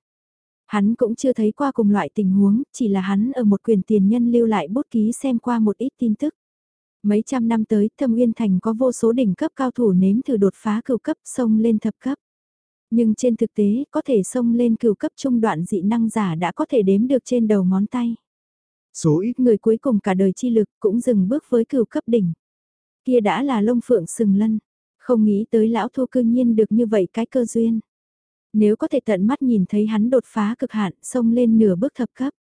Hắn cũng chưa thấy qua cùng loại tình huống, chỉ là hắn ở một quyền tiền nhân lưu lại bút ký xem qua một ít tin tức. Mấy trăm năm tới, Thâm Uyên Thành có vô số đỉnh cấp cao thủ nếm thử đột phá cửu cấp sông lên thập cấp. Nhưng trên thực tế, có thể sông lên cửu cấp trung đoạn dị năng giả đã có thể đếm được trên đầu ngón tay. Số ít người cuối cùng cả đời chi lực cũng dừng bước với cửu cấp đỉnh. Kia đã là lông phượng sừng lân, không nghĩ tới lão thu cư nhiên được như vậy cái cơ duyên. Nếu có thể tận mắt nhìn thấy hắn đột phá cực hạn, xông lên nửa bước thập cấp.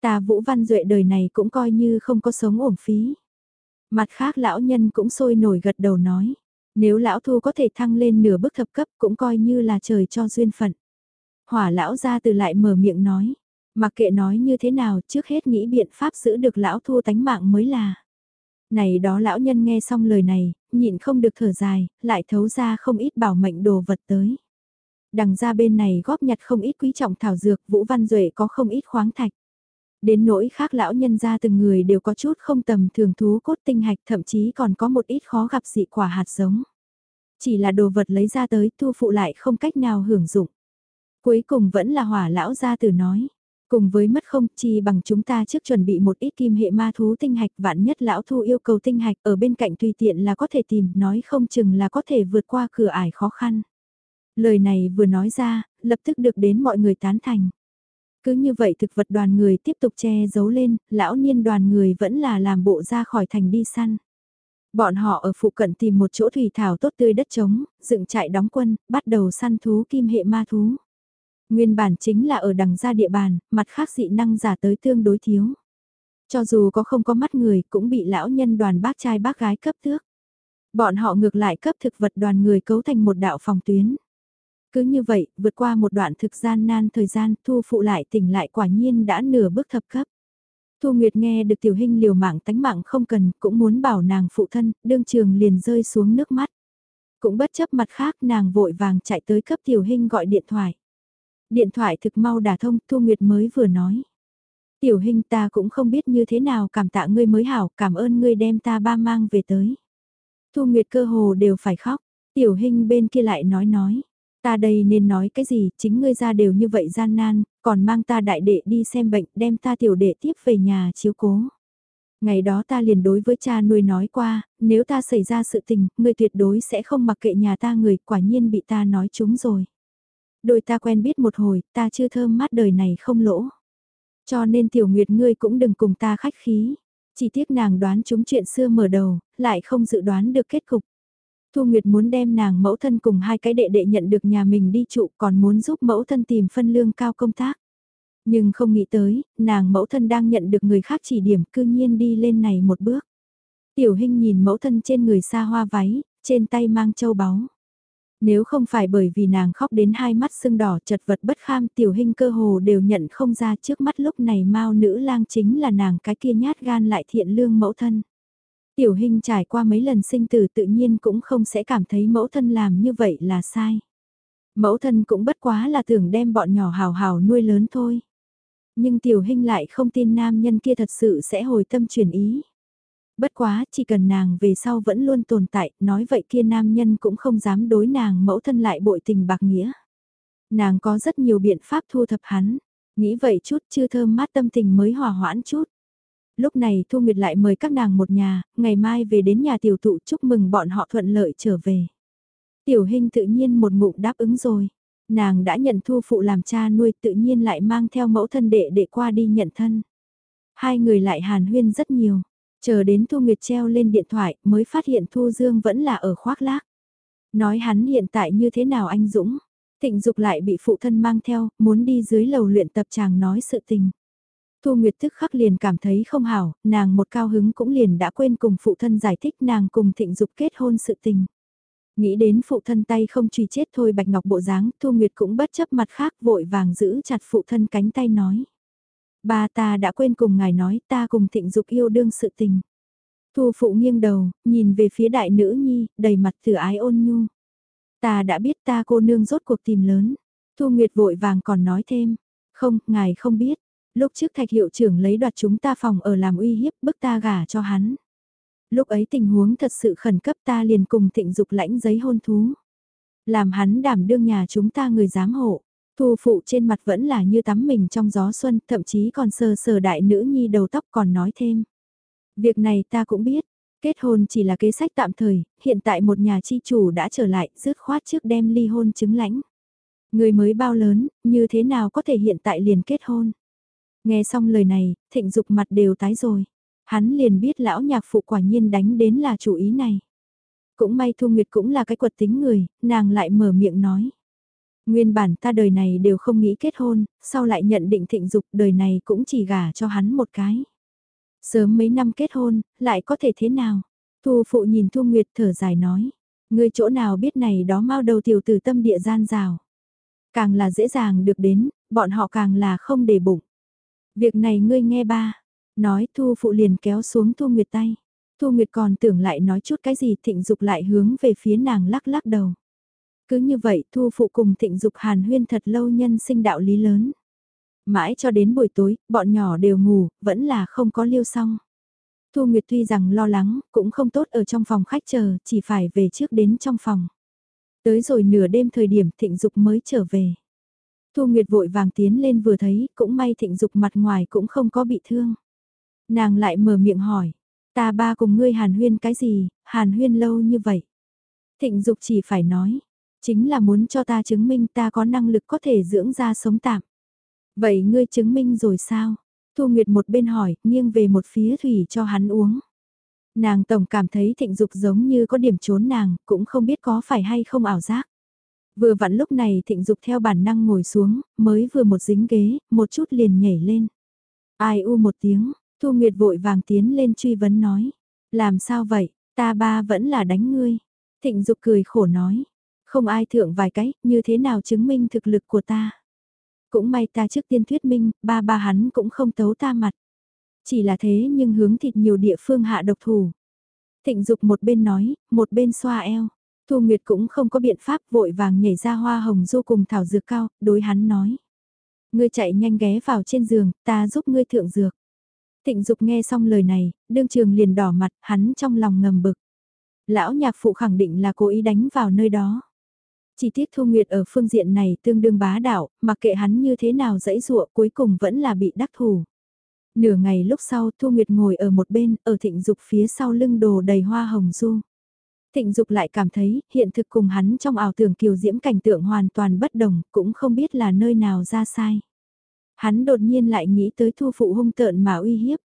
Ta Vũ Văn Duệ đời này cũng coi như không có sống uổng phí. Mặt khác lão nhân cũng sôi nổi gật đầu nói. Nếu lão thu có thể thăng lên nửa bước thập cấp cũng coi như là trời cho duyên phận. Hỏa lão ra từ lại mở miệng nói. Mặc kệ nói như thế nào trước hết nghĩ biện pháp giữ được lão thu tánh mạng mới là. Này đó lão nhân nghe xong lời này, nhịn không được thở dài, lại thấu ra không ít bảo mệnh đồ vật tới. Đằng ra bên này góp nhặt không ít quý trọng thảo dược, Vũ Văn Duệ có không ít khoáng thạch. Đến nỗi khác lão nhân ra từng người đều có chút không tầm thường thú cốt tinh hạch thậm chí còn có một ít khó gặp dị quả hạt giống. Chỉ là đồ vật lấy ra tới thu phụ lại không cách nào hưởng dụng. Cuối cùng vẫn là hỏa lão gia tử nói. Cùng với mất không chi bằng chúng ta trước chuẩn bị một ít kim hệ ma thú tinh hạch vạn nhất lão thu yêu cầu tinh hạch ở bên cạnh tùy tiện là có thể tìm nói không chừng là có thể vượt qua cửa ải khó khăn. Lời này vừa nói ra, lập tức được đến mọi người tán thành. Cứ như vậy thực vật đoàn người tiếp tục che giấu lên, lão niên đoàn người vẫn là làm bộ ra khỏi thành đi săn. Bọn họ ở phụ cận tìm một chỗ thủy thảo tốt tươi đất trống, dựng trại đóng quân, bắt đầu săn thú kim hệ ma thú. Nguyên bản chính là ở đằng ra địa bàn, mặt khác dị năng giả tới tương đối thiếu. Cho dù có không có mắt người cũng bị lão nhân đoàn bác trai bác gái cấp tước. Bọn họ ngược lại cấp thực vật đoàn người cấu thành một đạo phòng tuyến. Cứ như vậy, vượt qua một đoạn thực gian nan thời gian, Thu Phụ lại tỉnh lại quả nhiên đã nửa bước thập cấp. Thu Nguyệt nghe được tiểu hình liều mạng tánh mạng không cần, cũng muốn bảo nàng phụ thân, đương trường liền rơi xuống nước mắt. Cũng bất chấp mặt khác nàng vội vàng chạy tới cấp tiểu hình gọi điện thoại. Điện thoại thực mau đả thông, Thu Nguyệt mới vừa nói. Tiểu hình ta cũng không biết như thế nào cảm tạ ngươi mới hảo, cảm ơn ngươi đem ta ba mang về tới. Thu Nguyệt cơ hồ đều phải khóc, tiểu hình bên kia lại nói nói. Ta đây nên nói cái gì, chính ngươi ra đều như vậy gian nan, còn mang ta đại đệ đi xem bệnh, đem ta tiểu đệ tiếp về nhà chiếu cố. Ngày đó ta liền đối với cha nuôi nói qua, nếu ta xảy ra sự tình, ngươi tuyệt đối sẽ không mặc kệ nhà ta người, quả nhiên bị ta nói chúng rồi. Đôi ta quen biết một hồi, ta chưa thơm mát đời này không lỗ. Cho nên tiểu nguyệt ngươi cũng đừng cùng ta khách khí. Chỉ tiếc nàng đoán chúng chuyện xưa mở đầu, lại không dự đoán được kết cục. Thu Nguyệt muốn đem nàng mẫu thân cùng hai cái đệ đệ nhận được nhà mình đi trụ còn muốn giúp mẫu thân tìm phân lương cao công tác. Nhưng không nghĩ tới, nàng mẫu thân đang nhận được người khác chỉ điểm cư nhiên đi lên này một bước. Tiểu hình nhìn mẫu thân trên người xa hoa váy, trên tay mang châu báu. Nếu không phải bởi vì nàng khóc đến hai mắt sưng đỏ chật vật bất kham, tiểu hình cơ hồ đều nhận không ra trước mắt lúc này mau nữ lang chính là nàng cái kia nhát gan lại thiện lương mẫu thân. Tiểu hình trải qua mấy lần sinh tử tự nhiên cũng không sẽ cảm thấy mẫu thân làm như vậy là sai. Mẫu thân cũng bất quá là tưởng đem bọn nhỏ hào hào nuôi lớn thôi. Nhưng tiểu hình lại không tin nam nhân kia thật sự sẽ hồi tâm chuyển ý. Bất quá, chỉ cần nàng về sau vẫn luôn tồn tại, nói vậy kia nam nhân cũng không dám đối nàng mẫu thân lại bội tình bạc nghĩa. Nàng có rất nhiều biện pháp thu thập hắn, nghĩ vậy chút chưa thơm mát tâm tình mới hòa hoãn chút. Lúc này Thu Nguyệt lại mời các nàng một nhà, ngày mai về đến nhà tiểu tụ chúc mừng bọn họ thuận lợi trở về. Tiểu hình tự nhiên một ngụm đáp ứng rồi. Nàng đã nhận thu phụ làm cha nuôi tự nhiên lại mang theo mẫu thân đệ để qua đi nhận thân. Hai người lại hàn huyên rất nhiều. Chờ đến Thu Nguyệt treo lên điện thoại mới phát hiện Thu Dương vẫn là ở khoác lác. Nói hắn hiện tại như thế nào anh Dũng, Thịnh Dục lại bị phụ thân mang theo, muốn đi dưới lầu luyện tập chàng nói sự tình. Thu Nguyệt tức khắc liền cảm thấy không hảo, nàng một cao hứng cũng liền đã quên cùng phụ thân giải thích nàng cùng Thịnh Dục kết hôn sự tình. Nghĩ đến phụ thân tay không truy chết thôi Bạch Ngọc bộ dáng, Thu Nguyệt cũng bất chấp mặt khác vội vàng giữ chặt phụ thân cánh tay nói. Ba ta đã quên cùng ngài nói ta cùng Thịnh Dục yêu đương sự tình. Thu phụ nghiêng đầu, nhìn về phía đại nữ nhi, đầy mặt từ ái ôn nhu. Ta đã biết ta cô nương rốt cuộc tìm lớn. Thu Nguyệt vội vàng còn nói thêm. Không, ngài không biết. Lúc trước thạch hiệu trưởng lấy đoạt chúng ta phòng ở làm uy hiếp bức ta gả cho hắn. Lúc ấy tình huống thật sự khẩn cấp ta liền cùng thịnh dục lãnh giấy hôn thú. Làm hắn đảm đương nhà chúng ta người giám hộ. Thu phụ trên mặt vẫn là như tắm mình trong gió xuân, thậm chí còn sờ sờ đại nữ nhi đầu tóc còn nói thêm. Việc này ta cũng biết, kết hôn chỉ là kế sách tạm thời, hiện tại một nhà chi chủ đã trở lại, dứt khoát trước đem ly hôn chứng lãnh. Người mới bao lớn, như thế nào có thể hiện tại liền kết hôn. Nghe xong lời này, thịnh dục mặt đều tái rồi. Hắn liền biết lão nhạc phụ quả nhiên đánh đến là chủ ý này. Cũng may Thu Nguyệt cũng là cái quật tính người, nàng lại mở miệng nói. Nguyên bản ta đời này đều không nghĩ kết hôn, sau lại nhận định thịnh dục đời này cũng chỉ gả cho hắn một cái. Sớm mấy năm kết hôn, lại có thể thế nào? Thu phụ nhìn Thu Nguyệt thở dài nói. Người chỗ nào biết này đó mau đầu tiểu từ tâm địa gian rào. Càng là dễ dàng được đến, bọn họ càng là không để bụng. Việc này ngươi nghe ba. Nói Thu phụ liền kéo xuống Thu Nguyệt tay. Thu Nguyệt còn tưởng lại nói chút cái gì thịnh dục lại hướng về phía nàng lắc lắc đầu. Cứ như vậy Thu phụ cùng thịnh dục hàn huyên thật lâu nhân sinh đạo lý lớn. Mãi cho đến buổi tối, bọn nhỏ đều ngủ, vẫn là không có liêu xong. Thu Nguyệt tuy rằng lo lắng, cũng không tốt ở trong phòng khách chờ, chỉ phải về trước đến trong phòng. Tới rồi nửa đêm thời điểm thịnh dục mới trở về. Thu Nguyệt vội vàng tiến lên vừa thấy, cũng may thịnh dục mặt ngoài cũng không có bị thương. Nàng lại mở miệng hỏi, ta ba cùng ngươi hàn huyên cái gì, hàn huyên lâu như vậy. Thịnh dục chỉ phải nói, chính là muốn cho ta chứng minh ta có năng lực có thể dưỡng ra sống tạm. Vậy ngươi chứng minh rồi sao? Thu Nguyệt một bên hỏi, nghiêng về một phía thủy cho hắn uống. Nàng tổng cảm thấy thịnh dục giống như có điểm trốn nàng, cũng không biết có phải hay không ảo giác. Vừa vặn lúc này thịnh dục theo bản năng ngồi xuống, mới vừa một dính ghế, một chút liền nhảy lên. Ai u một tiếng, Thu Nguyệt vội vàng tiến lên truy vấn nói. Làm sao vậy, ta ba vẫn là đánh ngươi. Thịnh dục cười khổ nói. Không ai thượng vài cái, như thế nào chứng minh thực lực của ta. Cũng may ta trước tiên thuyết minh, ba ba hắn cũng không tấu ta mặt. Chỉ là thế nhưng hướng thịt nhiều địa phương hạ độc thủ. Thịnh dục một bên nói, một bên xoa eo. Thu Nguyệt cũng không có biện pháp vội vàng nhảy ra hoa hồng du cùng thảo dược cao, đối hắn nói. Ngươi chạy nhanh ghé vào trên giường, ta giúp ngươi thượng dược. Thịnh dục nghe xong lời này, đương trường liền đỏ mặt, hắn trong lòng ngầm bực. Lão nhạc phụ khẳng định là cố ý đánh vào nơi đó. Chỉ tiết Thu Nguyệt ở phương diện này tương đương bá đạo, mặc kệ hắn như thế nào dãy dụa cuối cùng vẫn là bị đắc thủ. Nửa ngày lúc sau Thu Nguyệt ngồi ở một bên, ở thịnh dục phía sau lưng đồ đầy hoa hồng du. Thịnh dục lại cảm thấy hiện thực cùng hắn trong ảo tưởng kiều diễm cảnh tượng hoàn toàn bất đồng, cũng không biết là nơi nào ra sai. Hắn đột nhiên lại nghĩ tới thu phụ hung tợn mà uy hiếp.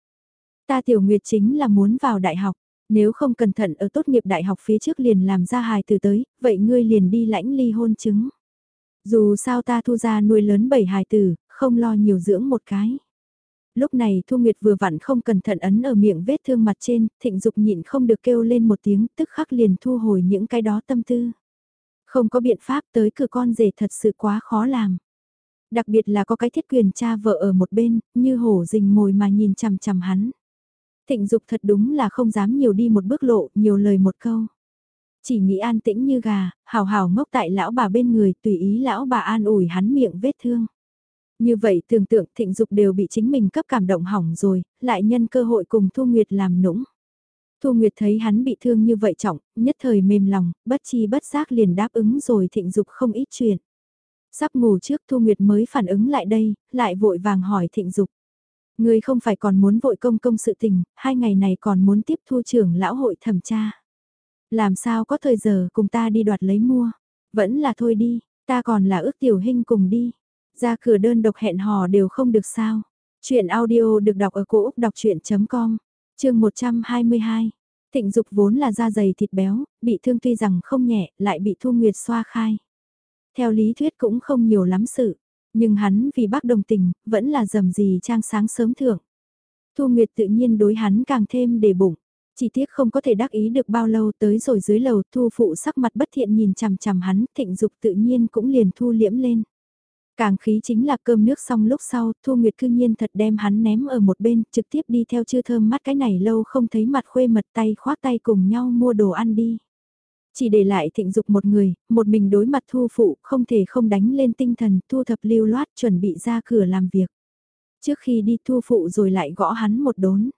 Ta tiểu nguyệt chính là muốn vào đại học. Nếu không cẩn thận ở tốt nghiệp đại học phía trước liền làm ra hài từ tới, vậy ngươi liền đi lãnh ly hôn chứng. Dù sao ta thu ra nuôi lớn bảy hài tử, không lo nhiều dưỡng một cái. Lúc này Thu Nguyệt vừa vặn không cẩn thận ấn ở miệng vết thương mặt trên, thịnh dục nhịn không được kêu lên một tiếng, tức khắc liền thu hồi những cái đó tâm tư. Không có biện pháp tới cửa con rể thật sự quá khó làm. Đặc biệt là có cái thiết quyền cha vợ ở một bên, như hổ rình mồi mà nhìn chằm chằm hắn. Thịnh dục thật đúng là không dám nhiều đi một bước lộ, nhiều lời một câu. Chỉ nghĩ an tĩnh như gà, hào hào ngốc tại lão bà bên người, tùy ý lão bà an ủi hắn miệng vết thương. Như vậy tưởng tượng thịnh dục đều bị chính mình cấp cảm động hỏng rồi, lại nhân cơ hội cùng Thu Nguyệt làm nũng. Thu Nguyệt thấy hắn bị thương như vậy trọng, nhất thời mềm lòng, bất chi bất giác liền đáp ứng rồi thịnh dục không ít chuyện. Sắp ngủ trước Thu Nguyệt mới phản ứng lại đây, lại vội vàng hỏi thịnh dục. Người không phải còn muốn vội công công sự tình, hai ngày này còn muốn tiếp thu trưởng lão hội thẩm tra. Làm sao có thời giờ cùng ta đi đoạt lấy mua. Vẫn là thôi đi, ta còn là ước tiểu hình cùng đi. Ra cửa đơn độc hẹn hò đều không được sao. Chuyện audio được đọc ở cổ Úc đọc chuyện.com, chương 122. Thịnh dục vốn là da dày thịt béo, bị thương tuy rằng không nhẹ, lại bị Thu Nguyệt xoa khai. Theo lý thuyết cũng không nhiều lắm sự, nhưng hắn vì bác đồng tình, vẫn là dầm gì trang sáng sớm thưởng. Thu Nguyệt tự nhiên đối hắn càng thêm để bụng. Chỉ tiếc không có thể đắc ý được bao lâu tới rồi dưới lầu thu phụ sắc mặt bất thiện nhìn chằm chằm hắn, thịnh dục tự nhiên cũng liền thu liễm lên. Càng khí chính là cơm nước xong lúc sau, Thu Nguyệt cư nhiên thật đem hắn ném ở một bên, trực tiếp đi theo chưa thơm mắt cái này lâu không thấy mặt khuê mật tay khoác tay cùng nhau mua đồ ăn đi. Chỉ để lại thịnh dục một người, một mình đối mặt thu phụ, không thể không đánh lên tinh thần, thu thập lưu loát chuẩn bị ra cửa làm việc. Trước khi đi thu phụ rồi lại gõ hắn một đốn.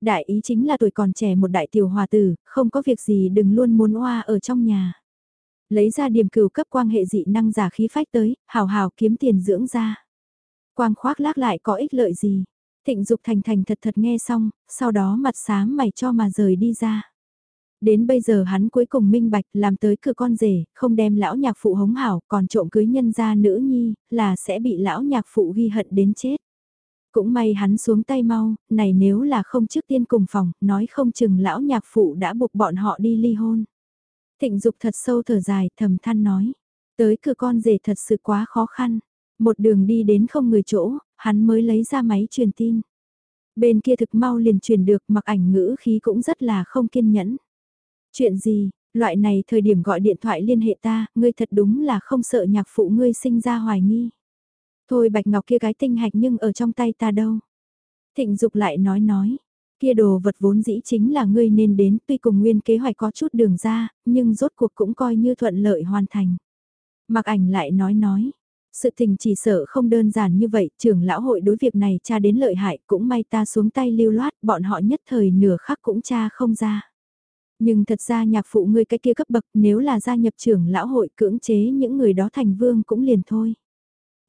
Đại ý chính là tuổi còn trẻ một đại tiểu hòa tử, không có việc gì đừng luôn muốn oa ở trong nhà. Lấy ra điểm cửu cấp quang hệ dị năng giả khí phách tới, hào hào kiếm tiền dưỡng ra. Quang khoác lác lại có ích lợi gì. Thịnh dục thành thành thật thật nghe xong, sau đó mặt sáng mày cho mà rời đi ra. Đến bây giờ hắn cuối cùng minh bạch làm tới cửa con rể, không đem lão nhạc phụ hống hảo, còn trộm cưới nhân gia nữ nhi, là sẽ bị lão nhạc phụ ghi hận đến chết. Cũng may hắn xuống tay mau, này nếu là không trước tiên cùng phòng, nói không chừng lão nhạc phụ đã buộc bọn họ đi ly hôn. Thịnh dục thật sâu thở dài, thầm than nói. Tới cửa con rể thật sự quá khó khăn. Một đường đi đến không người chỗ, hắn mới lấy ra máy truyền tin. Bên kia thực mau liền truyền được mặc ảnh ngữ khí cũng rất là không kiên nhẫn. Chuyện gì, loại này thời điểm gọi điện thoại liên hệ ta, ngươi thật đúng là không sợ nhạc phụ ngươi sinh ra hoài nghi. Thôi bạch ngọc kia cái tinh hạch nhưng ở trong tay ta đâu. Thịnh dục lại nói nói, kia đồ vật vốn dĩ chính là ngươi nên đến tuy cùng nguyên kế hoạch có chút đường ra, nhưng rốt cuộc cũng coi như thuận lợi hoàn thành. Mặc ảnh lại nói nói, sự tình chỉ sợ không đơn giản như vậy, trưởng lão hội đối việc này cha đến lợi hại cũng may ta xuống tay lưu loát, bọn họ nhất thời nửa khắc cũng cha không ra. Nhưng thật ra nhạc phụ ngươi cái kia cấp bậc nếu là gia nhập trưởng lão hội cưỡng chế những người đó thành vương cũng liền thôi.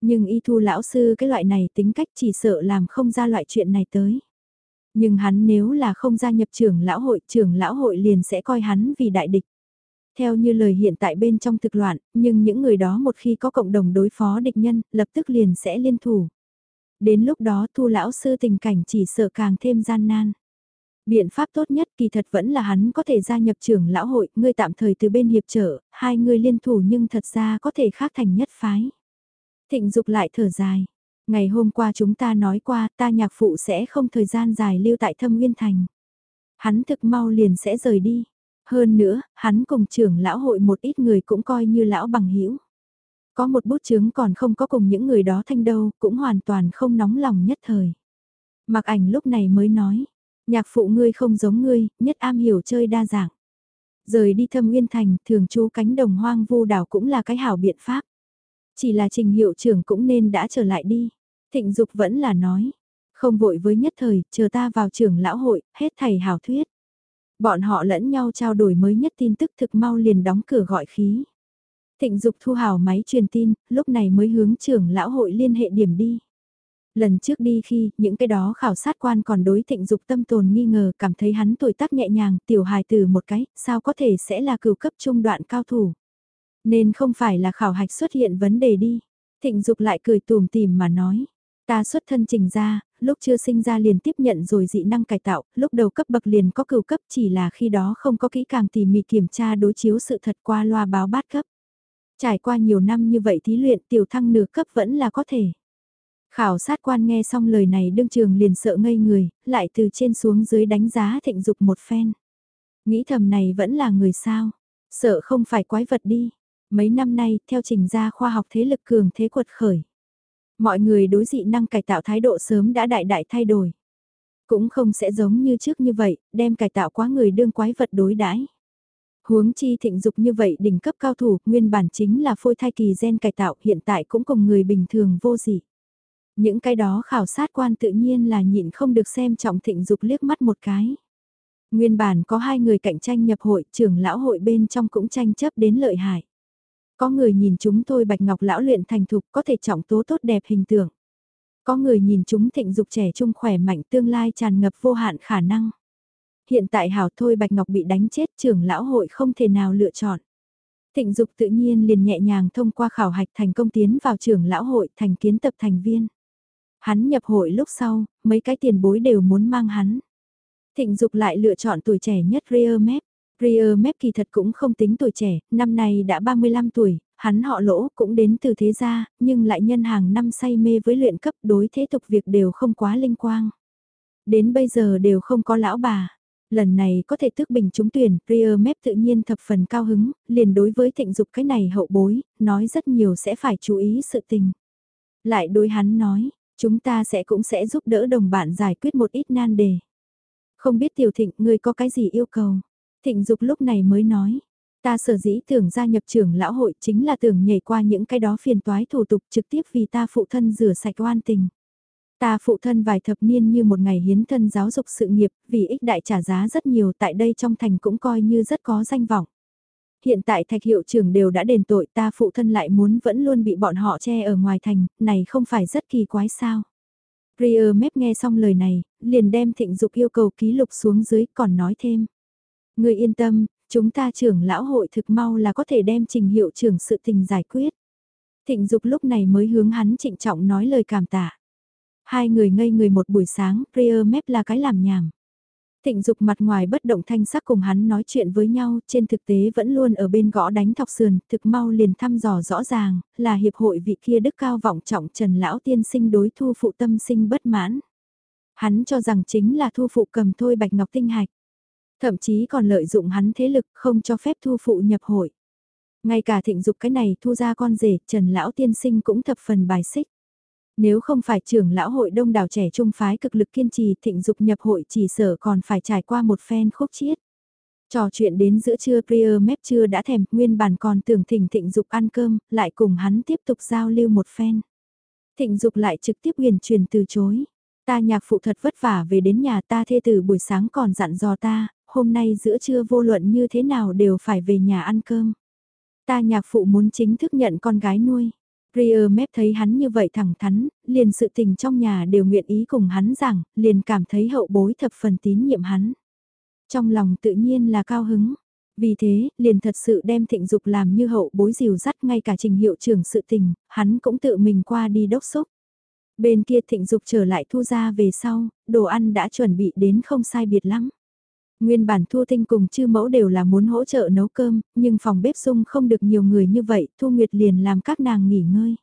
Nhưng y thu lão sư cái loại này tính cách chỉ sợ làm không ra loại chuyện này tới. Nhưng hắn nếu là không gia nhập trưởng lão hội, trưởng lão hội liền sẽ coi hắn vì đại địch. Theo như lời hiện tại bên trong thực loạn, nhưng những người đó một khi có cộng đồng đối phó địch nhân, lập tức liền sẽ liên thủ. Đến lúc đó thu lão sư tình cảnh chỉ sợ càng thêm gian nan. Biện pháp tốt nhất kỳ thật vẫn là hắn có thể gia nhập trưởng lão hội, ngươi tạm thời từ bên hiệp trợ, hai người liên thủ nhưng thật ra có thể khác thành nhất phái. Thịnh dục lại thở dài. Ngày hôm qua chúng ta nói qua ta nhạc phụ sẽ không thời gian dài lưu tại thâm nguyên thành. Hắn thực mau liền sẽ rời đi. Hơn nữa, hắn cùng trưởng lão hội một ít người cũng coi như lão bằng hữu Có một bút chứng còn không có cùng những người đó thanh đâu, cũng hoàn toàn không nóng lòng nhất thời. Mặc ảnh lúc này mới nói, nhạc phụ ngươi không giống ngươi, nhất am hiểu chơi đa dạng. Rời đi thâm nguyên thành, thường trú cánh đồng hoang vu đảo cũng là cái hảo biện pháp. Chỉ là trình hiệu trưởng cũng nên đã trở lại đi. Thịnh Dục vẫn là nói, không vội với nhất thời, chờ ta vào trường lão hội, hết thầy hảo thuyết. Bọn họ lẫn nhau trao đổi mới nhất tin tức thực mau liền đóng cửa gọi khí. Thịnh Dục thu hào máy truyền tin, lúc này mới hướng trưởng lão hội liên hệ điểm đi. Lần trước đi khi, những cái đó khảo sát quan còn đối thịnh dục tâm tồn nghi ngờ cảm thấy hắn tuổi tác nhẹ nhàng, tiểu hài từ một cái, sao có thể sẽ là cửu cấp trung đoạn cao thủ. Nên không phải là khảo hạch xuất hiện vấn đề đi. Thịnh dục lại cười tùm tìm mà nói. Ta xuất thân trình ra, lúc chưa sinh ra liền tiếp nhận rồi dị năng cải tạo, lúc đầu cấp bậc liền có cửu cấp chỉ là khi đó không có kỹ càng tỉ mỉ kiểm tra đối chiếu sự thật qua loa báo bát cấp. Trải qua nhiều năm như vậy thí luyện tiểu thăng nửa cấp vẫn là có thể. Khảo sát quan nghe xong lời này đương trường liền sợ ngây người, lại từ trên xuống dưới đánh giá thịnh dục một phen. Nghĩ thầm này vẫn là người sao, sợ không phải quái vật đi. Mấy năm nay, theo trình gia khoa học thế lực cường thế quật khởi. Mọi người đối dị năng cải tạo thái độ sớm đã đại đại thay đổi. Cũng không sẽ giống như trước như vậy, đem cải tạo quá người đương quái vật đối đãi. Huống chi thịnh dục như vậy đỉnh cấp cao thủ, nguyên bản chính là phôi thai kỳ gen cải tạo hiện tại cũng cùng người bình thường vô dị. Những cái đó khảo sát quan tự nhiên là nhịn không được xem trọng thịnh dục liếc mắt một cái. Nguyên bản có hai người cạnh tranh nhập hội, trưởng lão hội bên trong cũng tranh chấp đến lợi hại. Có người nhìn chúng tôi bạch ngọc lão luyện thành thục có thể trọng tố tốt đẹp hình tượng. Có người nhìn chúng thịnh dục trẻ trung khỏe mạnh tương lai tràn ngập vô hạn khả năng. Hiện tại hảo thôi bạch ngọc bị đánh chết trưởng lão hội không thể nào lựa chọn. Thịnh dục tự nhiên liền nhẹ nhàng thông qua khảo hạch thành công tiến vào trưởng lão hội thành kiến tập thành viên. Hắn nhập hội lúc sau, mấy cái tiền bối đều muốn mang hắn. Thịnh dục lại lựa chọn tuổi trẻ nhất Rear Map. Rear Map kỳ thật cũng không tính tuổi trẻ, năm nay đã 35 tuổi, Hắn họ lỗ cũng đến từ thế gia, nhưng lại nhân hàng năm say mê với luyện cấp đối thế tục việc đều không quá linh quang. Đến bây giờ đều không có lão bà. Lần này có thể tước bình trúng tuyển, Rear Map tự nhiên thập phần cao hứng, liền đối với thịnh dục cái này hậu bối, nói rất nhiều sẽ phải chú ý sự tình. Lại đối hắn nói, chúng ta sẽ cũng sẽ giúp đỡ đồng bạn giải quyết một ít nan đề. Không biết tiểu thịnh ngươi có cái gì yêu cầu. Thịnh dục lúc này mới nói, ta sở dĩ tưởng gia nhập trưởng lão hội chính là tưởng nhảy qua những cái đó phiền toái thủ tục trực tiếp vì ta phụ thân rửa sạch oan tình. Ta phụ thân vài thập niên như một ngày hiến thân giáo dục sự nghiệp, vì ích đại trả giá rất nhiều tại đây trong thành cũng coi như rất có danh vọng. Hiện tại thạch hiệu trưởng đều đã đền tội ta phụ thân lại muốn vẫn luôn bị bọn họ che ở ngoài thành, này không phải rất kỳ quái sao. Prier mép nghe xong lời này, liền đem thịnh dục yêu cầu ký lục xuống dưới còn nói thêm. Người yên tâm, chúng ta trưởng lão hội thực mau là có thể đem trình hiệu trưởng sự tình giải quyết. Thịnh dục lúc này mới hướng hắn trịnh trọng nói lời cảm tạ. Hai người ngây người một buổi sáng, Prier mép là cái làm nhảm. Thịnh dục mặt ngoài bất động thanh sắc cùng hắn nói chuyện với nhau, trên thực tế vẫn luôn ở bên gõ đánh thọc sườn, thực mau liền thăm dò rõ ràng, là hiệp hội vị kia đức cao vọng trọng Trần Lão Tiên sinh đối thu phụ tâm sinh bất mãn. Hắn cho rằng chính là thu phụ cầm thôi bạch ngọc tinh hạch. Thậm chí còn lợi dụng hắn thế lực không cho phép thu phụ nhập hội. Ngay cả thịnh dục cái này thu ra con rể, Trần Lão Tiên sinh cũng thập phần bài xích. Nếu không phải trưởng lão hội đông đảo trẻ trung phái cực lực kiên trì thịnh dục nhập hội chỉ sở còn phải trải qua một phen khúc chiết. Trò chuyện đến giữa trưa Prier mép chưa đã thèm, nguyên bản còn tưởng thỉnh thịnh dục ăn cơm, lại cùng hắn tiếp tục giao lưu một phen. Thịnh dục lại trực tiếp huyền truyền từ chối. Ta nhạc phụ thật vất vả về đến nhà ta thê từ buổi sáng còn dặn dò ta, hôm nay giữa trưa vô luận như thế nào đều phải về nhà ăn cơm. Ta nhạc phụ muốn chính thức nhận con gái nuôi. Prier mép thấy hắn như vậy thẳng thắn, liền sự tình trong nhà đều nguyện ý cùng hắn rằng, liền cảm thấy hậu bối thập phần tín nhiệm hắn. Trong lòng tự nhiên là cao hứng. Vì thế, liền thật sự đem thịnh dục làm như hậu bối dìu dắt ngay cả trình hiệu trưởng sự tình, hắn cũng tự mình qua đi đốc xúc. Bên kia thịnh dục trở lại thu ra về sau, đồ ăn đã chuẩn bị đến không sai biệt lắm. Nguyên bản Thu Tinh cùng chư mẫu đều là muốn hỗ trợ nấu cơm, nhưng phòng bếp sung không được nhiều người như vậy, Thu Nguyệt liền làm các nàng nghỉ ngơi.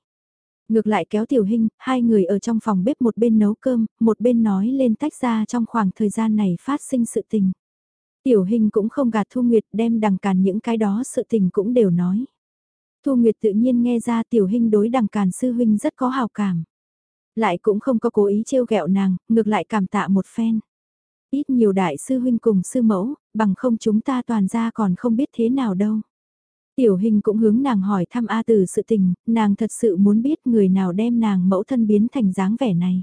Ngược lại kéo Tiểu Hinh, hai người ở trong phòng bếp một bên nấu cơm, một bên nói lên tách ra trong khoảng thời gian này phát sinh sự tình. Tiểu Hinh cũng không gạt Thu Nguyệt đem đằng càn những cái đó sự tình cũng đều nói. Thu Nguyệt tự nhiên nghe ra Tiểu Hinh đối đằng càn sư huynh rất có hào cảm. Lại cũng không có cố ý trêu ghẹo nàng, ngược lại cảm tạ một phen. Ít nhiều đại sư huynh cùng sư mẫu, bằng không chúng ta toàn ra còn không biết thế nào đâu. Tiểu hình cũng hướng nàng hỏi thăm A Tử sự tình, nàng thật sự muốn biết người nào đem nàng mẫu thân biến thành dáng vẻ này.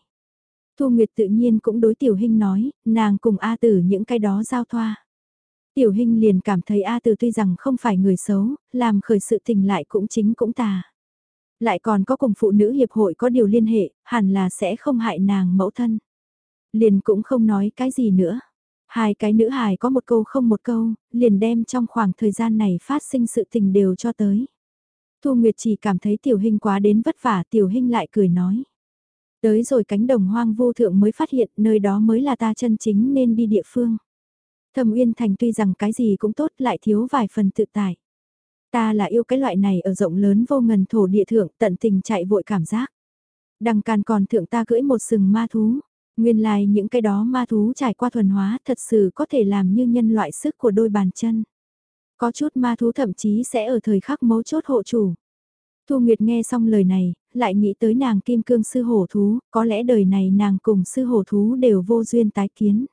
Thu Nguyệt tự nhiên cũng đối Tiểu hình nói, nàng cùng A Tử những cái đó giao thoa. Tiểu hình liền cảm thấy A Tử tuy rằng không phải người xấu, làm khởi sự tình lại cũng chính cũng tà. Lại còn có cùng phụ nữ hiệp hội có điều liên hệ, hẳn là sẽ không hại nàng mẫu thân. Liền cũng không nói cái gì nữa. Hai cái nữ hài có một câu không một câu, liền đem trong khoảng thời gian này phát sinh sự tình đều cho tới. Thu Nguyệt chỉ cảm thấy tiểu hình quá đến vất vả tiểu hình lại cười nói. Tới rồi cánh đồng hoang vô thượng mới phát hiện nơi đó mới là ta chân chính nên đi địa phương. Thẩm Uyên Thành tuy rằng cái gì cũng tốt lại thiếu vài phần tự tại. Ta là yêu cái loại này ở rộng lớn vô ngần thổ địa thượng tận tình chạy vội cảm giác. Đằng càn còn thượng ta cưỡi một sừng ma thú, Nguyên lai like những cái đó ma thú trải qua thuần hóa thật sự có thể làm như nhân loại sức của đôi bàn chân. Có chút ma thú thậm chí sẽ ở thời khắc mấu chốt hộ chủ. Thu Nguyệt nghe xong lời này, lại nghĩ tới nàng kim cương sư hổ thú, có lẽ đời này nàng cùng sư hổ thú đều vô duyên tái kiến.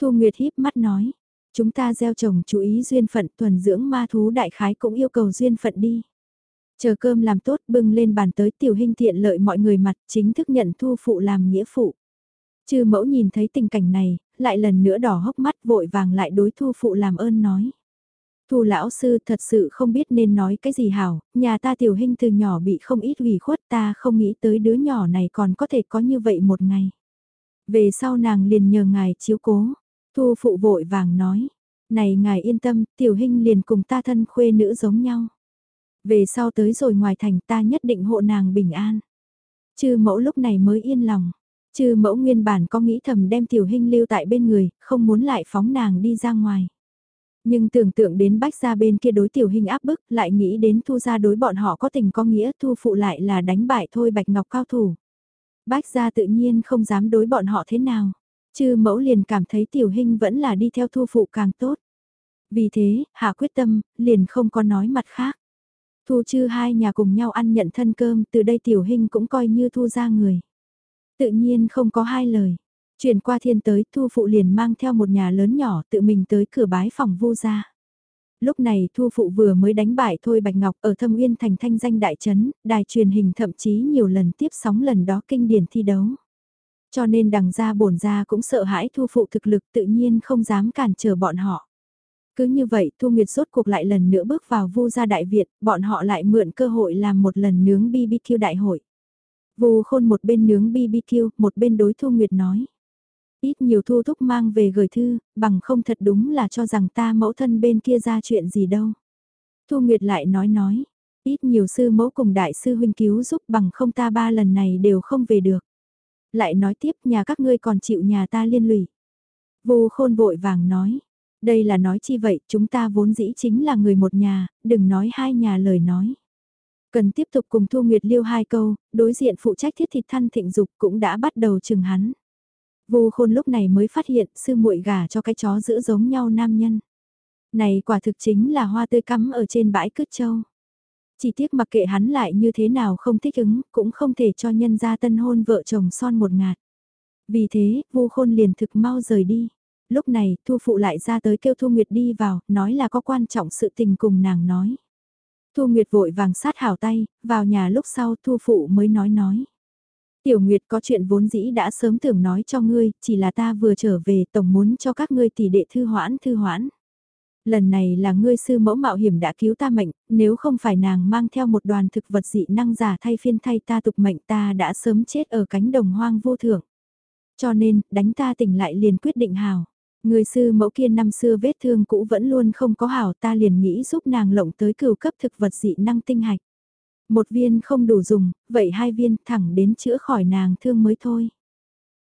Thu Nguyệt híp mắt nói, chúng ta gieo trồng chú ý duyên phận tuần dưỡng ma thú đại khái cũng yêu cầu duyên phận đi. Chờ cơm làm tốt bưng lên bàn tới tiểu hình tiện lợi mọi người mặt chính thức nhận thu phụ làm nghĩa phụ. Chư mẫu nhìn thấy tình cảnh này, lại lần nữa đỏ hốc mắt vội vàng lại đối thu phụ làm ơn nói. Thu lão sư thật sự không biết nên nói cái gì hảo, nhà ta tiểu hình từ nhỏ bị không ít ủy khuất ta không nghĩ tới đứa nhỏ này còn có thể có như vậy một ngày. Về sau nàng liền nhờ ngài chiếu cố, thu phụ vội vàng nói, này ngài yên tâm, tiểu hình liền cùng ta thân khuê nữ giống nhau. Về sau tới rồi ngoài thành ta nhất định hộ nàng bình an. Chư mẫu lúc này mới yên lòng. Chư mẫu nguyên bản có nghĩ thầm đem tiểu hình lưu tại bên người, không muốn lại phóng nàng đi ra ngoài. Nhưng tưởng tượng đến bách gia bên kia đối tiểu hình áp bức, lại nghĩ đến thu gia đối bọn họ có tình có nghĩa thu phụ lại là đánh bại thôi bạch ngọc cao thủ. Bách gia tự nhiên không dám đối bọn họ thế nào. Chư mẫu liền cảm thấy tiểu hình vẫn là đi theo thu phụ càng tốt. Vì thế, hạ quyết tâm, liền không có nói mặt khác. Thu chư hai nhà cùng nhau ăn nhận thân cơm, từ đây tiểu hình cũng coi như thu ra người. Tự nhiên không có hai lời. Chuyển qua thiên tới, thu phụ liền mang theo một nhà lớn nhỏ tự mình tới cửa bái phòng vu gia. Lúc này thu phụ vừa mới đánh bại thôi Bạch Ngọc ở thâm uyên thành thanh danh đại chấn đài truyền hình thậm chí nhiều lần tiếp sóng lần đó kinh điển thi đấu. Cho nên đằng gia bổn gia cũng sợ hãi thu phụ thực lực tự nhiên không dám cản trở bọn họ. Cứ như vậy Thu Nguyệt rốt cuộc lại lần nữa bước vào vu gia đại viện, bọn họ lại mượn cơ hội làm một lần nướng BBQ đại hội. Vù khôn một bên nướng BBQ, một bên đối Thu Nguyệt nói. Ít nhiều thu thúc mang về gửi thư, bằng không thật đúng là cho rằng ta mẫu thân bên kia ra chuyện gì đâu. Thu Nguyệt lại nói nói, ít nhiều sư mẫu cùng đại sư huynh cứu giúp bằng không ta ba lần này đều không về được. Lại nói tiếp nhà các ngươi còn chịu nhà ta liên lụy. Vô khôn vội vàng nói, đây là nói chi vậy, chúng ta vốn dĩ chính là người một nhà, đừng nói hai nhà lời nói. Cần tiếp tục cùng Thu Nguyệt liêu hai câu, đối diện phụ trách thiết thịt thân thịnh dục cũng đã bắt đầu chừng hắn. vu khôn lúc này mới phát hiện sư muội gà cho cái chó giữ giống nhau nam nhân. Này quả thực chính là hoa tươi cắm ở trên bãi cứt châu. Chỉ tiếc mặc kệ hắn lại như thế nào không thích ứng, cũng không thể cho nhân gia tân hôn vợ chồng son một ngạt. Vì thế, vu khôn liền thực mau rời đi. Lúc này, Thu Phụ lại ra tới kêu Thu Nguyệt đi vào, nói là có quan trọng sự tình cùng nàng nói. Thu Nguyệt vội vàng sát hảo tay, vào nhà lúc sau Thu Phụ mới nói nói. Tiểu Nguyệt có chuyện vốn dĩ đã sớm tưởng nói cho ngươi, chỉ là ta vừa trở về tổng muốn cho các ngươi tỷ đệ thư hoãn thư hoãn. Lần này là ngươi sư mẫu mạo hiểm đã cứu ta mệnh, nếu không phải nàng mang theo một đoàn thực vật dị năng giả thay phiên thay ta tục mệnh ta đã sớm chết ở cánh đồng hoang vô thưởng. Cho nên, đánh ta tỉnh lại liền quyết định hào. Người sư mẫu kia năm xưa vết thương cũ vẫn luôn không có hảo ta liền nghĩ giúp nàng lộng tới cửu cấp thực vật dị năng tinh hạch. Một viên không đủ dùng, vậy hai viên thẳng đến chữa khỏi nàng thương mới thôi.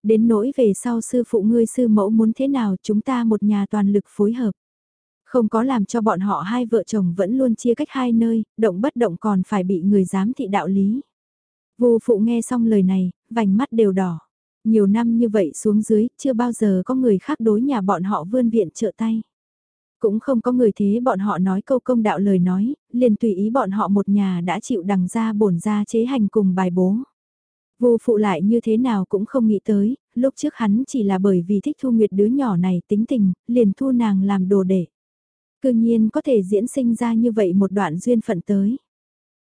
Đến nỗi về sau sư phụ ngươi sư mẫu muốn thế nào chúng ta một nhà toàn lực phối hợp. Không có làm cho bọn họ hai vợ chồng vẫn luôn chia cách hai nơi, động bất động còn phải bị người giám thị đạo lý. Vô phụ nghe xong lời này, vành mắt đều đỏ. Nhiều năm như vậy xuống dưới, chưa bao giờ có người khác đối nhà bọn họ vươn viện trợ tay. Cũng không có người thế bọn họ nói câu công đạo lời nói, liền tùy ý bọn họ một nhà đã chịu đằng ra bổn ra chế hành cùng bài bố. Vô phụ lại như thế nào cũng không nghĩ tới, lúc trước hắn chỉ là bởi vì thích thu nguyệt đứa nhỏ này tính tình, liền thu nàng làm đồ để. Cư nhiên có thể diễn sinh ra như vậy một đoạn duyên phận tới.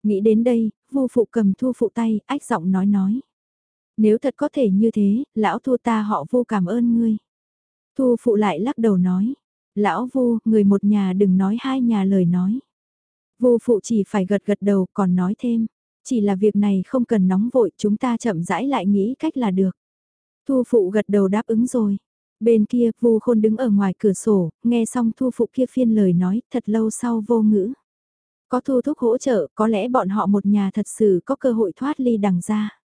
Nghĩ đến đây, vô phụ cầm thu phụ tay, ách giọng nói nói. Nếu thật có thể như thế, lão thu ta họ vô cảm ơn ngươi. Thu phụ lại lắc đầu nói. Lão vô, người một nhà đừng nói hai nhà lời nói. Vô phụ chỉ phải gật gật đầu còn nói thêm. Chỉ là việc này không cần nóng vội chúng ta chậm rãi lại nghĩ cách là được. Thu phụ gật đầu đáp ứng rồi. Bên kia, Vu Khôn đứng ở ngoài cửa sổ, nghe xong Thu Phụ kia phiên lời nói, thật lâu sau vô ngữ. Có Thu Thúc hỗ trợ, có lẽ bọn họ một nhà thật sự có cơ hội thoát ly đằng ra.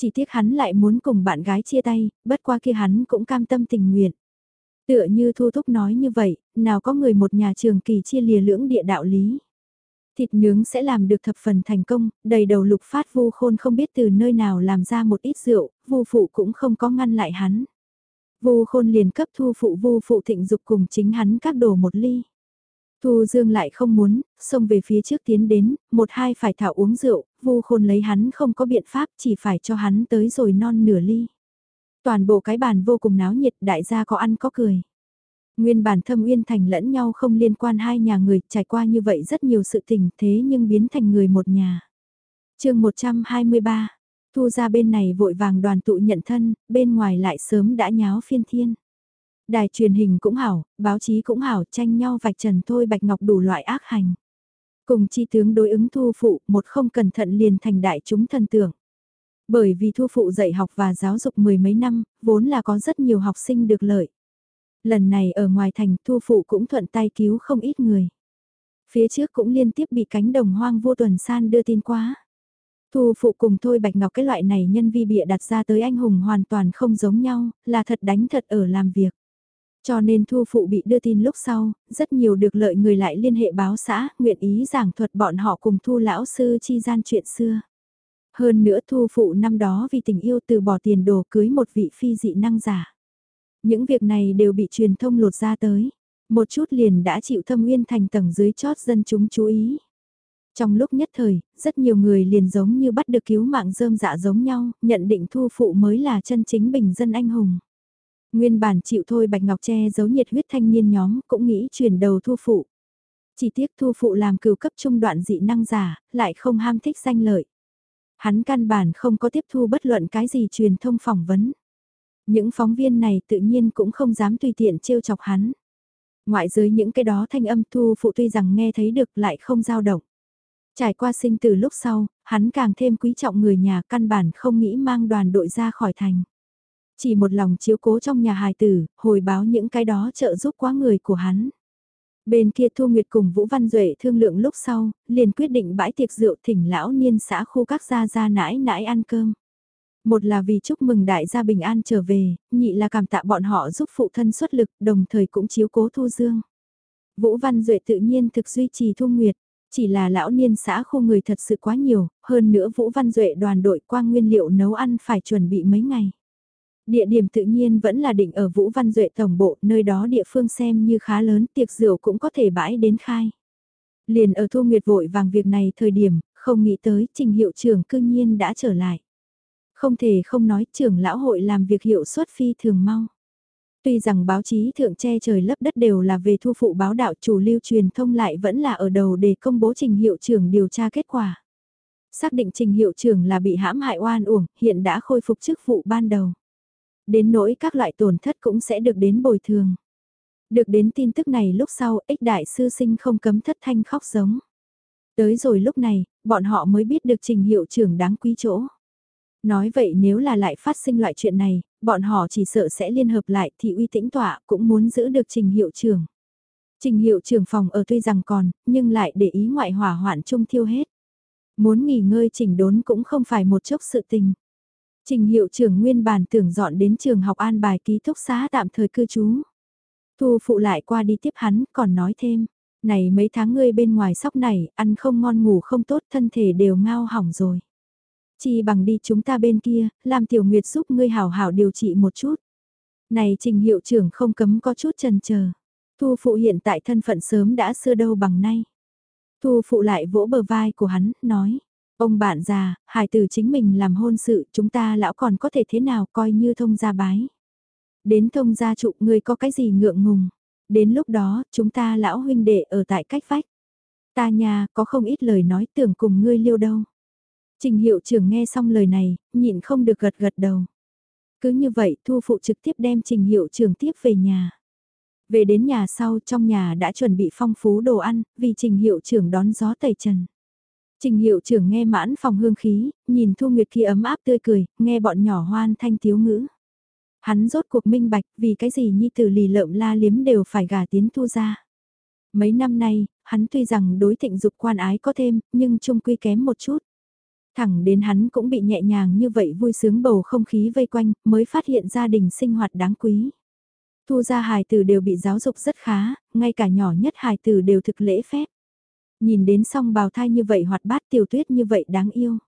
Chỉ tiếc hắn lại muốn cùng bạn gái chia tay, bất qua kia hắn cũng cam tâm tình nguyện. Tựa như Thu Thúc nói như vậy, nào có người một nhà trường kỳ chia lìa lưỡng địa đạo lý. Thịt nướng sẽ làm được thập phần thành công, đầy đầu lục phát vu khôn không biết từ nơi nào làm ra một ít rượu, vu phụ cũng không có ngăn lại hắn. Vu khôn liền cấp thu phụ vu phụ thịnh dục cùng chính hắn các đồ một ly. Thu Dương lại không muốn, xông về phía trước tiến đến, một hai phải thảo uống rượu, vu khôn lấy hắn không có biện pháp chỉ phải cho hắn tới rồi non nửa ly. Toàn bộ cái bàn vô cùng náo nhiệt đại gia có ăn có cười. Nguyên bản thâm uyên thành lẫn nhau không liên quan hai nhà người trải qua như vậy rất nhiều sự tình thế nhưng biến thành người một nhà. chương 123 Thu ra bên này vội vàng đoàn tụ nhận thân, bên ngoài lại sớm đã nháo phiên thiên. Đài truyền hình cũng hảo, báo chí cũng hảo, tranh nhau vạch trần thôi Bạch Ngọc đủ loại ác hành. Cùng chi tướng đối ứng thu phụ, một không cẩn thận liền thành đại chúng thần tưởng. Bởi vì thu phụ dạy học và giáo dục mười mấy năm, vốn là có rất nhiều học sinh được lợi. Lần này ở ngoài thành thu phụ cũng thuận tay cứu không ít người. Phía trước cũng liên tiếp bị cánh đồng hoang vô tuần san đưa tin quá. Thu phụ cùng thôi Bạch Ngọc cái loại này nhân vi bịa đặt ra tới anh hùng hoàn toàn không giống nhau, là thật đánh thật ở làm việc. Cho nên thu phụ bị đưa tin lúc sau, rất nhiều được lợi người lại liên hệ báo xã, nguyện ý giảng thuật bọn họ cùng thu lão sư chi gian chuyện xưa. Hơn nữa thu phụ năm đó vì tình yêu từ bỏ tiền đồ cưới một vị phi dị năng giả. Những việc này đều bị truyền thông lột ra tới. Một chút liền đã chịu thâm uyên thành tầng dưới chót dân chúng chú ý. Trong lúc nhất thời, rất nhiều người liền giống như bắt được cứu mạng rơm dạ giống nhau, nhận định thu phụ mới là chân chính bình dân anh hùng. Nguyên bản chịu thôi Bạch Ngọc che giấu nhiệt huyết thanh niên nhóm cũng nghĩ chuyển đầu thu phụ. Chỉ tiếc thu phụ làm cửu cấp trung đoạn dị năng giả, lại không ham thích danh lợi. Hắn căn bản không có tiếp thu bất luận cái gì truyền thông phỏng vấn. Những phóng viên này tự nhiên cũng không dám tùy tiện trêu chọc hắn. Ngoại giới những cái đó thanh âm thu phụ tuy rằng nghe thấy được lại không dao động. Trải qua sinh từ lúc sau, hắn càng thêm quý trọng người nhà căn bản không nghĩ mang đoàn đội ra khỏi thành. Chỉ một lòng chiếu cố trong nhà hài tử, hồi báo những cái đó trợ giúp quá người của hắn. Bên kia Thu Nguyệt cùng Vũ Văn Duệ thương lượng lúc sau, liền quyết định bãi tiệc rượu thỉnh lão niên xã khu các gia gia nãi nãi ăn cơm. Một là vì chúc mừng đại gia bình an trở về, nhị là cảm tạ bọn họ giúp phụ thân xuất lực, đồng thời cũng chiếu cố Thu Dương. Vũ Văn Duệ tự nhiên thực duy trì Thu Nguyệt, chỉ là lão niên xã khu người thật sự quá nhiều, hơn nữa Vũ Văn Duệ đoàn đội quang nguyên liệu nấu ăn phải chuẩn bị mấy ngày. Địa điểm tự nhiên vẫn là định ở Vũ Văn Duệ Tổng Bộ, nơi đó địa phương xem như khá lớn, tiệc rượu cũng có thể bãi đến khai. Liền ở Thu Nguyệt vội vàng việc này thời điểm, không nghĩ tới trình hiệu trưởng cư nhiên đã trở lại. Không thể không nói trưởng lão hội làm việc hiệu suất phi thường mau. Tuy rằng báo chí thượng che trời lấp đất đều là về thu phụ báo đạo chủ lưu truyền thông lại vẫn là ở đầu để công bố trình hiệu trưởng điều tra kết quả. Xác định trình hiệu trưởng là bị hãm hại oan uổng, hiện đã khôi phục chức vụ ban đầu. Đến nỗi các loại tổn thất cũng sẽ được đến bồi thường. Được đến tin tức này lúc sau, ích đại sư sinh không cấm thất thanh khóc giống. Tới rồi lúc này, bọn họ mới biết được trình hiệu trưởng đáng quý chỗ. Nói vậy nếu là lại phát sinh loại chuyện này, bọn họ chỉ sợ sẽ liên hợp lại thì uy tĩnh tọa cũng muốn giữ được trình hiệu trưởng. Trình hiệu trưởng phòng ở tuy rằng còn, nhưng lại để ý ngoại hỏa hoạn chung thiêu hết. Muốn nghỉ ngơi chỉnh đốn cũng không phải một chốc sự tình. Trình hiệu trưởng nguyên bản tưởng dọn đến trường học an bài ký túc xá tạm thời cư trú. Thu phụ lại qua đi tiếp hắn, còn nói thêm, này mấy tháng ngươi bên ngoài sóc này, ăn không ngon ngủ không tốt, thân thể đều ngao hỏng rồi. Chi bằng đi chúng ta bên kia, làm tiểu nguyệt giúp ngươi hảo hảo điều trị một chút. Này trình hiệu trưởng không cấm có chút trần chờ Thu phụ hiện tại thân phận sớm đã xưa đâu bằng nay. Thu phụ lại vỗ bờ vai của hắn, nói. Ông bạn già, hài tử chính mình làm hôn sự, chúng ta lão còn có thể thế nào coi như thông gia bái. Đến thông gia trụ người có cái gì ngượng ngùng. Đến lúc đó, chúng ta lão huynh đệ ở tại cách vách. Ta nhà, có không ít lời nói tưởng cùng ngươi liêu đâu. Trình hiệu trưởng nghe xong lời này, nhịn không được gật gật đầu. Cứ như vậy thu phụ trực tiếp đem trình hiệu trưởng tiếp về nhà. Về đến nhà sau trong nhà đã chuẩn bị phong phú đồ ăn, vì trình hiệu trưởng đón gió tẩy trần. Trình hiệu trưởng nghe mãn phòng hương khí, nhìn Thu Nguyệt kia ấm áp tươi cười, nghe bọn nhỏ hoan thanh tiếu ngữ. Hắn rốt cuộc minh bạch vì cái gì nhi tử lì lợm la liếm đều phải gả tiến thu ra. Mấy năm nay, hắn tuy rằng đối thịnh dục quan ái có thêm, nhưng chung quy kém một chút. Thẳng đến hắn cũng bị nhẹ nhàng như vậy vui sướng bầu không khí vây quanh, mới phát hiện gia đình sinh hoạt đáng quý. Thu ra hài tử đều bị giáo dục rất khá, ngay cả nhỏ nhất hài tử đều thực lễ phép. Nhìn đến song bào thai như vậy hoạt bát tiểu tuyết như vậy đáng yêu.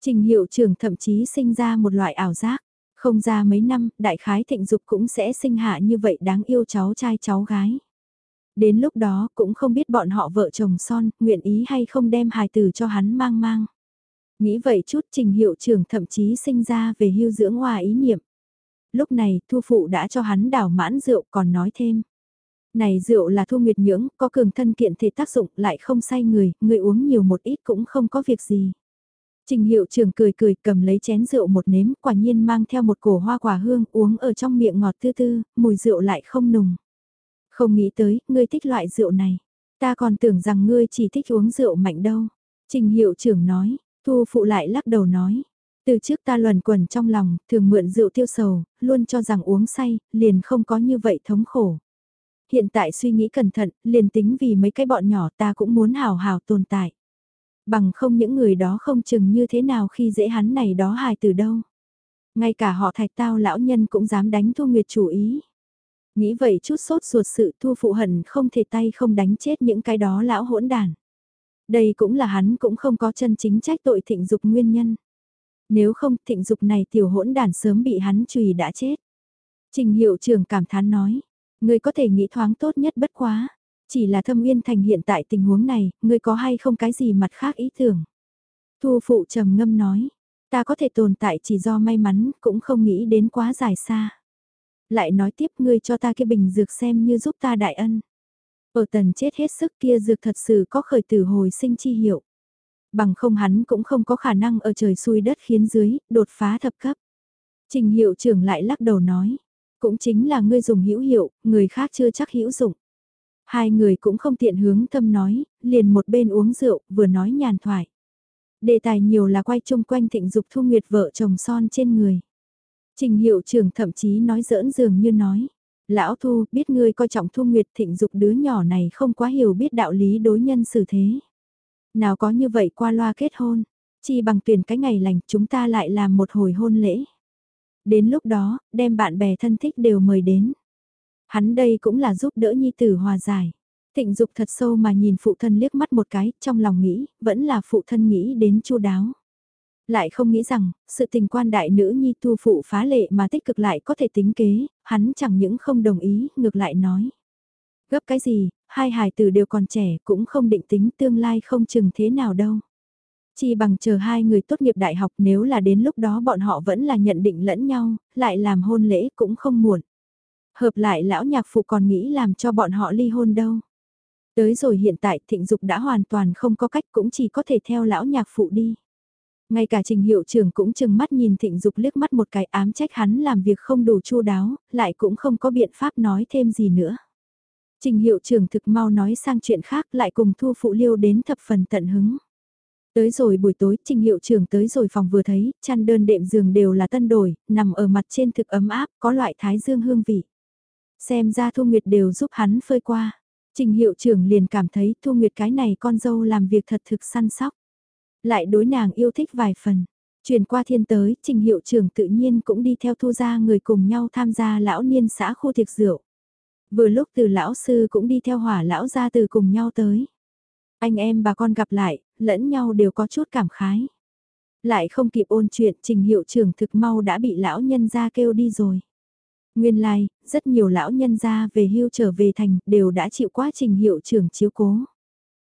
Trình hiệu trưởng thậm chí sinh ra một loại ảo giác. Không ra mấy năm, đại khái thịnh dục cũng sẽ sinh hạ như vậy đáng yêu cháu trai cháu gái. Đến lúc đó cũng không biết bọn họ vợ chồng son, nguyện ý hay không đem hài tử cho hắn mang mang. Nghĩ vậy chút trình hiệu trưởng thậm chí sinh ra về hưu dưỡng hòa ý niệm. Lúc này thu phụ đã cho hắn đảo mãn rượu còn nói thêm. Này rượu là thu nguyệt nhưỡng, có cường thân kiện thể tác dụng lại không say người, người uống nhiều một ít cũng không có việc gì. Trình hiệu trưởng cười cười cầm lấy chén rượu một nếm quả nhiên mang theo một cổ hoa quả hương uống ở trong miệng ngọt tư tư, mùi rượu lại không nùng. Không nghĩ tới, ngươi thích loại rượu này. Ta còn tưởng rằng ngươi chỉ thích uống rượu mạnh đâu. Trình hiệu trưởng nói, thu phụ lại lắc đầu nói. Từ trước ta luẩn quẩn trong lòng, thường mượn rượu tiêu sầu, luôn cho rằng uống say, liền không có như vậy thống khổ hiện tại suy nghĩ cẩn thận, liền tính vì mấy cái bọn nhỏ ta cũng muốn hào hào tồn tại. Bằng không những người đó không chừng như thế nào khi dễ hắn này đó hài từ đâu. Ngay cả họ thạch tao lão nhân cũng dám đánh Thu Nguyệt chủ ý. Nghĩ vậy chút sốt ruột sự thu phụ hận không thể tay không đánh chết những cái đó lão hỗn đàn. Đây cũng là hắn cũng không có chân chính trách tội thịnh dục nguyên nhân. Nếu không thịnh dục này tiểu hỗn đàn sớm bị hắn chùy đã chết. Trình hiệu trưởng cảm thán nói, người có thể nghĩ thoáng tốt nhất bất quá. Chỉ là thâm uyên thành hiện tại tình huống này, người có hay không cái gì mặt khác ý tưởng. Thu phụ trầm ngâm nói, ta có thể tồn tại chỉ do may mắn, cũng không nghĩ đến quá dài xa. Lại nói tiếp ngươi cho ta cái bình dược xem như giúp ta đại ân. Ở tần chết hết sức kia dược thật sự có khởi tử hồi sinh chi hiệu. Bằng không hắn cũng không có khả năng ở trời xuôi đất khiến dưới, đột phá thập cấp. Trình hiệu trưởng lại lắc đầu nói, cũng chính là ngươi dùng hữu hiệu, người khác chưa chắc hữu dụng. Hai người cũng không tiện hướng tâm nói, liền một bên uống rượu, vừa nói nhàn thoại. Đề tài nhiều là quay chung quanh thịnh dục thu nguyệt vợ chồng son trên người. Trình hiệu trưởng thậm chí nói giỡn dường như nói. Lão Thu biết ngươi coi trọng Thu Nguyệt thịnh dục đứa nhỏ này không quá hiểu biết đạo lý đối nhân xử thế. Nào có như vậy qua loa kết hôn, chi bằng tuyển cái ngày lành chúng ta lại làm một hồi hôn lễ. Đến lúc đó, đem bạn bè thân thích đều mời đến. Hắn đây cũng là giúp đỡ nhi tử hòa giải. Thịnh dục thật sâu mà nhìn phụ thân liếc mắt một cái, trong lòng nghĩ, vẫn là phụ thân nghĩ đến chu đáo. Lại không nghĩ rằng, sự tình quan đại nữ nhi tu phụ phá lệ mà tích cực lại có thể tính kế, hắn chẳng những không đồng ý, ngược lại nói. Gấp cái gì, hai hài tử đều còn trẻ cũng không định tính tương lai không chừng thế nào đâu. Chỉ bằng chờ hai người tốt nghiệp đại học nếu là đến lúc đó bọn họ vẫn là nhận định lẫn nhau, lại làm hôn lễ cũng không muộn. Hợp lại lão nhạc phụ còn nghĩ làm cho bọn họ ly hôn đâu. Tới rồi hiện tại thịnh dục đã hoàn toàn không có cách cũng chỉ có thể theo lão nhạc phụ đi. Ngay cả trình hiệu trưởng cũng chừng mắt nhìn thịnh dục liếc mắt một cái ám trách hắn làm việc không đủ chu đáo, lại cũng không có biện pháp nói thêm gì nữa. Trình hiệu trưởng thực mau nói sang chuyện khác lại cùng thu phụ liêu đến thập phần tận hứng. Tới rồi buổi tối, trình hiệu trưởng tới rồi phòng vừa thấy, chăn đơn đệm giường đều là tân đổi, nằm ở mặt trên thực ấm áp, có loại thái dương hương vị. Xem ra Thu Nguyệt đều giúp hắn phơi qua. Trình hiệu trưởng liền cảm thấy Thu Nguyệt cái này con dâu làm việc thật thực săn sóc. Lại đối nàng yêu thích vài phần. Chuyển qua thiên tới, trình hiệu trưởng tự nhiên cũng đi theo thu ra người cùng nhau tham gia lão niên xã khu tiệc rượu. Vừa lúc từ lão sư cũng đi theo hỏa lão ra từ cùng nhau tới. Anh em bà con gặp lại, lẫn nhau đều có chút cảm khái. Lại không kịp ôn chuyện trình hiệu trưởng thực mau đã bị lão nhân gia kêu đi rồi. Nguyên lai, like, rất nhiều lão nhân gia về hưu trở về thành đều đã chịu quá trình hiệu trưởng chiếu cố.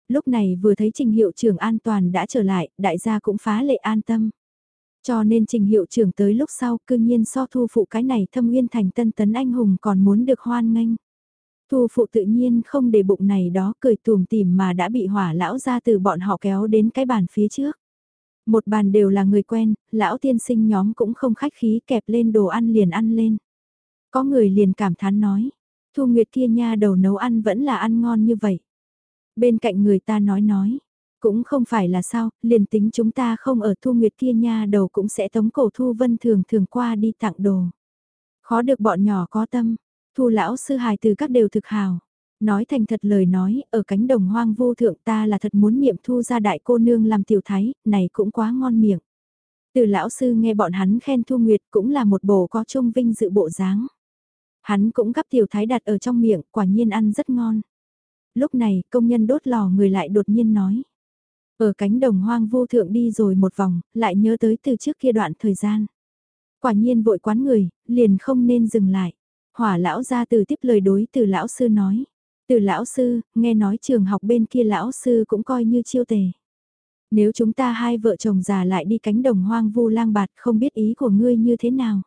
Lúc này vừa thấy trình hiệu trưởng an toàn đã trở lại, đại gia cũng phá lệ an tâm. Cho nên trình hiệu trưởng tới lúc sau cương nhiên so thu phụ cái này thâm nguyên thành tân tấn anh hùng còn muốn được hoan nghênh. Thu phụ tự nhiên không để bụng này đó cười tùm tìm mà đã bị hỏa lão ra từ bọn họ kéo đến cái bàn phía trước. Một bàn đều là người quen, lão tiên sinh nhóm cũng không khách khí kẹp lên đồ ăn liền ăn lên. Có người liền cảm thán nói, Thu Nguyệt kia nha đầu nấu ăn vẫn là ăn ngon như vậy. Bên cạnh người ta nói nói, cũng không phải là sao, liền tính chúng ta không ở Thu Nguyệt kia nha đầu cũng sẽ tống cổ Thu Vân thường thường qua đi tặng đồ. Khó được bọn nhỏ có tâm, Thu lão sư hài từ các đều thực hào. Nói thành thật lời nói, ở cánh đồng hoang vô thượng ta là thật muốn niệm thu ra đại cô nương làm tiểu thái, này cũng quá ngon miệng. Từ lão sư nghe bọn hắn khen Thu Nguyệt cũng là một bổ có trung vinh dự bộ dáng. Hắn cũng gắp tiểu thái đặt ở trong miệng, quả nhiên ăn rất ngon. Lúc này, công nhân đốt lò người lại đột nhiên nói. Ở cánh đồng hoang vô thượng đi rồi một vòng, lại nhớ tới từ trước kia đoạn thời gian. Quả nhiên vội quán người, liền không nên dừng lại. Hỏa lão ra từ tiếp lời đối từ lão sư nói. Từ lão sư, nghe nói trường học bên kia lão sư cũng coi như chiêu tề. Nếu chúng ta hai vợ chồng già lại đi cánh đồng hoang vu lang bạt không biết ý của ngươi như thế nào.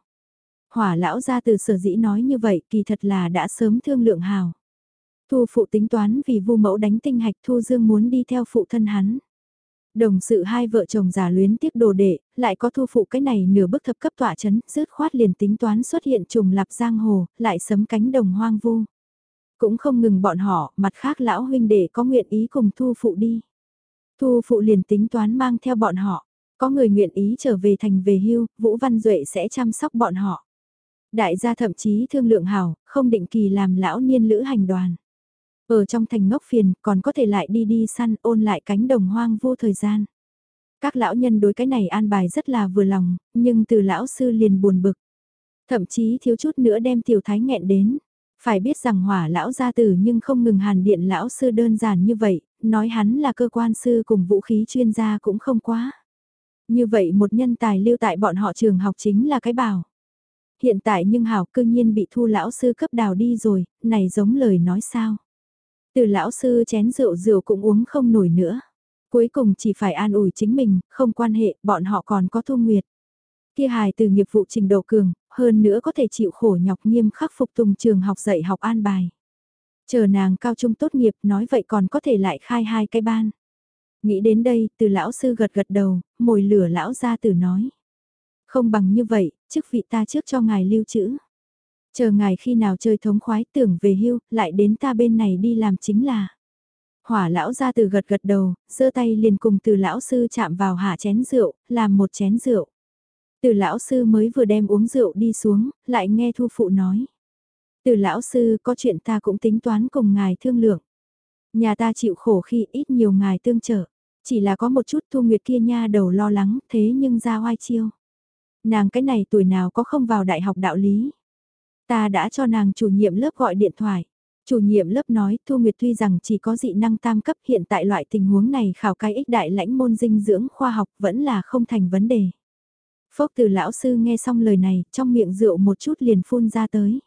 Hỏa lão ra từ sở dĩ nói như vậy kỳ thật là đã sớm thương lượng hào. Thu phụ tính toán vì vu mẫu đánh tinh hạch Thu Dương muốn đi theo phụ thân hắn. Đồng sự hai vợ chồng già luyến tiếc đồ đệ, lại có thu phụ cái này nửa bức thập cấp tỏa chấn, rớt khoát liền tính toán xuất hiện trùng lạp giang hồ, lại sấm cánh đồng hoang vu. Cũng không ngừng bọn họ, mặt khác lão huynh đệ có nguyện ý cùng thu phụ đi. Thu phụ liền tính toán mang theo bọn họ, có người nguyện ý trở về thành về hưu, Vũ Văn Duệ sẽ chăm sóc bọn họ. Đại gia thậm chí thương lượng hảo, không định kỳ làm lão niên lữ hành đoàn. Ở trong thành ngốc phiền còn có thể lại đi đi săn ôn lại cánh đồng hoang vô thời gian. Các lão nhân đối cái này an bài rất là vừa lòng, nhưng từ lão sư liền buồn bực. Thậm chí thiếu chút nữa đem tiểu thái nghẹn đến. Phải biết rằng hỏa lão gia tử nhưng không ngừng hàn điện lão sư đơn giản như vậy, nói hắn là cơ quan sư cùng vũ khí chuyên gia cũng không quá. Như vậy một nhân tài lưu tại bọn họ trường học chính là cái bảo. Hiện tại nhưng hảo cương nhiên bị thu lão sư cấp đào đi rồi, này giống lời nói sao. Từ lão sư chén rượu rượu cũng uống không nổi nữa. Cuối cùng chỉ phải an ủi chính mình, không quan hệ, bọn họ còn có thu nguyệt. Kia hài từ nghiệp vụ trình độ cường, hơn nữa có thể chịu khổ nhọc nghiêm khắc phục tùng trường học dạy học an bài. Chờ nàng cao trung tốt nghiệp nói vậy còn có thể lại khai hai cái ban. Nghĩ đến đây, từ lão sư gật gật đầu, mồi lửa lão ra từ nói. Không bằng như vậy, chức vị ta trước cho ngài lưu trữ. Chờ ngài khi nào chơi thống khoái tưởng về hưu, lại đến ta bên này đi làm chính là. Hỏa lão ra từ gật gật đầu, giơ tay liền cùng từ lão sư chạm vào hạ chén rượu, làm một chén rượu. Từ lão sư mới vừa đem uống rượu đi xuống, lại nghe thu phụ nói. Từ lão sư có chuyện ta cũng tính toán cùng ngài thương lượng. Nhà ta chịu khổ khi ít nhiều ngài tương trợ. Chỉ là có một chút thu nguyệt kia nha đầu lo lắng thế nhưng ra oai chiêu. Nàng cái này tuổi nào có không vào đại học đạo lý. Ta đã cho nàng chủ nhiệm lớp gọi điện thoại. Chủ nhiệm lớp nói Thu Nguyệt tuy rằng chỉ có dị năng tam cấp hiện tại loại tình huống này khảo cái ích đại lãnh môn dinh dưỡng khoa học vẫn là không thành vấn đề. Phốc từ lão sư nghe xong lời này, trong miệng rượu một chút liền phun ra tới.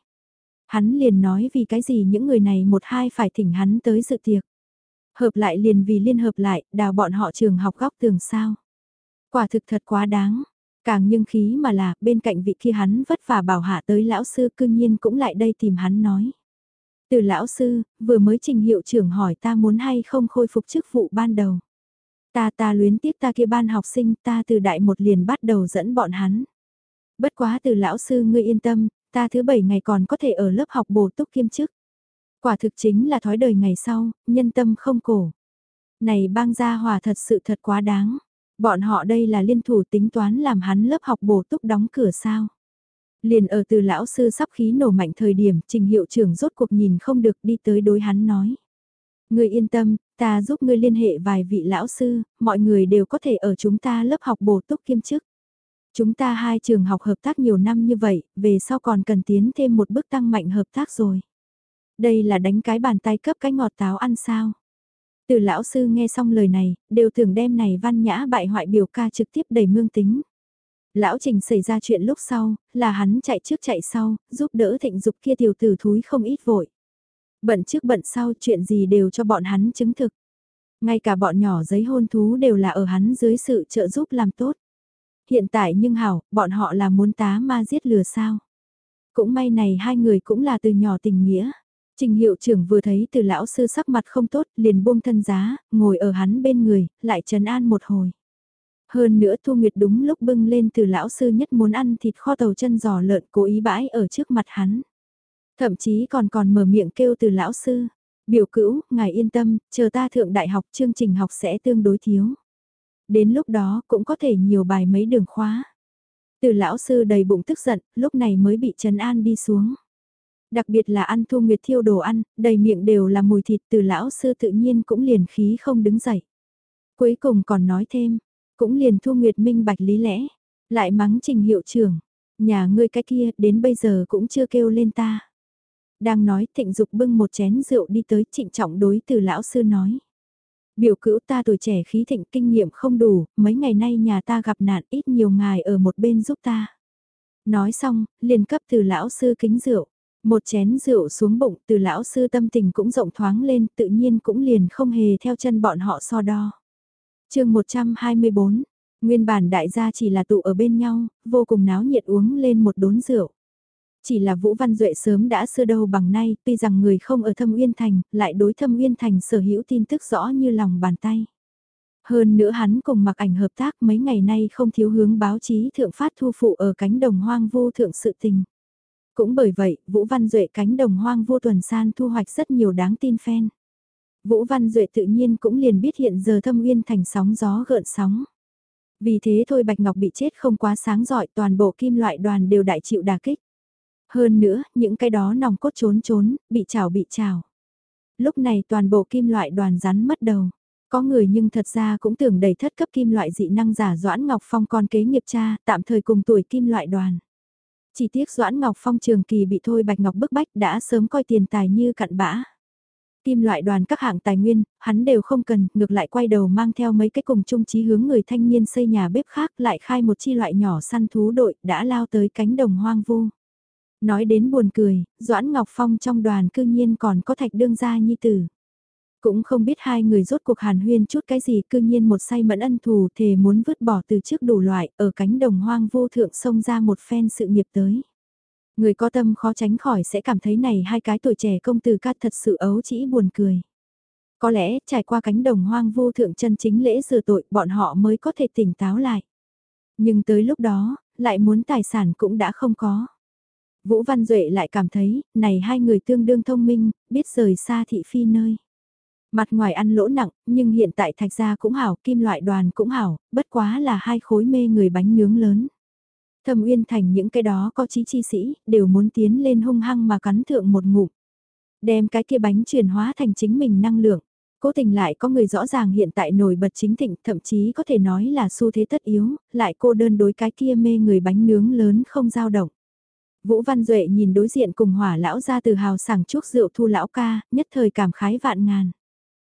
Hắn liền nói vì cái gì những người này một hai phải thỉnh hắn tới dự tiệc. Hợp lại liền vì liên hợp lại, đào bọn họ trường học góc tường sao. Quả thực thật quá đáng. Càng nhưng khí mà là, bên cạnh vị kia hắn vất vả bảo hạ tới lão sư cương nhiên cũng lại đây tìm hắn nói. Từ lão sư, vừa mới trình hiệu trưởng hỏi ta muốn hay không khôi phục chức vụ ban đầu. Ta ta luyến tiếc ta kia ban học sinh ta từ đại một liền bắt đầu dẫn bọn hắn. Bất quá từ lão sư ngươi yên tâm, ta thứ bảy ngày còn có thể ở lớp học bổ túc kiêm chức. Quả thực chính là thói đời ngày sau, nhân tâm không cổ. Này bang gia hòa thật sự thật quá đáng. Bọn họ đây là liên thủ tính toán làm hắn lớp học bổ túc đóng cửa sao. Liền ở từ lão sư sắp khí nổ mạnh thời điểm trình hiệu trưởng rốt cuộc nhìn không được đi tới đối hắn nói. Người yên tâm, ta giúp ngươi liên hệ vài vị lão sư, mọi người đều có thể ở chúng ta lớp học bổ túc kiêm chức. Chúng ta hai trường học hợp tác nhiều năm như vậy, về sau còn cần tiến thêm một bước tăng mạnh hợp tác rồi. Đây là đánh cái bàn tay cấp cái ngọt táo ăn sao. Từ lão sư nghe xong lời này, đều tưởng đem này văn nhã bại hoại biểu ca trực tiếp đầy mương tính. Lão Trình xảy ra chuyện lúc sau, là hắn chạy trước chạy sau, giúp đỡ thịnh dục kia tiểu tử thúi không ít vội. Bận trước bận sau chuyện gì đều cho bọn hắn chứng thực. Ngay cả bọn nhỏ giấy hôn thú đều là ở hắn dưới sự trợ giúp làm tốt. Hiện tại nhưng hảo, bọn họ là muốn tá ma giết lừa sao. Cũng may này hai người cũng là từ nhỏ tình nghĩa. Trình hiệu trưởng vừa thấy từ lão sư sắc mặt không tốt, liền buông thân giá, ngồi ở hắn bên người, lại trấn an một hồi. Hơn nữa Thu Nguyệt đúng lúc bưng lên từ lão sư nhất muốn ăn thịt kho tàu chân giò lợn cố ý bãi ở trước mặt hắn. Thậm chí còn còn mở miệng kêu từ lão sư. Biểu cữu, ngài yên tâm, chờ ta thượng đại học chương trình học sẽ tương đối thiếu. Đến lúc đó cũng có thể nhiều bài mấy đường khóa. Từ lão sư đầy bụng tức giận, lúc này mới bị trấn an đi xuống. Đặc biệt là ăn thu nguyệt thiêu đồ ăn, đầy miệng đều là mùi thịt từ lão sư tự nhiên cũng liền khí không đứng dậy. Cuối cùng còn nói thêm, cũng liền thu nguyệt minh bạch lý lẽ, lại mắng trình hiệu trưởng, nhà ngươi cái kia đến bây giờ cũng chưa kêu lên ta. Đang nói thịnh dục bưng một chén rượu đi tới trịnh trọng đối từ lão sư nói. Biểu cữu ta tuổi trẻ khí thịnh kinh nghiệm không đủ, mấy ngày nay nhà ta gặp nạn ít nhiều ngài ở một bên giúp ta. Nói xong, liền cấp từ lão sư kính rượu. Một chén rượu xuống bụng từ lão sư tâm tình cũng rộng thoáng lên tự nhiên cũng liền không hề theo chân bọn họ so đo. chương 124, nguyên bản đại gia chỉ là tụ ở bên nhau, vô cùng náo nhiệt uống lên một đốn rượu. Chỉ là Vũ Văn Duệ sớm đã xưa đâu bằng nay, tuy rằng người không ở Thâm Uyên Thành, lại đối Thâm Uyên Thành sở hữu tin tức rõ như lòng bàn tay. Hơn nữa hắn cùng mặc ảnh hợp tác mấy ngày nay không thiếu hướng báo chí thượng phát thu phụ ở cánh đồng hoang vô thượng sự tình. Cũng bởi vậy, Vũ Văn Duệ cánh đồng hoang vô tuần san thu hoạch rất nhiều đáng tin phen Vũ Văn Duệ tự nhiên cũng liền biết hiện giờ thâm uyên thành sóng gió gợn sóng. Vì thế thôi Bạch Ngọc bị chết không quá sáng giỏi toàn bộ kim loại đoàn đều đại chịu đà kích. Hơn nữa, những cái đó nòng cốt trốn trốn, bị chảo bị chảo. Lúc này toàn bộ kim loại đoàn rắn mất đầu. Có người nhưng thật ra cũng tưởng đầy thất cấp kim loại dị năng giả Doãn Ngọc Phong con kế nghiệp cha, tạm thời cùng tuổi kim loại đoàn. Chỉ tiếc Doãn Ngọc Phong trường kỳ bị Thôi Bạch Ngọc bức bách đã sớm coi tiền tài như cặn bã. Kim loại đoàn các hạng tài nguyên, hắn đều không cần, ngược lại quay đầu mang theo mấy cái cùng chung chí hướng người thanh niên xây nhà bếp khác lại khai một chi loại nhỏ săn thú đội đã lao tới cánh đồng hoang vu. Nói đến buồn cười, Doãn Ngọc Phong trong đoàn cư nhiên còn có thạch đương gia nhi tử. Cũng không biết hai người rốt cuộc hàn huyên chút cái gì cư nhiên một say mẫn ân thù thề muốn vứt bỏ từ trước đủ loại ở cánh đồng hoang vô thượng sông ra một phen sự nghiệp tới. Người có tâm khó tránh khỏi sẽ cảm thấy này hai cái tuổi trẻ công tử ca thật sự ấu chỉ buồn cười. Có lẽ trải qua cánh đồng hoang vô thượng chân chính lễ rửa tội bọn họ mới có thể tỉnh táo lại. Nhưng tới lúc đó, lại muốn tài sản cũng đã không có. Vũ Văn Duệ lại cảm thấy, này hai người tương đương thông minh, biết rời xa thị phi nơi. Mặt ngoài ăn lỗ nặng, nhưng hiện tại thạch gia cũng hảo, kim loại đoàn cũng hảo, bất quá là hai khối mê người bánh nướng lớn. Thâm Uyên Thành những cái đó có chí chi sĩ, đều muốn tiến lên hung hăng mà cắn thượng một ngụm. Đem cái kia bánh chuyển hóa thành chính mình năng lượng. Cố tình lại có người rõ ràng hiện tại nổi bật chính thịnh, thậm chí có thể nói là xu thế tất yếu, lại cô đơn đối cái kia mê người bánh nướng lớn không dao động. Vũ Văn Duệ nhìn đối diện cùng hỏa lão ra từ hào sảng chuốc rượu thu lão ca, nhất thời cảm khái vạn ngàn.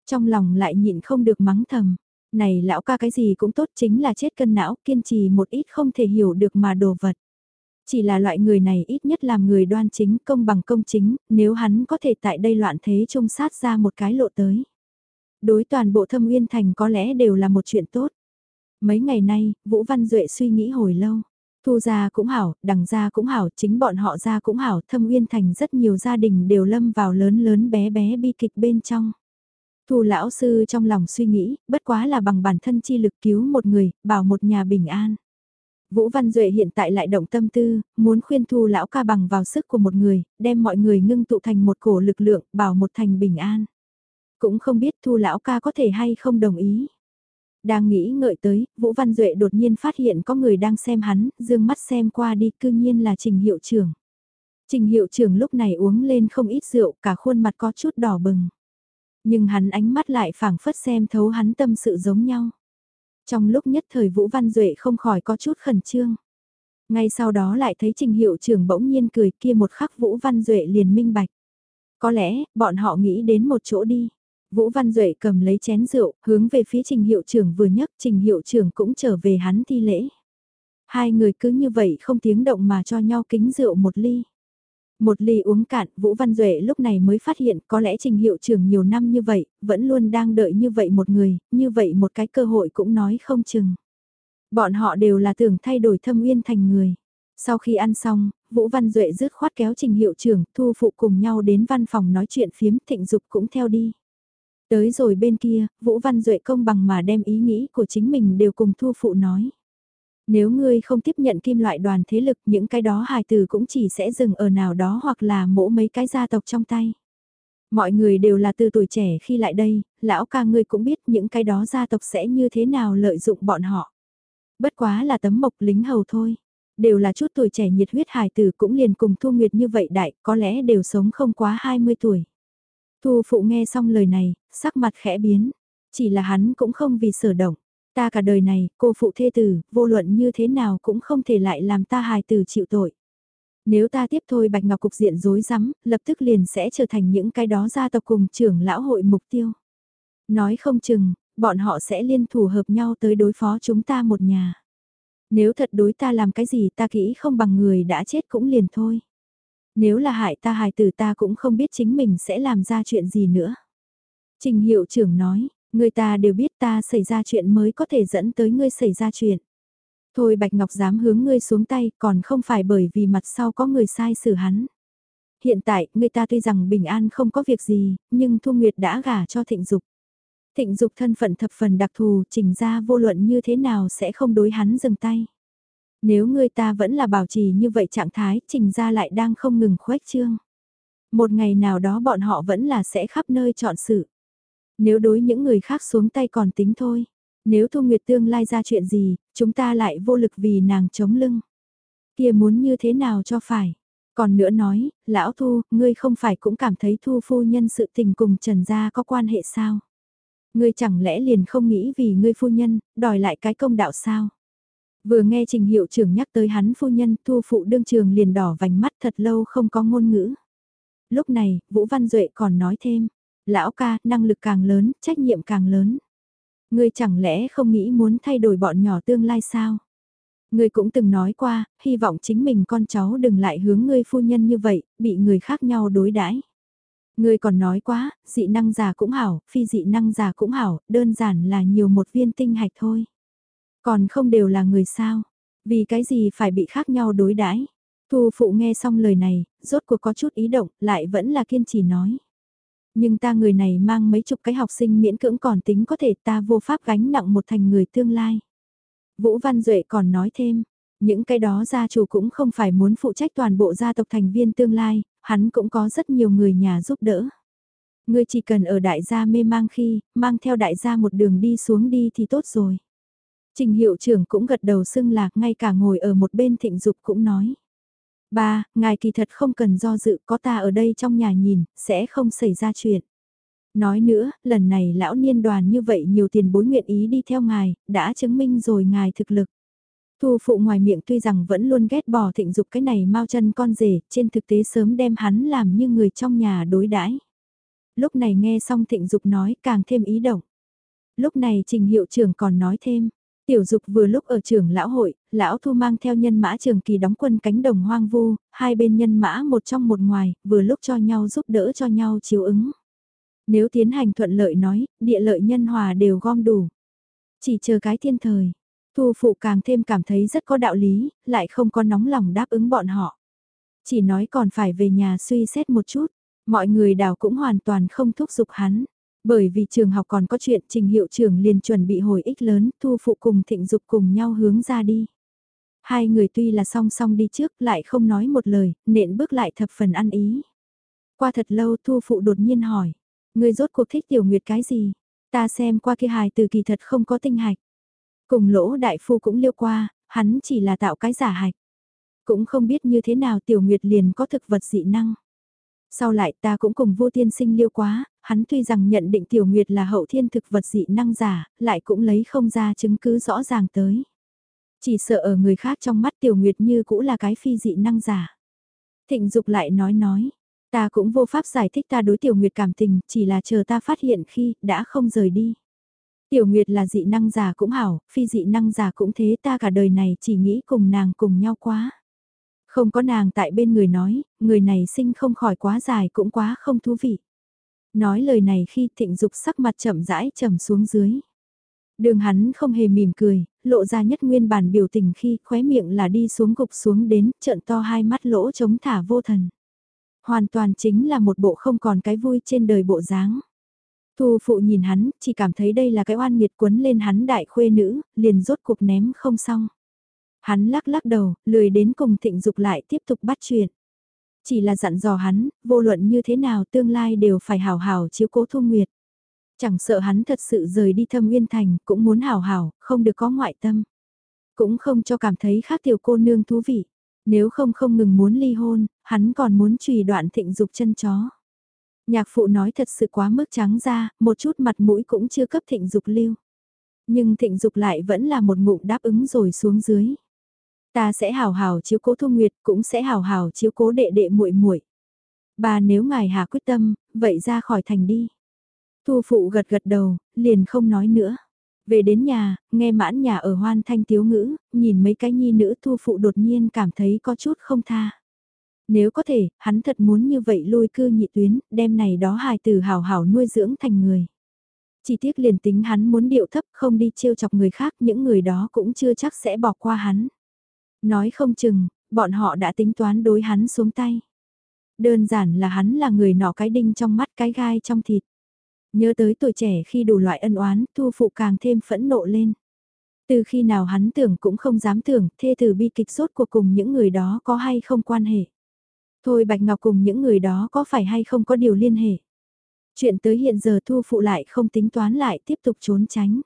Trong lòng lại nhịn không được mắng thầm. Này lão ca cái gì cũng tốt chính là chết cân não kiên trì một ít không thể hiểu được mà đồ vật. Chỉ là loại người này ít nhất làm người đoan chính công bằng công chính, nếu hắn có thể tại đây loạn thế trông sát ra một cái lộ tới. Đối toàn bộ thâm uyên thành có lẽ đều là một chuyện tốt. Mấy ngày nay, Vũ Văn Duệ suy nghĩ hồi lâu. Thu gia cũng hảo, đằng gia cũng hảo, chính bọn họ gia cũng hảo, thâm uyên thành rất nhiều gia đình đều lâm vào lớn lớn bé bé bi kịch bên trong. Thu lão sư trong lòng suy nghĩ, bất quá là bằng bản thân chi lực cứu một người, bảo một nhà bình an. Vũ Văn Duệ hiện tại lại động tâm tư, muốn khuyên thu lão ca bằng vào sức của một người, đem mọi người ngưng tụ thành một cổ lực lượng, bảo một thành bình an. Cũng không biết thu lão ca có thể hay không đồng ý. Đang nghĩ ngợi tới, Vũ Văn Duệ đột nhiên phát hiện có người đang xem hắn, dương mắt xem qua đi cư nhiên là Trình Hiệu trưởng. Trình Hiệu trưởng lúc này uống lên không ít rượu, cả khuôn mặt có chút đỏ bừng. Nhưng hắn ánh mắt lại phảng phất xem thấu hắn tâm sự giống nhau. Trong lúc nhất thời Vũ Văn Duệ không khỏi có chút khẩn trương. Ngay sau đó lại thấy Trình Hiệu trưởng bỗng nhiên cười kia một khắc Vũ Văn Duệ liền minh bạch. Có lẽ, bọn họ nghĩ đến một chỗ đi. Vũ Văn Duệ cầm lấy chén rượu, hướng về phía trình hiệu trưởng vừa nhấc, trình hiệu trưởng cũng trở về hắn thi lễ. Hai người cứ như vậy không tiếng động mà cho nhau kính rượu một ly. Một ly uống cạn, Vũ Văn Duệ lúc này mới phát hiện có lẽ trình hiệu trưởng nhiều năm như vậy, vẫn luôn đang đợi như vậy một người, như vậy một cái cơ hội cũng nói không chừng. Bọn họ đều là tưởng thay đổi thâm uyên thành người. Sau khi ăn xong, Vũ Văn Duệ rứt khoát kéo trình hiệu trưởng, thu phụ cùng nhau đến văn phòng nói chuyện phiếm thịnh dục cũng theo đi. Tới rồi bên kia, Vũ Văn Duệ công bằng mà đem ý nghĩ của chính mình đều cùng thu phụ nói. Nếu ngươi không tiếp nhận kim loại đoàn thế lực những cái đó hài từ cũng chỉ sẽ dừng ở nào đó hoặc là mỗ mấy cái gia tộc trong tay. Mọi người đều là từ tuổi trẻ khi lại đây, lão ca ngươi cũng biết những cái đó gia tộc sẽ như thế nào lợi dụng bọn họ. Bất quá là tấm mộc lính hầu thôi. Đều là chút tuổi trẻ nhiệt huyết hài tử cũng liền cùng Thu Nguyệt như vậy đại, có lẽ đều sống không quá 20 tuổi. Thu phụ nghe xong lời này, sắc mặt khẽ biến. Chỉ là hắn cũng không vì sở động. Ta cả đời này, cô phụ thê tử, vô luận như thế nào cũng không thể lại làm ta hài tử chịu tội. Nếu ta tiếp thôi Bạch Ngọc cục diện rối rắm, lập tức liền sẽ trở thành những cái đó gia tộc cùng trưởng lão hội mục tiêu. Nói không chừng, bọn họ sẽ liên thủ hợp nhau tới đối phó chúng ta một nhà. Nếu thật đối ta làm cái gì ta kỹ không bằng người đã chết cũng liền thôi. Nếu là hại ta hài tử ta cũng không biết chính mình sẽ làm ra chuyện gì nữa. Trình hiệu trưởng nói, người ta đều biết ta xảy ra chuyện mới có thể dẫn tới ngươi xảy ra chuyện. Thôi Bạch Ngọc dám hướng ngươi xuống tay còn không phải bởi vì mặt sau có người sai xử hắn. Hiện tại, người ta tuy rằng bình an không có việc gì, nhưng Thu Nguyệt đã gả cho thịnh dục. Thịnh dục thân phận thập phần đặc thù, trình ra vô luận như thế nào sẽ không đối hắn dừng tay. Nếu người ta vẫn là bảo trì như vậy trạng thái, trình ra lại đang không ngừng khuếch trương. Một ngày nào đó bọn họ vẫn là sẽ khắp nơi chọn sự. Nếu đối những người khác xuống tay còn tính thôi. Nếu Thu Nguyệt tương lai ra chuyện gì, chúng ta lại vô lực vì nàng chống lưng. Kia muốn như thế nào cho phải. Còn nữa nói, lão Thu, ngươi không phải cũng cảm thấy Thu phu nhân sự tình cùng Trần Gia có quan hệ sao? Ngươi chẳng lẽ liền không nghĩ vì ngươi phu nhân, đòi lại cái công đạo sao? Vừa nghe trình hiệu trưởng nhắc tới hắn phu nhân thu phụ đương trường liền đỏ vành mắt thật lâu không có ngôn ngữ. Lúc này, Vũ Văn Duệ còn nói thêm, lão ca, năng lực càng lớn, trách nhiệm càng lớn. Ngươi chẳng lẽ không nghĩ muốn thay đổi bọn nhỏ tương lai sao? Ngươi cũng từng nói qua, hy vọng chính mình con cháu đừng lại hướng ngươi phu nhân như vậy, bị người khác nhau đối đãi. Ngươi còn nói quá, dị năng già cũng hảo, phi dị năng già cũng hảo, đơn giản là nhiều một viên tinh hạch thôi. Còn không đều là người sao? Vì cái gì phải bị khác nhau đối đãi? Thu phụ nghe xong lời này, rốt cuộc có chút ý động, lại vẫn là kiên trì nói. Nhưng ta người này mang mấy chục cái học sinh miễn cưỡng còn tính có thể ta vô pháp gánh nặng một thành người tương lai. Vũ Văn Duệ còn nói thêm, những cái đó gia chủ cũng không phải muốn phụ trách toàn bộ gia tộc thành viên tương lai, hắn cũng có rất nhiều người nhà giúp đỡ. Ngươi chỉ cần ở đại gia mê mang khi, mang theo đại gia một đường đi xuống đi thì tốt rồi. Trình hiệu trưởng cũng gật đầu xưng lạc ngay cả ngồi ở một bên thịnh dục cũng nói. Ba, ngài kỳ thật không cần do dự có ta ở đây trong nhà nhìn, sẽ không xảy ra chuyện. Nói nữa, lần này lão niên đoàn như vậy nhiều tiền bối nguyện ý đi theo ngài, đã chứng minh rồi ngài thực lực. Thu phụ ngoài miệng tuy rằng vẫn luôn ghét bỏ thịnh dục cái này mau chân con rể, trên thực tế sớm đem hắn làm như người trong nhà đối đãi. Lúc này nghe xong thịnh dục nói càng thêm ý động. Lúc này trình hiệu trưởng còn nói thêm, Tiểu dục vừa lúc ở trường lão hội, lão thu mang theo nhân mã trường kỳ đóng quân cánh đồng hoang vu, hai bên nhân mã một trong một ngoài, vừa lúc cho nhau giúp đỡ cho nhau chiếu ứng. Nếu tiến hành thuận lợi nói, địa lợi nhân hòa đều gom đủ. Chỉ chờ cái thiên thời, thu phụ càng thêm cảm thấy rất có đạo lý, lại không có nóng lòng đáp ứng bọn họ. Chỉ nói còn phải về nhà suy xét một chút, mọi người đào cũng hoàn toàn không thúc giục hắn. Bởi vì trường học còn có chuyện trình hiệu trưởng liền chuẩn bị hồi ích lớn, thu phụ cùng thịnh dục cùng nhau hướng ra đi. Hai người tuy là song song đi trước lại không nói một lời, nện bước lại thập phần ăn ý. Qua thật lâu thu phụ đột nhiên hỏi, người rốt cuộc thích tiểu nguyệt cái gì? Ta xem qua kia hài từ kỳ thật không có tinh hạch. Cùng lỗ đại phu cũng liêu qua, hắn chỉ là tạo cái giả hạch. Cũng không biết như thế nào tiểu nguyệt liền có thực vật dị năng. Sau lại ta cũng cùng vô tiên sinh liêu quá, hắn tuy rằng nhận định tiểu nguyệt là hậu thiên thực vật dị năng giả, lại cũng lấy không ra chứng cứ rõ ràng tới. Chỉ sợ ở người khác trong mắt tiểu nguyệt như cũ là cái phi dị năng giả. Thịnh dục lại nói nói, ta cũng vô pháp giải thích ta đối tiểu nguyệt cảm tình, chỉ là chờ ta phát hiện khi đã không rời đi. Tiểu nguyệt là dị năng giả cũng hảo, phi dị năng giả cũng thế ta cả đời này chỉ nghĩ cùng nàng cùng nhau quá. Không có nàng tại bên người nói, người này sinh không khỏi quá dài cũng quá không thú vị. Nói lời này khi thịnh dục sắc mặt chậm rãi trầm xuống dưới. Đường hắn không hề mỉm cười, lộ ra nhất nguyên bản biểu tình khi khóe miệng là đi xuống gục xuống đến, trợn to hai mắt lỗ chống thả vô thần. Hoàn toàn chính là một bộ không còn cái vui trên đời bộ dáng. Thu phụ nhìn hắn, chỉ cảm thấy đây là cái oan nghiệt quấn lên hắn đại khuê nữ, liền rốt cuộc ném không xong. Hắn lắc lắc đầu, lười đến cùng thịnh dục lại tiếp tục bắt chuyện. Chỉ là dặn dò hắn, vô luận như thế nào tương lai đều phải hào hào chiếu cố thu nguyệt. Chẳng sợ hắn thật sự rời đi thâm uyên thành, cũng muốn hảo hảo không được có ngoại tâm. Cũng không cho cảm thấy khác tiểu cô nương thú vị. Nếu không không ngừng muốn ly hôn, hắn còn muốn trùy đoạn thịnh dục chân chó. Nhạc phụ nói thật sự quá mức trắng ra, một chút mặt mũi cũng chưa cấp thịnh dục lưu. Nhưng thịnh dục lại vẫn là một ngụm đáp ứng rồi xuống dưới. Ta sẽ hào hào chiếu cố Thu Nguyệt, cũng sẽ hào hào chiếu cố đệ đệ muội muội. Bà nếu ngài hà quyết tâm, vậy ra khỏi thành đi. Thu phụ gật gật đầu, liền không nói nữa. Về đến nhà, nghe mãn nhà ở hoan thanh tiếu ngữ, nhìn mấy cái nhi nữ thu phụ đột nhiên cảm thấy có chút không tha. Nếu có thể, hắn thật muốn như vậy lôi cư nhị tuyến, đem này đó hài từ hào hào nuôi dưỡng thành người. Chỉ tiếc liền tính hắn muốn điệu thấp không đi trêu chọc người khác, những người đó cũng chưa chắc sẽ bỏ qua hắn. Nói không chừng, bọn họ đã tính toán đối hắn xuống tay. Đơn giản là hắn là người nọ cái đinh trong mắt cái gai trong thịt. Nhớ tới tuổi trẻ khi đủ loại ân oán, thu phụ càng thêm phẫn nộ lên. Từ khi nào hắn tưởng cũng không dám tưởng, thê từ bi kịch sốt của cùng những người đó có hay không quan hệ. Thôi Bạch Ngọc cùng những người đó có phải hay không có điều liên hệ. Chuyện tới hiện giờ thu phụ lại không tính toán lại tiếp tục trốn tránh.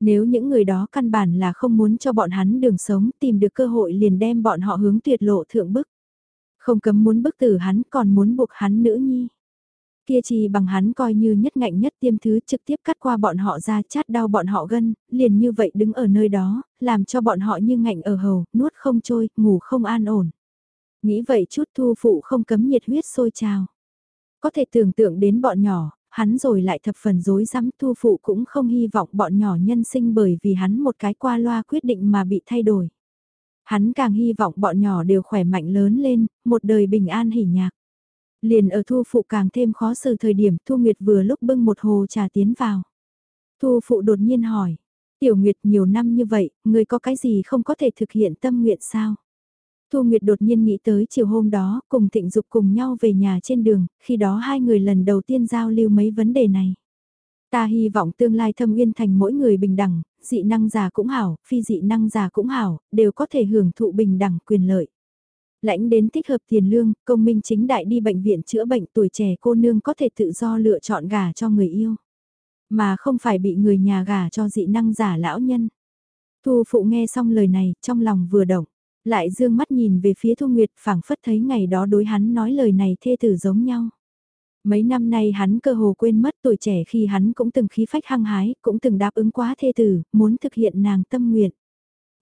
Nếu những người đó căn bản là không muốn cho bọn hắn đường sống tìm được cơ hội liền đem bọn họ hướng tuyệt lộ thượng bức. Không cấm muốn bức tử hắn còn muốn buộc hắn nữ nhi. Kia chỉ bằng hắn coi như nhất ngạnh nhất tiêm thứ trực tiếp cắt qua bọn họ ra chát đau bọn họ gân, liền như vậy đứng ở nơi đó, làm cho bọn họ như ngạnh ở hầu, nuốt không trôi, ngủ không an ổn. Nghĩ vậy chút thu phụ không cấm nhiệt huyết sôi trào. Có thể tưởng tượng đến bọn nhỏ, hắn rồi lại thập phần dối rắm thu phụ cũng không hy vọng bọn nhỏ nhân sinh bởi vì hắn một cái qua loa quyết định mà bị thay đổi. Hắn càng hy vọng bọn nhỏ đều khỏe mạnh lớn lên, một đời bình an hỉ nhạc. Liền ở thu phụ càng thêm khó xử thời điểm Thu Nguyệt vừa lúc bưng một hồ trà tiến vào. Thu phụ đột nhiên hỏi, Tiểu Nguyệt nhiều năm như vậy, người có cái gì không có thể thực hiện tâm nguyện sao? Thu Nguyệt đột nhiên nghĩ tới chiều hôm đó, cùng Thịnh Dục cùng nhau về nhà trên đường, khi đó hai người lần đầu tiên giao lưu mấy vấn đề này. Ta hy vọng tương lai thâm uyên thành mỗi người bình đẳng, dị năng già cũng hảo, phi dị năng già cũng hảo, đều có thể hưởng thụ bình đẳng quyền lợi. Lãnh đến thích hợp tiền lương, công minh chính đại đi bệnh viện chữa bệnh tuổi trẻ cô nương có thể tự do lựa chọn gả cho người yêu. Mà không phải bị người nhà gả cho dị năng giả lão nhân. Thu phụ nghe xong lời này, trong lòng vừa động. Lại dương mắt nhìn về phía Thu Nguyệt phảng phất thấy ngày đó đối hắn nói lời này thê tử giống nhau. Mấy năm nay hắn cơ hồ quên mất tuổi trẻ khi hắn cũng từng khí phách hăng hái, cũng từng đáp ứng quá thê tử, muốn thực hiện nàng tâm nguyện.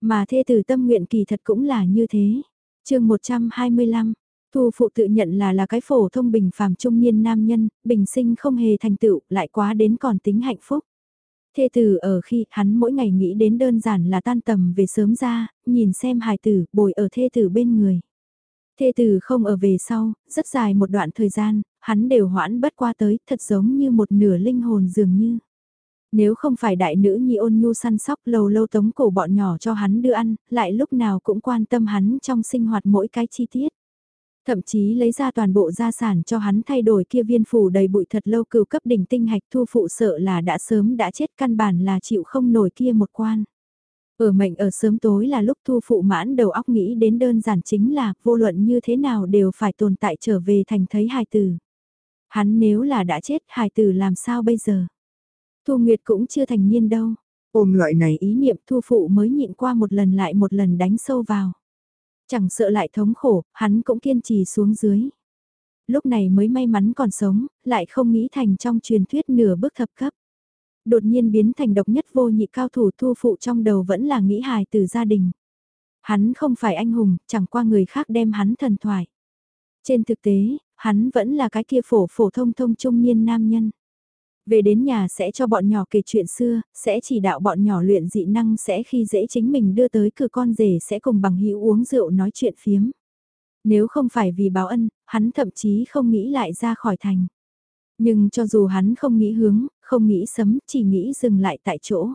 Mà thê tử tâm nguyện kỳ thật cũng là như thế chương 125, Thu phụ tự nhận là là cái phổ thông bình phàm trung niên nam nhân, bình sinh không hề thành tựu, lại quá đến còn tính hạnh phúc. Thê tử ở khi hắn mỗi ngày nghĩ đến đơn giản là tan tầm về sớm ra, nhìn xem hài tử, bồi ở thê tử bên người. Thê tử không ở về sau, rất dài một đoạn thời gian, hắn đều hoãn bất qua tới, thật giống như một nửa linh hồn dường như. Nếu không phải đại nữ nhi ôn nhu săn sóc lâu lâu tống cổ bọn nhỏ cho hắn đưa ăn, lại lúc nào cũng quan tâm hắn trong sinh hoạt mỗi cái chi tiết. Thậm chí lấy ra toàn bộ gia sản cho hắn thay đổi kia viên phủ đầy bụi thật lâu cừu cấp đỉnh tinh hạch thu phụ sợ là đã sớm đã chết căn bản là chịu không nổi kia một quan. Ở mệnh ở sớm tối là lúc thu phụ mãn đầu óc nghĩ đến đơn giản chính là vô luận như thế nào đều phải tồn tại trở về thành thấy hài tử. Hắn nếu là đã chết hài tử làm sao bây giờ? Thu Nguyệt cũng chưa thành niên đâu. Ôm loại này ý niệm thu phụ mới nhịn qua một lần lại một lần đánh sâu vào. Chẳng sợ lại thống khổ, hắn cũng kiên trì xuống dưới. Lúc này mới may mắn còn sống, lại không nghĩ thành trong truyền thuyết nửa bước thập cấp. Đột nhiên biến thành độc nhất vô nhị cao thủ thu phụ trong đầu vẫn là nghĩ hài từ gia đình. Hắn không phải anh hùng, chẳng qua người khác đem hắn thần thoại. Trên thực tế, hắn vẫn là cái kia phổ phổ thông thông trung niên nam nhân. Về đến nhà sẽ cho bọn nhỏ kể chuyện xưa, sẽ chỉ đạo bọn nhỏ luyện dị năng sẽ khi dễ chính mình đưa tới cửa con rể sẽ cùng bằng hữu uống rượu nói chuyện phiếm. Nếu không phải vì báo ân, hắn thậm chí không nghĩ lại ra khỏi thành. Nhưng cho dù hắn không nghĩ hướng, không nghĩ sấm, chỉ nghĩ dừng lại tại chỗ.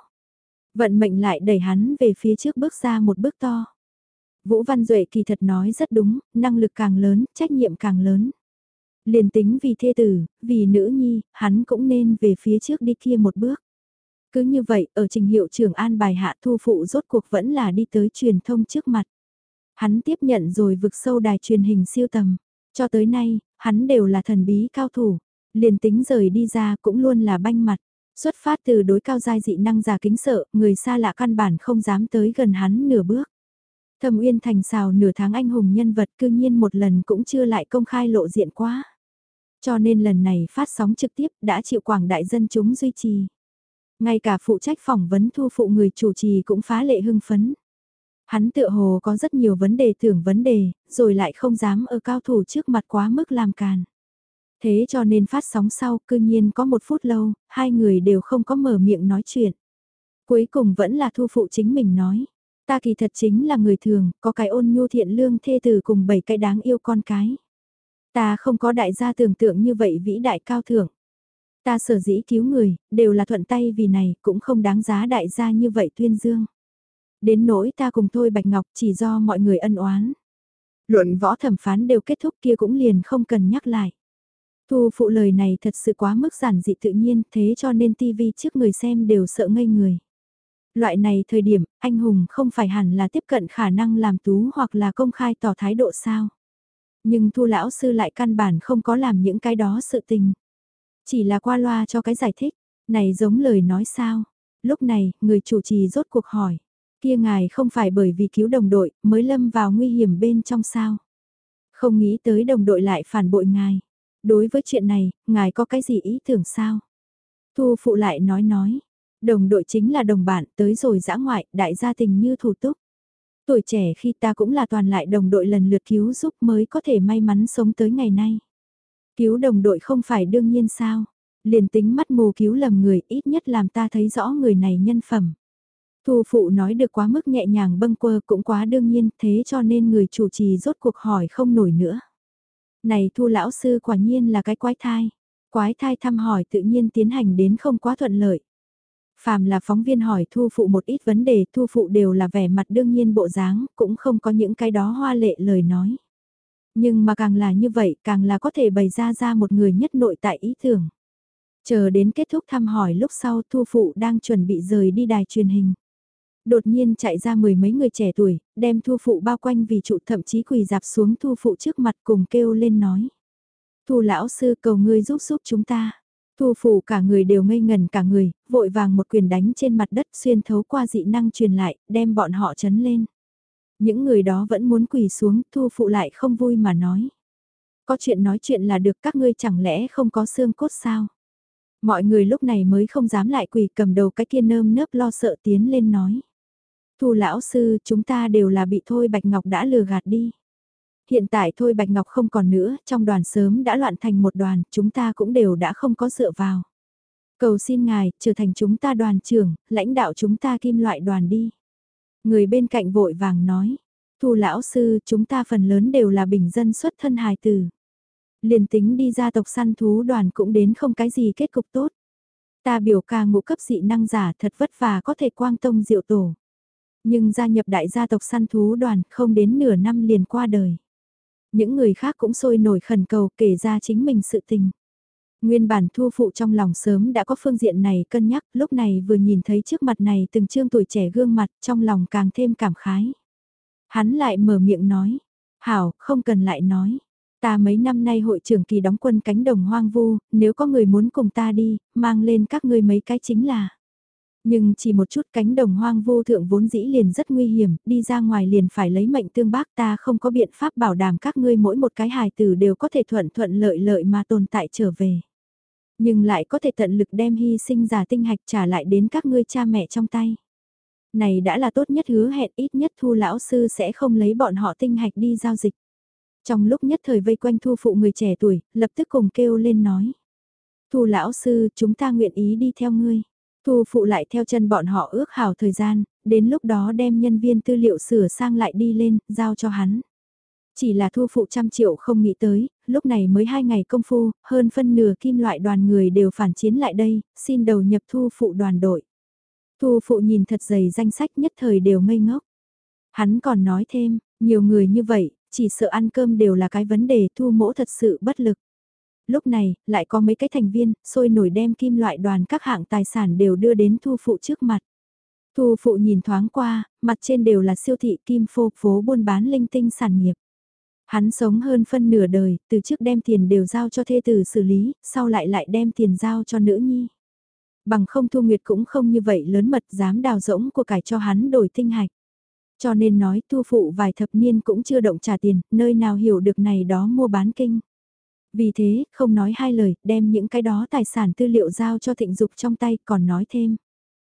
Vận mệnh lại đẩy hắn về phía trước bước ra một bước to. Vũ Văn Duệ kỳ thật nói rất đúng, năng lực càng lớn, trách nhiệm càng lớn. Liền tính vì thê tử, vì nữ nhi, hắn cũng nên về phía trước đi kia một bước. Cứ như vậy, ở trình hiệu trưởng an bài hạ thu phụ rốt cuộc vẫn là đi tới truyền thông trước mặt. Hắn tiếp nhận rồi vực sâu đài truyền hình siêu tầm. Cho tới nay, hắn đều là thần bí cao thủ. Liền tính rời đi ra cũng luôn là banh mặt. Xuất phát từ đối cao giai dị năng giả kính sợ, người xa lạ căn bản không dám tới gần hắn nửa bước. Thẩm Uyên thành xào nửa tháng anh hùng nhân vật cư nhiên một lần cũng chưa lại công khai lộ diện quá. Cho nên lần này phát sóng trực tiếp đã chịu quảng đại dân chúng duy trì. Ngay cả phụ trách phỏng vấn thu phụ người chủ trì cũng phá lệ hưng phấn. Hắn tựa hồ có rất nhiều vấn đề tưởng vấn đề, rồi lại không dám ở cao thủ trước mặt quá mức làm càn. Thế cho nên phát sóng sau, cư nhiên có một phút lâu, hai người đều không có mở miệng nói chuyện. Cuối cùng vẫn là thu phụ chính mình nói. Ta kỳ thật chính là người thường, có cái ôn nhu thiện lương thê tử cùng bảy cái đáng yêu con cái. Ta không có đại gia tưởng tượng như vậy vĩ đại cao thượng. Ta sở dĩ cứu người, đều là thuận tay vì này, cũng không đáng giá đại gia như vậy tuyên dương. Đến nỗi ta cùng thôi Bạch Ngọc chỉ do mọi người ân oán. Luận võ thẩm phán đều kết thúc kia cũng liền không cần nhắc lại. Thu phụ lời này thật sự quá mức giản dị tự nhiên thế cho nên tivi trước người xem đều sợ ngây người. Loại này thời điểm, anh hùng không phải hẳn là tiếp cận khả năng làm tú hoặc là công khai tỏ thái độ sao. Nhưng thu lão sư lại căn bản không có làm những cái đó sự tình. Chỉ là qua loa cho cái giải thích, này giống lời nói sao. Lúc này, người chủ trì rốt cuộc hỏi, kia ngài không phải bởi vì cứu đồng đội mới lâm vào nguy hiểm bên trong sao. Không nghĩ tới đồng đội lại phản bội ngài. Đối với chuyện này, ngài có cái gì ý tưởng sao? Thu phụ lại nói nói, đồng đội chính là đồng bạn tới rồi dã ngoại, đại gia tình như thủ túc. Tuổi trẻ khi ta cũng là toàn lại đồng đội lần lượt cứu giúp mới có thể may mắn sống tới ngày nay. Cứu đồng đội không phải đương nhiên sao? Liền tính mắt mù cứu lầm người, ít nhất làm ta thấy rõ người này nhân phẩm. Thu phụ nói được quá mức nhẹ nhàng bâng quơ cũng quá đương nhiên, thế cho nên người chủ trì rốt cuộc hỏi không nổi nữa. Này thu lão sư quả nhiên là cái quái thai. Quái thai thăm hỏi tự nhiên tiến hành đến không quá thuận lợi. Phàm là phóng viên hỏi thu phụ một ít vấn đề thu phụ đều là vẻ mặt đương nhiên bộ dáng, cũng không có những cái đó hoa lệ lời nói. Nhưng mà càng là như vậy càng là có thể bày ra ra một người nhất nội tại ý tưởng. Chờ đến kết thúc thăm hỏi lúc sau thu phụ đang chuẩn bị rời đi đài truyền hình. Đột nhiên chạy ra mười mấy người trẻ tuổi, đem thu phụ bao quanh vì trụ thậm chí quỳ dạp xuống thu phụ trước mặt cùng kêu lên nói. Thu lão sư cầu ngươi giúp giúp chúng ta. Thu phủ cả người đều ngây ngần cả người, vội vàng một quyền đánh trên mặt đất xuyên thấu qua dị năng truyền lại, đem bọn họ chấn lên. Những người đó vẫn muốn quỳ xuống, thu phụ lại không vui mà nói. Có chuyện nói chuyện là được các ngươi chẳng lẽ không có xương cốt sao? Mọi người lúc này mới không dám lại quỳ cầm đầu cái kia nơm nớp lo sợ tiến lên nói. Thu lão sư, chúng ta đều là bị Thôi Bạch Ngọc đã lừa gạt đi. Hiện tại Thôi Bạch Ngọc không còn nữa, trong đoàn sớm đã loạn thành một đoàn, chúng ta cũng đều đã không có dựa vào. Cầu xin ngài, trở thành chúng ta đoàn trưởng, lãnh đạo chúng ta kim loại đoàn đi. Người bên cạnh vội vàng nói, Thu lão sư, chúng ta phần lớn đều là bình dân xuất thân hài tử. Liền tính đi ra tộc săn thú đoàn cũng đến không cái gì kết cục tốt. Ta biểu ca ngũ cấp dị năng giả thật vất vả có thể quang tông diệu tổ. Nhưng gia nhập đại gia tộc săn thú đoàn không đến nửa năm liền qua đời. Những người khác cũng sôi nổi khẩn cầu kể ra chính mình sự tình. Nguyên bản thu phụ trong lòng sớm đã có phương diện này cân nhắc, lúc này vừa nhìn thấy trước mặt này từng trương tuổi trẻ gương mặt trong lòng càng thêm cảm khái. Hắn lại mở miệng nói, hảo, không cần lại nói. Ta mấy năm nay hội trưởng kỳ đóng quân cánh đồng hoang vu, nếu có người muốn cùng ta đi, mang lên các ngươi mấy cái chính là. Nhưng chỉ một chút cánh đồng hoang vô thượng vốn dĩ liền rất nguy hiểm, đi ra ngoài liền phải lấy mệnh tương bác ta không có biện pháp bảo đảm các ngươi mỗi một cái hài tử đều có thể thuận thuận lợi lợi mà tồn tại trở về. Nhưng lại có thể tận lực đem hy sinh giả tinh hạch trả lại đến các ngươi cha mẹ trong tay. Này đã là tốt nhất hứa hẹn ít nhất thu lão sư sẽ không lấy bọn họ tinh hạch đi giao dịch. Trong lúc nhất thời vây quanh thu phụ người trẻ tuổi, lập tức cùng kêu lên nói. Thu lão sư, chúng ta nguyện ý đi theo ngươi. Thu phụ lại theo chân bọn họ ước hảo thời gian, đến lúc đó đem nhân viên tư liệu sửa sang lại đi lên, giao cho hắn. Chỉ là thu phụ trăm triệu không nghĩ tới, lúc này mới hai ngày công phu, hơn phân nửa kim loại đoàn người đều phản chiến lại đây, xin đầu nhập thu phụ đoàn đội. Thu phụ nhìn thật dày danh sách nhất thời đều ngây ngốc. Hắn còn nói thêm, nhiều người như vậy, chỉ sợ ăn cơm đều là cái vấn đề thu mỗ thật sự bất lực. Lúc này, lại có mấy cái thành viên, sôi nổi đem kim loại đoàn các hạng tài sản đều đưa đến thu phụ trước mặt. Thu phụ nhìn thoáng qua, mặt trên đều là siêu thị kim phô phố buôn bán linh tinh sản nghiệp. Hắn sống hơn phân nửa đời, từ trước đem tiền đều giao cho thê tử xử lý, sau lại lại đem tiền giao cho nữ nhi. Bằng không thu nguyệt cũng không như vậy lớn mật dám đào rỗng của cải cho hắn đổi tinh hạch. Cho nên nói thu phụ vài thập niên cũng chưa động trả tiền, nơi nào hiểu được này đó mua bán kinh. Vì thế, không nói hai lời, đem những cái đó tài sản tư liệu giao cho thịnh dục trong tay, còn nói thêm.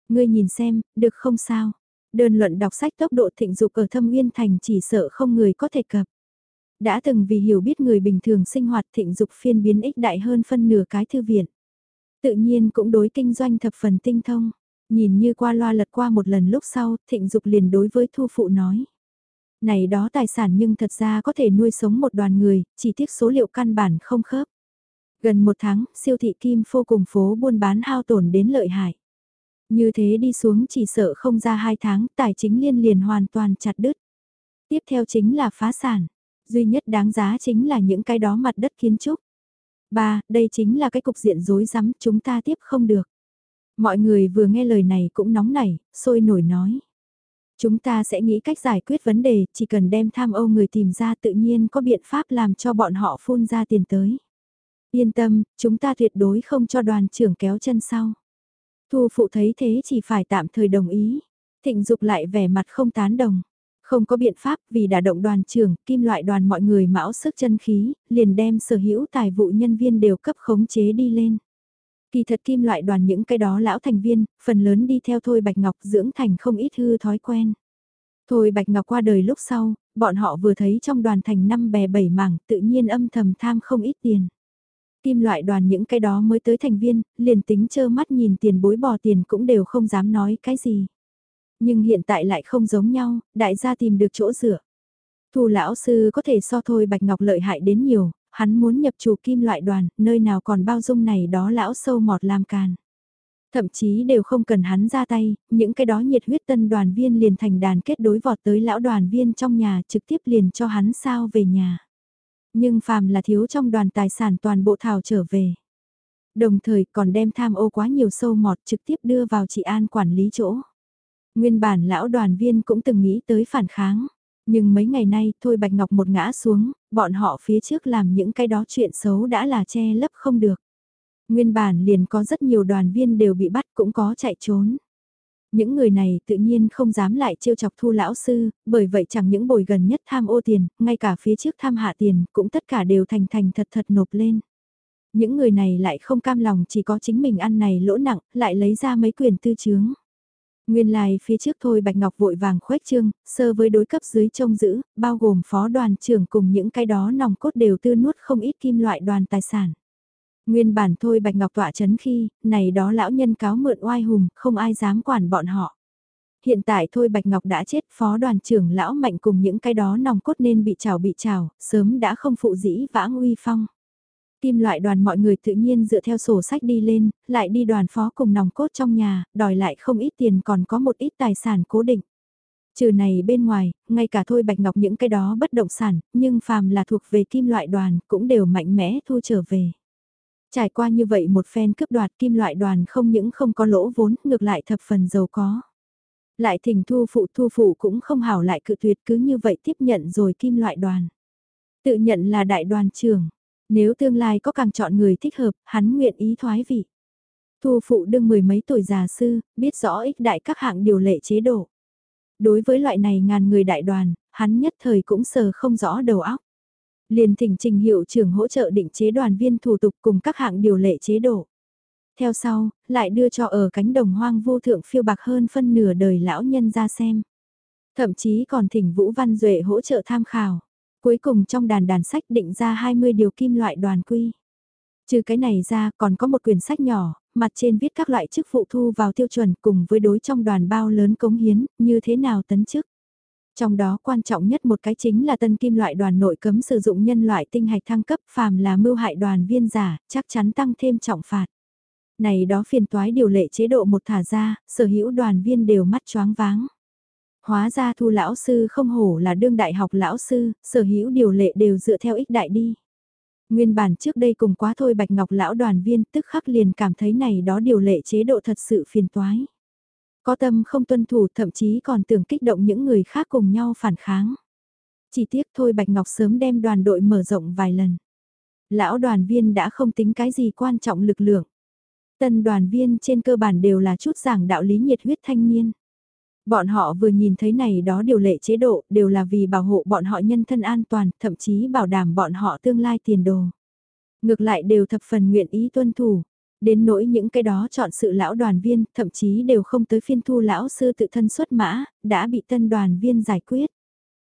Ngươi nhìn xem, được không sao? Đơn luận đọc sách tốc độ thịnh dục ở thâm uyên thành chỉ sợ không người có thể cập. Đã từng vì hiểu biết người bình thường sinh hoạt thịnh dục phiên biến ích đại hơn phân nửa cái thư viện. Tự nhiên cũng đối kinh doanh thập phần tinh thông. Nhìn như qua loa lật qua một lần lúc sau, thịnh dục liền đối với thu phụ nói. Này đó tài sản nhưng thật ra có thể nuôi sống một đoàn người, chỉ tiếc số liệu căn bản không khớp. Gần một tháng, siêu thị Kim Phô cùng phố buôn bán hao tổn đến lợi hại. Như thế đi xuống chỉ sợ không ra hai tháng, tài chính liên liền hoàn toàn chặt đứt. Tiếp theo chính là phá sản. Duy nhất đáng giá chính là những cái đó mặt đất kiến trúc. Ba, đây chính là cái cục diện rối rắm chúng ta tiếp không được. Mọi người vừa nghe lời này cũng nóng nảy, sôi nổi nói. Chúng ta sẽ nghĩ cách giải quyết vấn đề, chỉ cần đem tham ô người tìm ra tự nhiên có biện pháp làm cho bọn họ phun ra tiền tới. Yên tâm, chúng ta tuyệt đối không cho đoàn trưởng kéo chân sau. Thu phụ thấy thế chỉ phải tạm thời đồng ý. Thịnh dục lại vẻ mặt không tán đồng. Không có biện pháp vì đã động đoàn trưởng, kim loại đoàn mọi người mão sức chân khí, liền đem sở hữu tài vụ nhân viên đều cấp khống chế đi lên. Kỳ thật kim loại đoàn những cái đó lão thành viên, phần lớn đi theo Thôi Bạch Ngọc dưỡng thành không ít hư thói quen. Thôi Bạch Ngọc qua đời lúc sau, bọn họ vừa thấy trong đoàn thành năm bè bảy mảng tự nhiên âm thầm tham không ít tiền. Kim loại đoàn những cái đó mới tới thành viên, liền tính chơ mắt nhìn tiền bối bò tiền cũng đều không dám nói cái gì. Nhưng hiện tại lại không giống nhau, đại gia tìm được chỗ dựa. Thu lão sư có thể so thôi Bạch Ngọc lợi hại đến nhiều, hắn muốn nhập chủ kim loại đoàn, nơi nào còn bao dung này đó lão sâu mọt làm càn. Thậm chí đều không cần hắn ra tay, những cái đó nhiệt huyết tân đoàn viên liền thành đàn kết đối vọt tới lão đoàn viên trong nhà trực tiếp liền cho hắn sao về nhà. Nhưng phàm là thiếu trong đoàn tài sản toàn bộ thảo trở về. Đồng thời còn đem tham ô quá nhiều sâu mọt trực tiếp đưa vào trị an quản lý chỗ. Nguyên bản lão đoàn viên cũng từng nghĩ tới phản kháng. Nhưng mấy ngày nay thôi Bạch Ngọc một ngã xuống, bọn họ phía trước làm những cái đó chuyện xấu đã là che lấp không được. Nguyên bản liền có rất nhiều đoàn viên đều bị bắt cũng có chạy trốn. Những người này tự nhiên không dám lại trêu chọc thu lão sư, bởi vậy chẳng những bồi gần nhất tham ô tiền, ngay cả phía trước tham hạ tiền cũng tất cả đều thành thành thật thật nộp lên. Những người này lại không cam lòng chỉ có chính mình ăn này lỗ nặng, lại lấy ra mấy quyền tư chướng. Nguyên lai phía trước thôi Bạch Ngọc vội vàng khuếch trương, sơ với đối cấp dưới trông giữ, bao gồm phó đoàn trưởng cùng những cái đó nòng cốt đều tư nuốt không ít kim loại đoàn tài sản. Nguyên bản thôi Bạch Ngọc tọa chấn khi, này đó lão nhân cáo mượn oai hùng, không ai dám quản bọn họ. Hiện tại thôi Bạch Ngọc đã chết, phó đoàn trưởng lão mạnh cùng những cái đó nòng cốt nên bị trào bị trào, sớm đã không phụ dĩ vãng uy phong. Kim loại đoàn mọi người tự nhiên dựa theo sổ sách đi lên, lại đi đoàn phó cùng nòng cốt trong nhà, đòi lại không ít tiền còn có một ít tài sản cố định. Trừ này bên ngoài, ngay cả thôi Bạch Ngọc những cái đó bất động sản, nhưng phàm là thuộc về kim loại đoàn cũng đều mạnh mẽ thu trở về. Trải qua như vậy một phen cướp đoạt kim loại đoàn không những không có lỗ vốn, ngược lại thập phần giàu có. Lại thỉnh thu phụ thu phụ cũng không hảo lại cự tuyệt cứ như vậy tiếp nhận rồi kim loại đoàn. Tự nhận là đại đoàn trưởng, nếu tương lai có càng chọn người thích hợp, hắn nguyện ý thoái vị. Thu phụ đương mười mấy tuổi già sư, biết rõ ích đại các hạng điều lệ chế độ. Đối với loại này ngàn người đại đoàn, hắn nhất thời cũng sờ không rõ đầu óc. Liền thỉnh trình hiệu trưởng hỗ trợ định chế đoàn viên thủ tục cùng các hạng điều lệ chế độ. Theo sau, lại đưa cho ở cánh đồng hoang vô thượng phiêu bạc hơn phân nửa đời lão nhân ra xem. Thậm chí còn thỉnh Vũ Văn Duệ hỗ trợ tham khảo. Cuối cùng trong đàn đàn sách định ra 20 điều kim loại đoàn quy. Trừ cái này ra còn có một quyển sách nhỏ, mặt trên viết các loại chức vụ thu vào tiêu chuẩn cùng với đối trong đoàn bao lớn cống hiến, như thế nào tấn chức. Trong đó quan trọng nhất một cái chính là tân kim loại đoàn nội cấm sử dụng nhân loại tinh hạch thăng cấp phàm là mưu hại đoàn viên giả, chắc chắn tăng thêm trọng phạt. Này đó phiền toái điều lệ chế độ một thả ra, sở hữu đoàn viên đều mắt choáng váng. Hóa ra thu lão sư không hổ là đương đại học lão sư, sở hữu điều lệ đều dựa theo ích đại đi. Nguyên bản trước đây cùng quá thôi Bạch Ngọc lão đoàn viên tức khắc liền cảm thấy này đó điều lệ chế độ thật sự phiền toái. Có tâm không tuân thủ thậm chí còn tưởng kích động những người khác cùng nhau phản kháng. Chỉ tiếc thôi Bạch Ngọc sớm đem đoàn đội mở rộng vài lần. Lão đoàn viên đã không tính cái gì quan trọng lực lượng. Tân đoàn viên trên cơ bản đều là chút giảng đạo lý nhiệt huyết thanh niên. Bọn họ vừa nhìn thấy này đó điều lệ chế độ đều là vì bảo hộ bọn họ nhân thân an toàn, thậm chí bảo đảm bọn họ tương lai tiền đồ. Ngược lại đều thập phần nguyện ý tuân thủ, Đến nỗi những cái đó chọn sự lão đoàn viên, thậm chí đều không tới phiên thu lão sư tự thân xuất mã, đã bị tân đoàn viên giải quyết.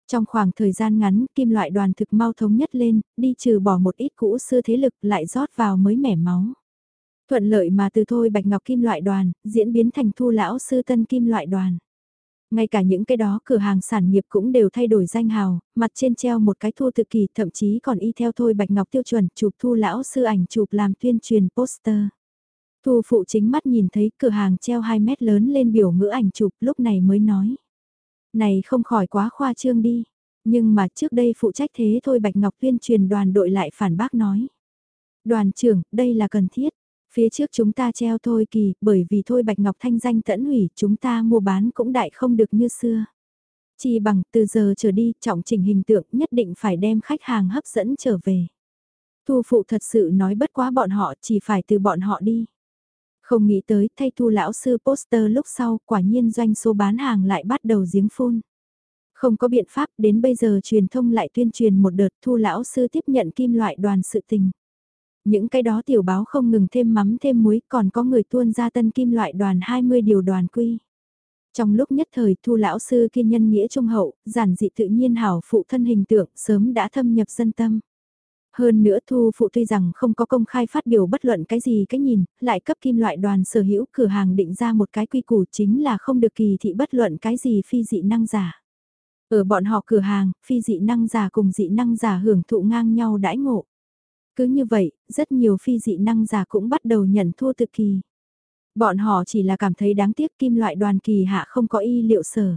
Trong khoảng thời gian ngắn, kim loại đoàn thực mau thống nhất lên, đi trừ bỏ một ít cũ xưa thế lực lại rót vào mới mẻ máu. Thuận lợi mà từ thôi bạch ngọc kim loại đoàn, diễn biến thành thu lão sư tân kim loại đoàn. Ngay cả những cái đó cửa hàng sản nghiệp cũng đều thay đổi danh hào, mặt trên treo một cái thu tự kỳ thậm chí còn y theo thôi bạch ngọc tiêu chuẩn chụp thu lão sư ảnh chụp làm tuyên truyền poster. Thu phụ chính mắt nhìn thấy cửa hàng treo 2 mét lớn lên biểu ngữ ảnh chụp lúc này mới nói. Này không khỏi quá khoa trương đi. Nhưng mà trước đây phụ trách thế thôi Bạch Ngọc tuyên truyền đoàn đội lại phản bác nói. Đoàn trưởng, đây là cần thiết. Phía trước chúng ta treo thôi kỳ, bởi vì thôi Bạch Ngọc thanh danh tẫn hủy, chúng ta mua bán cũng đại không được như xưa. Chỉ bằng từ giờ trở đi, trọng trình hình tượng nhất định phải đem khách hàng hấp dẫn trở về. Thu phụ thật sự nói bất quá bọn họ, chỉ phải từ bọn họ đi. Không nghĩ tới thay thu lão sư poster lúc sau quả nhiên doanh số bán hàng lại bắt đầu giếng phun. Không có biện pháp đến bây giờ truyền thông lại tuyên truyền một đợt thu lão sư tiếp nhận kim loại đoàn sự tình. Những cái đó tiểu báo không ngừng thêm mắm thêm muối còn có người tuôn ra tân kim loại đoàn 20 điều đoàn quy. Trong lúc nhất thời thu lão sư kiên nhân nghĩa trung hậu, giản dị tự nhiên hảo phụ thân hình tượng sớm đã thâm nhập dân tâm. Hơn nữa thu phụ tuy rằng không có công khai phát biểu bất luận cái gì cái nhìn, lại cấp kim loại đoàn sở hữu cửa hàng định ra một cái quy củ chính là không được kỳ thị bất luận cái gì phi dị năng giả. Ở bọn họ cửa hàng, phi dị năng giả cùng dị năng giả hưởng thụ ngang nhau đãi ngộ. Cứ như vậy, rất nhiều phi dị năng giả cũng bắt đầu nhận thua tự kỳ. Bọn họ chỉ là cảm thấy đáng tiếc kim loại đoàn kỳ hạ không có y liệu sở.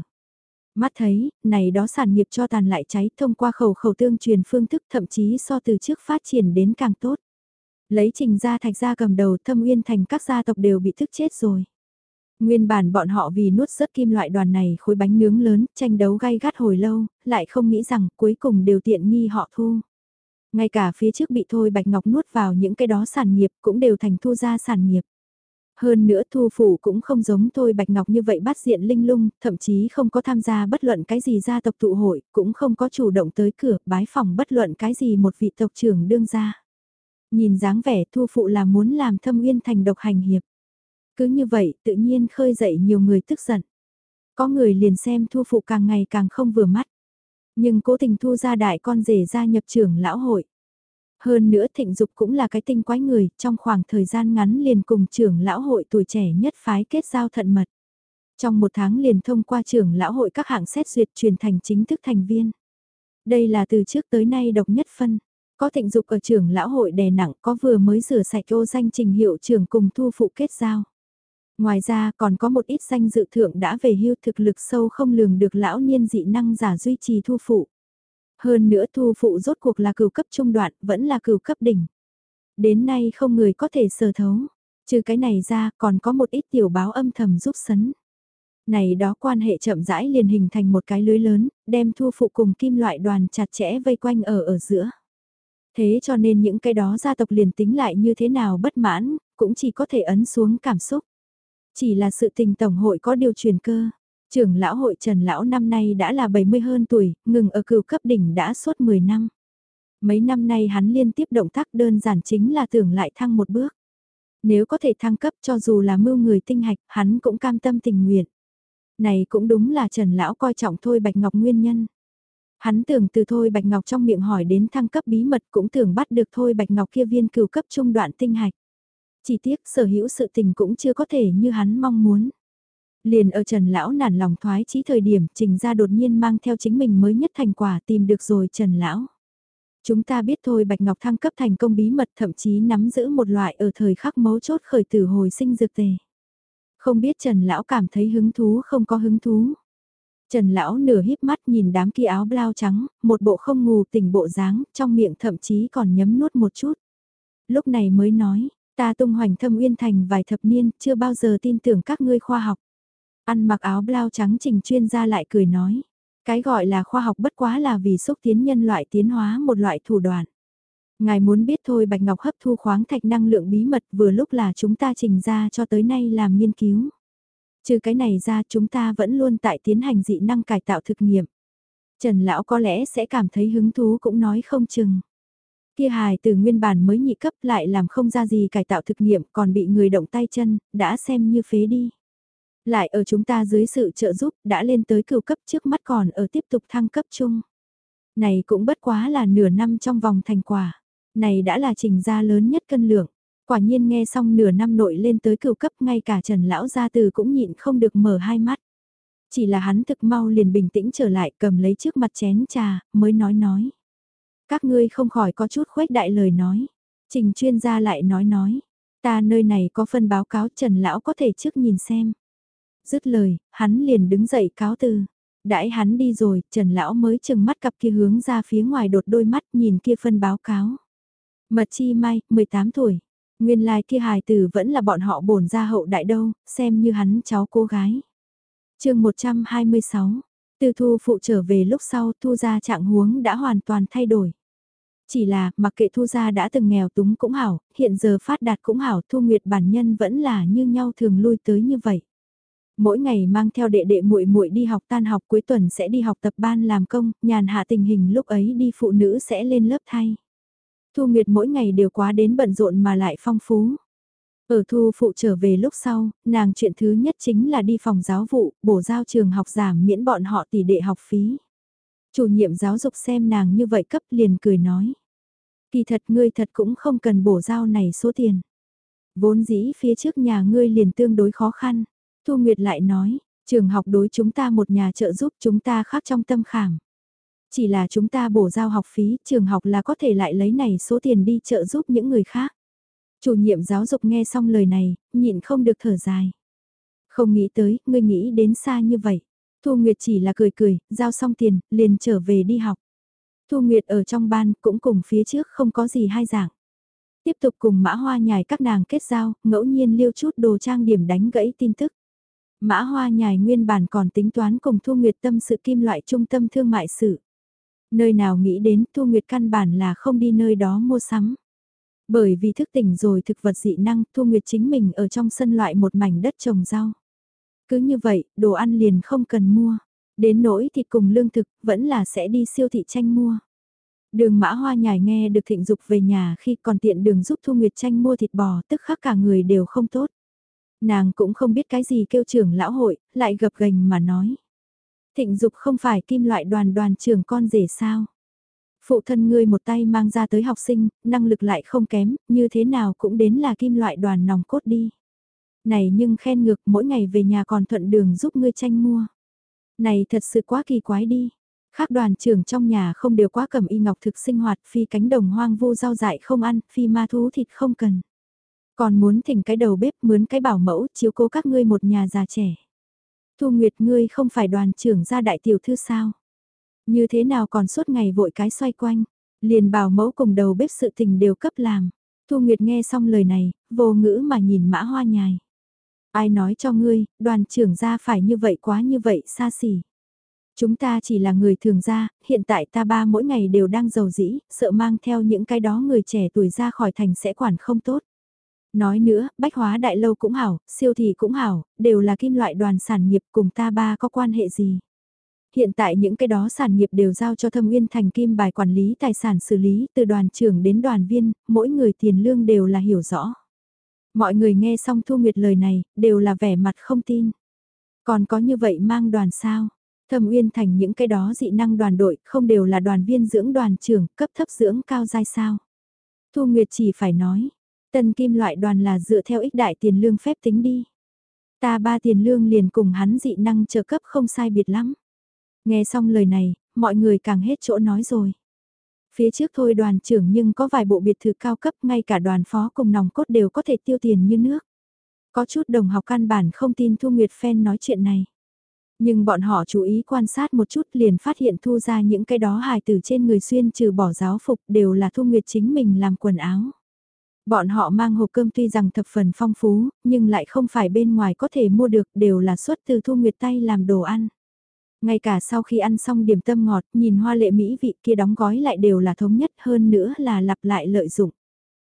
Mắt thấy, này đó sản nghiệp cho tàn lại cháy thông qua khẩu khẩu tương truyền phương thức thậm chí so từ trước phát triển đến càng tốt. Lấy trình gia thạch gia cầm đầu thâm uyên thành các gia tộc đều bị thức chết rồi. Nguyên bản bọn họ vì nuốt rớt kim loại đoàn này khối bánh nướng lớn, tranh đấu gay gắt hồi lâu, lại không nghĩ rằng cuối cùng đều tiện nghi họ thu. Ngay cả phía trước bị Thôi Bạch Ngọc nuốt vào những cái đó sản nghiệp cũng đều thành thu ra sản nghiệp. Hơn nữa thu phủ cũng không giống Thôi Bạch Ngọc như vậy bắt diện linh lung, thậm chí không có tham gia bất luận cái gì gia tộc tụ hội, cũng không có chủ động tới cửa bái phòng bất luận cái gì một vị tộc trưởng đương ra. Nhìn dáng vẻ thu phụ là muốn làm thâm uyên thành độc hành hiệp. Cứ như vậy tự nhiên khơi dậy nhiều người tức giận. Có người liền xem thu phụ càng ngày càng không vừa mắt. Nhưng cố tình thu ra đại con rể gia nhập trưởng lão hội. Hơn nữa thịnh dục cũng là cái tinh quái người, trong khoảng thời gian ngắn liền cùng trưởng lão hội tuổi trẻ nhất phái kết giao thận mật. Trong một tháng liền thông qua trưởng lão hội các hạng xét duyệt truyền thành chính thức thành viên. Đây là từ trước tới nay độc nhất phân. Có thịnh dục ở trưởng lão hội đè nặng có vừa mới rửa sạch ô danh trình hiệu trưởng cùng thu phụ kết giao. Ngoài ra còn có một ít danh dự thượng đã về hưu thực lực sâu không lường được lão niên dị năng giả duy trì thu phụ. Hơn nữa thu phụ rốt cuộc là cửu cấp trung đoạn, vẫn là cửu cấp đỉnh. Đến nay không người có thể sờ thấu. Trừ cái này ra còn có một ít tiểu báo âm thầm giúp sấn. Này đó quan hệ chậm rãi liền hình thành một cái lưới lớn, đem thu phụ cùng kim loại đoàn chặt chẽ vây quanh ở ở giữa. Thế cho nên những cái đó gia tộc liền tính lại như thế nào bất mãn, cũng chỉ có thể ấn xuống cảm xúc. Chỉ là sự tình tổng hội có điều chuyển cơ. Trưởng lão hội Trần Lão năm nay đã là 70 hơn tuổi, ngừng ở cựu cấp đỉnh đã suốt 10 năm. Mấy năm nay hắn liên tiếp động tác đơn giản chính là tưởng lại thăng một bước. Nếu có thể thăng cấp cho dù là mưu người tinh hạch, hắn cũng cam tâm tình nguyện. Này cũng đúng là Trần Lão coi trọng Thôi Bạch Ngọc nguyên nhân. Hắn tưởng từ Thôi Bạch Ngọc trong miệng hỏi đến thăng cấp bí mật cũng tưởng bắt được Thôi Bạch Ngọc kia viên cửu cấp trung đoạn tinh hạch. Chỉ tiếc sở hữu sự tình cũng chưa có thể như hắn mong muốn. Liền ở Trần Lão nản lòng thoái chí thời điểm trình ra đột nhiên mang theo chính mình mới nhất thành quả tìm được rồi Trần Lão. Chúng ta biết thôi Bạch Ngọc thăng cấp thành công bí mật thậm chí nắm giữ một loại ở thời khắc mấu chốt khởi tử hồi sinh dược tề. Không biết Trần Lão cảm thấy hứng thú không có hứng thú. Trần Lão nửa híp mắt nhìn đám kia áo blau trắng, một bộ không ngủ tỉnh bộ dáng, trong miệng thậm chí còn nhấm nuốt một chút. Lúc này mới nói, ta tung hoành thâm uyên thành vài thập niên, chưa bao giờ tin tưởng các ngươi khoa học. Ăn mặc áo blau trắng trình chuyên gia lại cười nói. Cái gọi là khoa học bất quá là vì xúc tiến nhân loại tiến hóa một loại thủ đoạn. Ngài muốn biết thôi Bạch Ngọc hấp thu khoáng thạch năng lượng bí mật vừa lúc là chúng ta trình ra cho tới nay làm nghiên cứu. Trừ cái này ra chúng ta vẫn luôn tại tiến hành dị năng cải tạo thực nghiệm. Trần Lão có lẽ sẽ cảm thấy hứng thú cũng nói không chừng. Kia hài từ nguyên bản mới nhị cấp lại làm không ra gì cải tạo thực nghiệm còn bị người động tay chân, đã xem như phế đi. Lại ở chúng ta dưới sự trợ giúp đã lên tới cửu cấp trước mắt còn ở tiếp tục thăng cấp chung. Này cũng bất quá là nửa năm trong vòng thành quả. Này đã là trình gia lớn nhất cân lượng. Quả nhiên nghe xong nửa năm nội lên tới cửu cấp ngay cả Trần Lão Gia Từ cũng nhịn không được mở hai mắt. Chỉ là hắn thực mau liền bình tĩnh trở lại cầm lấy trước mặt chén trà, mới nói nói. Các ngươi không khỏi có chút khuếch đại lời nói. Trình chuyên gia lại nói nói. Ta nơi này có phân báo cáo Trần Lão có thể trước nhìn xem. Dứt lời, hắn liền đứng dậy cáo từ. Đãi hắn đi rồi, Trần Lão mới chừng mắt cặp kia hướng ra phía ngoài đột đôi mắt nhìn kia phân báo cáo. Mật chi mai, 18 tuổi. Nguyên lai like kia hài tử vẫn là bọn họ bổn ra hậu đại đâu, xem như hắn cháu cô gái. chương 126, từ thu phụ trở về lúc sau thu ra trạng huống đã hoàn toàn thay đổi. Chỉ là, mặc kệ thu gia đã từng nghèo túng cũng hảo, hiện giờ phát đạt cũng hảo, thu nguyệt bản nhân vẫn là như nhau thường lui tới như vậy. Mỗi ngày mang theo đệ đệ muội muội đi học tan học cuối tuần sẽ đi học tập ban làm công, nhàn hạ tình hình lúc ấy đi phụ nữ sẽ lên lớp thay. Thu Nguyệt mỗi ngày đều quá đến bận rộn mà lại phong phú. Ở thu phụ trở về lúc sau, nàng chuyện thứ nhất chính là đi phòng giáo vụ, bổ giao trường học giảm miễn bọn họ tỷ đệ học phí. Chủ nhiệm giáo dục xem nàng như vậy cấp liền cười nói. Kỳ thật ngươi thật cũng không cần bổ giao này số tiền. Vốn dĩ phía trước nhà ngươi liền tương đối khó khăn. Thu Nguyệt lại nói, trường học đối chúng ta một nhà trợ giúp chúng ta khác trong tâm khảm. Chỉ là chúng ta bổ giao học phí, trường học là có thể lại lấy này số tiền đi trợ giúp những người khác. Chủ nhiệm giáo dục nghe xong lời này, nhịn không được thở dài. Không nghĩ tới, ngươi nghĩ đến xa như vậy. Thu Nguyệt chỉ là cười cười, giao xong tiền, liền trở về đi học. Thu Nguyệt ở trong ban cũng cùng phía trước không có gì hai dạng. Tiếp tục cùng mã hoa nhài các nàng kết giao, ngẫu nhiên liêu chút đồ trang điểm đánh gãy tin tức. Mã hoa nhài nguyên bản còn tính toán cùng Thu Nguyệt tâm sự kim loại trung tâm thương mại sự. Nơi nào nghĩ đến Thu Nguyệt căn bản là không đi nơi đó mua sắm. Bởi vì thức tỉnh rồi thực vật dị năng Thu Nguyệt chính mình ở trong sân loại một mảnh đất trồng rau. Cứ như vậy, đồ ăn liền không cần mua. Đến nỗi thịt cùng lương thực, vẫn là sẽ đi siêu thị tranh mua. Đường mã hoa nhài nghe được thịnh dục về nhà khi còn tiện đường giúp Thu Nguyệt tranh mua thịt bò tức khắc cả người đều không tốt. Nàng cũng không biết cái gì kêu trưởng lão hội, lại gập gành mà nói. Thịnh dục không phải kim loại đoàn đoàn trưởng con rể sao. Phụ thân ngươi một tay mang ra tới học sinh, năng lực lại không kém, như thế nào cũng đến là kim loại đoàn nòng cốt đi. Này nhưng khen ngược mỗi ngày về nhà còn thuận đường giúp ngươi tranh mua. Này thật sự quá kỳ quái đi. Khác đoàn trưởng trong nhà không đều quá cầm y ngọc thực sinh hoạt phi cánh đồng hoang vu rau dại không ăn, phi ma thú thịt không cần. Còn muốn thỉnh cái đầu bếp mướn cái bảo mẫu chiếu cố các ngươi một nhà già trẻ. Thu Nguyệt ngươi không phải đoàn trưởng gia đại tiểu thư sao? Như thế nào còn suốt ngày vội cái xoay quanh, liền bảo mẫu cùng đầu bếp sự tình đều cấp làm. Thu Nguyệt nghe xong lời này, vô ngữ mà nhìn mã hoa nhài. Ai nói cho ngươi, đoàn trưởng gia phải như vậy quá như vậy xa xỉ. Chúng ta chỉ là người thường gia, hiện tại ta ba mỗi ngày đều đang giàu dĩ, sợ mang theo những cái đó người trẻ tuổi ra khỏi thành sẽ quản không tốt. Nói nữa, bách hóa đại lâu cũng hảo, siêu thị cũng hảo, đều là kim loại đoàn sản nghiệp cùng ta ba có quan hệ gì. Hiện tại những cái đó sản nghiệp đều giao cho thâm uyên thành kim bài quản lý tài sản xử lý từ đoàn trưởng đến đoàn viên, mỗi người tiền lương đều là hiểu rõ. Mọi người nghe xong Thu Nguyệt lời này, đều là vẻ mặt không tin. Còn có như vậy mang đoàn sao? Thâm Uyên thành những cái đó dị năng đoàn đội, không đều là đoàn viên dưỡng đoàn trưởng, cấp thấp dưỡng cao giai sao? Thu Nguyệt chỉ phải nói, tân kim loại đoàn là dựa theo ích đại tiền lương phép tính đi. Ta ba tiền lương liền cùng hắn dị năng trợ cấp không sai biệt lắm. Nghe xong lời này, mọi người càng hết chỗ nói rồi. Phía trước thôi đoàn trưởng nhưng có vài bộ biệt thự cao cấp ngay cả đoàn phó cùng nòng cốt đều có thể tiêu tiền như nước. Có chút đồng học căn bản không tin Thu Nguyệt Phen nói chuyện này. Nhưng bọn họ chú ý quan sát một chút liền phát hiện thu ra những cái đó hài từ trên người xuyên trừ bỏ giáo phục đều là Thu Nguyệt chính mình làm quần áo. Bọn họ mang hộp cơm tuy rằng thập phần phong phú, nhưng lại không phải bên ngoài có thể mua được đều là xuất từ Thu Nguyệt tay làm đồ ăn. Ngay cả sau khi ăn xong điểm tâm ngọt, nhìn hoa lệ mỹ vị kia đóng gói lại đều là thống nhất hơn nữa là lặp lại lợi dụng.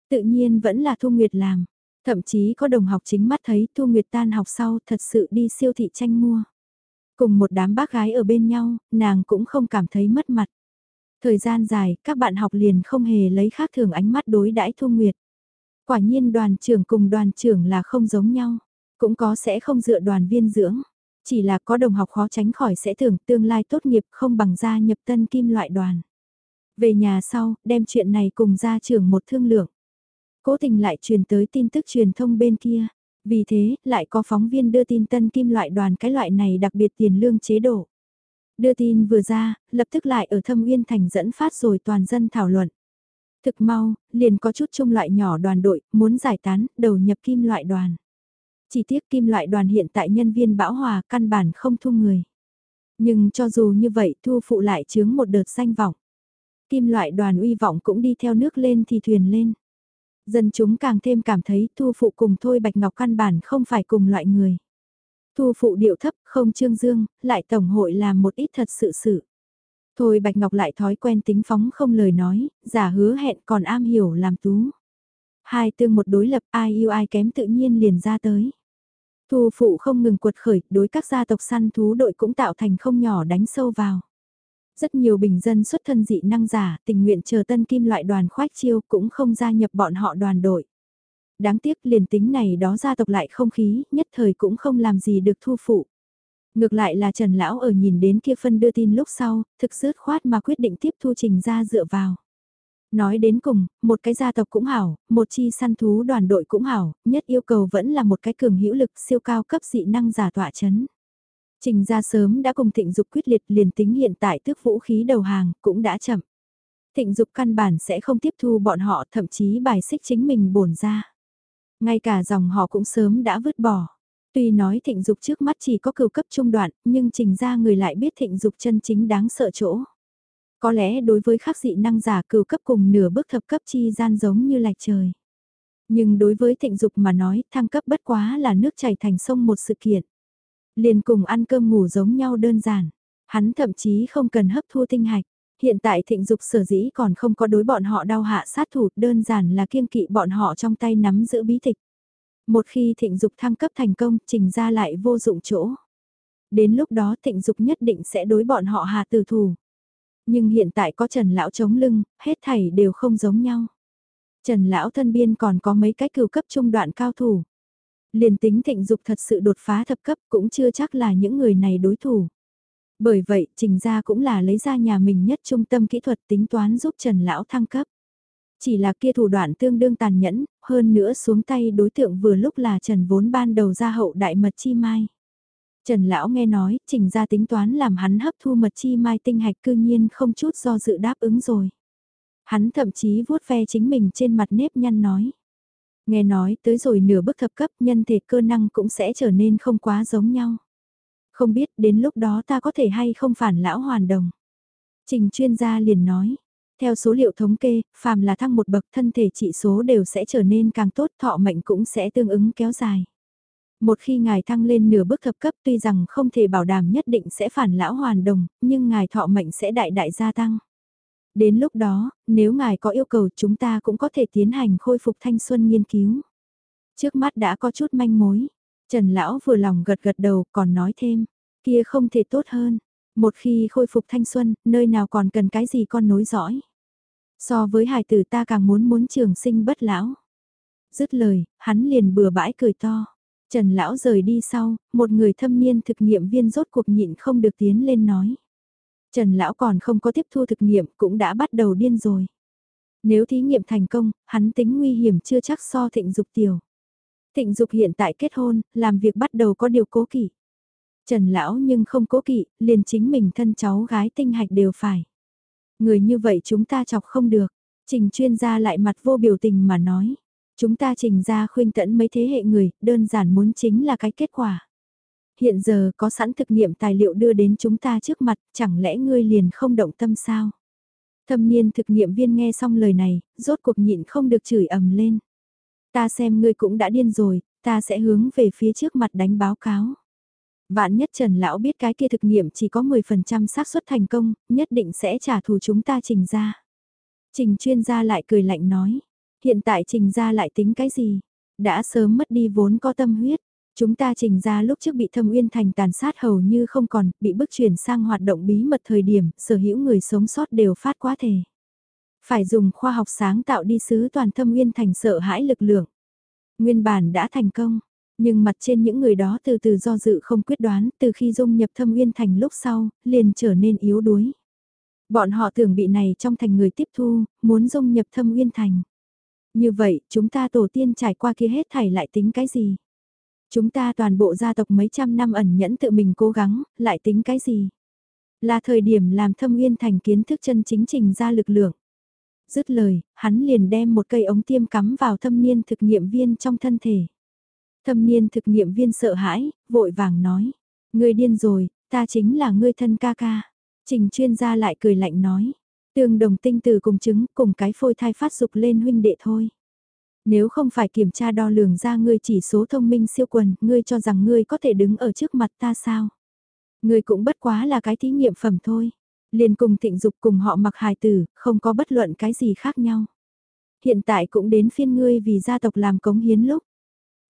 Tự nhiên vẫn là Thu Nguyệt làm. Thậm chí có đồng học chính mắt thấy Thu Nguyệt tan học sau thật sự đi siêu thị tranh mua. Cùng một đám bác gái ở bên nhau, nàng cũng không cảm thấy mất mặt. Thời gian dài, các bạn học liền không hề lấy khác thường ánh mắt đối đãi Thu Nguyệt. Quả nhiên đoàn trưởng cùng đoàn trưởng là không giống nhau, cũng có sẽ không dựa đoàn viên dưỡng. Chỉ là có đồng học khó tránh khỏi sẽ tưởng tương lai tốt nghiệp không bằng gia nhập tân kim loại đoàn. Về nhà sau, đem chuyện này cùng gia trưởng một thương lượng. Cố tình lại truyền tới tin tức truyền thông bên kia. Vì thế, lại có phóng viên đưa tin tân kim loại đoàn cái loại này đặc biệt tiền lương chế độ. Đưa tin vừa ra, lập tức lại ở thâm uyên thành dẫn phát rồi toàn dân thảo luận. Thực mau, liền có chút trung loại nhỏ đoàn đội, muốn giải tán, đầu nhập kim loại đoàn. Chỉ tiếc kim loại đoàn hiện tại nhân viên bão hòa căn bản không thu người. Nhưng cho dù như vậy thu phụ lại chướng một đợt danh vọng. Kim loại đoàn uy vọng cũng đi theo nước lên thì thuyền lên. Dân chúng càng thêm cảm thấy thu phụ cùng thôi Bạch Ngọc căn bản không phải cùng loại người. Thu phụ điệu thấp không trương dương, lại tổng hội làm một ít thật sự sự. Thôi Bạch Ngọc lại thói quen tính phóng không lời nói, giả hứa hẹn còn am hiểu làm tú. Hai tương một đối lập ai yêu ai kém tự nhiên liền ra tới. Thu phụ không ngừng cuột khởi, đối các gia tộc săn thú đội cũng tạo thành không nhỏ đánh sâu vào. Rất nhiều bình dân xuất thân dị năng giả, tình nguyện chờ tân kim loại đoàn khoách chiêu cũng không gia nhập bọn họ đoàn đội. Đáng tiếc liền tính này đó gia tộc lại không khí, nhất thời cũng không làm gì được thu phụ. Ngược lại là Trần Lão ở nhìn đến kia phân đưa tin lúc sau, thực dứt khoát mà quyết định tiếp thu trình ra dựa vào. Nói đến cùng, một cái gia tộc cũng hảo, một chi săn thú đoàn đội cũng hảo, nhất yêu cầu vẫn là một cái cường hữu lực siêu cao cấp dị năng giả tọa chấn. Trình ra sớm đã cùng thịnh dục quyết liệt liền tính hiện tại tước vũ khí đầu hàng, cũng đã chậm. Thịnh dục căn bản sẽ không tiếp thu bọn họ thậm chí bài xích chính mình bổn ra. Ngay cả dòng họ cũng sớm đã vứt bỏ. Tuy nói thịnh dục trước mắt chỉ có cửu cấp trung đoạn, nhưng trình ra người lại biết thịnh dục chân chính đáng sợ chỗ. Có lẽ đối với khắc dị năng giả cửu cấp cùng nửa bước thập cấp chi gian giống như lạch trời. Nhưng đối với thịnh dục mà nói, thăng cấp bất quá là nước chảy thành sông một sự kiện. Liền cùng ăn cơm ngủ giống nhau đơn giản. Hắn thậm chí không cần hấp thu tinh hạch. Hiện tại thịnh dục sở dĩ còn không có đối bọn họ đau hạ sát thủ, đơn giản là kiêng kỵ bọn họ trong tay nắm giữ bí tịch. Một khi thịnh dục thăng cấp thành công, trình ra lại vô dụng chỗ. Đến lúc đó thịnh dục nhất định sẽ đối bọn họ hạ tử thủ. Nhưng hiện tại có Trần Lão chống lưng, hết thảy đều không giống nhau. Trần Lão thân biên còn có mấy cái cửu cấp trung đoạn cao thủ. Liền tính thịnh dục thật sự đột phá thập cấp cũng chưa chắc là những người này đối thủ. Bởi vậy, trình gia cũng là lấy ra nhà mình nhất trung tâm kỹ thuật tính toán giúp Trần Lão thăng cấp. Chỉ là kia thủ đoạn tương đương tàn nhẫn, hơn nữa xuống tay đối tượng vừa lúc là Trần vốn ban đầu ra hậu đại mật chi mai. Trần Lão nghe nói, trình ra tính toán làm hắn hấp thu mật chi mai tinh hạch cư nhiên không chút do dự đáp ứng rồi. Hắn thậm chí vuốt ve chính mình trên mặt nếp nhăn nói. Nghe nói tới rồi nửa bước thập cấp nhân thể cơ năng cũng sẽ trở nên không quá giống nhau. Không biết đến lúc đó ta có thể hay không phản lão hoàn đồng. Trình chuyên gia liền nói, theo số liệu thống kê, phàm là thăng một bậc thân thể trị số đều sẽ trở nên càng tốt thọ mệnh cũng sẽ tương ứng kéo dài. Một khi ngài thăng lên nửa bước thập cấp tuy rằng không thể bảo đảm nhất định sẽ phản lão hoàn đồng, nhưng ngài thọ mệnh sẽ đại đại gia tăng. Đến lúc đó, nếu ngài có yêu cầu chúng ta cũng có thể tiến hành khôi phục thanh xuân nghiên cứu. Trước mắt đã có chút manh mối. Trần Lão vừa lòng gật gật đầu còn nói thêm, kia không thể tốt hơn. Một khi khôi phục thanh xuân, nơi nào còn cần cái gì con nối dõi. So với hài tử ta càng muốn muốn trường sinh bất lão. Dứt lời, hắn liền bừa bãi cười to. Trần Lão rời đi sau, một người thâm niên thực nghiệm viên rốt cuộc nhịn không được tiến lên nói. Trần Lão còn không có tiếp thu thực nghiệm cũng đã bắt đầu điên rồi. Nếu thí nghiệm thành công, hắn tính nguy hiểm chưa chắc so thịnh dục tiểu. Thịnh dục hiện tại kết hôn, làm việc bắt đầu có điều cố kỵ. Trần Lão nhưng không cố kỵ, liền chính mình thân cháu gái tinh hạch đều phải. Người như vậy chúng ta chọc không được. Trình chuyên gia lại mặt vô biểu tình mà nói. Chúng ta trình ra khuyên tẫn mấy thế hệ người, đơn giản muốn chính là cái kết quả. Hiện giờ có sẵn thực nghiệm tài liệu đưa đến chúng ta trước mặt, chẳng lẽ ngươi liền không động tâm sao? Thâm niên thực nghiệm viên nghe xong lời này, rốt cuộc nhịn không được chửi ầm lên. Ta xem ngươi cũng đã điên rồi, ta sẽ hướng về phía trước mặt đánh báo cáo. Vạn nhất Trần Lão biết cái kia thực nghiệm chỉ có 10% xác suất thành công, nhất định sẽ trả thù chúng ta trình ra. Trình chuyên gia lại cười lạnh nói, hiện tại trình ra lại tính cái gì? Đã sớm mất đi vốn có tâm huyết. Chúng ta trình ra lúc trước bị thâm uyên thành tàn sát hầu như không còn, bị bức chuyển sang hoạt động bí mật thời điểm, sở hữu người sống sót đều phát quá thể. Phải dùng khoa học sáng tạo đi sứ toàn thâm uyên thành sợ hãi lực lượng. Nguyên bản đã thành công, nhưng mặt trên những người đó từ từ do dự không quyết đoán, từ khi dung nhập thâm uyên thành lúc sau, liền trở nên yếu đuối. Bọn họ tưởng bị này trong thành người tiếp thu, muốn dung nhập thâm uyên thành. Như vậy, chúng ta tổ tiên trải qua kia hết thảy lại tính cái gì? Chúng ta toàn bộ gia tộc mấy trăm năm ẩn nhẫn tự mình cố gắng, lại tính cái gì? Là thời điểm làm thâm nguyên thành kiến thức chân chính trình ra lực lượng. Dứt lời, hắn liền đem một cây ống tiêm cắm vào thâm niên thực nghiệm viên trong thân thể. Thâm niên thực nghiệm viên sợ hãi, vội vàng nói. Ngươi điên rồi, ta chính là ngươi thân ca ca. Trình chuyên gia lại cười lạnh nói. Tương đồng tinh từ cùng chứng cùng cái phôi thai phát dục lên huynh đệ thôi. Nếu không phải kiểm tra đo lường ra ngươi chỉ số thông minh siêu quần, ngươi cho rằng ngươi có thể đứng ở trước mặt ta sao? Ngươi cũng bất quá là cái thí nghiệm phẩm thôi. Liền cùng thịnh dục cùng họ mặc hài tử, không có bất luận cái gì khác nhau. Hiện tại cũng đến phiên ngươi vì gia tộc làm cống hiến lúc.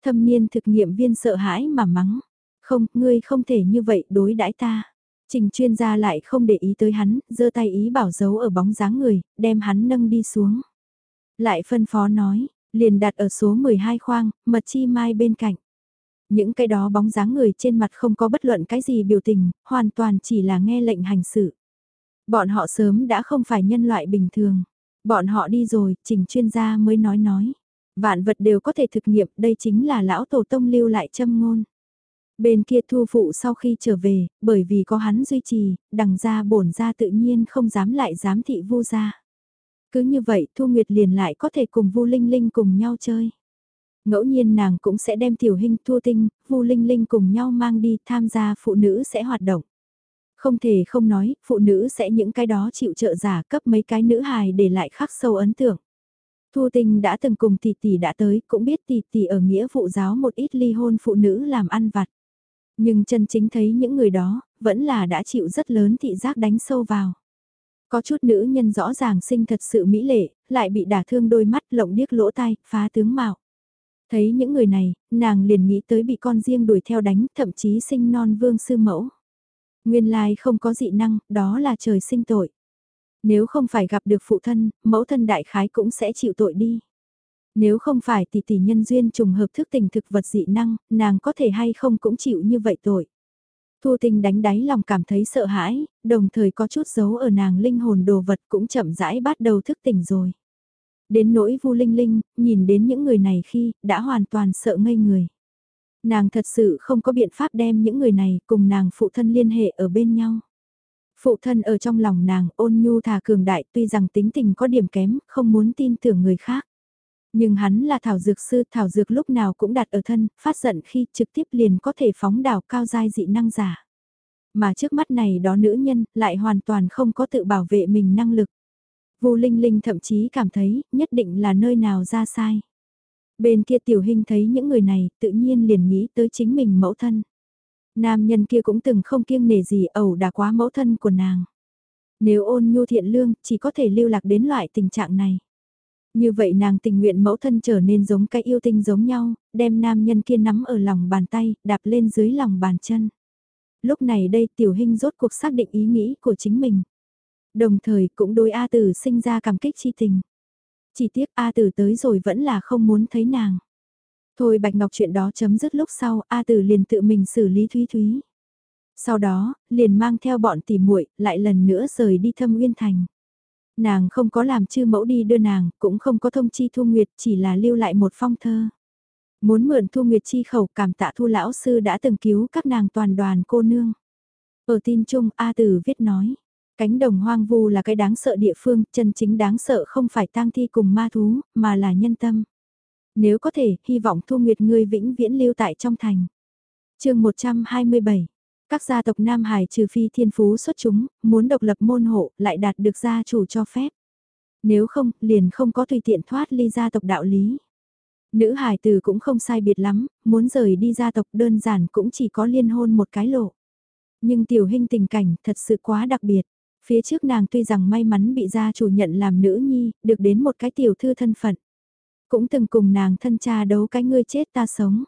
Thâm niên thực nghiệm viên sợ hãi mà mắng. Không, ngươi không thể như vậy đối đãi ta. Trình chuyên gia lại không để ý tới hắn, giơ tay ý bảo giấu ở bóng dáng người, đem hắn nâng đi xuống. Lại phân phó nói, liền đặt ở số 12 khoang, mật chi mai bên cạnh. Những cái đó bóng dáng người trên mặt không có bất luận cái gì biểu tình, hoàn toàn chỉ là nghe lệnh hành sự. Bọn họ sớm đã không phải nhân loại bình thường. Bọn họ đi rồi, trình chuyên gia mới nói nói. Vạn vật đều có thể thực nghiệm, đây chính là lão tổ tông lưu lại châm ngôn. Bên kia thu phụ sau khi trở về, bởi vì có hắn duy trì, đằng ra bổn ra tự nhiên không dám lại dám thị vu ra. Cứ như vậy Thu Nguyệt liền lại có thể cùng Vu Linh Linh cùng nhau chơi. Ngẫu nhiên nàng cũng sẽ đem tiểu hình Thu Tinh, Vu Linh Linh cùng nhau mang đi tham gia phụ nữ sẽ hoạt động. Không thể không nói, phụ nữ sẽ những cái đó chịu trợ giả cấp mấy cái nữ hài để lại khắc sâu ấn tượng. Thu Tinh đã từng cùng tỷ tỷ đã tới, cũng biết tỷ tỷ ở nghĩa vụ giáo một ít ly hôn phụ nữ làm ăn vặt. Nhưng chân chính thấy những người đó, vẫn là đã chịu rất lớn thị giác đánh sâu vào. Có chút nữ nhân rõ ràng sinh thật sự mỹ lệ, lại bị đả thương đôi mắt lộng điếc lỗ tai, phá tướng mạo. Thấy những người này, nàng liền nghĩ tới bị con riêng đuổi theo đánh, thậm chí sinh non vương sư mẫu. Nguyên lai không có dị năng, đó là trời sinh tội. Nếu không phải gặp được phụ thân, mẫu thân đại khái cũng sẽ chịu tội đi. Nếu không phải tỷ tỷ nhân duyên trùng hợp thức tình thực vật dị năng, nàng có thể hay không cũng chịu như vậy tội. Thu tinh đánh đáy lòng cảm thấy sợ hãi, đồng thời có chút dấu ở nàng linh hồn đồ vật cũng chậm rãi bắt đầu thức tỉnh rồi. Đến nỗi vu linh linh, nhìn đến những người này khi, đã hoàn toàn sợ ngây người. Nàng thật sự không có biện pháp đem những người này cùng nàng phụ thân liên hệ ở bên nhau. Phụ thân ở trong lòng nàng ôn nhu thà cường đại tuy rằng tính tình có điểm kém, không muốn tin tưởng người khác. Nhưng hắn là thảo dược sư, thảo dược lúc nào cũng đặt ở thân, phát giận khi trực tiếp liền có thể phóng đảo cao giai dị năng giả. Mà trước mắt này đó nữ nhân lại hoàn toàn không có tự bảo vệ mình năng lực. Vô Linh Linh thậm chí cảm thấy nhất định là nơi nào ra sai. Bên kia tiểu hình thấy những người này tự nhiên liền nghĩ tới chính mình mẫu thân. Nam nhân kia cũng từng không kiêng nể gì ẩu đả quá mẫu thân của nàng. Nếu ôn nhu thiện lương chỉ có thể lưu lạc đến loại tình trạng này. Như vậy nàng tình nguyện mẫu thân trở nên giống cái yêu tinh giống nhau, đem nam nhân kia nắm ở lòng bàn tay, đạp lên dưới lòng bàn chân. Lúc này đây tiểu hình rốt cuộc xác định ý nghĩ của chính mình. Đồng thời cũng đối A Tử sinh ra cảm kích chi tình. Chỉ tiếc A Tử tới rồi vẫn là không muốn thấy nàng. Thôi Bạch Ngọc chuyện đó chấm dứt lúc sau, A Tử liền tự mình xử lý Thúy Thúy. Sau đó, liền mang theo bọn tỉ muội lại lần nữa rời đi thâm uyên thành. Nàng không có làm chư mẫu đi đưa nàng, cũng không có thông chi Thu Nguyệt, chỉ là lưu lại một phong thơ. Muốn mượn Thu Nguyệt chi khẩu cảm tạ Thu Lão Sư đã từng cứu các nàng toàn đoàn cô nương. Ở tin chung A Tử viết nói, cánh đồng hoang vu là cái đáng sợ địa phương, chân chính đáng sợ không phải tang thi cùng ma thú, mà là nhân tâm. Nếu có thể, hy vọng Thu Nguyệt ngươi vĩnh viễn lưu tại trong thành. chương 127 các gia tộc Nam Hải trừ phi thiên phú xuất chúng, muốn độc lập môn hộ, lại đạt được gia chủ cho phép. Nếu không, liền không có tùy tiện thoát ly gia tộc đạo lý. Nữ hải tử cũng không sai biệt lắm, muốn rời đi gia tộc đơn giản cũng chỉ có liên hôn một cái lộ. Nhưng tiểu hình tình cảnh thật sự quá đặc biệt. Phía trước nàng tuy rằng may mắn bị gia chủ nhận làm nữ nhi, được đến một cái tiểu thư thân phận. Cũng từng cùng nàng thân cha đấu cái ngươi chết ta sống.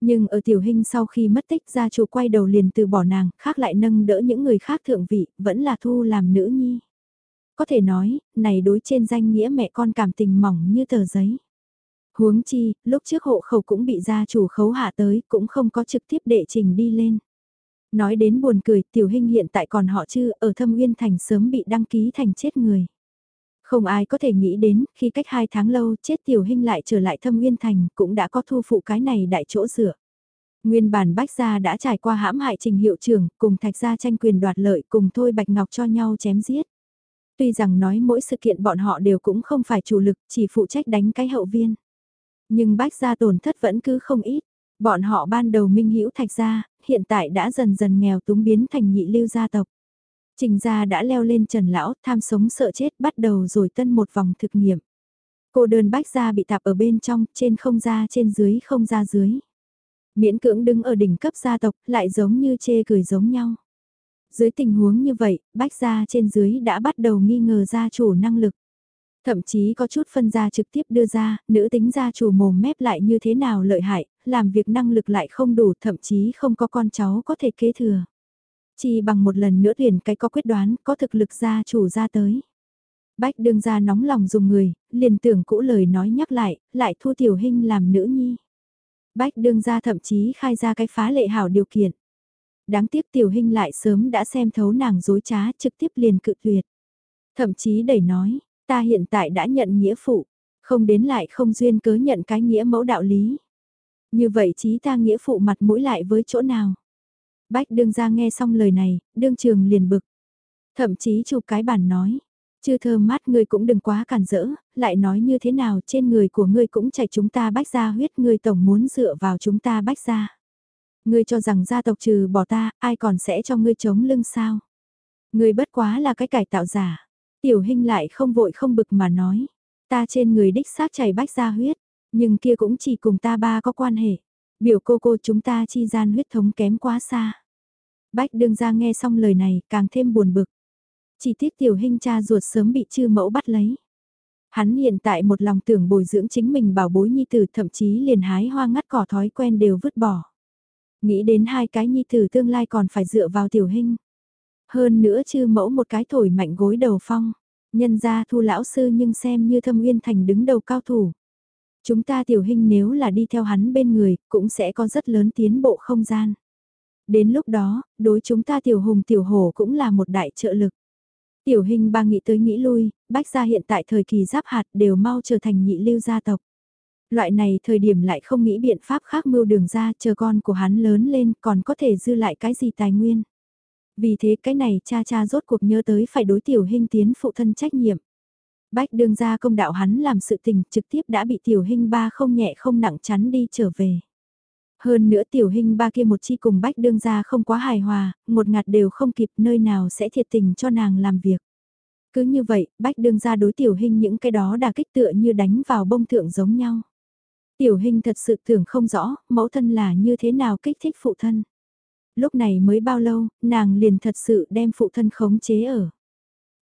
Nhưng ở tiểu hình sau khi mất tích gia chủ quay đầu liền từ bỏ nàng, khác lại nâng đỡ những người khác thượng vị, vẫn là thu làm nữ nhi. Có thể nói, này đối trên danh nghĩa mẹ con cảm tình mỏng như tờ giấy. Huống chi, lúc trước hộ khẩu cũng bị gia chủ khấu hạ tới, cũng không có trực tiếp đệ trình đi lên. Nói đến buồn cười, tiểu hình hiện tại còn họ chưa ở thâm uyên thành sớm bị đăng ký thành chết người. Không ai có thể nghĩ đến, khi cách hai tháng lâu chết tiểu hình lại trở lại thâm nguyên thành cũng đã có thu phụ cái này đại chỗ dựa. Nguyên bản Bách Gia đã trải qua hãm hại trình hiệu trưởng, cùng Thạch Gia tranh quyền đoạt lợi cùng Thôi Bạch Ngọc cho nhau chém giết. Tuy rằng nói mỗi sự kiện bọn họ đều cũng không phải chủ lực, chỉ phụ trách đánh cái hậu viên. Nhưng Bách Gia tổn thất vẫn cứ không ít. Bọn họ ban đầu minh hữu Thạch Gia, hiện tại đã dần dần nghèo túng biến thành nhị lưu gia tộc. Trình gia đã leo lên trần lão, tham sống sợ chết bắt đầu rồi tân một vòng thực nghiệm. Cô đơn bách gia bị tạp ở bên trong, trên không ra trên dưới không ra dưới. Miễn cưỡng đứng ở đỉnh cấp gia tộc, lại giống như chê cười giống nhau. Dưới tình huống như vậy, bách gia trên dưới đã bắt đầu nghi ngờ gia chủ năng lực. Thậm chí có chút phân gia trực tiếp đưa ra, nữ tính gia chủ mồm mép lại như thế nào lợi hại, làm việc năng lực lại không đủ, thậm chí không có con cháu có thể kế thừa. Chỉ bằng một lần nữa tuyển cái có quyết đoán, có thực lực gia chủ ra tới. Bách đương ra nóng lòng dùng người, liền tưởng cũ lời nói nhắc lại, lại thu tiểu hình làm nữ nhi. Bách đương ra thậm chí khai ra cái phá lệ hảo điều kiện. Đáng tiếc tiểu hình lại sớm đã xem thấu nàng dối trá trực tiếp liền cự tuyệt. Thậm chí đẩy nói, ta hiện tại đã nhận nghĩa phụ, không đến lại không duyên cớ nhận cái nghĩa mẫu đạo lý. Như vậy chí ta nghĩa phụ mặt mũi lại với chỗ nào? Bách đương ra nghe xong lời này, đương trường liền bực. Thậm chí chụp cái bản nói, Chư thơm mát ngươi cũng đừng quá cản rỡ, lại nói như thế nào trên người của ngươi cũng chạy chúng ta bách ra huyết ngươi tổng muốn dựa vào chúng ta bách ra. Ngươi cho rằng gia tộc trừ bỏ ta, ai còn sẽ cho ngươi chống lưng sao? Ngươi bất quá là cái cải tạo giả. Tiểu hình lại không vội không bực mà nói. Ta trên người đích xác chảy bách ra huyết, nhưng kia cũng chỉ cùng ta ba có quan hệ. Biểu cô cô chúng ta chi gian huyết thống kém quá xa. Bách đương ra nghe xong lời này, càng thêm buồn bực. Chỉ tiếc tiểu hình cha ruột sớm bị chư mẫu bắt lấy. Hắn hiện tại một lòng tưởng bồi dưỡng chính mình bảo bối nhi tử, thậm chí liền hái hoa ngắt cỏ thói quen đều vứt bỏ. Nghĩ đến hai cái nhi tử tương lai còn phải dựa vào tiểu hình. Hơn nữa chư mẫu một cái thổi mạnh gối đầu phong. Nhân ra thu lão sư nhưng xem như thâm uyên thành đứng đầu cao thủ. Chúng ta tiểu hình nếu là đi theo hắn bên người, cũng sẽ có rất lớn tiến bộ không gian. Đến lúc đó, đối chúng ta tiểu hùng tiểu hổ cũng là một đại trợ lực. Tiểu hình ba nghĩ tới nghĩ lui, bách gia hiện tại thời kỳ giáp hạt đều mau trở thành nhị lưu gia tộc. Loại này thời điểm lại không nghĩ biện pháp khác mưu đường ra chờ con của hắn lớn lên còn có thể dư lại cái gì tài nguyên. Vì thế cái này cha cha rốt cuộc nhớ tới phải đối tiểu hình tiến phụ thân trách nhiệm. Bách đương ra công đạo hắn làm sự tình trực tiếp đã bị tiểu hình ba không nhẹ không nặng chắn đi trở về. Hơn nữa tiểu hình ba kia một chi cùng bách đương ra không quá hài hòa, một ngạt đều không kịp nơi nào sẽ thiệt tình cho nàng làm việc. Cứ như vậy, bách đương ra đối tiểu hình những cái đó đà kích tựa như đánh vào bông thượng giống nhau. Tiểu hình thật sự tưởng không rõ, mẫu thân là như thế nào kích thích phụ thân. Lúc này mới bao lâu, nàng liền thật sự đem phụ thân khống chế ở.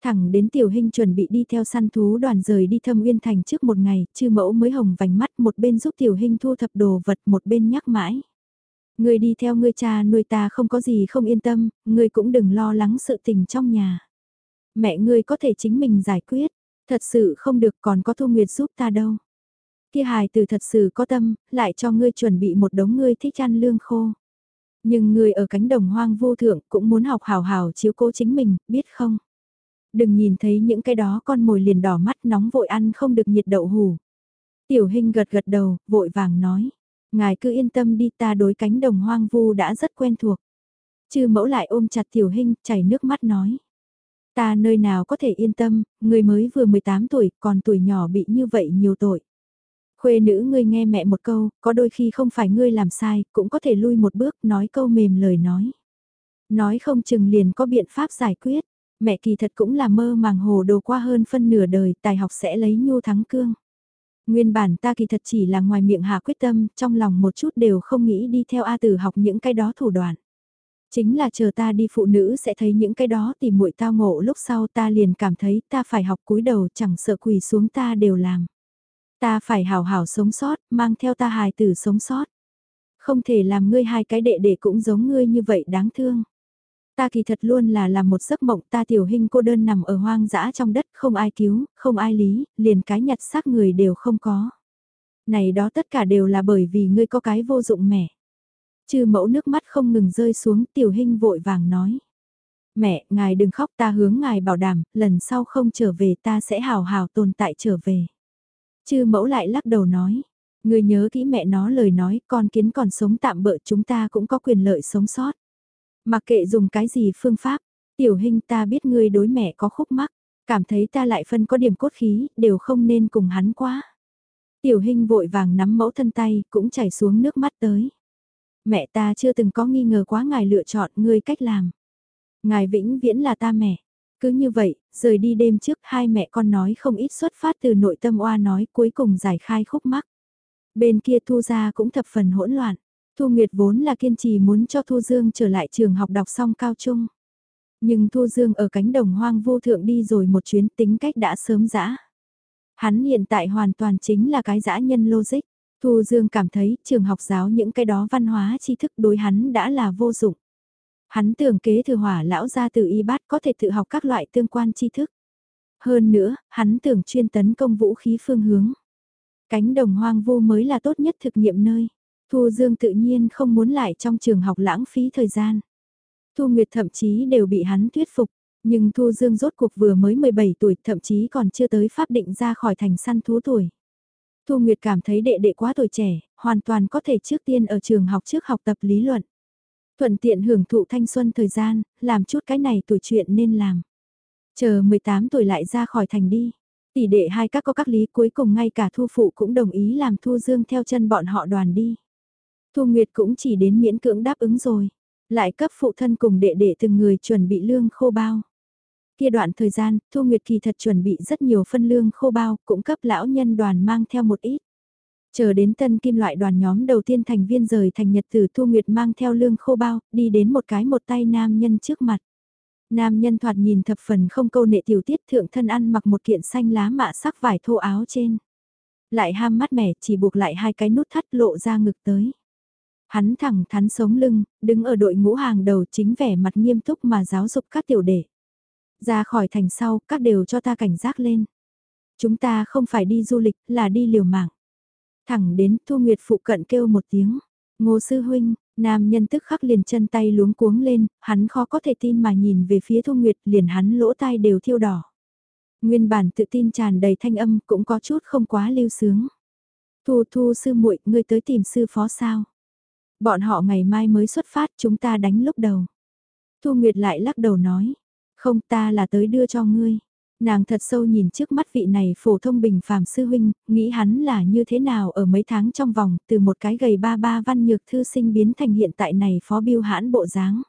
Thẳng đến tiểu hình chuẩn bị đi theo săn thú đoàn rời đi thâm uyên thành trước một ngày, chư mẫu mới hồng vành mắt một bên giúp tiểu hình thu thập đồ vật một bên nhắc mãi. Người đi theo ngươi cha nuôi ta không có gì không yên tâm, ngươi cũng đừng lo lắng sự tình trong nhà. Mẹ ngươi có thể chính mình giải quyết, thật sự không được còn có thu nguyệt giúp ta đâu. Kia hài từ thật sự có tâm, lại cho ngươi chuẩn bị một đống ngươi thích ăn lương khô. Nhưng ngươi ở cánh đồng hoang vô thượng cũng muốn học hào hào chiếu cố chính mình, biết không? Đừng nhìn thấy những cái đó con mồi liền đỏ mắt nóng vội ăn không được nhiệt đậu hủ. Tiểu hình gật gật đầu, vội vàng nói. Ngài cứ yên tâm đi ta đối cánh đồng hoang vu đã rất quen thuộc. Chư mẫu lại ôm chặt tiểu hình, chảy nước mắt nói. Ta nơi nào có thể yên tâm, người mới vừa 18 tuổi, còn tuổi nhỏ bị như vậy nhiều tội. Khuê nữ ngươi nghe mẹ một câu, có đôi khi không phải ngươi làm sai, cũng có thể lui một bước, nói câu mềm lời nói. Nói không chừng liền có biện pháp giải quyết. Mẹ kỳ thật cũng là mơ màng hồ đồ qua hơn phân nửa đời, tài học sẽ lấy nhu thắng cương. Nguyên bản ta kỳ thật chỉ là ngoài miệng hạ quyết tâm, trong lòng một chút đều không nghĩ đi theo A tử học những cái đó thủ đoạn. Chính là chờ ta đi phụ nữ sẽ thấy những cái đó tìm muội tao ngộ lúc sau ta liền cảm thấy ta phải học cúi đầu chẳng sợ quỳ xuống ta đều làm. Ta phải hào hào sống sót, mang theo ta hài tử sống sót. Không thể làm ngươi hai cái đệ đệ cũng giống ngươi như vậy đáng thương. Ta kỳ thật luôn là làm một giấc mộng ta tiểu hình cô đơn nằm ở hoang dã trong đất không ai cứu, không ai lý, liền cái nhặt xác người đều không có. Này đó tất cả đều là bởi vì ngươi có cái vô dụng mẹ. Chư mẫu nước mắt không ngừng rơi xuống tiểu hình vội vàng nói. Mẹ, ngài đừng khóc ta hướng ngài bảo đảm, lần sau không trở về ta sẽ hào hào tồn tại trở về. Chư mẫu lại lắc đầu nói. Người nhớ kỹ mẹ nó lời nói con kiến còn sống tạm bỡ chúng ta cũng có quyền lợi sống sót. Mặc kệ dùng cái gì phương pháp, tiểu hình ta biết ngươi đối mẹ có khúc mắc, cảm thấy ta lại phân có điểm cốt khí, đều không nên cùng hắn quá. Tiểu hình vội vàng nắm mẫu thân tay, cũng chảy xuống nước mắt tới. Mẹ ta chưa từng có nghi ngờ quá ngài lựa chọn ngươi cách làm. Ngài vĩnh viễn là ta mẹ. Cứ như vậy, rời đi đêm trước hai mẹ con nói không ít xuất phát từ nội tâm oa nói cuối cùng giải khai khúc mắc. Bên kia thu ra cũng thập phần hỗn loạn. Thu Nguyệt vốn là kiên trì muốn cho Thu Dương trở lại trường học đọc xong cao trung. Nhưng Thu Dương ở cánh đồng hoang vô thượng đi rồi một chuyến tính cách đã sớm dã. Hắn hiện tại hoàn toàn chính là cái dã nhân logic. Thu Dương cảm thấy trường học giáo những cái đó văn hóa tri thức đối hắn đã là vô dụng. Hắn tưởng kế thừa hỏa lão ra từ y bát có thể tự học các loại tương quan tri thức. Hơn nữa, hắn tưởng chuyên tấn công vũ khí phương hướng. Cánh đồng hoang vu mới là tốt nhất thực nghiệm nơi. Thu Dương tự nhiên không muốn lại trong trường học lãng phí thời gian. Thu Nguyệt thậm chí đều bị hắn thuyết phục, nhưng Thu Dương rốt cuộc vừa mới 17 tuổi thậm chí còn chưa tới pháp định ra khỏi thành săn thú tuổi. Thu Nguyệt cảm thấy đệ đệ quá tuổi trẻ, hoàn toàn có thể trước tiên ở trường học trước học tập lý luận. Thuận tiện hưởng thụ thanh xuân thời gian, làm chút cái này tuổi chuyện nên làm. Chờ 18 tuổi lại ra khỏi thành đi. Tỷ đệ hai các có các lý cuối cùng ngay cả Thu Phụ cũng đồng ý làm Thu Dương theo chân bọn họ đoàn đi. Thu Nguyệt cũng chỉ đến miễn cưỡng đáp ứng rồi. Lại cấp phụ thân cùng đệ đệ từng người chuẩn bị lương khô bao. Kia đoạn thời gian, Thu Nguyệt kỳ thật chuẩn bị rất nhiều phân lương khô bao, cũng cấp lão nhân đoàn mang theo một ít. Chờ đến tân kim loại đoàn nhóm đầu tiên thành viên rời thành nhật tử Thu Nguyệt mang theo lương khô bao, đi đến một cái một tay nam nhân trước mặt. Nam nhân thoạt nhìn thập phần không câu nệ tiểu tiết thượng thân ăn mặc một kiện xanh lá mạ sắc vải thô áo trên. Lại ham mắt mẻ chỉ buộc lại hai cái nút thắt lộ ra ngực tới. Hắn thẳng thắn sống lưng, đứng ở đội ngũ hàng đầu chính vẻ mặt nghiêm túc mà giáo dục các tiểu đệ. Ra khỏi thành sau, các đều cho ta cảnh giác lên. Chúng ta không phải đi du lịch, là đi liều mạng. Thẳng đến Thu Nguyệt phụ cận kêu một tiếng. Ngô sư huynh, nam nhân tức khắc liền chân tay luống cuống lên, hắn khó có thể tin mà nhìn về phía Thu Nguyệt liền hắn lỗ tai đều thiêu đỏ. Nguyên bản tự tin tràn đầy thanh âm cũng có chút không quá lưu sướng. Thu thu sư muội ngươi tới tìm sư phó sao? Bọn họ ngày mai mới xuất phát chúng ta đánh lúc đầu. Thu Nguyệt lại lắc đầu nói, không ta là tới đưa cho ngươi. Nàng thật sâu nhìn trước mắt vị này phổ thông bình phàm sư huynh, nghĩ hắn là như thế nào ở mấy tháng trong vòng, từ một cái gầy ba ba văn nhược thư sinh biến thành hiện tại này phó biêu hãn bộ dáng.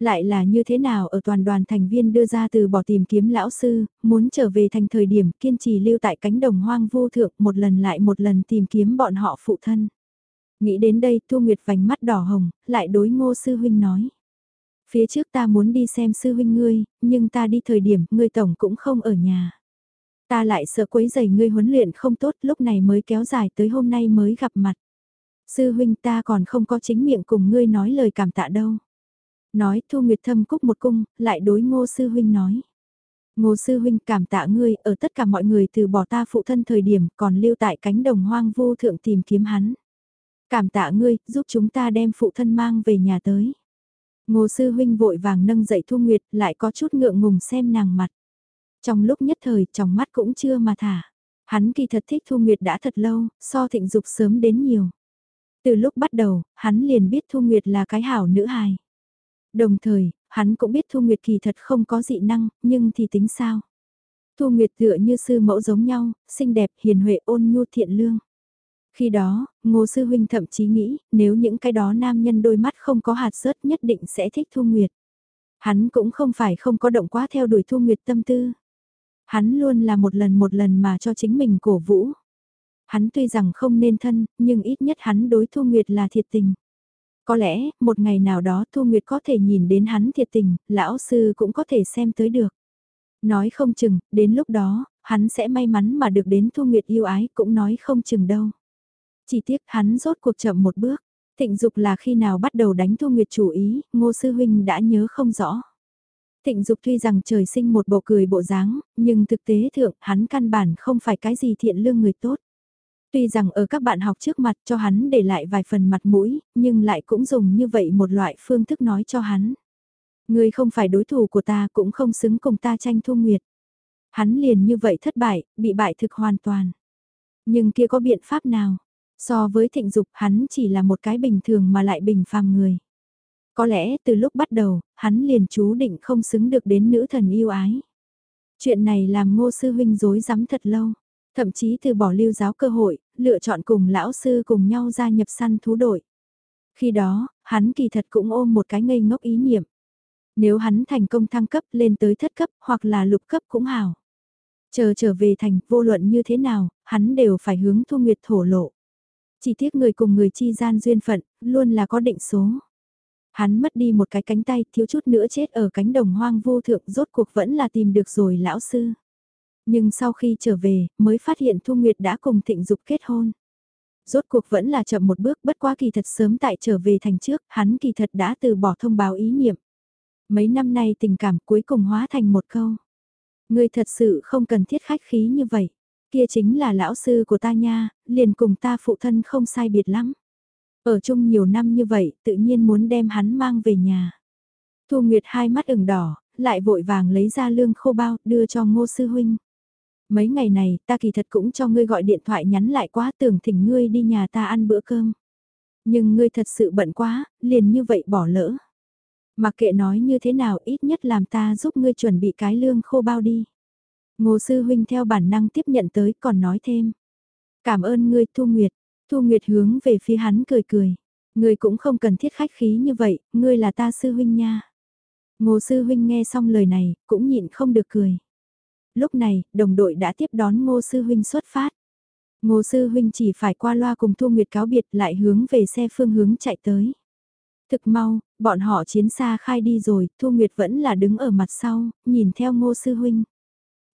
Lại là như thế nào ở toàn đoàn thành viên đưa ra từ bỏ tìm kiếm lão sư, muốn trở về thành thời điểm kiên trì lưu tại cánh đồng hoang vô thượng một lần lại một lần tìm kiếm bọn họ phụ thân. Nghĩ đến đây Thu Nguyệt vành mắt đỏ hồng, lại đối ngô sư huynh nói. Phía trước ta muốn đi xem sư huynh ngươi, nhưng ta đi thời điểm ngươi tổng cũng không ở nhà. Ta lại sợ quấy giày ngươi huấn luyện không tốt lúc này mới kéo dài tới hôm nay mới gặp mặt. Sư huynh ta còn không có chính miệng cùng ngươi nói lời cảm tạ đâu. Nói Thu Nguyệt thâm cúc một cung, lại đối ngô sư huynh nói. Ngô sư huynh cảm tạ ngươi ở tất cả mọi người từ bỏ ta phụ thân thời điểm còn lưu tại cánh đồng hoang vô thượng tìm kiếm hắn. Cảm tạ ngươi, giúp chúng ta đem phụ thân mang về nhà tới. Ngô sư huynh vội vàng nâng dậy Thu Nguyệt, lại có chút ngượng ngùng xem nàng mặt. Trong lúc nhất thời, trong mắt cũng chưa mà thả. Hắn kỳ thật thích Thu Nguyệt đã thật lâu, so thịnh dục sớm đến nhiều. Từ lúc bắt đầu, hắn liền biết Thu Nguyệt là cái hảo nữ hài. Đồng thời, hắn cũng biết Thu Nguyệt kỳ thật không có dị năng, nhưng thì tính sao? Thu Nguyệt tựa như sư mẫu giống nhau, xinh đẹp, hiền huệ, ôn nhu thiện lương. Khi đó, Ngô Sư Huynh thậm chí nghĩ, nếu những cái đó nam nhân đôi mắt không có hạt rớt nhất định sẽ thích Thu Nguyệt. Hắn cũng không phải không có động quá theo đuổi Thu Nguyệt tâm tư. Hắn luôn là một lần một lần mà cho chính mình cổ vũ. Hắn tuy rằng không nên thân, nhưng ít nhất hắn đối Thu Nguyệt là thiệt tình. Có lẽ, một ngày nào đó Thu Nguyệt có thể nhìn đến hắn thiệt tình, lão sư cũng có thể xem tới được. Nói không chừng, đến lúc đó, hắn sẽ may mắn mà được đến Thu Nguyệt yêu ái cũng nói không chừng đâu. Chỉ tiếc hắn rốt cuộc chậm một bước. Thịnh Dục là khi nào bắt đầu đánh Thu Nguyệt chủ ý, Ngô Sư Huynh đã nhớ không rõ. Thịnh Dục tuy rằng trời sinh một bộ cười bộ dáng, nhưng thực tế thượng hắn căn bản không phải cái gì thiện lương người tốt. Tuy rằng ở các bạn học trước mặt cho hắn để lại vài phần mặt mũi, nhưng lại cũng dùng như vậy một loại phương thức nói cho hắn. Người không phải đối thủ của ta cũng không xứng cùng ta tranh Thu Nguyệt. Hắn liền như vậy thất bại, bị bại thực hoàn toàn. Nhưng kia có biện pháp nào? So với thịnh dục hắn chỉ là một cái bình thường mà lại bình phàm người. Có lẽ từ lúc bắt đầu, hắn liền chú định không xứng được đến nữ thần yêu ái. Chuyện này làm ngô sư huynh dối rắm thật lâu, thậm chí từ bỏ lưu giáo cơ hội, lựa chọn cùng lão sư cùng nhau gia nhập săn thú đội. Khi đó, hắn kỳ thật cũng ôm một cái ngây ngốc ý niệm. Nếu hắn thành công thăng cấp lên tới thất cấp hoặc là lục cấp cũng hảo. Chờ trở về thành vô luận như thế nào, hắn đều phải hướng thu nguyệt thổ lộ. Chỉ tiếc người cùng người chi gian duyên phận, luôn là có định số. Hắn mất đi một cái cánh tay, thiếu chút nữa chết ở cánh đồng hoang vô thượng, rốt cuộc vẫn là tìm được rồi lão sư. Nhưng sau khi trở về, mới phát hiện Thu Nguyệt đã cùng Thịnh Dục kết hôn. Rốt cuộc vẫn là chậm một bước bất quá kỳ thật sớm tại trở về thành trước, hắn kỳ thật đã từ bỏ thông báo ý niệm. Mấy năm nay tình cảm cuối cùng hóa thành một câu. người thật sự không cần thiết khách khí như vậy. Kia chính là lão sư của ta nha, liền cùng ta phụ thân không sai biệt lắm. Ở chung nhiều năm như vậy, tự nhiên muốn đem hắn mang về nhà. Thu Nguyệt hai mắt ửng đỏ, lại vội vàng lấy ra lương khô bao, đưa cho ngô sư huynh. Mấy ngày này, ta kỳ thật cũng cho ngươi gọi điện thoại nhắn lại quá tưởng thỉnh ngươi đi nhà ta ăn bữa cơm. Nhưng ngươi thật sự bận quá, liền như vậy bỏ lỡ. Mặc kệ nói như thế nào ít nhất làm ta giúp ngươi chuẩn bị cái lương khô bao đi. Ngô sư huynh theo bản năng tiếp nhận tới còn nói thêm. Cảm ơn ngươi Thu Nguyệt. Thu Nguyệt hướng về phía hắn cười cười. Ngươi cũng không cần thiết khách khí như vậy, ngươi là ta sư huynh nha. Ngô sư huynh nghe xong lời này, cũng nhịn không được cười. Lúc này, đồng đội đã tiếp đón ngô sư huynh xuất phát. Ngô sư huynh chỉ phải qua loa cùng Thu Nguyệt cáo biệt lại hướng về xe phương hướng chạy tới. Thực mau, bọn họ chiến xa khai đi rồi, Thu Nguyệt vẫn là đứng ở mặt sau, nhìn theo ngô sư huynh.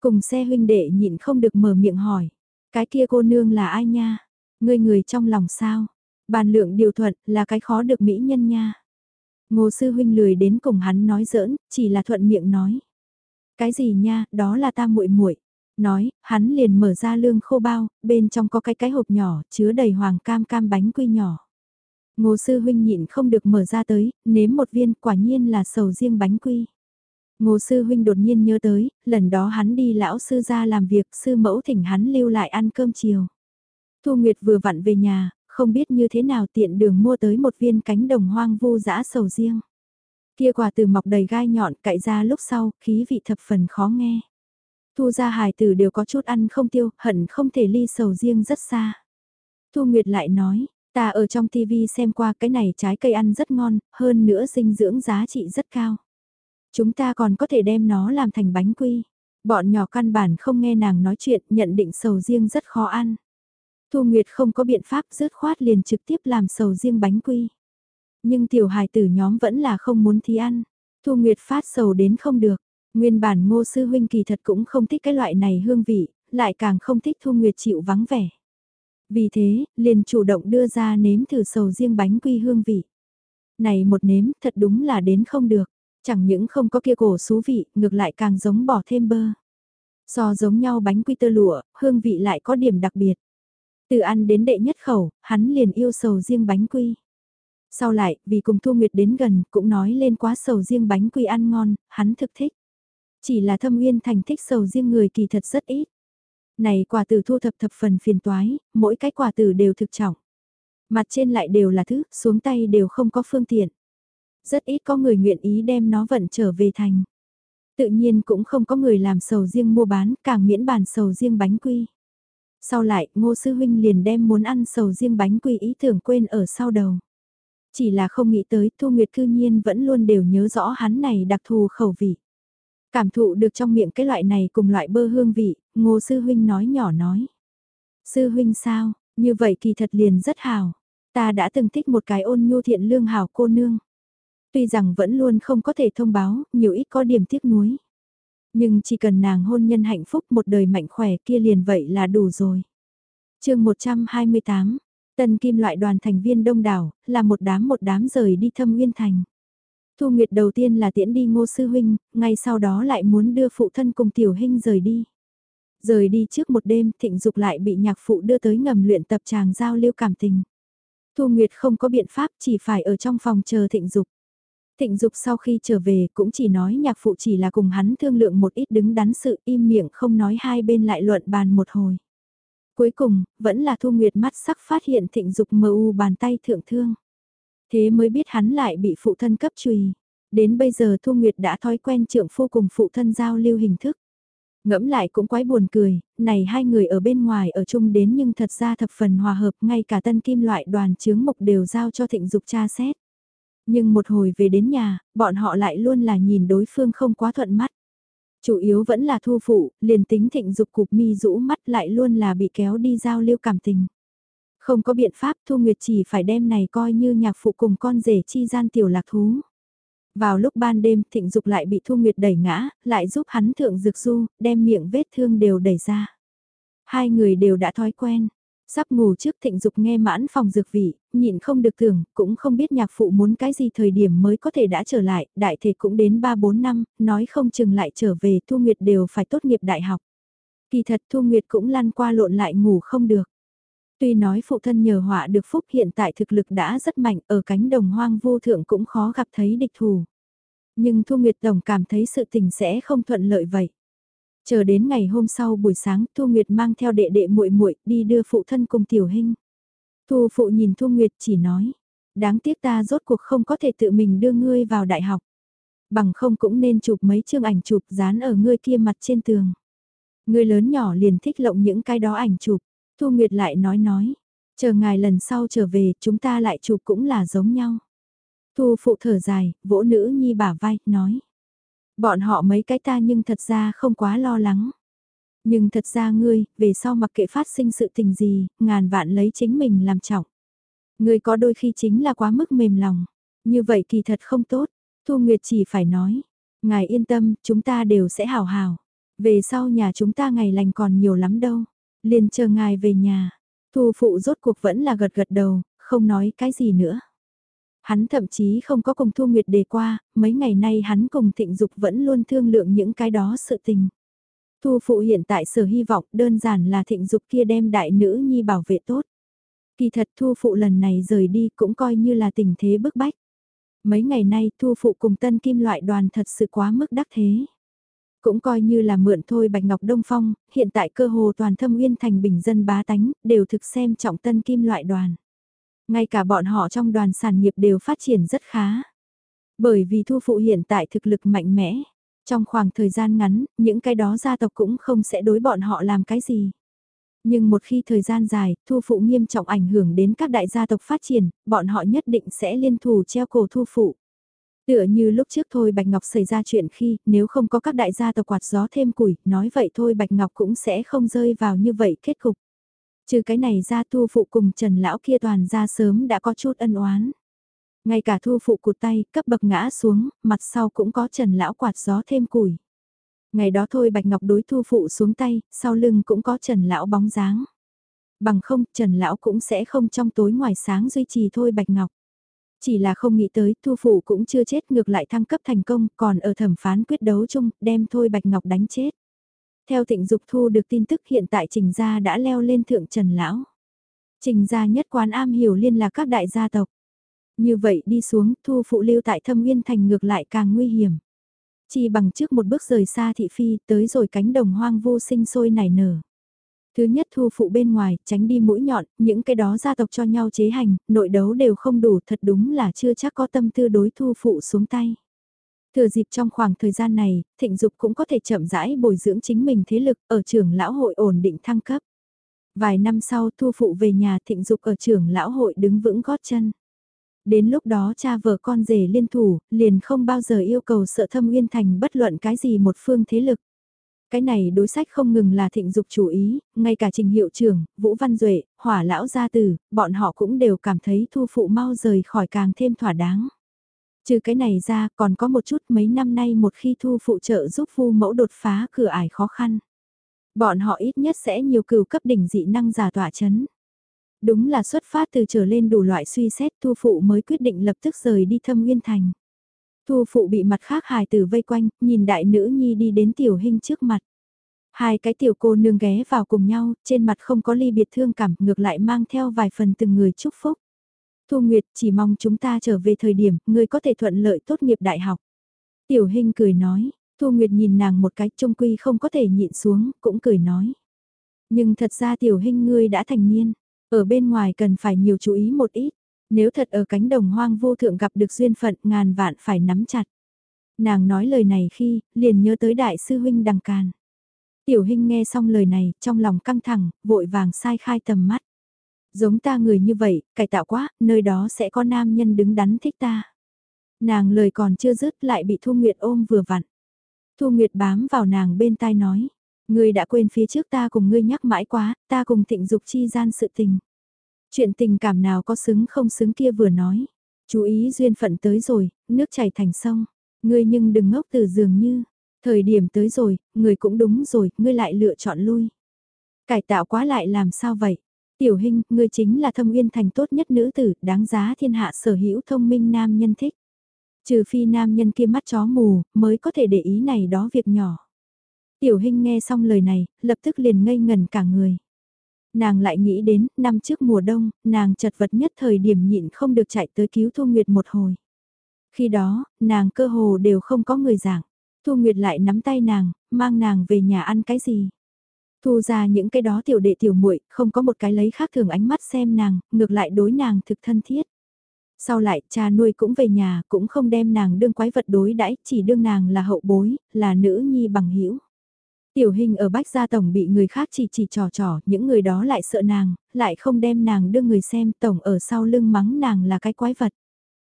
Cùng xe huynh đệ nhịn không được mở miệng hỏi. Cái kia cô nương là ai nha? Người người trong lòng sao? Bàn lượng điều thuận là cái khó được mỹ nhân nha. Ngô sư huynh lười đến cùng hắn nói giỡn, chỉ là thuận miệng nói. Cái gì nha, đó là ta muội muội. Nói, hắn liền mở ra lương khô bao, bên trong có cái cái hộp nhỏ, chứa đầy hoàng cam cam bánh quy nhỏ. Ngô sư huynh nhịn không được mở ra tới, nếm một viên quả nhiên là sầu riêng bánh quy. Ngô sư huynh đột nhiên nhớ tới, lần đó hắn đi lão sư ra làm việc, sư mẫu thỉnh hắn lưu lại ăn cơm chiều. Thu Nguyệt vừa vặn về nhà, không biết như thế nào tiện đường mua tới một viên cánh đồng hoang vu dã sầu riêng. Kia quả từ mọc đầy gai nhọn cậy ra lúc sau, khí vị thập phần khó nghe. Thu ra hài tử đều có chút ăn không tiêu, hận không thể ly sầu riêng rất xa. Thu Nguyệt lại nói, ta ở trong TV xem qua cái này trái cây ăn rất ngon, hơn nữa dinh dưỡng giá trị rất cao. Chúng ta còn có thể đem nó làm thành bánh quy. Bọn nhỏ căn bản không nghe nàng nói chuyện, nhận định sầu riêng rất khó ăn. Thu Nguyệt không có biện pháp rớt khoát liền trực tiếp làm sầu riêng bánh quy. Nhưng tiểu hài tử nhóm vẫn là không muốn thi ăn. Thu Nguyệt phát sầu đến không được. Nguyên bản ngô sư huynh kỳ thật cũng không thích cái loại này hương vị, lại càng không thích Thu Nguyệt chịu vắng vẻ. Vì thế, liền chủ động đưa ra nếm thử sầu riêng bánh quy hương vị. Này một nếm thật đúng là đến không được. Chẳng những không có kia cổ xú vị, ngược lại càng giống bỏ thêm bơ. So giống nhau bánh quy tơ lụa, hương vị lại có điểm đặc biệt. Từ ăn đến đệ nhất khẩu, hắn liền yêu sầu riêng bánh quy. Sau lại, vì cùng Thu Nguyệt đến gần, cũng nói lên quá sầu riêng bánh quy ăn ngon, hắn thực thích. Chỉ là thâm uyên thành thích sầu riêng người kỳ thật rất ít. Này quả tử thu thập thập phần phiền toái, mỗi cái quả tử đều thực trọng. Mặt trên lại đều là thứ, xuống tay đều không có phương tiện. Rất ít có người nguyện ý đem nó vận trở về thành. Tự nhiên cũng không có người làm sầu riêng mua bán, càng miễn bàn sầu riêng bánh quy. Sau lại, ngô sư huynh liền đem muốn ăn sầu riêng bánh quy ý tưởng quên ở sau đầu. Chỉ là không nghĩ tới Thu Nguyệt cư nhiên vẫn luôn đều nhớ rõ hắn này đặc thù khẩu vị. Cảm thụ được trong miệng cái loại này cùng loại bơ hương vị, ngô sư huynh nói nhỏ nói. Sư huynh sao, như vậy kỳ thật liền rất hào. Ta đã từng thích một cái ôn nhu thiện lương hào cô nương. Tuy rằng vẫn luôn không có thể thông báo, nhiều ít có điểm tiếc nuối. Nhưng chỉ cần nàng hôn nhân hạnh phúc một đời mạnh khỏe kia liền vậy là đủ rồi. chương 128, Tân Kim loại đoàn thành viên đông đảo, là một đám một đám rời đi thâm nguyên thành. Thu Nguyệt đầu tiên là tiễn đi ngô sư huynh, ngay sau đó lại muốn đưa phụ thân cùng tiểu hình rời đi. Rời đi trước một đêm, thịnh dục lại bị nhạc phụ đưa tới ngầm luyện tập tràng giao lưu cảm tình. Thu Nguyệt không có biện pháp chỉ phải ở trong phòng chờ thịnh dục. Thịnh Dục sau khi trở về cũng chỉ nói nhạc phụ chỉ là cùng hắn thương lượng một ít đứng đắn sự im miệng không nói hai bên lại luận bàn một hồi. Cuối cùng, vẫn là Thu Nguyệt mắt sắc phát hiện Thịnh Dục mờ u bàn tay thượng thương. Thế mới biết hắn lại bị phụ thân cấp trùy. Đến bây giờ Thu Nguyệt đã thói quen trưởng phu cùng phụ thân giao lưu hình thức. Ngẫm lại cũng quái buồn cười, này hai người ở bên ngoài ở chung đến nhưng thật ra thập phần hòa hợp ngay cả tân kim loại đoàn chướng mục đều giao cho thịnh dục tra xét. Nhưng một hồi về đến nhà, bọn họ lại luôn là nhìn đối phương không quá thuận mắt. Chủ yếu vẫn là thu phụ, liền tính thịnh dục cục mi rũ mắt lại luôn là bị kéo đi giao lưu cảm tình. Không có biện pháp Thu Nguyệt chỉ phải đem này coi như nhạc phụ cùng con rể chi gian tiểu lạc thú. Vào lúc ban đêm thịnh dục lại bị Thu Nguyệt đẩy ngã, lại giúp hắn thượng dược du, đem miệng vết thương đều đẩy ra. Hai người đều đã thói quen. Sắp ngủ trước thịnh dục nghe mãn phòng dược vị, nhịn không được tưởng, cũng không biết nhạc phụ muốn cái gì thời điểm mới có thể đã trở lại, đại thể cũng đến 3-4 năm, nói không chừng lại trở về Thu Nguyệt đều phải tốt nghiệp đại học. Kỳ thật Thu Nguyệt cũng lăn qua lộn lại ngủ không được. Tuy nói phụ thân nhờ họa được phúc hiện tại thực lực đã rất mạnh ở cánh đồng hoang vô thượng cũng khó gặp thấy địch thù. Nhưng Thu Nguyệt Tổng cảm thấy sự tình sẽ không thuận lợi vậy. Chờ đến ngày hôm sau buổi sáng Thu Nguyệt mang theo đệ đệ muội muội đi đưa phụ thân cùng tiểu hình. Thu phụ nhìn Thu Nguyệt chỉ nói, đáng tiếc ta rốt cuộc không có thể tự mình đưa ngươi vào đại học. Bằng không cũng nên chụp mấy chương ảnh chụp dán ở ngươi kia mặt trên tường. Ngươi lớn nhỏ liền thích lộng những cái đó ảnh chụp. Thu Nguyệt lại nói nói, chờ ngài lần sau trở về chúng ta lại chụp cũng là giống nhau. Thu phụ thở dài, vỗ nữ nhi bả vai, nói. Bọn họ mấy cái ta nhưng thật ra không quá lo lắng. Nhưng thật ra ngươi, về sau mặc kệ phát sinh sự tình gì, ngàn vạn lấy chính mình làm trọng. Ngươi có đôi khi chính là quá mức mềm lòng. Như vậy kỳ thật không tốt. Thu Nguyệt chỉ phải nói. Ngài yên tâm, chúng ta đều sẽ hào hào. Về sau nhà chúng ta ngày lành còn nhiều lắm đâu. Liền chờ ngài về nhà. Thu phụ rốt cuộc vẫn là gật gật đầu, không nói cái gì nữa. Hắn thậm chí không có cùng Thu Nguyệt đề qua, mấy ngày nay hắn cùng Thịnh Dục vẫn luôn thương lượng những cái đó sự tình. Thu phụ hiện tại sở hy vọng đơn giản là Thịnh Dục kia đem đại nữ nhi bảo vệ tốt. Kỳ thật Thu phụ lần này rời đi cũng coi như là tình thế bức bách. Mấy ngày nay Thu phụ cùng tân kim loại đoàn thật sự quá mức đắc thế. Cũng coi như là mượn thôi Bạch Ngọc Đông Phong, hiện tại cơ hồ toàn thâm uyên thành bình dân bá tánh, đều thực xem trọng tân kim loại đoàn. Ngay cả bọn họ trong đoàn sản nghiệp đều phát triển rất khá. Bởi vì thu phụ hiện tại thực lực mạnh mẽ. Trong khoảng thời gian ngắn, những cái đó gia tộc cũng không sẽ đối bọn họ làm cái gì. Nhưng một khi thời gian dài, thu phụ nghiêm trọng ảnh hưởng đến các đại gia tộc phát triển, bọn họ nhất định sẽ liên thủ treo cổ thu phụ. Tựa như lúc trước thôi Bạch Ngọc xảy ra chuyện khi, nếu không có các đại gia tộc quạt gió thêm củi, nói vậy thôi Bạch Ngọc cũng sẽ không rơi vào như vậy kết cục. Trừ cái này ra thu phụ cùng Trần Lão kia toàn ra sớm đã có chút ân oán. Ngay cả thu phụ cụt tay, cấp bậc ngã xuống, mặt sau cũng có Trần Lão quạt gió thêm củi. Ngày đó thôi Bạch Ngọc đối thu phụ xuống tay, sau lưng cũng có Trần Lão bóng dáng. Bằng không, Trần Lão cũng sẽ không trong tối ngoài sáng duy trì thôi Bạch Ngọc. Chỉ là không nghĩ tới thu phụ cũng chưa chết ngược lại thăng cấp thành công còn ở thẩm phán quyết đấu chung đem thôi Bạch Ngọc đánh chết. Theo thịnh dục thu được tin tức hiện tại trình gia đã leo lên thượng trần lão. Trình gia nhất quán am hiểu liên lạc các đại gia tộc. Như vậy đi xuống thu phụ lưu tại thâm nguyên thành ngược lại càng nguy hiểm. Chỉ bằng trước một bước rời xa thị phi tới rồi cánh đồng hoang vô sinh sôi nảy nở. Thứ nhất thu phụ bên ngoài, tránh đi mũi nhọn, những cái đó gia tộc cho nhau chế hành, nội đấu đều không đủ thật đúng là chưa chắc có tâm tư đối thu phụ xuống tay. Thừa dịp trong khoảng thời gian này, thịnh dục cũng có thể chậm rãi bồi dưỡng chính mình thế lực ở trường lão hội ổn định thăng cấp. Vài năm sau thu phụ về nhà thịnh dục ở trường lão hội đứng vững gót chân. Đến lúc đó cha vợ con rể liên thủ, liền không bao giờ yêu cầu sợ thâm uyên thành bất luận cái gì một phương thế lực. Cái này đối sách không ngừng là thịnh dục chủ ý, ngay cả trình hiệu trưởng, Vũ Văn Duệ, hỏa lão gia tử, bọn họ cũng đều cảm thấy thu phụ mau rời khỏi càng thêm thỏa đáng. Trừ cái này ra còn có một chút mấy năm nay một khi thu phụ trợ giúp phu mẫu đột phá cửa ải khó khăn. Bọn họ ít nhất sẽ nhiều cửu cấp đỉnh dị năng giả tỏa chấn. Đúng là xuất phát từ trở lên đủ loại suy xét thu phụ mới quyết định lập tức rời đi thâm nguyên thành. Thu phụ bị mặt khác hài tử vây quanh, nhìn đại nữ nhi đi đến tiểu hình trước mặt. Hai cái tiểu cô nương ghé vào cùng nhau, trên mặt không có ly biệt thương cảm, ngược lại mang theo vài phần từng người chúc phúc. Thu Nguyệt chỉ mong chúng ta trở về thời điểm, ngươi có thể thuận lợi tốt nghiệp đại học. Tiểu Hinh cười nói, Thu Nguyệt nhìn nàng một cái trông quy không có thể nhịn xuống, cũng cười nói. Nhưng thật ra Tiểu Hinh ngươi đã thành niên, ở bên ngoài cần phải nhiều chú ý một ít. Nếu thật ở cánh đồng hoang vô thượng gặp được duyên phận ngàn vạn phải nắm chặt. Nàng nói lời này khi, liền nhớ tới đại sư huynh đằng càn. Tiểu Hinh nghe xong lời này, trong lòng căng thẳng, vội vàng sai khai tầm mắt. Giống ta người như vậy, cải tạo quá, nơi đó sẽ có nam nhân đứng đắn thích ta. Nàng lời còn chưa dứt lại bị Thu Nguyệt ôm vừa vặn. Thu Nguyệt bám vào nàng bên tai nói, ngươi đã quên phía trước ta cùng ngươi nhắc mãi quá, ta cùng thịnh dục chi gian sự tình. Chuyện tình cảm nào có xứng không xứng kia vừa nói. Chú ý duyên phận tới rồi, nước chảy thành sông. Ngươi nhưng đừng ngốc từ dường như, thời điểm tới rồi, người cũng đúng rồi, ngươi lại lựa chọn lui. Cải tạo quá lại làm sao vậy? Tiểu hình, ngươi chính là thâm uyên thành tốt nhất nữ tử, đáng giá thiên hạ sở hữu thông minh nam nhân thích. Trừ phi nam nhân kia mắt chó mù, mới có thể để ý này đó việc nhỏ. Tiểu hình nghe xong lời này, lập tức liền ngây ngần cả người. Nàng lại nghĩ đến, năm trước mùa đông, nàng chật vật nhất thời điểm nhịn không được chạy tới cứu Thu Nguyệt một hồi. Khi đó, nàng cơ hồ đều không có người giảng. Thu Nguyệt lại nắm tay nàng, mang nàng về nhà ăn cái gì. Thu ra những cái đó tiểu đệ tiểu muội không có một cái lấy khác thường ánh mắt xem nàng, ngược lại đối nàng thực thân thiết. Sau lại, cha nuôi cũng về nhà, cũng không đem nàng đương quái vật đối đãi chỉ đương nàng là hậu bối, là nữ nhi bằng hữu Tiểu hình ở Bách Gia Tổng bị người khác chỉ chỉ trò trò, những người đó lại sợ nàng, lại không đem nàng đưa người xem Tổng ở sau lưng mắng nàng là cái quái vật.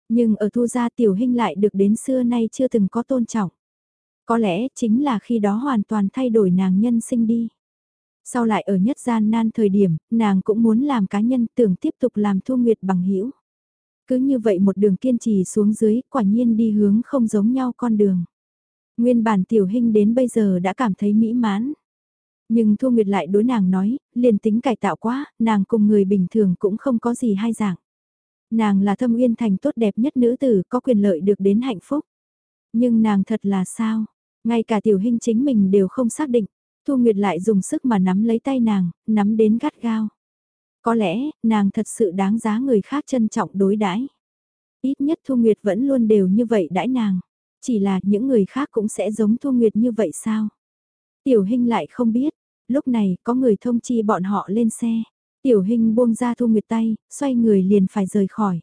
Nhưng ở thu gia tiểu hình lại được đến xưa nay chưa từng có tôn trọng. Có lẽ chính là khi đó hoàn toàn thay đổi nàng nhân sinh đi. Sau lại ở nhất gian nan thời điểm, nàng cũng muốn làm cá nhân tưởng tiếp tục làm thu nguyệt bằng hữu Cứ như vậy một đường kiên trì xuống dưới, quả nhiên đi hướng không giống nhau con đường. Nguyên bản tiểu hình đến bây giờ đã cảm thấy mỹ mãn. Nhưng Thu Nguyệt lại đối nàng nói, liền tính cải tạo quá, nàng cùng người bình thường cũng không có gì hai dạng. Nàng là thâm uyên thành tốt đẹp nhất nữ tử, có quyền lợi được đến hạnh phúc. Nhưng nàng thật là sao? Ngay cả tiểu hình chính mình đều không xác định. Thu Nguyệt lại dùng sức mà nắm lấy tay nàng, nắm đến gắt gao. Có lẽ, nàng thật sự đáng giá người khác trân trọng đối đãi. Ít nhất Thu Nguyệt vẫn luôn đều như vậy đãi nàng. Chỉ là những người khác cũng sẽ giống Thu Nguyệt như vậy sao? Tiểu Hinh lại không biết. Lúc này có người thông chi bọn họ lên xe. Tiểu Hinh buông ra Thu Nguyệt tay, xoay người liền phải rời khỏi.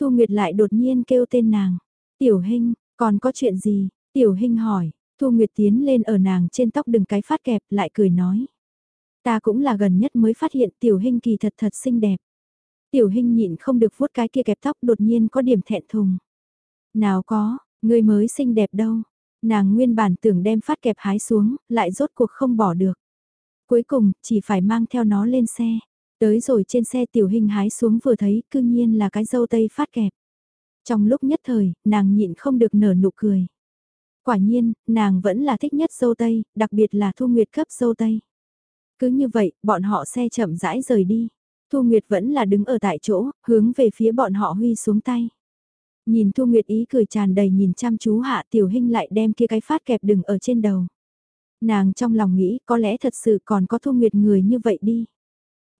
Thu Nguyệt lại đột nhiên kêu tên nàng. Tiểu Hinh, còn có chuyện gì? Tiểu Hinh hỏi. Thu Nguyệt tiến lên ở nàng trên tóc đừng cái phát kẹp lại cười nói. Ta cũng là gần nhất mới phát hiện Tiểu Hinh kỳ thật thật xinh đẹp. Tiểu Hinh nhịn không được vuốt cái kia kẹp tóc đột nhiên có điểm thẹn thùng. Nào có, Người mới xinh đẹp đâu. Nàng nguyên bản tưởng đem phát kẹp hái xuống, lại rốt cuộc không bỏ được. Cuối cùng, chỉ phải mang theo nó lên xe. Tới rồi trên xe tiểu hình hái xuống vừa thấy, cư nhiên là cái dâu tây phát kẹp. Trong lúc nhất thời, nàng nhịn không được nở nụ cười. Quả nhiên, nàng vẫn là thích nhất dâu tây, đặc biệt là Thu Nguyệt cấp dâu tây. Cứ như vậy, bọn họ xe chậm rãi rời đi. Thu Nguyệt vẫn là đứng ở tại chỗ, hướng về phía bọn họ huy xuống tay. Nhìn Thu Nguyệt ý cười tràn đầy nhìn chăm chú hạ tiểu hình lại đem kia cái phát kẹp đừng ở trên đầu. Nàng trong lòng nghĩ có lẽ thật sự còn có Thu Nguyệt người như vậy đi.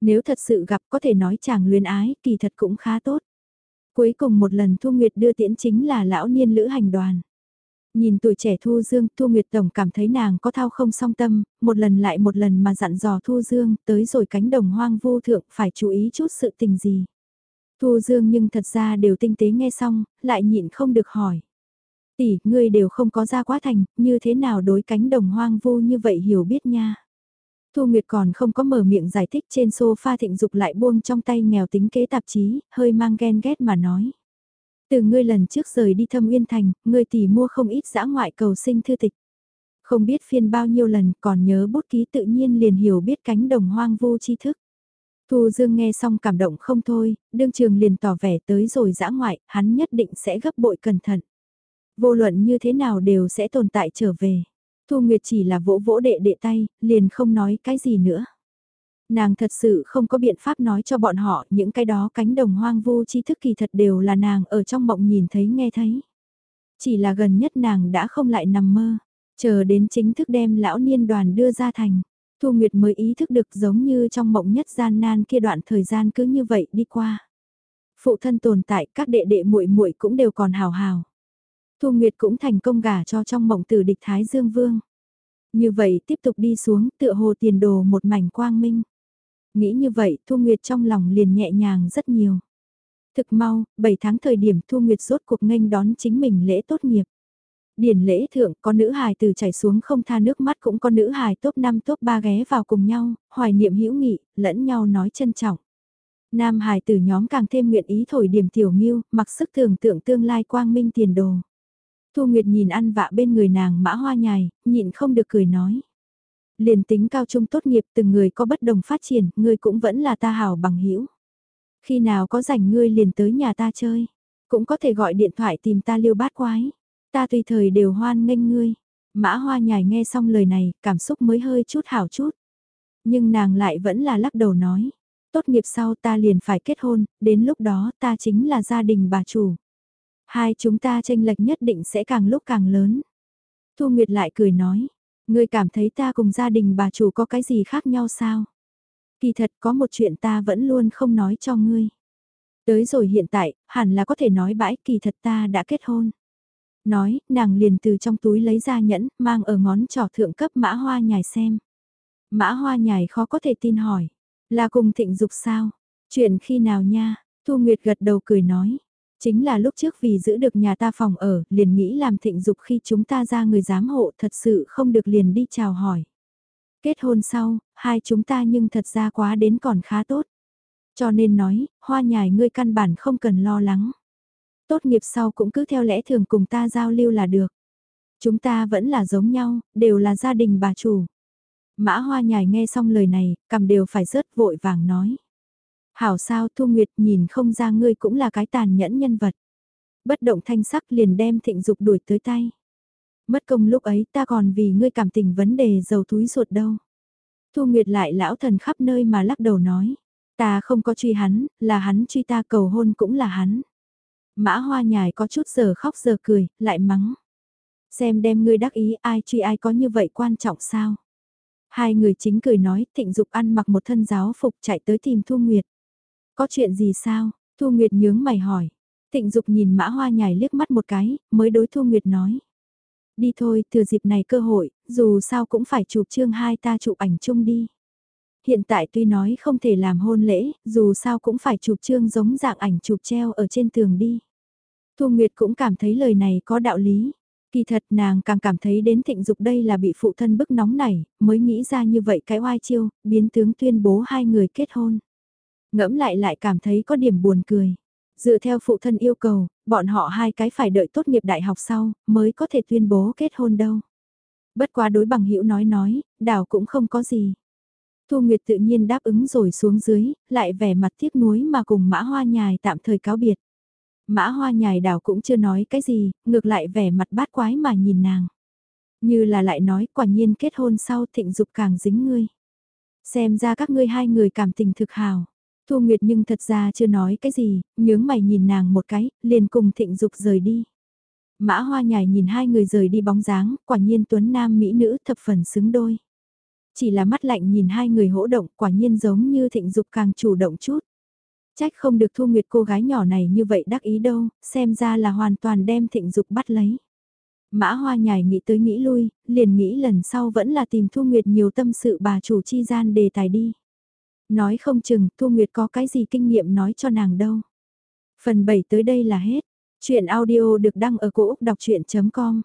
Nếu thật sự gặp có thể nói chàng luyến ái kỳ thật cũng khá tốt. Cuối cùng một lần Thu Nguyệt đưa tiễn chính là lão niên lữ hành đoàn. Nhìn tuổi trẻ Thu Dương, Thu Nguyệt Tổng cảm thấy nàng có thao không song tâm, một lần lại một lần mà dặn dò Thu Dương, tới rồi cánh đồng hoang vô thượng phải chú ý chút sự tình gì. Thu Dương nhưng thật ra đều tinh tế nghe xong, lại nhịn không được hỏi. Tỷ, ngươi đều không có ra quá thành, như thế nào đối cánh đồng hoang vu như vậy hiểu biết nha. Thu Nguyệt còn không có mở miệng giải thích trên sofa thịnh dục lại buông trong tay nghèo tính kế tạp chí, hơi mang ghen ghét mà nói. Từ ngươi lần trước rời đi thâm uyên thành, ngươi tỷ mua không ít dã ngoại cầu sinh thư tịch. Không biết phiên bao nhiêu lần còn nhớ bút ký tự nhiên liền hiểu biết cánh đồng hoang vu tri thức. Thu Dương nghe xong cảm động không thôi, đương trường liền tỏ vẻ tới rồi dã ngoại, hắn nhất định sẽ gấp bội cẩn thận. Vô luận như thế nào đều sẽ tồn tại trở về. Thu Nguyệt chỉ là vỗ vỗ đệ đệ tay, liền không nói cái gì nữa. Nàng thật sự không có biện pháp nói cho bọn họ những cái đó cánh đồng hoang vu tri thức kỳ thật đều là nàng ở trong mộng nhìn thấy nghe thấy. Chỉ là gần nhất nàng đã không lại nằm mơ, chờ đến chính thức đem lão niên đoàn đưa ra thành. Thu Nguyệt mới ý thức được giống như trong mộng nhất gian nan kia đoạn thời gian cứ như vậy đi qua. Phụ thân tồn tại các đệ đệ muội muội cũng đều còn hào hào. Thu Nguyệt cũng thành công gả cho trong mộng tử địch Thái Dương Vương. Như vậy tiếp tục đi xuống tựa hồ tiền đồ một mảnh quang minh. Nghĩ như vậy Thu Nguyệt trong lòng liền nhẹ nhàng rất nhiều. Thực mau, 7 tháng thời điểm Thu Nguyệt rốt cuộc nghênh đón chính mình lễ tốt nghiệp. Điển lễ thượng có nữ hài từ chảy xuống không tha nước mắt cũng có nữ hài top 5 top 3 ghé vào cùng nhau, hoài niệm hữu nghị, lẫn nhau nói trân trọng. Nam hài từ nhóm càng thêm nguyện ý thổi điểm tiểu nghiêu, mặc sức tưởng tượng tương lai quang minh tiền đồ. Thu Nguyệt nhìn ăn vạ bên người nàng mã hoa nhài, nhịn không được cười nói. Liền tính cao trung tốt nghiệp từng người có bất đồng phát triển, ngươi cũng vẫn là ta hảo bằng hữu Khi nào có rảnh ngươi liền tới nhà ta chơi. Cũng có thể gọi điện thoại tìm ta liêu bát quái. Ta tùy thời đều hoan nghênh ngươi. Mã hoa nhài nghe xong lời này, cảm xúc mới hơi chút hảo chút. Nhưng nàng lại vẫn là lắc đầu nói. Tốt nghiệp sau ta liền phải kết hôn, đến lúc đó ta chính là gia đình bà chủ. Hai chúng ta tranh lệch nhất định sẽ càng lúc càng lớn. Thu Nguyệt lại cười nói, ngươi cảm thấy ta cùng gia đình bà chủ có cái gì khác nhau sao? Kỳ thật có một chuyện ta vẫn luôn không nói cho ngươi. Tới rồi hiện tại, hẳn là có thể nói bãi kỳ thật ta đã kết hôn. Nói, nàng liền từ trong túi lấy ra nhẫn, mang ở ngón trỏ thượng cấp mã hoa nhài xem. Mã hoa nhài khó có thể tin hỏi, là cùng thịnh dục sao? Chuyện khi nào nha? Thu Nguyệt gật đầu cười nói. Chính là lúc trước vì giữ được nhà ta phòng ở, liền nghĩ làm thịnh dục khi chúng ta ra người giám hộ thật sự không được liền đi chào hỏi. Kết hôn sau, hai chúng ta nhưng thật ra quá đến còn khá tốt. Cho nên nói, hoa nhài ngươi căn bản không cần lo lắng. Tốt nghiệp sau cũng cứ theo lẽ thường cùng ta giao lưu là được. Chúng ta vẫn là giống nhau, đều là gia đình bà chủ. Mã hoa nhài nghe xong lời này, cầm đều phải rớt vội vàng nói. Hảo sao Thu Nguyệt nhìn không ra ngươi cũng là cái tàn nhẫn nhân vật. Bất động thanh sắc liền đem thịnh dục đuổi tới tay. Mất công lúc ấy ta còn vì ngươi cảm tình vấn đề giàu túi ruột đâu. Thu Nguyệt lại lão thần khắp nơi mà lắc đầu nói. Ta không có truy hắn, là hắn truy ta cầu hôn cũng là hắn. Mã hoa nhài có chút giờ khóc giờ cười, lại mắng. Xem đem ngươi đắc ý ai truy ai có như vậy quan trọng sao? Hai người chính cười nói, thịnh dục ăn mặc một thân giáo phục chạy tới tìm Thu Nguyệt. Có chuyện gì sao? Thu Nguyệt nhướng mày hỏi. Thịnh dục nhìn mã hoa nhài liếc mắt một cái, mới đối Thu Nguyệt nói. Đi thôi, thừa dịp này cơ hội, dù sao cũng phải chụp chương hai ta chụp ảnh chung đi. Hiện tại tuy nói không thể làm hôn lễ, dù sao cũng phải chụp chương giống dạng ảnh chụp treo ở trên tường đi. Thu Nguyệt cũng cảm thấy lời này có đạo lý. Kỳ thật nàng càng cảm thấy đến thịnh dục đây là bị phụ thân bức nóng này, mới nghĩ ra như vậy cái oai chiêu, biến tướng tuyên bố hai người kết hôn. Ngẫm lại lại cảm thấy có điểm buồn cười. Dựa theo phụ thân yêu cầu, bọn họ hai cái phải đợi tốt nghiệp đại học sau, mới có thể tuyên bố kết hôn đâu. Bất quá đối bằng hữu nói nói, đảo cũng không có gì. Thu Nguyệt tự nhiên đáp ứng rồi xuống dưới, lại vẻ mặt tiếc nuối mà cùng mã hoa nhài tạm thời cáo biệt. Mã hoa nhài đảo cũng chưa nói cái gì, ngược lại vẻ mặt bát quái mà nhìn nàng. Như là lại nói quả nhiên kết hôn sau thịnh dục càng dính ngươi. Xem ra các ngươi hai người cảm tình thực hào. Thu Nguyệt nhưng thật ra chưa nói cái gì, nhướng mày nhìn nàng một cái, liền cùng thịnh dục rời đi. Mã hoa nhài nhìn hai người rời đi bóng dáng, quả nhiên tuấn nam mỹ nữ thập phần xứng đôi. Chỉ là mắt lạnh nhìn hai người hỗ động quả nhiên giống như thịnh dục càng chủ động chút. Trách không được Thu Nguyệt cô gái nhỏ này như vậy đắc ý đâu, xem ra là hoàn toàn đem thịnh dục bắt lấy. Mã hoa nhài nghĩ tới nghĩ lui, liền nghĩ lần sau vẫn là tìm Thu Nguyệt nhiều tâm sự bà chủ chi gian đề tài đi. Nói không chừng Thu Nguyệt có cái gì kinh nghiệm nói cho nàng đâu. Phần 7 tới đây là hết. Chuyện audio được đăng ở cổ Úc đọc chuyện.com